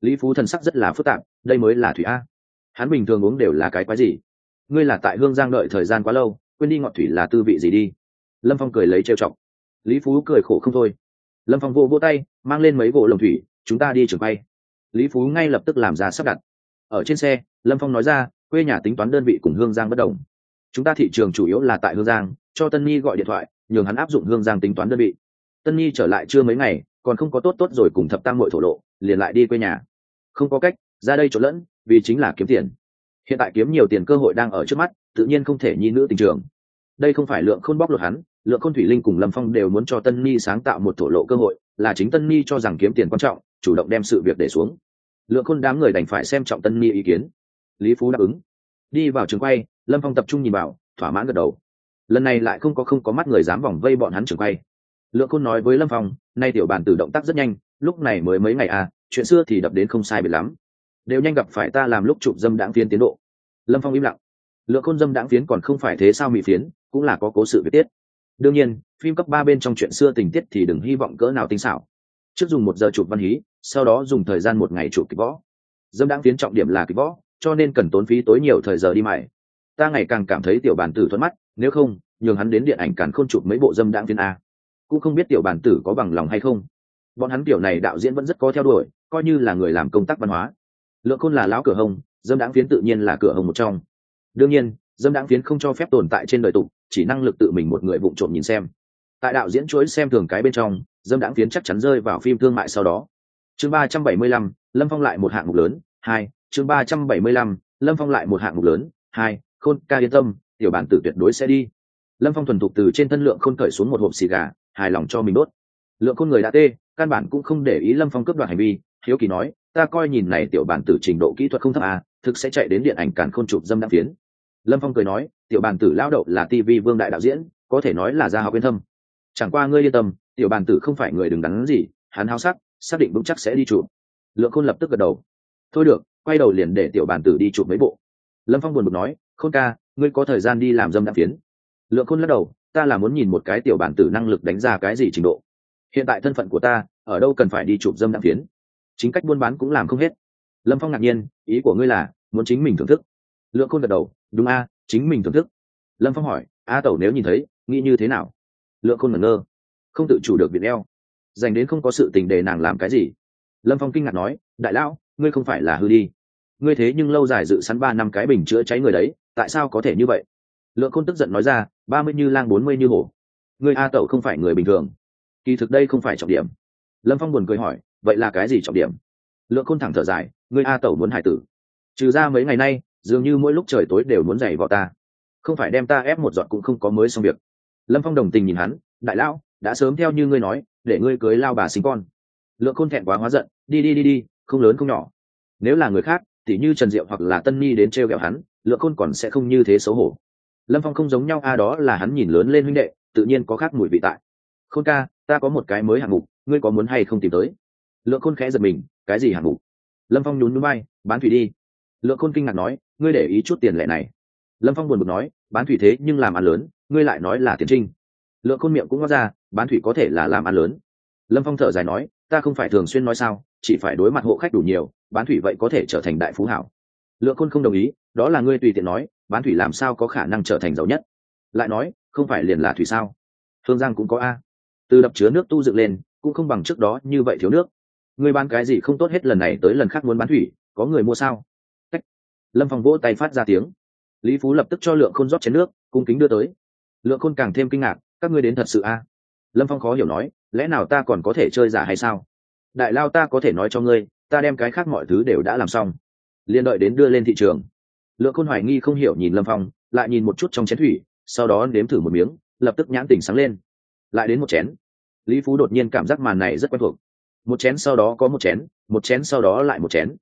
Lý phú thần sắc rất là phức tạp, đây mới là thủy a. Hắn bình thường uống đều là cái quái gì? Ngươi là tại hương giang đợi thời gian quá lâu, quên đi ngọt thủy là tư vị gì đi. Lâm phong cười lấy trêu chọc. Lý phú cười khổ không thôi. Lâm phong vô vô tay, mang lên mấy gỗ lồng thủy, chúng ta đi trường bay lý phú ngay lập tức làm ra sắp đặt. Ở trên xe, lâm phong nói ra quê nhà tính toán đơn vị cùng hương giang bất đồng. Chúng ta thị trường chủ yếu là tại hương giang, cho tân nhi gọi điện thoại, nhường hắn áp dụng hương giang tính toán đơn vị. Tân nhi trở lại chưa mấy ngày, còn không có tốt tốt rồi cùng thập tam mọi thổ lộ, liền lại đi quê nhà. Không có cách, ra đây trộn lẫn, vì chính là kiếm tiền. Hiện tại kiếm nhiều tiền cơ hội đang ở trước mắt, tự nhiên không thể nhi nữ tình trường. Đây không phải lượng khôn bóc lột hắn, lượng khôn thủy linh cùng lâm phong đều muốn cho tân ni sáng tạo một thổ lộ cơ hội, là chính tân ni cho rằng kiếm tiền quan trọng, chủ động đem sự việc để xuống. Lượng khôn đám người đành phải xem trọng tân ni ý kiến lý phú đáp ứng. Đi vào trường quay, lâm phong tập trung nhìn vào, thỏa mãn gật đầu. Lần này lại không có không có mắt người dám vòng vây bọn hắn trường quay. Lượng khôn nói với lâm phong, nay tiểu bản tử động tác rất nhanh, lúc này mới mấy ngày à chuyện xưa thì đập đến không sai biệt lắm. Đều nhanh gặp phải ta làm lúc chụp dâm đãng phiến tiến độ. Lâm phong im lặng. Lượng khôn dâm đãng phiến còn không phải thế sao mỹ phiến, cũng là có cố sự viết tiết. Đương nhiên, phim cấp ba bên trong chuyện xưa tình tiết thì đừng hy vọng cỡ nào tinh xảo. Trước dùng một giờ chụp văn hí, sau đó dùng thời gian một ngày chụp kịch võ. Dâm đãng phiến trọng điểm là kịch võ cho nên cần tốn phí tối nhiều thời giờ đi mày ta ngày càng cảm thấy tiểu bản tử thuận mắt, nếu không, nhường hắn đến điện ảnh càn khôn chụp mấy bộ dâm đãng phiến a. Cũng không biết tiểu bản tử có bằng lòng hay không. Bọn hắn tiểu này đạo diễn vẫn rất có theo đuổi, coi như là người làm công tác văn hóa. Lượng khôn là lão cửa hồng, dâm đãng phiến tự nhiên là cửa hồng một trong. Đương nhiên, dâm đãng phiến không cho phép tồn tại trên đời tục chỉ năng lực tự mình một người vụng trộm nhìn xem. Tại đạo diễn chuỗi xem thường cái bên trong, dâm đãng phiến chắc chắn rơi vào phim thương mại sau đó. Chương ba trăm bảy mươi lăm, lâm phong lại một hạng mục lớn, hai chương ba trăm bảy mươi lăm, lâm phong lại một hạng mục lớn, hai, khôn ca yên tâm, tiểu bản tử tuyệt đối sẽ đi. Lâm phong thuần thục từ trên thân lượng khôn cởi xuống một hộp xì gà, hài lòng cho mình đốt. Lượng khôn người đã tê, căn bản cũng không để ý lâm phong cướp đoạt hành vi, hiếu kỳ nói, ta coi nhìn này tiểu bản tử trình độ kỹ thuật không thấp à thực sẽ chạy đến điện ảnh càn khôn chụp dâm đăng phiến. Lâm phong cười nói, tiểu bản tử lao đậu là tv vương đại đạo diễn, có thể nói là gia học yên thâm. Chẳng qua ngươi yên tâm, tiểu bản tử không phải người đứng đắn gì, hắn háo sắc, xác định vững chắc sẽ đi chụp. Lượng khôn lập tức gật đầu. Thôi được quay đầu liền để tiểu bản tử đi chụp mấy bộ. Lâm phong buồn bực nói, khôn ca, ngươi có thời gian đi làm dâm đạm phiến? Lượng khôn lắc đầu, ta là muốn nhìn một cái tiểu bản tử năng lực đánh ra cái gì trình độ. Hiện tại thân phận của ta, ở đâu cần phải đi chụp dâm đạm phiến? Chính cách buôn bán cũng làm không hết. Lâm phong ngạc nhiên, ý của ngươi là, muốn chính mình thưởng thức? Lượng khôn gật đầu, đúng a, chính mình thưởng thức. Lâm phong hỏi, a tẩu nếu nhìn thấy, nghĩ như thế nào? Lượng khôn ngẩn ngơ, không tự chủ được việt eo dành đến không có sự tình đề nàng làm cái gì. Lâm phong kinh ngạc nói đại lão, ngươi không phải là hư đi. Ngươi thế nhưng lâu dài dự sẵn ba năm cái bình chữa cháy người đấy, tại sao có thể như vậy? Lượng khôn tức giận nói ra, ba mươi như lang, bốn mươi như hổ. Ngươi a tẩu không phải người bình thường. Kỳ thực đây không phải trọng điểm. Lâm phong buồn cười hỏi, vậy là cái gì trọng điểm? Lượng khôn thẳng thở dài, ngươi a tẩu muốn hải tử. Trừ ra mấy ngày nay, dường như mỗi lúc trời tối đều muốn giày vào ta. Không phải đem ta ép một giọt cũng không có mới xong việc. Lâm phong đồng tình nhìn hắn, đại lão, đã sớm theo như ngươi nói, để ngươi cưới lao bà sinh con. Lượng khôn thẹn quá hóa giận, đi đi đi đi không lớn không nhỏ. Nếu là người khác, tỉ như trần diệu hoặc là tân Nhi đến t r e o g ẹ o hắn, lượng khôn còn sẽ không như thế xấu hổ. Lâm phong không giống nhau, a đó là hắn nhìn lớn lên huynh đệ, tự nhiên có khác mùi vị tại. Khôn ca, ta có một cái mới hạng mục, ngươi có muốn hay không tìm tới? Lượng khôn khẽ giật mình, cái gì hạng mục? Lâm phong nhún núi bay bán thủy đi. Lượng khôn kinh ngạc nói, ngươi để ý chút tiền lệ này. Lâm phong buồn bực nói, bán thủy thế nhưng làm ăn lớn, ngươi lại nói là tiền trinh. Lượng khôn miệng cũng ngót ra, bán thủy có thể là làm ăn lớn. Lâm phong thở dài nói, ta không phải thường xuyên nói sao chỉ phải đối mặt hộ khách đủ nhiều, bán thủy vậy có thể trở thành đại phú hảo. Lượng khôn không đồng ý, đó là ngươi tùy tiện nói, bán thủy làm sao có khả năng trở thành giàu nhất? Lại nói, không phải liền là thủy sao? Thương giang cũng có a. Từ đập chứa nước tu dựng lên, cũng không bằng trước đó như vậy thiếu nước. Ngươi bán cái gì không tốt hết lần này tới lần khác muốn bán thủy, có người mua sao? Cách. lâm phong vỗ tay phát ra tiếng. Lý phú lập tức cho lượng khôn rót chén nước, cung kính đưa tới. Lượng khôn càng thêm kinh ngạc, các ngươi đến thật sự a? Lâm phong khó hiểu nói, lẽ nào ta còn có thể chơi giả hay sao? Đại lao ta có thể nói cho ngươi, ta đem cái khác mọi thứ đều đã làm xong. Liên đợi đến đưa lên thị trường. Lượng khôn hoài nghi không hiểu nhìn lâm phong, lại nhìn một chút trong chén thủy, sau đó nếm thử một miếng, lập tức nhãn tỉnh sáng lên. Lại đến một chén. Lý phú đột nhiên cảm giác màn này rất quen thuộc. Một chén sau đó có một chén một chén sau đó lại một chén.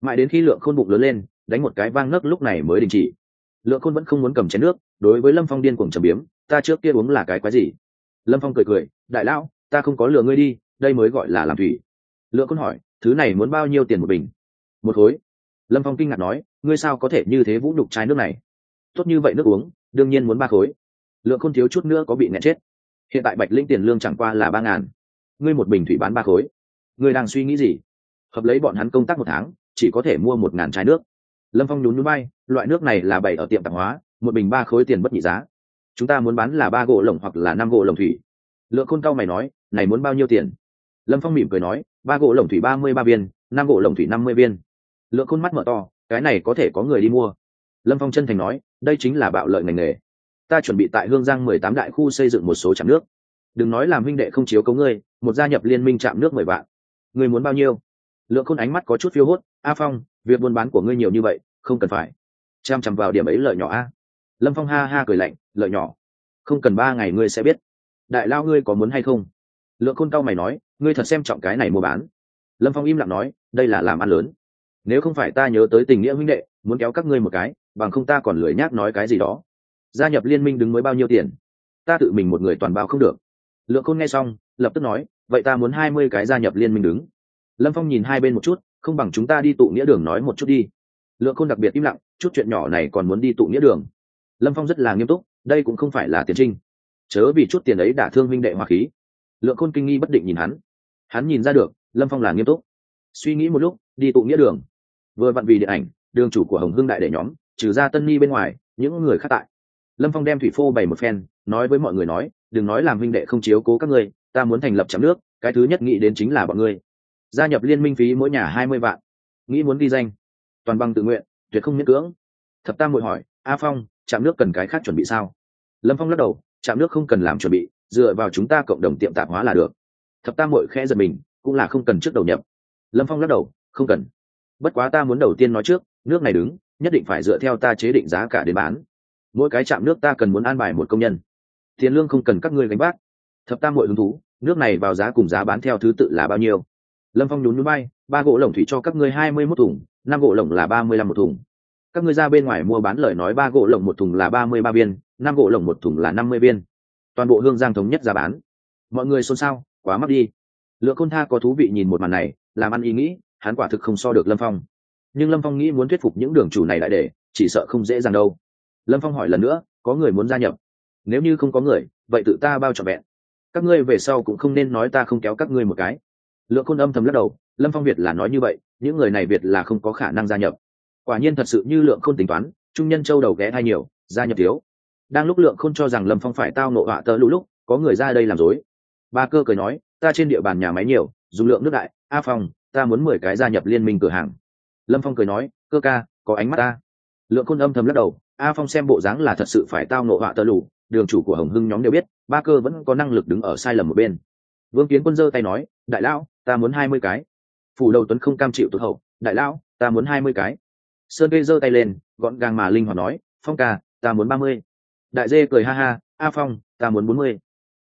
Mãi đến khi lượng khôn bụng lớn lên, đánh một cái vang ngấc lúc này mới đình chỉ. Lượng khôn vẫn không muốn cầm chén nước, đối với lâm phong điên cuồng trầm biếm, ta trước kia uống là cái quái gì? Lâm phong cười cười, đại lão, ta không có lừa ngươi đi, đây mới gọi là làm thủy lượng côn hỏi, thứ này muốn bao nhiêu tiền một bình? Một khối. Lâm phong kinh ngạc nói, ngươi sao có thể như thế vũ đục chai nước này? Tốt như vậy nước uống, đương nhiên muốn ba khối. Lượng khôn thiếu chút nữa có bị nẹt chết. Hiện tại bạch linh tiền lương chẳng qua là ba ngàn. Ngươi một bình thủy bán ba khối. Ngươi đang suy nghĩ gì? Hợp lấy bọn hắn công tác một tháng, chỉ có thể mua một ngàn chai nước. Lâm phong nhún núi bay loại nước này là bảy ở tiệm tạp hóa, một bình ba khối tiền bất nhị giá. Chúng ta muốn bán là ba gỗ lồng hoặc là năm gỗ lồng thủy. Lượng khôn cao mày nói, này muốn bao nhiêu tiền? Lâm phong mỉm cười nói ba gỗ lồng thủy ba mươi ba viên, năm gỗ lồng thủy năm mươi viên. Lượng khôn mắt mở to, cái này có thể có người đi mua. Lâm phong chân thành nói, đây chính là bạo lợi ngành nghề. Ta chuẩn bị tại hương giang mười tám đại khu xây dựng một số trạm nước. Đừng nói làm huynh đệ không chiếu cấu ngươi, một gia nhập liên minh trạm nước mười vạn. Ngươi muốn bao nhiêu? Lượng khôn ánh mắt có chút phiêu hốt, a phong, việc buôn bán của ngươi nhiều như vậy, không cần phải. Chăm chăm vào điểm ấy lợi nhỏ a. Lâm phong ha ha cười lạnh, lợi nhỏ, không cần ba ngày ngươi sẽ biết. Đại lao ngươi có muốn hay không? Lượng khôn cao mày nói, ngươi thật xem trọng cái này mua bán. Lâm phong im lặng nói, đây là làm ăn lớn. Nếu không phải ta nhớ tới tình nghĩa huynh đệ, muốn kéo các ngươi một cái, bằng không ta còn lười nhác nói cái gì đó. Gia nhập liên minh đứng mới bao nhiêu tiền? Ta tự mình một người toàn bao không được. Lượng khôn nghe xong, lập tức nói, vậy ta muốn hai mươi cái gia nhập liên minh đứng. Lâm phong nhìn hai bên một chút, không bằng chúng ta đi tụ nghĩa đường nói một chút đi. Lượng khôn đặc biệt im lặng, chút chuyện nhỏ này còn muốn đi tụ nghĩa đường? Lâm phong rất là nghiêm túc, đây cũng không phải là tiền trinh. Chớ vì chút tiền ấy đả thương huynh đệ hòa khí lượng khôn kinh nghi bất định nhìn hắn. Hắn nhìn ra được, lâm phong là nghiêm túc. Suy nghĩ một lúc, đi tụ nghĩa đường. Vừa vặn vì điện ảnh, đường chủ của hồng hưng đại đệ nhóm, trừ ra tân Nhi bên ngoài, những người khác tại. Lâm phong đem thủy phô bày một phen, nói với mọi người nói, đừng nói làm huynh đệ không chiếu cố các ngươi, ta muốn thành lập trạm nước, cái thứ nhất nghĩ đến chính là bọn ngươi. Gia nhập liên minh phí mỗi nhà hai mươi vạn. Nghĩ muốn ghi danh. Toàn bằng tự nguyện, tuyệt không miễn cưỡng. Thập tam hội hỏi, a phong, trạm nước cần cái khác chuẩn bị sao? Lâm phong lắc đầu, trạm nước không cần làm chuẩn bị dựa vào chúng ta cộng đồng tiệm tạp hóa là được. Thập tam hội khẽ giật mình, cũng là không cần trước đầu nhập. Lâm phong lắc đầu, không cần. Bất quá ta muốn đầu tiên nói trước, nước này đứng, nhất định phải dựa theo ta chế định giá cả để bán. Mỗi cái trạm nước ta cần muốn an bài một công nhân. Tiền lương không cần các ngươi gánh vác. Thập tam hội hứng thú, nước này vào giá cùng giá bán theo thứ tự là bao nhiêu? Lâm phong nhún núi bay ba gỗ lồng thủy cho các ngươi hai mươi mốt thùng, năm gỗ lồng là ba mươi lăm một thùng. Các ngươi ra bên ngoài mua bán lời nói ba gỗ lồng một thùng là ba mươi ba viên, năm gỗ lồng một thùng là năm mươi viên toàn bộ hương giang thống nhất giá bán. Mọi người xôn xao, quá mắc đi. Lượng khôn tha có thú vị nhìn một màn này, làm ăn ý nghĩ, hắn quả thực không so được lâm phong. Nhưng lâm phong nghĩ muốn thuyết phục những đường chủ này lại để, chỉ sợ không dễ dàng đâu. Lâm phong hỏi lần nữa, có người muốn gia nhập? Nếu như không có người, vậy tự ta bao trọn vẹn. Các ngươi về sau cũng không nên nói ta không kéo các ngươi một cái. Lượng khôn âm thầm lắc đầu, lâm phong việt là nói như vậy, những người này việt là không có khả năng gia nhập. Quả nhiên thật sự như lượng khôn tính toán, trung nhân châu đầu ghé hai nhiều, gia nhập thiếu đang lúc lượng khôn cho rằng lâm phong phải tao nộ họa tớ lũ lúc, có người ra đây làm dối. Ba cơ cười nói, ta trên địa bàn nhà máy nhiều, dùng lượng nước đại, a phong, ta muốn mười cái gia nhập liên minh cửa hàng. Lâm phong cười nói, cơ ca, có ánh mắt ta. Lượng khôn âm thầm lắc đầu, a phong xem bộ dáng là thật sự phải tao nộ họa tơ lũ, đường chủ của hồng hưng nhóm đều biết, ba cơ vẫn có năng lực đứng ở sai lầm một bên. Vương kiến quân giơ tay nói, đại lão, ta muốn hai mươi cái. Phủ đầu tuấn không cam chịu tụt hậu, đại lão, ta muốn hai mươi cái. Sơn kê giơ tay lên, gọn gàng mà linh hoạt nói, phong ca, ta muốn ba mươi đại dê cười ha ha, a phong, ta muốn bốn mươi.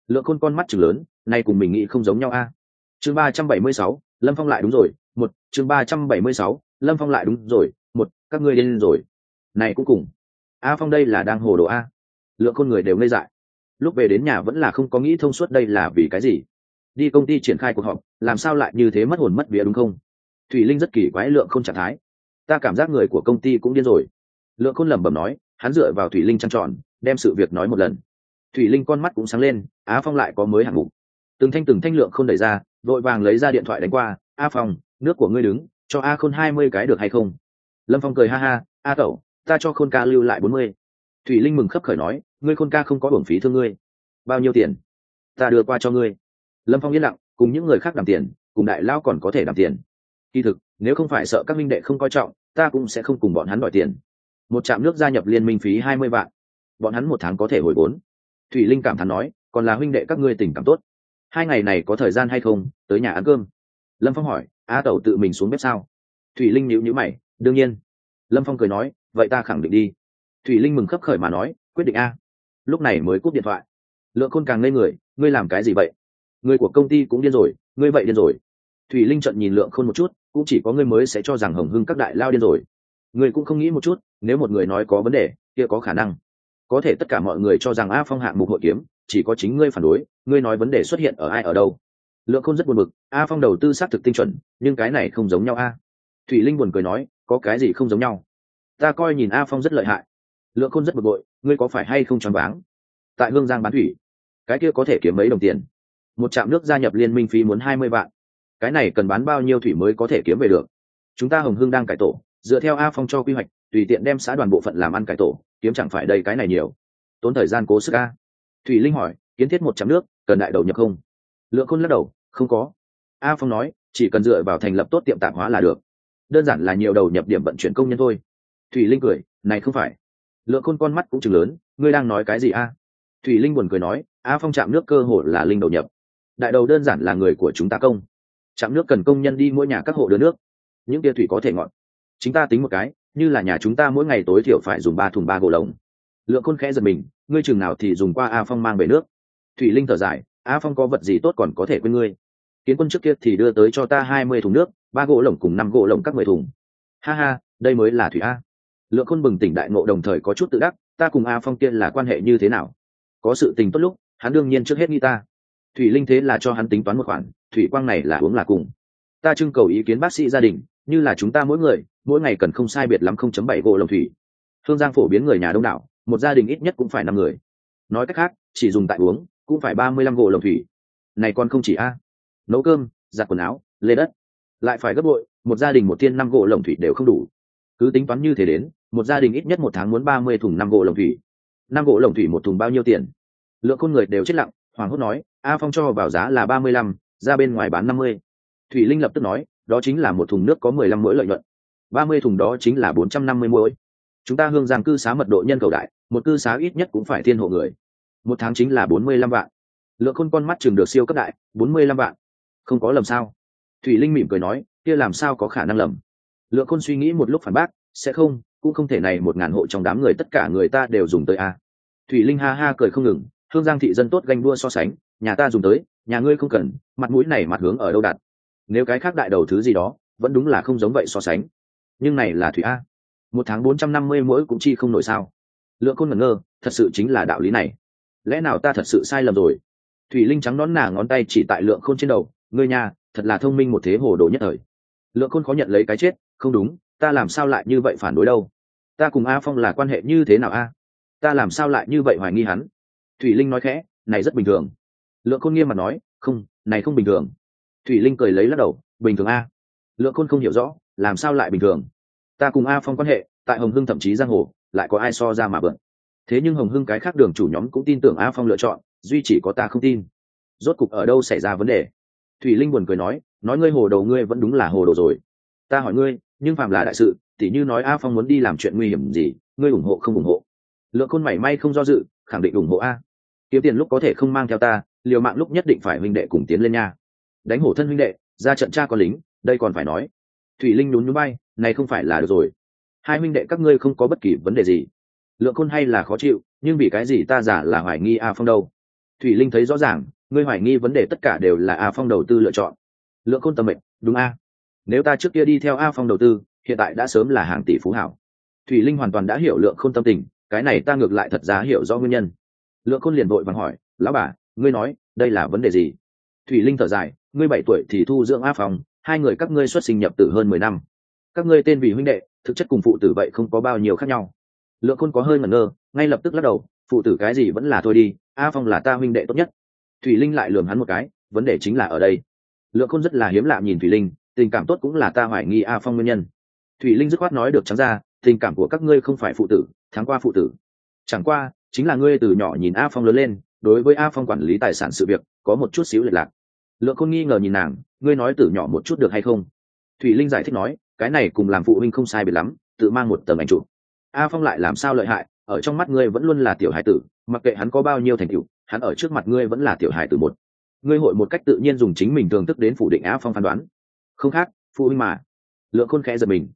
Lượng khôn con mắt chừng lớn, nay cùng mình nghĩ không giống nhau a. Chương ba trăm bảy mươi sáu, lâm phong lại đúng rồi, một, chương ba trăm bảy mươi sáu, lâm phong lại đúng rồi, một, các ngươi lên rồi. Này cũng cùng. A phong đây là đang hồ đồ a. Lượng khôn người đều ngây dại. Lúc về đến nhà vẫn là không có nghĩ thông suốt đây là vì cái gì. Đi công ty triển khai cuộc họp, làm sao lại như thế mất hồn mất vía đúng không? Thủy linh rất kỳ quái lượng không trạng thái. Ta cảm giác người của công ty cũng điên rồi. Lượng khôn lẩm bẩm nói, hắn dựa vào thủy linh trăng tròn đem sự việc nói một lần. Thủy linh con mắt cũng sáng lên, á phong lại có mới hạng mục. Từng thanh từng thanh lượng không đẩy ra, vội vàng lấy ra điện thoại đánh qua a phong, nước của ngươi đứng, cho a khôn hai mươi cái được hay không? Lâm phong cười ha ha, a tẩu ta cho khôn ca lưu lại bốn mươi. Thủy linh mừng khấp khởi nói, ngươi khôn ca không có hưởng phí thương ngươi. Bao nhiêu tiền? Ta đưa qua cho ngươi. Lâm phong yên lặng, cùng những người khác đảm tiền, cùng đại lao còn có thể đảm tiền. Kỳ thực, nếu không phải sợ các minh đệ không coi trọng, ta cũng sẽ không cùng bọn hắn đòi tiền. Một trạm nước gia nhập liên minh phí hai mươi vạn bọn hắn một tháng có thể hồi vốn. Thủy linh cảm thán nói, còn là huynh đệ các ngươi tình cảm tốt. Hai ngày này có thời gian hay không, tới nhà ăn cơm. Lâm phong hỏi, a tẩu tự mình xuống bếp sao? Thủy linh nhịu nhữ mày, đương nhiên. Lâm phong cười nói, vậy ta khẳng định đi. Thủy linh mừng khấp khởi mà nói, quyết định a. Lúc này mới cúp điện thoại. Lượng khôn càng ngây người, ngươi làm cái gì vậy? Người của công ty cũng điên rồi, ngươi vậy điên rồi. Thủy linh trận nhìn lượng khôn một chút, cũng chỉ có ngươi mới sẽ cho rằng hồng hưng các đại lao điên rồi. Ngươi cũng không nghĩ một chút, nếu một người nói có vấn đề, kia có khả năng có thể tất cả mọi người cho rằng a phong hạng mục hội kiếm, chỉ có chính ngươi phản đối, ngươi nói vấn đề xuất hiện ở ai ở đâu. Lượng khôn rất buồn bực, a phong đầu tư xác thực tinh chuẩn, nhưng cái này không giống nhau a. Thủy linh buồn cười nói, có cái gì không giống nhau? Ta coi nhìn a phong rất lợi hại. Lượng khôn rất bực bội, ngươi có phải hay không choáng váng? Tại hương giang bán thủy, cái kia có thể kiếm mấy đồng tiền? Một trạm nước gia nhập liên minh phí muốn hai mươi vạn. Cái này cần bán bao nhiêu thủy mới có thể kiếm về được? Chúng ta hồng hương đang cải tổ, dựa theo a phong cho quy hoạch tùy tiện đem xã đoàn bộ phận làm ăn cải tổ, kiếm chẳng phải đầy cái này nhiều. Tốn thời gian cố sức a. Thủy linh hỏi, kiến thiết một trăm nước, cần đại đầu nhập không? Lượng khôn lắc đầu, không có. A phong nói, chỉ cần dựa vào thành lập tốt tiệm tạp hóa là được. Đơn giản là nhiều đầu nhập điểm vận chuyển công nhân thôi. Thủy linh cười, này không phải. Lượng khôn con mắt cũng chừng lớn, ngươi đang nói cái gì a? Thủy linh buồn cười nói, a phong chạm nước cơ hội là linh đầu nhập. Đại đầu đơn giản là người của chúng ta công. Chạm nước cần công nhân đi mỗi nhà các hộ đưa nước. Những tia thủy có thể ngọn chúng ta tính một cái, như là nhà chúng ta mỗi ngày tối thiểu phải dùng ba thùng ba gỗ lồng. Lượng khôn khẽ giật mình, ngươi chừng nào thì dùng qua a phong mang về nước. Thủy linh thở dài, a phong có vật gì tốt còn có thể quên ngươi? Kiến quân trước kia thì đưa tới cho ta hai mươi thùng nước, ba gỗ lồng cùng năm gỗ lồng các mười thùng. Ha ha, đây mới là thủy a. Lượng khôn bừng tỉnh đại ngộ đồng thời có chút tự đắc, ta cùng a phong kia là quan hệ như thế nào? Có sự tình tốt lúc, hắn đương nhiên trước hết nghĩ ta. Thủy linh thế là cho hắn tính toán một khoản, thủy quang này là uống là cùng. Ta trưng cầu ý kiến bác sĩ gia đình, như là chúng ta mỗi người mỗi ngày cần không sai biệt lắm không chấm bảy gỗ lồng thủy. Hương giang phổ biến người nhà đông đảo, một gia đình ít nhất cũng phải năm người. Nói cách khác, chỉ dùng tại uống, cũng phải ba mươi lăm gỗ lồng thủy. Này còn không chỉ a. Nấu cơm, giặt quần áo, lê đất. Lại phải gấp bội, một gia đình một thiên năm gỗ lồng thủy đều không đủ. Cứ tính toán như thế đến, một gia đình ít nhất một tháng muốn ba mươi thùng năm gỗ lồng thủy. Năm gỗ lồng thủy một thùng bao nhiêu tiền? Lượng con người đều chết lặng, hoàng hốt nói, a phong cho vào giá là ba mươi lăm, ra bên ngoài bán năm mươi. Thủy linh lập tức nói, đó chính là một thùng nước có mười lăm mỗi lợi nhuận ba mươi thùng đó chính là bốn trăm năm mươi mỗi chúng ta hương giang cư xá mật độ nhân cầu đại, một cư xá ít nhất cũng phải thiên hộ người. Một tháng chính là bốn mươi lăm vạn. Lượng khôn con mắt chừng được siêu cấp đại, bốn mươi lăm vạn. Không có lầm sao? Thủy linh mỉm cười nói, kia làm sao có khả năng lầm? Lượng khôn suy nghĩ một lúc phản bác, sẽ không, cũng không thể này một ngàn hộ trong đám người tất cả người ta đều dùng tới a. Thủy linh ha ha cười không ngừng, hương giang thị dân tốt ganh đua so sánh, nhà ta dùng tới, nhà ngươi không cần, mặt mũi này mặt hướng ở đâu đặt? Nếu cái khác đại đầu thứ gì đó, vẫn đúng là không giống vậy so sánh nhưng này là thủy a. Một tháng bốn trăm năm mươi mỗi cũng chi không nổi sao. Lượng khôn ngẩn ngơ, thật sự chính là đạo lý này. Lẽ nào ta thật sự sai lầm rồi? Thủy linh trắng nón nà ngón tay chỉ tại lượng khôn trên đầu, ngươi nhà thật là thông minh một thế hồ đồ nhất thời. Lượng khôn khó nhận lấy cái chết, không đúng, ta làm sao lại như vậy phản đối đâu? Ta cùng a phong là quan hệ như thế nào a? Ta làm sao lại như vậy hoài nghi hắn? Thủy linh nói khẽ, này rất bình thường. Lượng khôn nghiêm mặt nói, không, này không bình thường. Thủy linh cười lấy lắc đầu, bình thường a. Lượng khôn không hiểu rõ làm sao lại bình thường? Ta cùng a phong quan hệ, tại hồng hưng thậm chí giang hồ, lại có ai so ra mà bận thế nhưng hồng hưng cái khác đường chủ nhóm cũng tin tưởng a phong lựa chọn, duy chỉ có ta không tin. Rốt cục ở đâu xảy ra vấn đề? Thủy linh buồn cười nói nói ngươi hồ đồ ngươi vẫn đúng là hồ đồ rồi. Ta hỏi ngươi, nhưng phạm là đại sự, tỉ như nói a phong muốn đi làm chuyện nguy hiểm gì, ngươi ủng hộ không ủng hộ? Lượng khôn mảy may không do dự, khẳng định ủng hộ a. Kiếm tiền lúc có thể không mang theo ta, liều mạng lúc nhất định phải huynh đệ cùng tiến lên nha. Đánh hổ thân huynh đệ, ra trận cha có lính, đây còn phải nói thủy linh nhún nhún bay, này không phải là được rồi. Hai Minh đệ các ngươi không có bất kỳ vấn đề gì. Lượng khôn hay là khó chịu, nhưng vì cái gì ta giả là hoài nghi a phong đâu? Thủy linh thấy rõ ràng, ngươi hoài nghi vấn đề tất cả đều là a phong đầu tư lựa chọn. Lượng khôn tâm mệnh, đúng a. Nếu ta trước kia đi theo a phong đầu tư, hiện tại đã sớm là hàng tỷ phú hảo. Thủy linh hoàn toàn đã hiểu lượng khôn tâm tình, cái này ta ngược lại thật ra hiểu rõ nguyên nhân. Lượng khôn liền vội vàng hỏi, lão bà, ngươi nói, đây là vấn đề gì? Thủy linh thở dài, ngươi bảy tuổi thì thu dưỡng a phong hai người các ngươi xuất sinh nhập tử hơn mười năm. Các ngươi tên vì huynh đệ, thực chất cùng phụ tử vậy không có bao nhiêu khác nhau. Lượng khôn có hơi ngẩn ngơ, ngay lập tức lắc đầu, phụ tử cái gì vẫn là thôi đi, a phong là ta huynh đệ tốt nhất. Thủy linh lại lườm hắn một cái, vấn đề chính là ở đây. Lượng khôn rất là hiếm lạ nhìn thủy linh, tình cảm tốt cũng là ta hoài nghi a phong nguyên nhân. Thủy linh dứt khoát nói được trắng ra, tình cảm của các ngươi không phải phụ tử tháng qua phụ tử. Chẳng qua, chính là ngươi từ nhỏ nhìn a phong lớn lên, đối với a phong quản lý tài sản sự việc, có một chút xíu lệch lạc. Lượng khôn nghi ngờ nhìn nàng ngươi nói từ nhỏ một chút được hay không? Thủy linh giải thích nói, cái này cùng làm phụ huynh không sai biệt lắm, tự mang một tầng ảnh chụp. A phong lại làm sao lợi hại, ở trong mắt ngươi vẫn luôn là tiểu hải tử, mặc kệ hắn có bao nhiêu thành tựu, hắn ở trước mặt ngươi vẫn là tiểu hải tử một. Ngươi hội một cách tự nhiên dùng chính mình thường thức đến phủ định a phong phán đoán. Không khác, phụ huynh mà. Lượng khôn khẽ giật mình.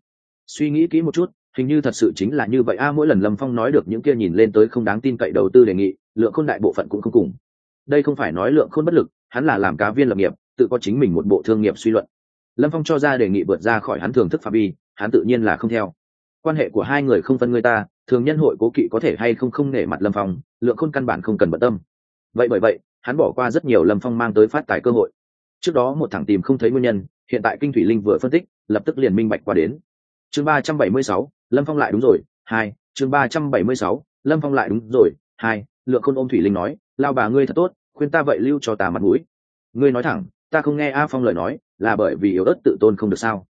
Suy nghĩ kỹ một chút, hình như thật sự chính là như vậy. A, mỗi lần lâm phong nói được những kia nhìn lên tới không đáng tin cậy đầu tư đề nghị, lượng khôn đại bộ phận cũng không cùng. Đây không phải nói lượng khôn bất lực, hắn là làm cá viên lập nghiệp tự có chính mình một bộ thương nghiệp suy luận. Lâm phong cho ra đề nghị vượt ra khỏi hắn thường thức phạm vi, hắn tự nhiên là không theo. Quan hệ của hai người không phân người ta, thường nhân hội cố kỵ có thể hay không không nể mặt lâm phong, lượng khôn căn bản không cần bận tâm. Vậy bởi vậy, hắn bỏ qua rất nhiều lâm phong mang tới phát tài cơ hội. Trước đó một thằng tìm không thấy nguyên nhân, hiện tại kinh thủy linh vừa phân tích, lập tức liền minh bạch qua đến. Chương ba trăm bảy mươi sáu, lâm phong lại đúng rồi, hai, chương ba trăm bảy mươi sáu, lâm phong lại đúng rồi, hai, lượng khôn ôm thủy linh nói, lao bà ngươi thật tốt, khuyên ta vậy lưu cho ta mặt mũi. Ngươi nói thẳng ta không nghe a phong lời nói, là bởi vì yếu ớt tự tôn không được sao?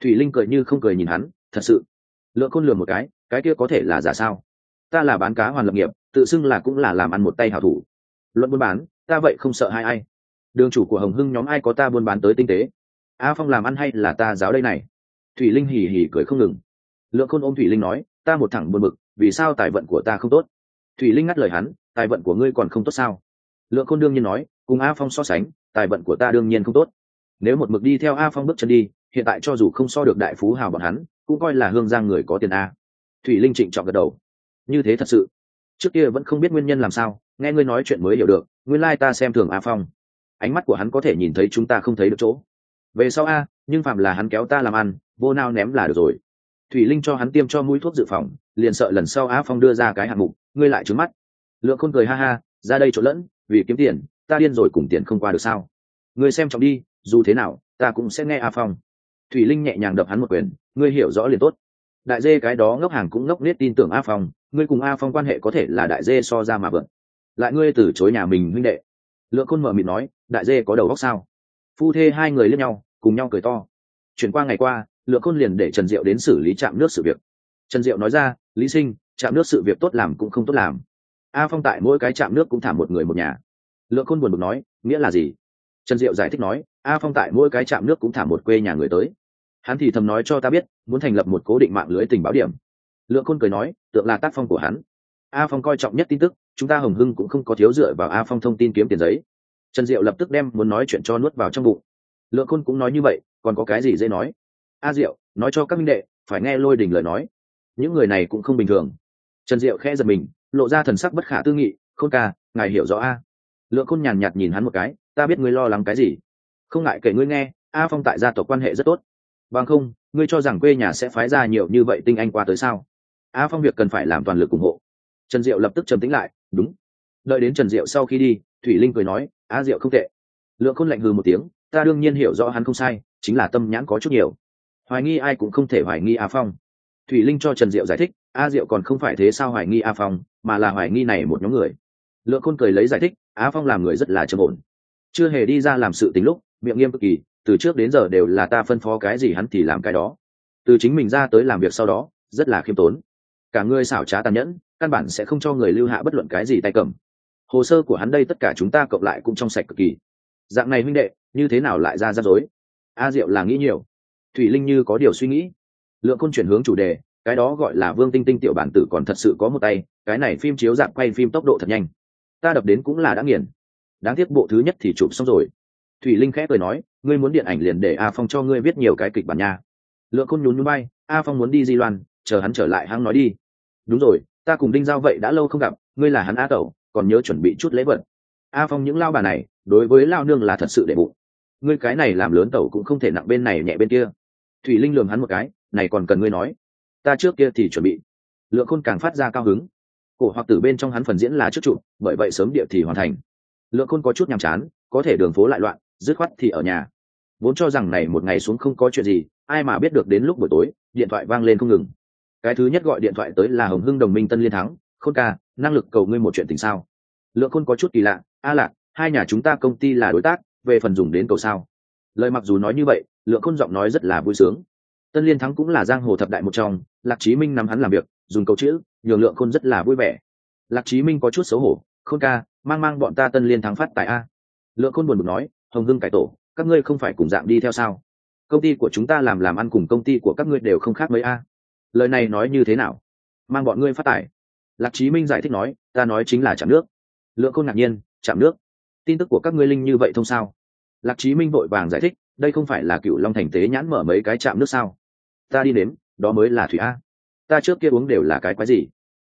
Thủy linh cười như không cười nhìn hắn, thật sự. Lượng khôn lừa một cái cái kia có thể là giả sao? Ta là bán cá hoàn lập nghiệp, tự xưng là cũng là làm ăn một tay hảo thủ. Luận buôn bán, ta vậy không sợ hai ai. Đường chủ của hồng hưng nhóm ai có ta buôn bán tới tinh tế? A phong làm ăn hay là ta giáo đây này? Thủy linh hì hì cười không ngừng. Lượng khôn ôm thủy linh nói, ta một thẳng buồn bực, vì sao tài vận của ta không tốt? Thủy linh ngắt lời hắn, tài vận của ngươi còn không tốt sao? Lượng khôn đương nhiên nói, cùng a phong so sánh tài vận của ta đương nhiên không tốt. Nếu một mực đi theo a phong bước chân đi, hiện tại cho dù không so được đại phú hào bọn hắn, cũng coi là hương giang người có tiền a. Thủy linh trịnh trọng gật đầu. Như thế thật sự. Trước kia vẫn không biết nguyên nhân làm sao, nghe ngươi nói chuyện mới hiểu được, nguyên lai ta xem thường a phong. Ánh mắt của hắn có thể nhìn thấy chúng ta không thấy được chỗ. Về sau a, nhưng phạm là hắn kéo ta làm ăn, vô nao ném là được rồi. Thủy linh cho hắn tiêm cho mũi thuốc dự phòng, liền sợ lần sau a phong đưa ra cái hạng mục, ngươi lại trứng mắt. Lượng khôn cười ha ha, ra đây chỗ lẫn, vì kiếm tiền ta điên rồi cùng tiền không qua được sao? Ngươi xem trọng đi, dù thế nào, ta cũng sẽ nghe a phong. Thủy linh nhẹ nhàng đập hắn một quyền, ngươi hiểu rõ liền tốt. Đại dê cái đó ngốc hàng cũng ngốc nết tin tưởng a phong, ngươi cùng a phong quan hệ có thể là đại dê so ra mà vượn. Lại ngươi từ chối nhà mình huynh đệ. Lượng khôn mở mịt nói, đại dê có đầu góc sao? Phu thê hai người lên nhau, cùng nhau cười to. Chuyển qua ngày qua, lượng khôn liền để trần diệu đến xử lý trạm nước sự việc. Trần diệu nói ra, lý sinh, trạm nước sự việc tốt làm cũng không tốt làm. A phong tại mỗi cái trạm nước cũng thả một người một nhà lượng khôn buồn bực nói, nghĩa là gì? Trần diệu giải thích nói, a phong tại mỗi cái trạm nước cũng thả một quê nhà người tới. Hắn thì thầm nói cho ta biết, muốn thành lập một cố định mạng lưới tình báo điểm. Lượng khôn cười nói, tượng là tác phong của hắn. A phong coi trọng nhất tin tức, chúng ta hồng hưng cũng không có thiếu dựa vào a phong thông tin kiếm tiền giấy. Trần diệu lập tức đem muốn nói chuyện cho nuốt vào trong bụng. Lượng khôn cũng nói như vậy, còn có cái gì dễ nói? A diệu, nói cho các minh đệ, phải nghe lôi đình lời nói. Những người này cũng không bình thường. Trần diệu khẽ giật mình, lộ ra thần sắc bất khả tư nghị, khôn ca, ngài hiểu rõ a lượng khôn nhàn nhạt nhìn hắn một cái, ta biết ngươi lo lắng cái gì. Không ngại kể ngươi nghe, a phong tại gia tộc quan hệ rất tốt. Bằng không, ngươi cho rằng quê nhà sẽ phái ra nhiều như vậy tinh anh qua tới sao? A phong việc cần phải làm toàn lực ủng hộ. Trần diệu lập tức trầm tính lại, đúng. Đợi đến trần diệu sau khi đi, thủy linh cười nói, a diệu không tệ. Lượng khôn lạnh hừ một tiếng, ta đương nhiên hiểu rõ hắn không sai, chính là tâm nhãn có chút nhiều. Hoài nghi ai cũng không thể hoài nghi a phong. Thủy linh cho trần diệu giải thích, a diệu còn không phải thế sao hoài nghi a phong, mà là hoài nghi này một nhóm người. Lượng khôn cười lấy giải thích Á phong làm người rất là trầm ổn. Chưa hề đi ra làm sự tính lúc, miệng nghiêm cực kỳ, từ trước đến giờ đều là ta phân phó cái gì hắn thì làm cái đó. Từ chính mình ra tới làm việc sau đó, rất là khiêm tốn. Cả người xảo trá tàn nhẫn, căn bản sẽ không cho người lưu hạ bất luận cái gì tay cầm. Hồ sơ của hắn đây tất cả chúng ta cộng lại cũng trong sạch cực kỳ. Dạng này huynh đệ, như thế nào lại ra rắc rối? A diệu là nghĩ nhiều. Thủy linh như có điều suy nghĩ. Lượng côn chuyển hướng chủ đề, cái đó gọi là vương tinh tinh tiểu bản tử còn thật sự có một tay, cái này phim chiếu dạng quay phim tốc độ thật nhanh ta đập đến cũng là đã nghiền. Đáng tiếc bộ thứ nhất thì chụp xong rồi. Thủy linh khẽ cười nói, ngươi muốn điện ảnh liền để a phong cho ngươi viết nhiều cái kịch bản nha. Lượng khôn nhún nhún bay a phong muốn đi di loan, chờ hắn trở lại hắn nói đi. Đúng rồi, ta cùng đinh giao vậy đã lâu không gặp, ngươi là hắn a tẩu, còn nhớ chuẩn bị chút lễ vật. A phong những lao bà này, đối với lao nương là thật sự để bụng. Ngươi cái này làm lớn tẩu cũng không thể nặng bên này nhẹ bên kia. Thủy linh lường hắn một cái, này còn cần ngươi nói. Ta trước kia thì chuẩn bị. Lượng khôn càng phát ra cao hứng cổ hoặc tử bên trong hắn phần diễn là trước trụ, bởi vậy sớm địa thì hoàn thành. Lượng khôn có chút nhàm chán, có thể đường phố lại loạn, dứt khoát thì ở nhà. Vốn cho rằng này một ngày xuống không có chuyện gì, ai mà biết được đến lúc buổi tối, điện thoại vang lên không ngừng. Cái thứ nhất gọi điện thoại tới là hồng hưng đồng minh tân liên thắng, khôn ca, năng lực cầu ngươi một chuyện tình sao? Lượng khôn có chút kỳ lạ, a lạc, hai nhà chúng ta công ty là đối tác, về phần dùng đến cầu sao? Lời mặc dù nói như vậy, lượng khôn giọng nói rất là vui sướng. Tân liên thắng cũng là giang hồ thập đại một trong, lạc chí minh nắm hắn làm việc, dùng câu chữ nhường lượng khôn rất là vui vẻ. Lạc chí minh có chút xấu hổ khôn ca mang mang bọn ta tân liên thắng phát tại a. Lượng khôn buồn bực nói hồng hưng cải tổ các ngươi không phải cùng dạng đi theo sao? Công ty của chúng ta làm làm ăn cùng công ty của các ngươi đều không khác mấy a. Lời này nói như thế nào? Mang bọn ngươi phát tải lạc chí minh giải thích nói ta nói chính là chạm nước. Lượng khôn ngạc nhiên chạm nước? Tin tức của các ngươi linh như vậy thông sao? Lạc chí minh vội vàng giải thích đây không phải là cựu long thành tế nhãn mở mấy cái chạm nước sao? Ta đi đến, đó mới là thủy a ta trước kia uống đều là cái quái gì?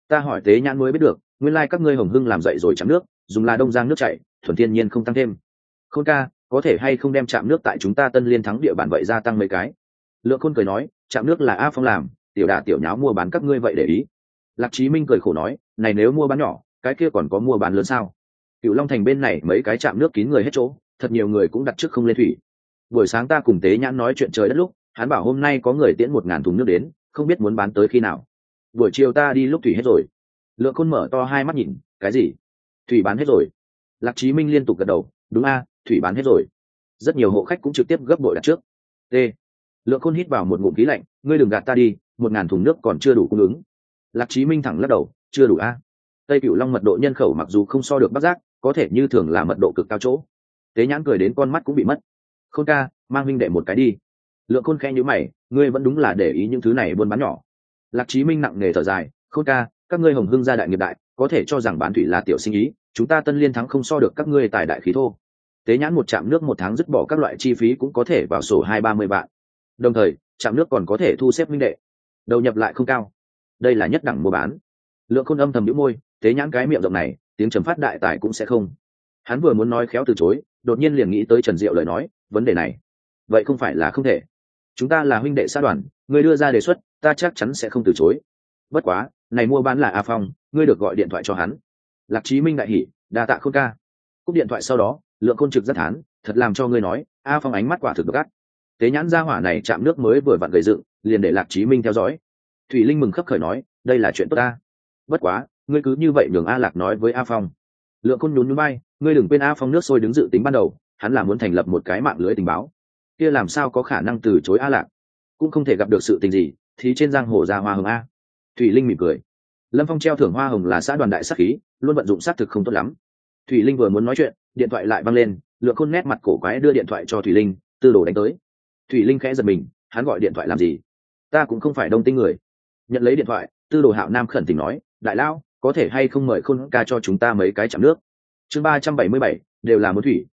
Ta hỏi tế nhãn mới biết được, nguyên lai các ngươi hồng hưng làm dậy rồi chạm nước, dùng là đông giang nước chảy, thuần thiên nhiên không tăng thêm. Khôn ca, có thể hay không đem chạm nước tại chúng ta tân liên thắng địa bản vậy gia tăng mấy cái? Lượng khôn cười nói, chạm nước là a phong làm, tiểu đà tiểu nháo mua bán các ngươi vậy để ý. Lạc chí minh cười khổ nói, này nếu mua bán nhỏ, cái kia còn có mua bán lớn sao? Cựu long thành bên này mấy cái chạm nước kín người hết chỗ, thật nhiều người cũng đặt trước không lên thủy. Buổi sáng ta cùng tế nhãn nói chuyện trời đất lúc, hắn bảo hôm nay có người tiễn một ngàn thùng nước đến không biết muốn bán tới khi nào. Buổi chiều ta đi lúc thủy hết rồi. Lượng khôn mở to hai mắt nhìn, cái gì? Thủy bán hết rồi. Lạc chí minh liên tục gật đầu, đúng a, thủy bán hết rồi. Rất nhiều hộ khách cũng trực tiếp gấp bội đặt trước. T. Lượng khôn hít vào một ngụm khí lạnh, ngươi đừng gạt ta đi, một ngàn thùng nước còn chưa đủ cung ứng. Lạc chí minh thẳng lắc đầu, chưa đủ a. Tây cửu long mật độ nhân khẩu mặc dù không so được bắc giác, có thể như thường là mật độ cực cao chỗ. Tế nhãn cười đến con mắt cũng bị mất. Khôn ca, mang minh đệ một cái đi. Lượng khôn khe nhữ mày ngươi vẫn đúng là để ý những thứ này buôn bán nhỏ. Lạc chí minh nặng nề thở dài, khôn ca, các ngươi hồng hưng gia đại nghiệp đại, có thể cho rằng bán thủy là tiểu sinh ý, chúng ta tân liên thắng không so được các ngươi tài đại khí thô. Tế nhãn một trạm nước một tháng dứt bỏ các loại chi phí cũng có thể vào sổ hai ba mươi vạn. Đồng thời, trạm nước còn có thể thu xếp minh đệ. Đầu nhập lại không cao. Đây là nhất đẳng mua bán. Lượng khôn âm thầm đĩu môi, tế nhãn cái miệng rộng này, tiếng trầm phát đại tài cũng sẽ không. Hắn vừa muốn nói khéo từ chối, đột nhiên liền nghĩ tới trần diệu lời nói, vấn đề này, vậy không phải là không thể chúng ta là huynh đệ xã đoàn, người đưa ra đề xuất, ta chắc chắn sẽ không từ chối. Bất quá, này mua bán là a phong, ngươi được gọi điện thoại cho hắn. Lạc chí minh đại hỉ, đa tạ khôn ca. Cúp điện thoại sau đó, lượng côn trực rất thán, thật làm cho ngươi nói, a phong ánh mắt quả thực gắt tế nhãn ra hỏa này chạm nước mới vừa vặn gầy dựng, liền để lạc chí minh theo dõi. Thủy linh mừng khấp khởi nói, đây là chuyện tốt ta. Bất quá, ngươi cứ như vậy nhường a lạc nói với a phong. Lượng côn nhún nhún bay, ngươi đừng quên a phong nước sôi đứng dự tính ban đầu, hắn là muốn thành lập một cái mạng lưới tình báo kia làm sao có khả năng từ chối a lạc? Cũng không thể gặp được sự tình gì, thì trên giang hồ ra hoa hồng a. Thủy linh mỉm cười. Lâm phong treo thưởng hoa hồng là xã đoàn đại sắc khí, luôn vận dụng xác thực không tốt lắm. Thủy linh vừa muốn nói chuyện, điện thoại lại văng lên lượng khôn nét mặt cổ quái đưa điện thoại cho thủy linh, tư đồ đánh tới. Thủy linh khẽ giật mình, hắn gọi điện thoại làm gì? Ta cũng không phải đông tinh người. Nhận lấy điện thoại, tư đồ hạo nam khẩn tình nói, đại lao có thể hay không mời khôn ca cho chúng ta mấy cái chạm nước? Chương ba trăm bảy mươi bảy, đều là muốn thủy.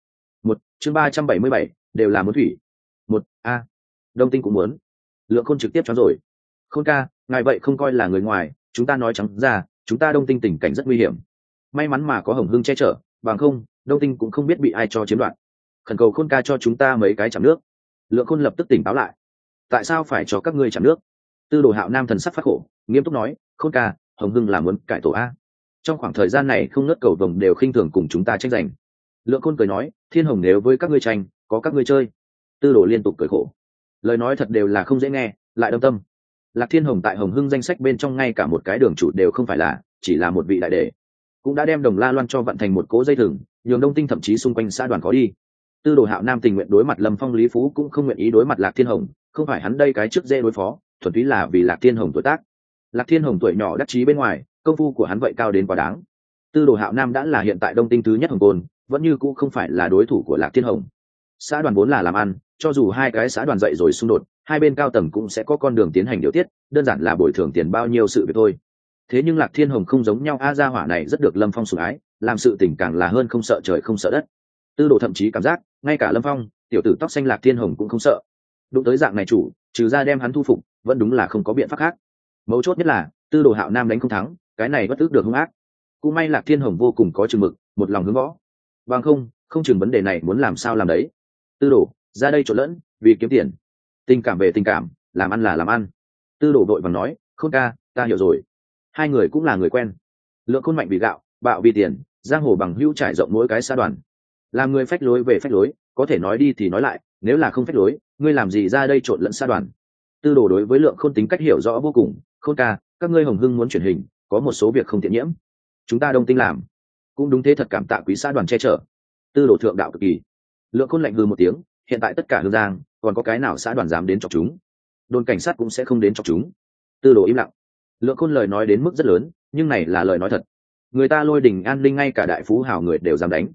Một, chương ba trăm bảy mươi bảy, đều là muốn thủy một, a. Đông tinh cũng muốn. Lượng khôn trực tiếp cho rồi. Khôn ca, ngài vậy không coi là người ngoài, chúng ta nói trắng ra, chúng ta đông tinh tình cảnh rất nguy hiểm. May mắn mà có hồng hưng che chở, bằng không, đông tinh cũng không biết bị ai cho chiếm đoạt. Khẩn cầu khôn ca cho chúng ta mấy cái chạm nước. Lượng khôn lập tức tỉnh táo lại. Tại sao phải cho các ngươi chạm nước? Tư đồ hạo nam thần sắc phát khổ, nghiêm túc nói, khôn ca, hồng hưng là muốn cải tổ a. Trong khoảng thời gian này không nớt cầu vồng đều khinh thường cùng chúng ta tranh giành. Lượng khôn cười nói, thiên hồng nếu với các ngươi tranh, có các ngươi chơi tư đồ liên tục cười khổ. Lời nói thật đều là không dễ nghe, lại đâm tâm. Lạc thiên hồng tại hồng hưng danh sách bên trong ngay cả một cái đường chủ đều không phải là, chỉ là một vị đại đề cũng đã đem đồng la loan cho vận thành một cố dây thừng, nhường đông tinh thậm chí xung quanh xã đoàn có đi. Tư đồ hạo nam tình nguyện đối mặt lâm phong lý phú cũng không nguyện ý đối mặt lạc thiên hồng, không phải hắn đây cái trước dễ đối phó, thuần túy là vì lạc thiên hồng tuổi tác. Lạc thiên hồng tuổi nhỏ đắc chí bên ngoài, công phu của hắn vậy cao đến quá đáng. Tư đồ hạo nam đã là hiện tại đông tinh thứ nhất hồng côn, vẫn như cũ không phải là đối thủ của lạc thiên hồng. Xã đoàn vốn là làm ăn cho dù hai cái xã đoàn dậy rồi xung đột, hai bên cao tầng cũng sẽ có con đường tiến hành điều tiết, đơn giản là bồi thường tiền bao nhiêu sự việc thôi. Thế nhưng lạc thiên hồng không giống nhau, a gia hỏa này rất được lâm phong sủng ái, làm sự tình càng là hơn không sợ trời không sợ đất. Tư đồ thậm chí cảm giác, ngay cả lâm phong, tiểu tử tóc xanh lạc thiên hồng cũng không sợ. Đụng tới dạng này chủ, trừ ra đem hắn thu phục, vẫn đúng là không có biện pháp khác. Mấu chốt nhất là, tư đồ hạo nam đánh không thắng, cái này bất ước được hung ác. Cũng may lạc thiên hồng vô cùng có chừng mực, một lòng hướng võ. Bằng không không chừng vấn đề này muốn làm sao làm đấy. Tư đồ ra đây trộn lẫn, vì kiếm tiền. Tình cảm về tình cảm, làm ăn là làm ăn. Tư đổ đội bằng nói không ca, ta hiểu rồi. Hai người cũng là người quen. Lượng khôn mạnh vì gạo, bạo vì tiền, giang hồ bằng hữu trải rộng mỗi cái xa đoàn. Làm người phách lối về phách lối, có thể nói đi thì nói lại, nếu là không phách lối, ngươi làm gì ra đây trộn lẫn xa đoàn? Tư đồ đối với lượng khôn tính cách hiểu rõ vô cùng, khôn ca, các ngươi hồng hưng muốn chuyển hình, có một số việc không tiện nhiễm. Chúng ta đông tinh làm. Cũng đúng thế thật cảm tạ quý xã đoàn che chở. Tư đồ thượng đạo cực kỳ. Lượng khôn lạnh hư một tiếng hiện tại tất cả hương giang, còn có cái nào xã đoàn dám đến chọc chúng? Đồn cảnh sát cũng sẽ không đến chọc chúng. Tư đồ im lặng. Lượng khôn lời nói đến mức rất lớn, nhưng này là lời nói thật. Người ta lôi đình an ninh ngay cả đại phú hào người đều dám đánh.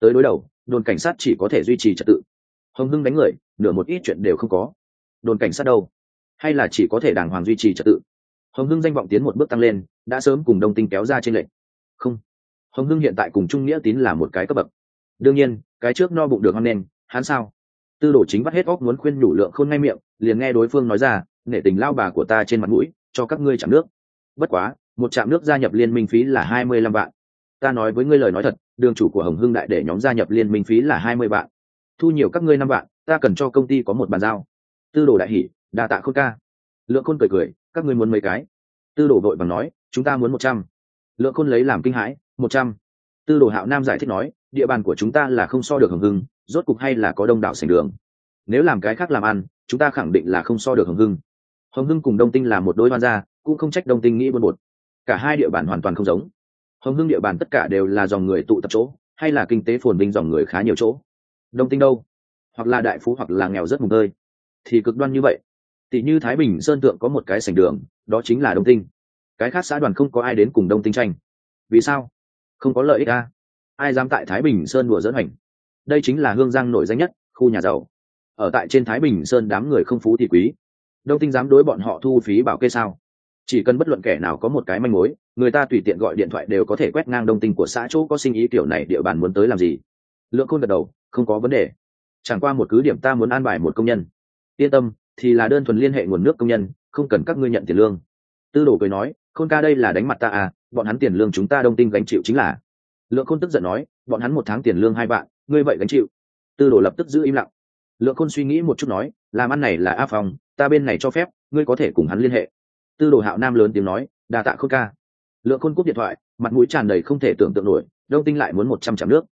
Tới đối đầu, đồn cảnh sát chỉ có thể duy trì trật tự. Hồng hưng đánh người, nửa một ít chuyện đều không có. Đồn cảnh sát đâu? Hay là chỉ có thể đàng hoàng duy trì trật tự? Hồng hưng danh vọng tiến một bước tăng lên, đã sớm cùng đông tinh kéo ra trên lệnh. Không. Hồng hưng hiện tại cùng trung nghĩa tín là một cái cấp bậc. Đương nhiên, cái trước no bụng được hoan nên hắn sao? Tư đồ chính bắt hết óc muốn khuyên nhủ lượng khôn ngay miệng, liền nghe đối phương nói ra, nể tình lao bà của ta trên mặt mũi, cho các ngươi chạm nước. Bất quá, một trạm nước gia nhập liên minh phí là hai mươi lăm vạn. Ta nói với ngươi lời nói thật, đường chủ của hồng hưng đại để nhóm gia nhập liên minh phí là hai mươi vạn. Thu nhiều các ngươi năm vạn, ta cần cho công ty có một bàn giao. Tư đồ đại hỷ đa tạ khôn ca. Lượng khôn cười cười, các ngươi muốn mấy cái? Tư đồ đội bằng nói, chúng ta muốn một trăm. Lượng khôn lấy làm kinh hãi, một trăm. Tư đồ hạo nam giải thích nói, địa bàn của chúng ta là không so được hồng hưng rốt cục hay là có đông đảo sành đường. Nếu làm cái khác làm ăn, chúng ta khẳng định là không so được hồng hưng. Hồng hưng cùng đông tinh là một đôi hoan gia, cũng không trách đông tinh nghĩ buôn bột cả hai địa bàn hoàn toàn không giống. Hồng hưng địa bàn tất cả đều là dòng người tụ tập chỗ, hay là kinh tế phồn vinh dòng người khá nhiều chỗ. Đông tinh đâu? Hoặc là đại phú hoặc là nghèo rất mùng tơi. Thì cực đoan như vậy. Tỷ như thái bình, sơn tượng có một cái sành đường, đó chính là đông tinh. Cái khác xã đoàn không có ai đến cùng đông tinh tranh. Vì sao? Không có lợi ích a ai dám tại thái bình, sơn đùa dẫn hành đây chính là hương giang nổi danh nhất, khu nhà giàu. Ở tại trên thái bình sơn đám người không phú thì quý. Đông tinh dám đối bọn họ thu phí bảo kê sao? Chỉ cần bất luận kẻ nào có một cái manh mối, người ta tùy tiện gọi điện thoại đều có thể quét ngang đông tinh của xã chỗ có sinh ý kiểu này địa bàn muốn tới làm gì. Lượng khôn gật đầu, không có vấn đề. Chẳng qua một cứ điểm ta muốn an bài một công nhân. Yên tâm, thì là đơn thuần liên hệ nguồn nước công nhân, không cần các ngươi nhận tiền lương. Tư đồ cười nói, khôn ca đây là đánh mặt ta à bọn hắn tiền lương chúng ta đông tinh gánh chịu chính là lượng khôn tức giận nói, bọn hắn một tháng tiền lương hai vạn, ngươi vậy gánh chịu. Tư đồ lập tức giữ im lặng. Lượng khôn suy nghĩ một chút nói, làm ăn này là a phòng ta bên này cho phép, ngươi có thể cùng hắn liên hệ. Tư đồ hạo nam lớn tiếng nói đà tạ khôn ca. Lượng khôn cúp điện thoại, mặt mũi tràn đầy không thể tưởng tượng nổi, đông tinh lại muốn một trăm chạm nước.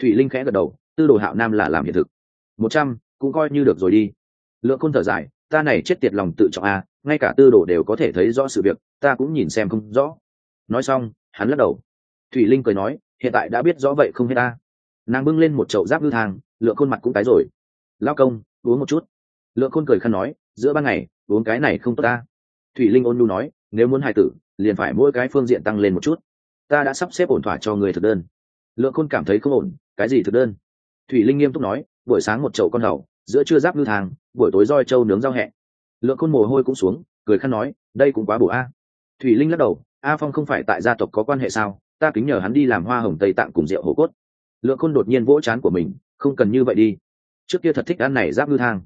Thủy linh khẽ gật đầu, tư đồ hạo nam là làm hiện thực. Một trăm, cũng coi như được rồi đi. Lượng khôn thở dài, ta này chết tiệt lòng tự trọng a, ngay cả tư đồ đều có thể thấy rõ sự việc, ta cũng nhìn xem không rõ. Nói xong, hắn lắc đầu. Thủy linh cười nói hiện tại đã biết rõ vậy không hết ta. Nàng bưng lên một chậu giáp ngư thang lượng khuôn mặt cũng tái rồi. Lao công, uống một chút. Lượng khôn cười khăn nói, giữa ban ngày, uống cái này không tốt ta. Thủy linh ôn nhu nói, nếu muốn hài tử, liền phải mỗi cái phương diện tăng lên một chút. Ta đã sắp xếp ổn thỏa cho người thực đơn. Lượng khôn cảm thấy không ổn, cái gì thực đơn? Thủy linh nghiêm túc nói, buổi sáng một chậu con đầu giữa trưa giáp ngư thang, buổi tối roi trâu nướng rau hẹ. Lượng khôn mồ hôi cũng xuống, cười khăn nói, đây cũng quá bổ a. Thủy linh lắc đầu, a phong không phải tại gia tộc có quan hệ sao? Ta kính nhờ hắn đi làm hoa hồng tây tạng cùng rượu hổ cốt. Lượng khôn đột nhiên vỗ chán của mình, không cần như vậy đi. Trước kia thật thích ăn này giáp ngư thang.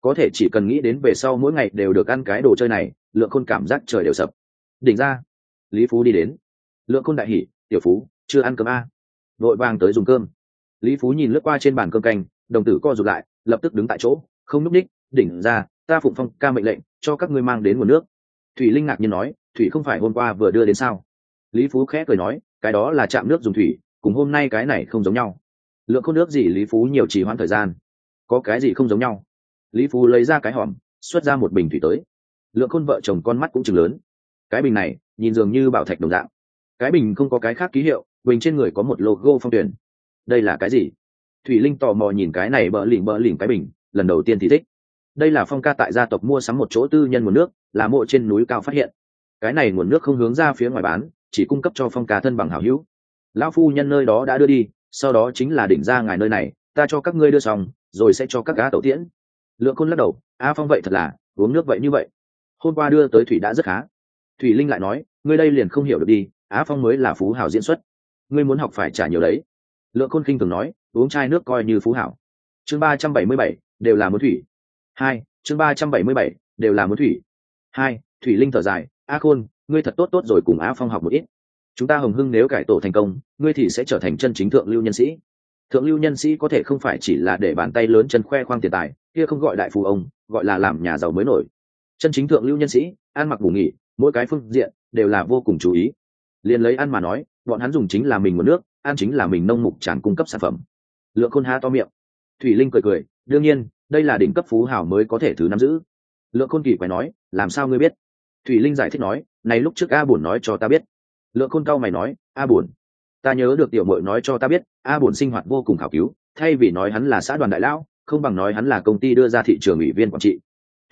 Có thể chỉ cần nghĩ đến về sau mỗi ngày đều được ăn cái đồ chơi này, lượng khôn cảm giác trời đều sập. Đỉnh ra. Lý phú đi đến. Lượng khôn đại hỉ, tiểu phú, chưa ăn cơm a? Vội vàng tới dùng cơm. Lý phú nhìn lướt qua trên bàn cơm canh, đồng tử co rụt lại, lập tức đứng tại chỗ, không núp ních đỉnh ra, ta phụng phong ca mệnh lệnh, cho các ngươi mang đến nguồn nước. Thủy linh ngạc nhiên nói, thủy không phải hôm qua vừa đưa đến sao? Lý phú khẽ cười nói cái đó là chạm nước dùng thủy, cùng hôm nay cái này không giống nhau. Lượng khôn nước gì lý phú nhiều trì hoãn thời gian. Có cái gì không giống nhau? Lý phú lấy ra cái hòm, xuất ra một bình thủy tới. Lượng khôn vợ chồng con mắt cũng chừng lớn. Cái bình này, nhìn dường như bảo thạch đồng dạng. Cái bình không có cái khác ký hiệu, bình trên người có một logo phong tuyển. Đây là cái gì? Thủy linh tò mò nhìn cái này bỡ lỉnh bỡ lỉnh cái bình, lần đầu tiên thì thích. Đây là phong ca tại gia tộc mua sắm một chỗ tư nhân nguồn nước, là mộ trên núi cao phát hiện. Cái này nguồn nước không hướng ra phía ngoài bán chỉ cung cấp cho phong ca thân bằng hảo hữu. Lão phu nhân nơi đó đã đưa đi, sau đó chính là đỉnh ra ngài nơi này, ta cho các ngươi đưa xong, rồi sẽ cho các gã tẩu tiễn. Lượng khôn lắc đầu, a phong vậy thật là, uống nước vậy như vậy. Hôm qua đưa tới thủy đã rất khá. Thủy linh lại nói, ngươi đây liền không hiểu được đi á phong mới là phú hảo diễn xuất. Ngươi muốn học phải trả nhiều đấy. Lượng khôn khinh thường nói, uống chai nước coi như phú hảo. Chương ba trăm bảy mươi bảy, đều là muốn thủy. Hai, chương ba trăm bảy mươi bảy, đều là muốn thủy. Hai, thủy linh thở dài, a khôn ngươi thật tốt tốt rồi cùng á phong học một ít. Chúng ta hồng hưng nếu cải tổ thành công, ngươi thì sẽ trở thành chân chính thượng lưu nhân sĩ. Thượng lưu nhân sĩ có thể không phải chỉ là để bàn tay lớn chân khoe khoang tiền tài, kia không gọi đại phù ông, gọi là làm nhà giàu mới nổi. Chân chính thượng lưu nhân sĩ, ăn mặc ngủ nghỉ, mỗi cái phương diện đều là vô cùng chú ý. Liền lấy ăn mà nói, bọn hắn dùng chính là mình nguồn nước, ăn chính là mình nông mục tràn cung cấp sản phẩm. Lượng khôn há to miệng. Thủy linh cười cười, đương nhiên, đây là đỉnh cấp phú hảo mới có thể thứ nắm giữ. Lượng khôn kỳ quái nói, làm sao ngươi biết? Thủy linh giải thích nói, này lúc trước a bổn nói cho ta biết. Lượng khôn cao mày nói, a bổn, ta nhớ được tiểu mội nói cho ta biết, a bổn sinh hoạt vô cùng khảo cứu, thay vì nói hắn là xã đoàn đại lão, không bằng nói hắn là công ty đưa ra thị trường ủy viên quản trị.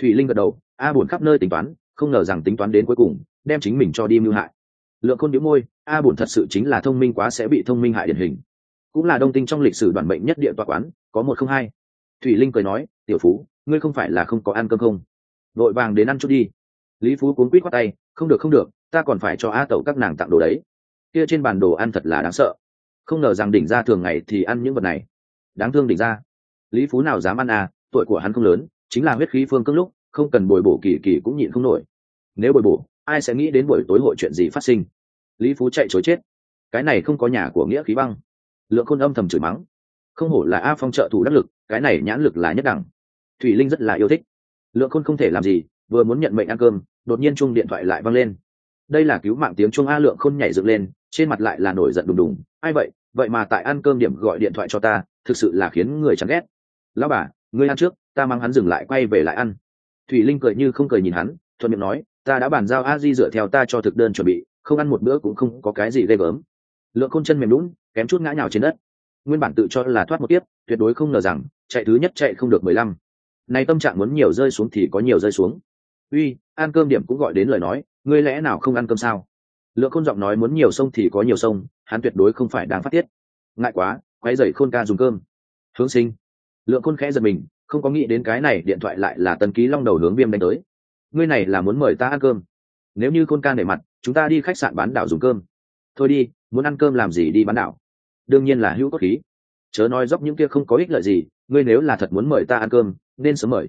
Thủy linh gật đầu, a bổn khắp nơi tính toán, không ngờ rằng tính toán đến cuối cùng, đem chính mình cho đi mưu hại. Lượng khôn nhíu môi, a bổn thật sự chính là thông minh quá sẽ bị thông minh hại điển hình. Cũng là đông tinh trong lịch sử đoàn bệnh nhất địa tọa quán, có một không hai. Thủy linh cười nói, tiểu phú, ngươi không phải là không có ăn cơm không? Vội vàng đến ăn chút đi lý phú cuốn quýt khoát tay, không được không được, ta còn phải cho a tẩu các nàng tặng đồ đấy. Kia trên bàn đồ ăn thật là đáng sợ. Không ngờ rằng đỉnh ra thường ngày thì ăn những vật này. Đáng thương đỉnh ra lý phú nào dám ăn à tuổi của hắn không lớn, chính là huyết khí phương cưng lúc, không cần bồi bổ kỳ kỳ cũng nhịn không nổi. Nếu bồi bổ, ai sẽ nghĩ đến buổi tối hội chuyện gì phát sinh? Lý phú chạy chối chết. Cái này không có nhà của nghĩa khí băng. Lượng khôn âm thầm chửi mắng. Không hổ là a phong trợ thủ đắc lực, cái này nhãn lực là nhất đẳng. Thủy linh rất là yêu thích. Lượng khôn không thể làm gì vừa muốn nhận mệnh ăn cơm, đột nhiên chung điện thoại lại văng lên. Đây là cứu mạng tiếng chuông a lượng khôn nhảy dựng lên, trên mặt lại là nổi giận đùng đùng. Ai vậy? Vậy mà tại ăn cơm điểm gọi điện thoại cho ta, thực sự là khiến người chán ghét. Lão bà, ngươi ăn trước, ta mang hắn dừng lại quay về lại ăn. Thủy linh cười như không cười nhìn hắn, thuận miệng nói, ta đã bàn giao a di dựa theo ta cho thực đơn chuẩn bị, không ăn một bữa cũng không có cái gì ghê gớm. Lượng khôn chân mềm lún kém chút ngã nhào trên đất. Nguyên bản tự cho là thoát một tiếp tuyệt đối không ngờ rằng, chạy thứ nhất chạy không được mười lăm. Nay tâm trạng muốn nhiều rơi xuống thì có nhiều rơi xuống uy, ăn cơm điểm cũng gọi đến lời nói, ngươi lẽ nào không ăn cơm sao? Lượng khôn giọng nói muốn nhiều sông thì có nhiều sông, hắn tuyệt đối không phải đang phát tiết. Ngại quá quay dậy khôn ca dùng cơm. Hướng sinh. Lượng khôn khẽ giật mình, không có nghĩ đến cái này điện thoại lại là tần ký long đầu hướng viêm đánh tới. Ngươi này là muốn mời ta ăn cơm. Nếu như khôn ca nể mặt, chúng ta đi khách sạn bán đảo dùng cơm. Thôi đi, muốn ăn cơm làm gì đi bán đảo. Đương nhiên là hữu cốt khí. Chớ nói dốc những kia không có ích lợi gì, ngươi nếu là thật muốn mời ta ăn cơm, nên sớm mời.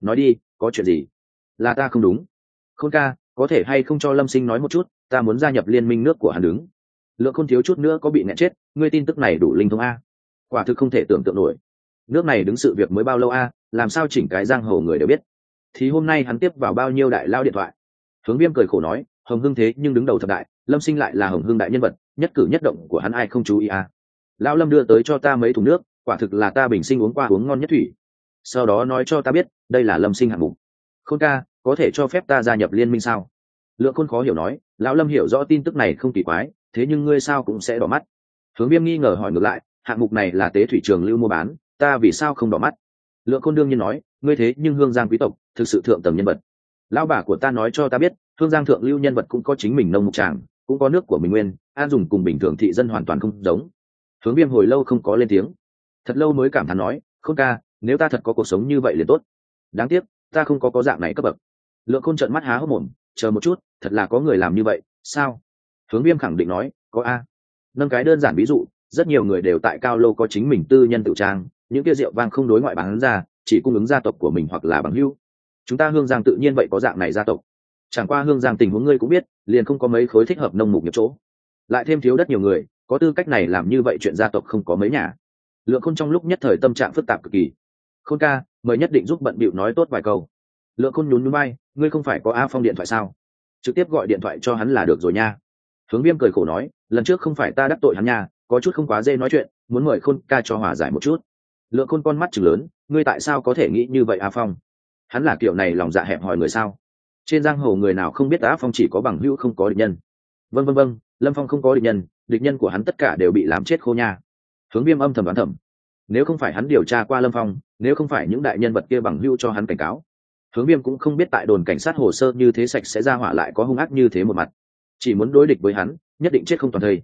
Nói đi, có chuyện gì? Là ta không đúng. Khôn ca, có thể hay không cho lâm sinh nói một chút, ta muốn gia nhập liên minh nước của hắn đứng. Lượng không thiếu chút nữa có bị nẹt chết, ngươi tin tức này đủ linh thông a? Quả thực không thể tưởng tượng nổi. Nước này đứng sự việc mới bao lâu a, làm sao chỉnh cái giang hồ người đều biết. Thì hôm nay hắn tiếp vào bao nhiêu đại lao điện thoại? Hướng viêm cười khổ nói, hồng hưng thế nhưng đứng đầu thập đại, lâm sinh lại là hồng hưng đại nhân vật, nhất cử nhất động của hắn ai không chú ý à lão lâm đưa tới cho ta mấy thùng nước, quả thực là ta bình sinh uống qua uống ngon nhất thủy. Sau đó nói cho ta biết, đây là lâm sinh hạng mục. Khôn ca có thể cho phép ta gia nhập liên minh sao? Lượng khôn khó hiểu nói, lão lâm hiểu rõ tin tức này không kỳ quái, thế nhưng ngươi sao cũng sẽ đỏ mắt. Hướng viêm nghi ngờ hỏi ngược lại, hạng mục này là tế thủy trường lưu mua bán, ta vì sao không đỏ mắt? Lượng khôn đương nhiên nói, ngươi thế nhưng hương giang quý tộc, thực sự thượng tầng nhân vật. Lão bà của ta nói cho ta biết, hương giang thượng lưu nhân vật cũng có chính mình nông mục tràng, cũng có nước của mình nguyên, an dùng cùng bình thường thị dân hoàn toàn không giống. Hướng viêm hồi lâu không có lên tiếng. Thật lâu mới cảm thán nói không ca, nếu ta thật có cuộc sống như vậy liền tốt. Đáng tiếc, ta không có có dạng này cấp bậc lượng khôn trợn mắt há hốc mồm, chờ một chút, thật là có người làm như vậy, sao? Hướng viêm khẳng định nói, có a. Nâng cái đơn giản ví dụ, rất nhiều người đều tại cao lô có chính mình tư nhân tự trang, những kia rượu vang không đối ngoại bán ra, chỉ cung ứng gia tộc của mình hoặc là bằng hưu chúng ta hương giang tự nhiên vậy có dạng này gia tộc. Chẳng qua hương giang tình huống ngươi cũng biết, liền không có mấy khối thích hợp nông mục nghiệp chỗ. Lại thêm thiếu đất nhiều người, có tư cách này làm như vậy chuyện gia tộc không có mấy nhà. Lượng khôn trong lúc nhất thời tâm trạng phức tạp cực kỳ. Khôn ca, mời nhất định giúp bận bịu nói tốt vài câu lượng khôn nhún nhún bay ngươi không phải có a phong điện thoại sao? Trực tiếp gọi điện thoại cho hắn là được rồi nha. Hướng viêm cười khổ nói, lần trước không phải ta đắc tội hắn nha, có chút không quá dê nói chuyện, muốn mời khôn ca cho hòa giải một chút. Lượng khôn con mắt chừng lớn, ngươi tại sao có thể nghĩ như vậy a phong? Hắn là kiểu này lòng dạ hẹp hòi người sao? Trên giang hồ người nào không biết a phong chỉ có bằng hữu không có địch nhân. Vân vân vân lâm phong không có địch nhân địch nhân của hắn tất cả đều bị làm chết khô nha. Hướng viêm âm thầm đoán thầm, nếu không phải hắn điều tra qua lâm phong, nếu không phải những đại nhân vật kia bằng hữu cho hắn cảnh cáo hướng viêm cũng không biết tại đồn cảnh sát hồ sơ như thế sạch sẽ ra hỏa lại có hung ác như thế một mặt. Chỉ muốn đối địch với hắn, nhất định chết không toàn thây.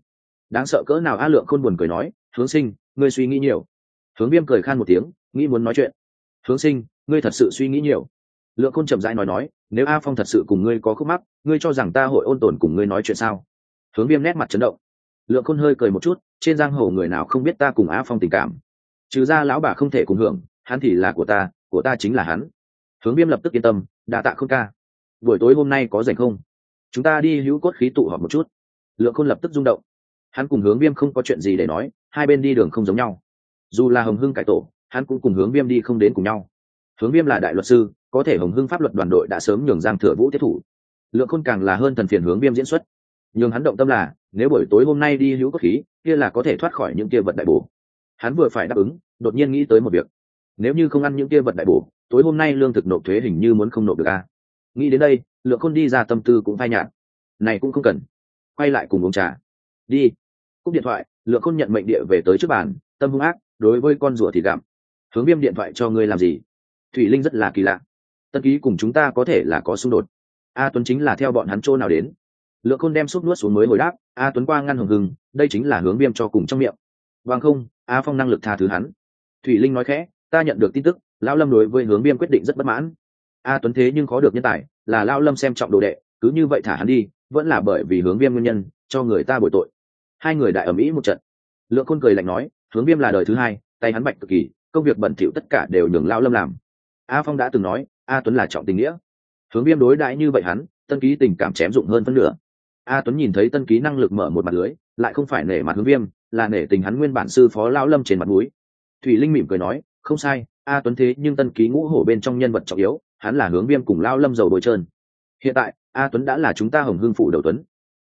Đáng sợ cỡ nào a lượng khôn buồn cười nói, hướng sinh, ngươi suy nghĩ nhiều. Hướng viêm cười khan một tiếng, nghĩ muốn nói chuyện. Hướng sinh, ngươi thật sự suy nghĩ nhiều. Lượng khôn chậm rãi nói nói, nếu a phong thật sự cùng ngươi có khúc mắc, ngươi cho rằng ta hội ôn tồn cùng ngươi nói chuyện sao? Hướng viêm nét mặt chấn động. Lượng khôn hơi cười một chút, trên giang hồ người nào không biết ta cùng a phong tình cảm? Trừ ra lão bà không thể cùng hưởng, hắn thì là của ta của ta chính là hắn hướng viêm lập tức yên tâm đà tạ không ca. Buổi tối hôm nay có rảnh không? Chúng ta đi hữu cốt khí tụ họp một chút. Lượng khôn lập tức rung động. Hắn cùng hướng viêm không có chuyện gì để nói, hai bên đi đường không giống nhau. Dù là hồng hưng cải tổ, hắn cũng cùng hướng viêm đi không đến cùng nhau. Hướng viêm là đại luật sư, có thể hồng hưng pháp luật đoàn đội đã sớm nhường giang thừa vũ tiếp thủ. Lượng khôn càng là hơn thần phiền hướng viêm diễn xuất. Nhường hắn động tâm là, nếu buổi tối hôm nay đi hữu cốt khí, kia là có thể thoát khỏi những kia vật đại bổ. Hắn vừa phải đáp ứng, đột nhiên nghĩ tới một việc. Nếu như không ăn những kia vật đại bổ tối hôm nay lương thực nộp thuế hình như muốn không nộp được a à? nghĩ đến đây, lượng khôn đi ra tâm tư cũng phai nhạt. Này cũng không cần. Quay lại cùng uống trà. Đi. Cúp điện thoại, lượng khôn nhận mệnh địa về tới trước bàn, tâm hung ác, đối với con rùa thì gặm. Hướng viêm điện thoại cho ngươi làm gì? Thủy linh rất là kỳ lạ. Tân ký cùng chúng ta có thể là có xung đột. A tuấn chính là theo bọn hắn chỗ nào đến? Lượng khôn đem xúc nuốt xuống mới hồi đáp, a tuấn qua ngăn hồng hừng đây chính là hướng viêm cho cùng trong miệng. Vâng không, a phong năng lực tha thứ hắn. Thủy linh nói khẽ ta nhận được tin tức, lão lâm đối với hướng viêm quyết định rất bất mãn. A tuấn thế nhưng khó được nhân tài, là lão lâm xem trọng đồ đệ, cứ như vậy thả hắn đi, vẫn là bởi vì hướng viêm nguyên nhân, cho người ta bồi tội. Hai người đại ở mỹ một trận. Lượng khôn cười lạnh nói, hướng viêm là đời thứ hai, tay hắn bạch cực kỳ, công việc bẩn thỉu tất cả đều nhường lão lâm làm. A phong đã từng nói, a tuấn là trọng tình nghĩa. Hướng viêm đối đãi như vậy hắn, tân ký tình cảm chém dụng hơn phân nửa. A tuấn nhìn thấy tân ký năng lực mở một mặt lưới, lại không phải nể mặt hướng viêm, là nể tình hắn nguyên bản sư phó lão lâm trên mặt núi thủy linh mỉm cười nói không sai, a tuấn thế nhưng tân ký ngũ hổ bên trong nhân vật trọng yếu, hắn là hướng viêm cùng lao lâm dầu bôi trơn. Hiện tại, a tuấn đã là chúng ta hồng hưng phủ đầu tuấn.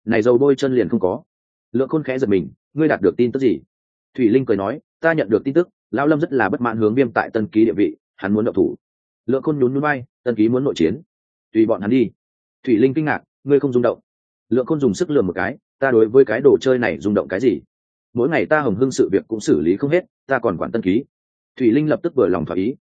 Này dầu bôi chân liền không có. Lượng khôn khẽ giật mình, ngươi đạt được tin tức gì? Thủy linh cười nói, ta nhận được tin tức, lao lâm rất là bất mãn hướng viêm tại tân ký địa vị, hắn muốn đậu thủ. Lượng khôn nhún núi bay tân ký muốn nội chiến. Tùy bọn hắn đi. Thủy linh kinh ngạc, ngươi không rung động. Lượng khôn dùng sức lườm một cái, ta đối với cái đồ chơi này rung động cái gì? Mỗi ngày ta hồng hưng sự việc cũng xử lý không hết, ta còn quản tân ký thủy linh lập tức vừa lòng thỏa ý.